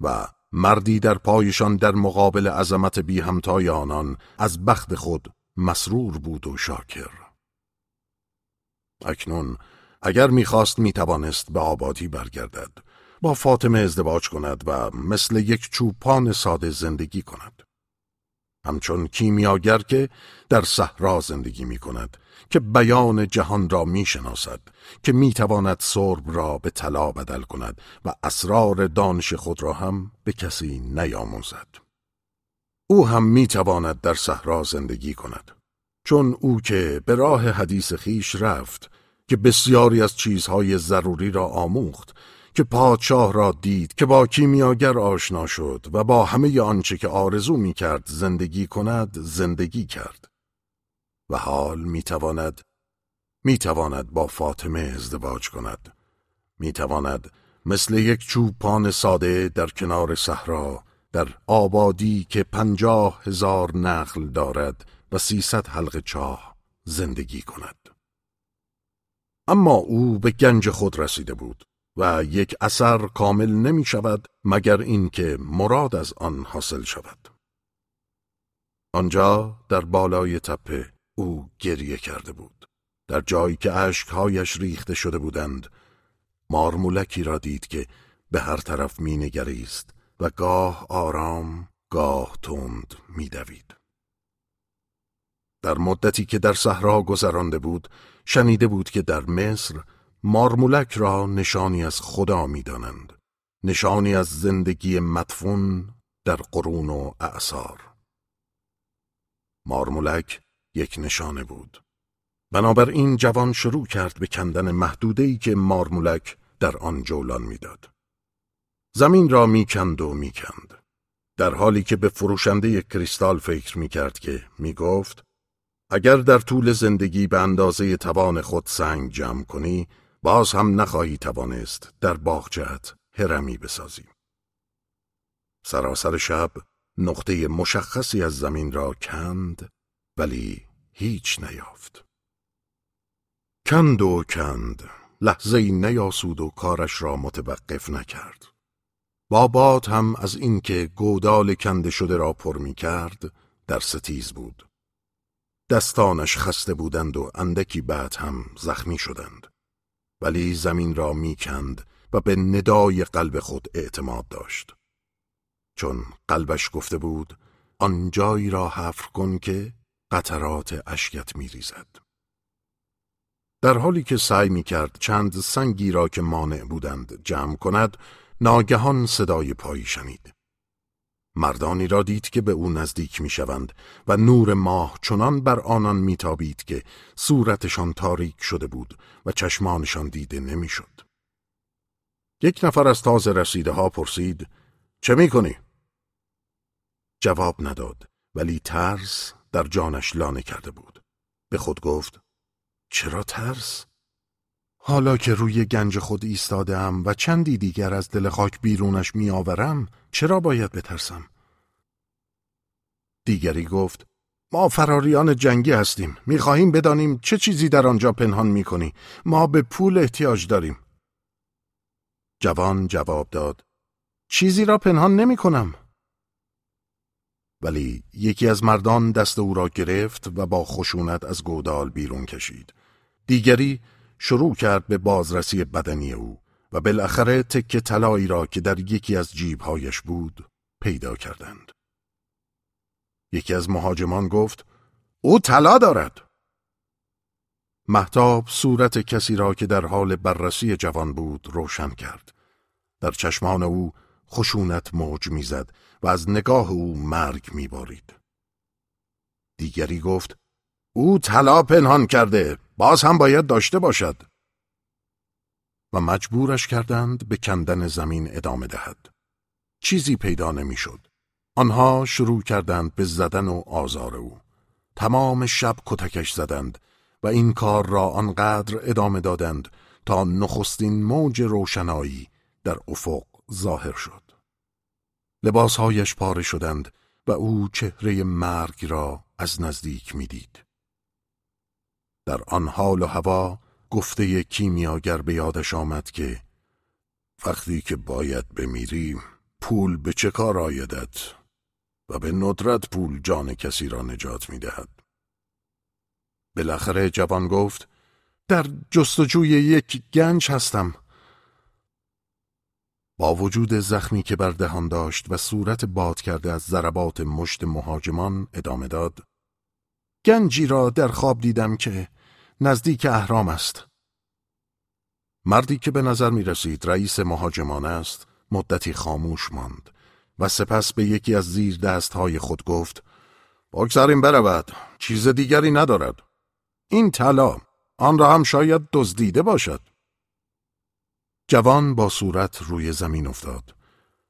و مردی در پایشان در مقابل عظمت بی همتای آنان از بخت خود مسرور بود و شاکر. اکنون اگر می‌خواست می‌توانست به آبادی برگردد با فاطمه ازدواج کند و مثل یک چوپان ساده زندگی کند. همچون کیمیاگر که در صحرا زندگی می کند که بیان جهان را می شناسد که می تواند سرب را به طلا بدل کند و اسرار دانش خود را هم به کسی نیاموزد. او هم می تواند در صحرا زندگی کند. چون او که به راه حدیث خیش رفت که بسیاری از چیزهای ضروری را آموخت که پادشاه را دید که با کیمیاگر آشنا شد و با همه آنچه که آرزو می کرد زندگی کند زندگی کرد. و حال می تواند می تواند با فاطمه ازدواج کند. می تواند مثل یک چوپان ساده در کنار صحرا در آبادی که پنجاه هزار نخل دارد و سیصد حلقه چاه زندگی کند. اما او به گنج خود رسیده بود و یک اثر کامل نمی شود مگر اینکه مراد از آن حاصل شود. آنجا در بالای تپه او گریه کرده بود. در جایی که اشکهایش ریخته شده بودند مارمولکی را دید که به هر طرف می نگریست و گاه آرام گاه تند می دوید. در مدتی که در صحرا گذرانده بود شنیده بود که در مصر مارمولک را نشانی از خدا می‌دانند. نشانی از زندگی مدفون در قرون و اعثار مارمولک یک نشانه بود. بنابراین جوان شروع کرد به کندن محدوده‌ای که مارمولک در آن جولان می‌داد. زمین را می‌کند و می‌کند. در حالی که به فروشنده کریستال فکر می‌کرد که می‌گفت اگر در طول زندگی به اندازه توان خود سنگ جمع کنی باز هم نخواهی توانست در باغچهت هرمی بسازی. سراسر شب نقطه مشخصی از زمین را کند ولی هیچ نیافت. کند و کند لحظه نیاسود و کارش را متوقف نکرد. بابات هم از اینکه گودال کنده شده را پر می کرد در ستیز بود. دستانش خسته بودند و اندکی بعد هم زخمی شدند. ولی زمین را می‌کند و به ندای قلب خود اعتماد داشت. چون قلبش گفته بود آن جایی را حفر کن که قطرات اشکت میریزد. در حالی که سعی می کرد چند سنگی را که مانع بودند جمع کند ناگهان صدای پایی شنید. مردانی را دید که به او نزدیک می شوند و نور ماه چنان بر آنان میتابید که صورتشان تاریک شده بود و چشمانشان دیده نمی‌شد. یک نفر از تازه رسیده ها پرسید چه می کنی؟ جواب نداد ولی ترس در جانش لانه کرده بود. به خود گفت چرا ترس؟ حالا که روی گنج خود ایستادم و چندی دیگر از دل خاک بیرونش میآورم چرا باید بترسم؟ دیگری گفت ما فراریان جنگی هستیم. می‌خواهیم بدانیم چه چیزی در آنجا پنهان می‌کنی. ما به پول احتیاج داریم. جوان جواب داد چیزی را پنهان نمی کنم. ولی یکی از مردان دست او را گرفت و با خشونت از گودال بیرون کشید. دیگری شروع کرد به بازرسی بدنی او. و بالاخره تک طلایی را که در یکی از جیبهایش بود پیدا کردند. یکی از مهاجمان گفت او طلا دارد. محتاب صورت کسی را که در حال بررسی جوان بود روشن کرد. در چشمان او خشونت موج می‌زد و از نگاه او مرگ میبارید. دیگری گفت او طلا پنهان کرده باز هم باید داشته باشد و مجبورش کردند به کندن زمین ادامه دهد چیزی پیدا نمی‌شد. آنها شروع کردند به زدن و آزار او تمام شب کتکش زدند و این کار را آنقدر ادامه دادند تا نخستین موج روشنایی در افق ظاهر شد لباسهایش پاره شدند و او چهره مرگ را از نزدیک می‌دید. در آن حال و هوا گفته کیمیاگر به یادش آمد که وقتی که باید بمیریم پول به چه کار آیدد و به ندرت پول جان کسی را نجات می دهد. بالاخره جوان گفت در جستجوی یک گنج هستم با وجود زخمی که بر دهان داشت و صورت باد کرده از ضربات مشت مهاجمان ادامه داد گنجی را در خواب دیدم که نزدیک اهرام است. مردی که به نظر می رسید رئیس مهاجمان است مدتی خاموش ماند و سپس به یکی از زیر دست های خود گفت بگذاریم برود چیز دیگری ندارد. این طلا آن را هم شاید دزدیده باشد. جوان با صورت روی زمین افتاد.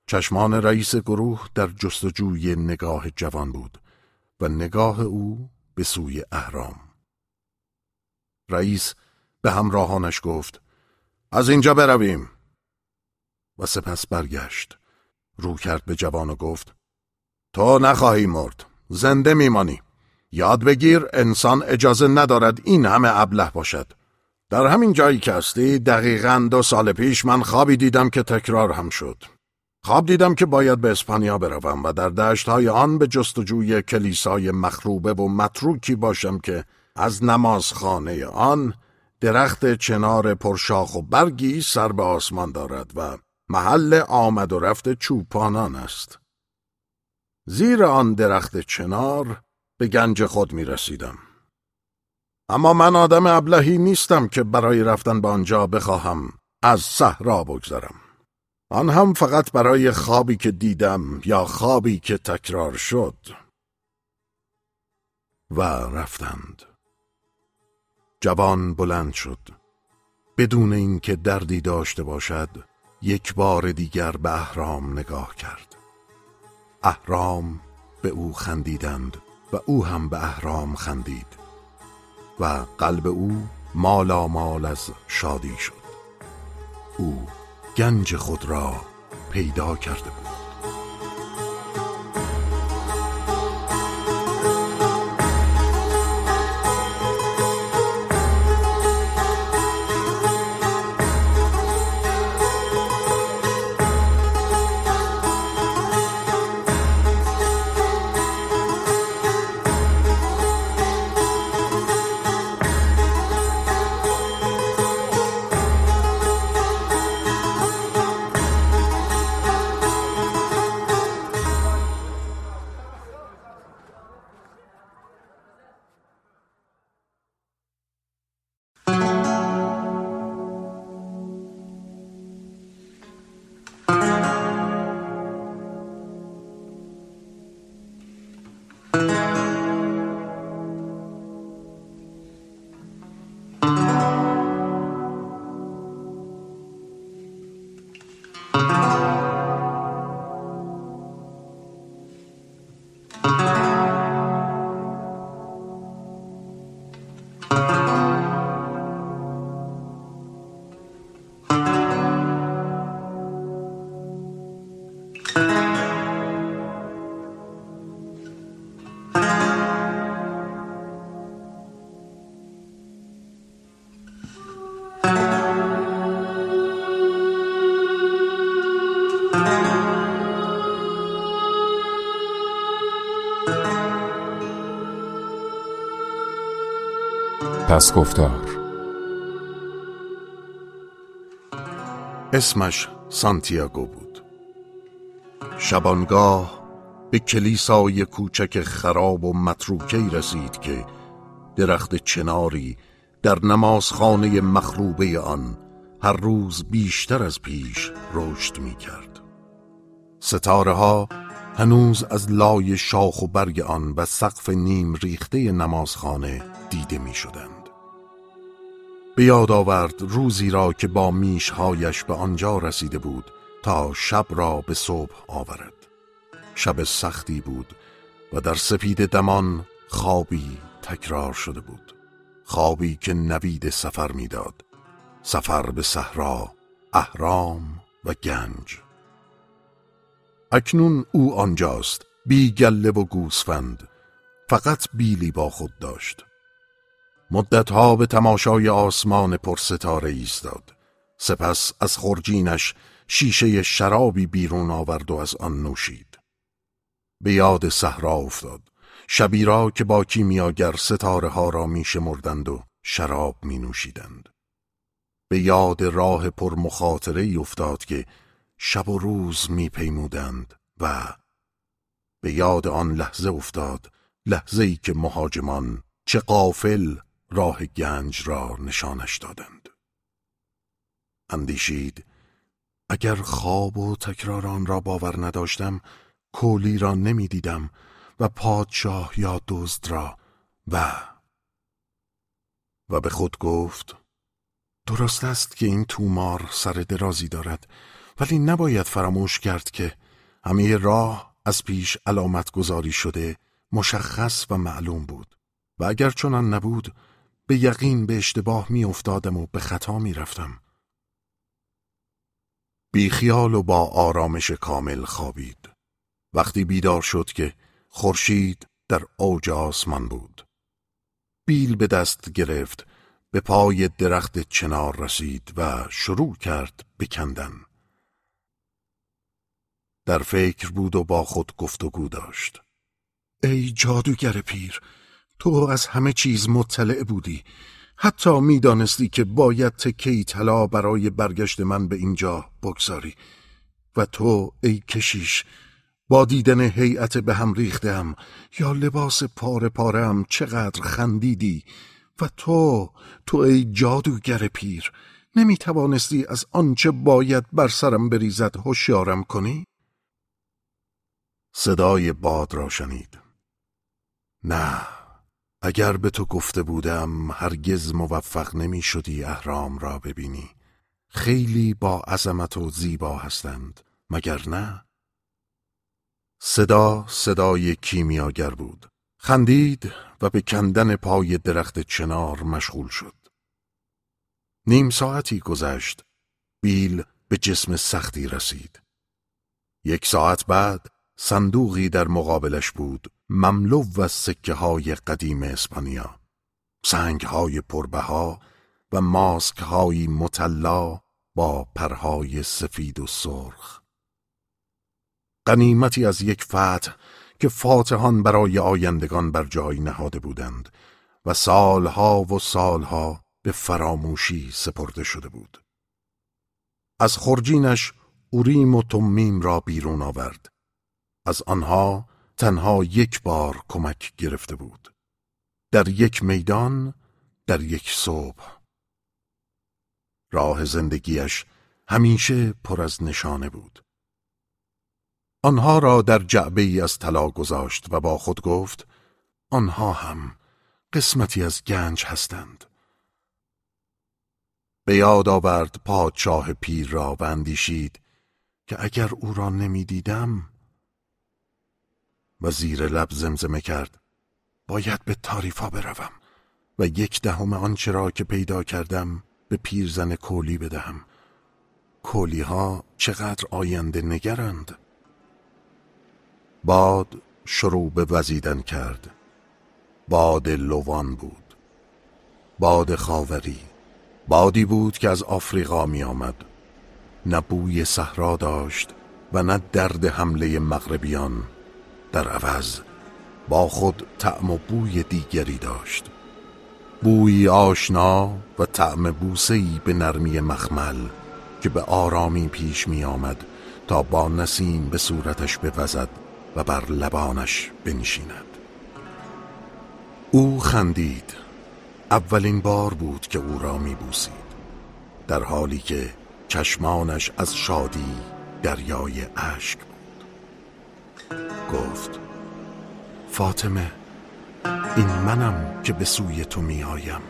چشمان رئیس گروه در جستجوی نگاه جوان بود و نگاه او به سوی اهرام. رئیس به همراهانش گفت از اینجا برویم. و سپس برگشت. رو کرد به جوان و گفت تو نخواهی مرد زنده میمانی. یاد بگیر انسان اجازه ندارد این همه ابله باشد. در همین جایی که هستی دقیقا دو سال پیش من خوابی دیدم که تکرار هم شد. خواب دیدم که باید به اسپانیا بروم و در دشت های آن به جستجوی کلیسای مخروبه و متروکی باشم که از نمازخانه آن درخت چنار پرشاخ و برگی سر به آسمان دارد و محل آمد و رفت چوپانان است. زیر آن درخت چنار به گنج خود می رسیدم. اما من آدم ابلهی نیستم که برای رفتن به آنجا بخواهم از صحرا بگذرم. آن هم فقط برای خوابی که دیدم یا خوابی که تکرار شد. و رفتند. جوان بلند شد. بدون اینکه دردی داشته باشد یک بار دیگر به اهرام نگاه کرد. اهرام به او خندیدند و او هم به اهرام خندید. و قلب او مالا مال از شادی شد او گنج خود را پیدا کرده بود گفتار. اسمش سانتیاگو بود. شبانگاه به کلیسای کوچک خراب و متروکی رسید که درخت چناری در نمازخانه مخروبه آن هر روز بیشتر از پیش رشد می کرد. ستاره ها هنوز از لای شاخ و برگ آن و سقف نیم ریخته نمازخانه دیده می شدند. به آورد روزی را که با میشهایش به آنجا رسیده بود تا شب را به صبح آورد. شب سختی بود و در سپید دمان خوابی تکرار شده بود. خوابی که نوید سفر می‌داد. سفر به صحرا اهرام و گنج. اکنون او آنجاست بی گله و گوسفند فقط بیلی با خود داشت. مدتها به تماشای آسمان پرستاره ایستاد. سپس از خورجینش شیشه شرابی بیرون آورد و از آن نوشید. به یاد صحرا افتاد. شبی را که با کیمیاگر ستاره ها را می شمردند و شراب می نوشیدند. به یاد راه پر مخاطره افتاد که شب و روز می پیمودند و به یاد آن لحظه افتاد لحظه ای که مهاجمان چه قافل راه گنج را نشانش دادند. اندیشید اگر خواب و تکرار آن را باور نداشتم کولی را نمی‌دیدم و پادشاه یا دزد را و و به خود گفت درست است که این تومار سر درازی دارد ولی نباید فراموش کرد که همه راه از پیش علامت گذاری شده مشخص و معلوم بود و اگر چنان نبود به یقین به اشتباه می افتادم و به خطا می رفتم بی خیال و با آرامش کامل خوابید. وقتی بیدار شد که خورشید در اوج آسمان بود. بیل به دست گرفت به پای درخت چنار رسید و شروع کرد بکندن در فکر بود و با خود گفتگو داشت. ای جادوگر پیر تو از همه چیز مطلع بودی. حتی می‌دانستی که باید تکی طلا برای برگشت من به اینجا بگذاری. و تو ای کشیش با دیدن هیئت به هم ریختم یا لباس پاره پاره هم چقدر خندیدی؟ و تو تو ای جادوگر پیر نمی توانستی از آنچه باید بر سرم بریزد هوشیارم کنی؟ صدای باد را شنید. نه. اگر به تو گفته بودم هرگز موفق نمی شدی اهرام را ببینی خیلی با عظمت و زیبا هستند مگر نه؟ صدا صدای کیمیاگر بود. خندید و به کندن پای درخت چنار مشغول شد. نیم ساعتی گذشت. بیل به جسم سختی رسید. یک ساعت بعد صندوقی در مقابلش بود. مملو و سکه های قدیم اسپانیا سنگ های پربها و ماسک های مطلا با پرهای سفید و سرخ. قنیمتی از یک فتح که فاتحان برای آیندگان بر جای نهاده بودند و سالها و سالها به فراموشی سپرده شده بود. از خرجینش اوریم و تمیم را بیرون آورد. از آنها تنها یک بار کمک گرفته بود. در یک میدان در یک صبح. راه زندگیش همیشه پر از نشانه بود. آنها را در جعبه ای از طلا گذاشت و با خود گفت آنها هم قسمتی از گنج هستند. به یاد آورد پادشاه پیر را و اندیشید که اگر او را نمی‌دیدم و زیر لب زمزمه کرد. باید به تاریفا بروم و یک دهم آنچه را که پیدا کردم به پیرزن کولی بدهم. کولی ها چقدر آینده نگرند؟ باد شروع به وزیدن کرد. باد لوان بود. باد خاوری. بادی بود که از آفریقا می آمد نه بوی صحرا داشت و نه درد حمله مغربیان. در عوض با خود طعم و بوی دیگری داشت. بوی آشنا و طعم بوسهی به نرمی مخمل که به آرامی پیش می آمد تا با نسیم به صورتش بوزد و بر لبانش بنشیند. او خندید. اولین بار بود که او را می بوسید در حالی که چشمانش از شادی دریای اشک گفت فاطمه این منم که به سوی تو می آیم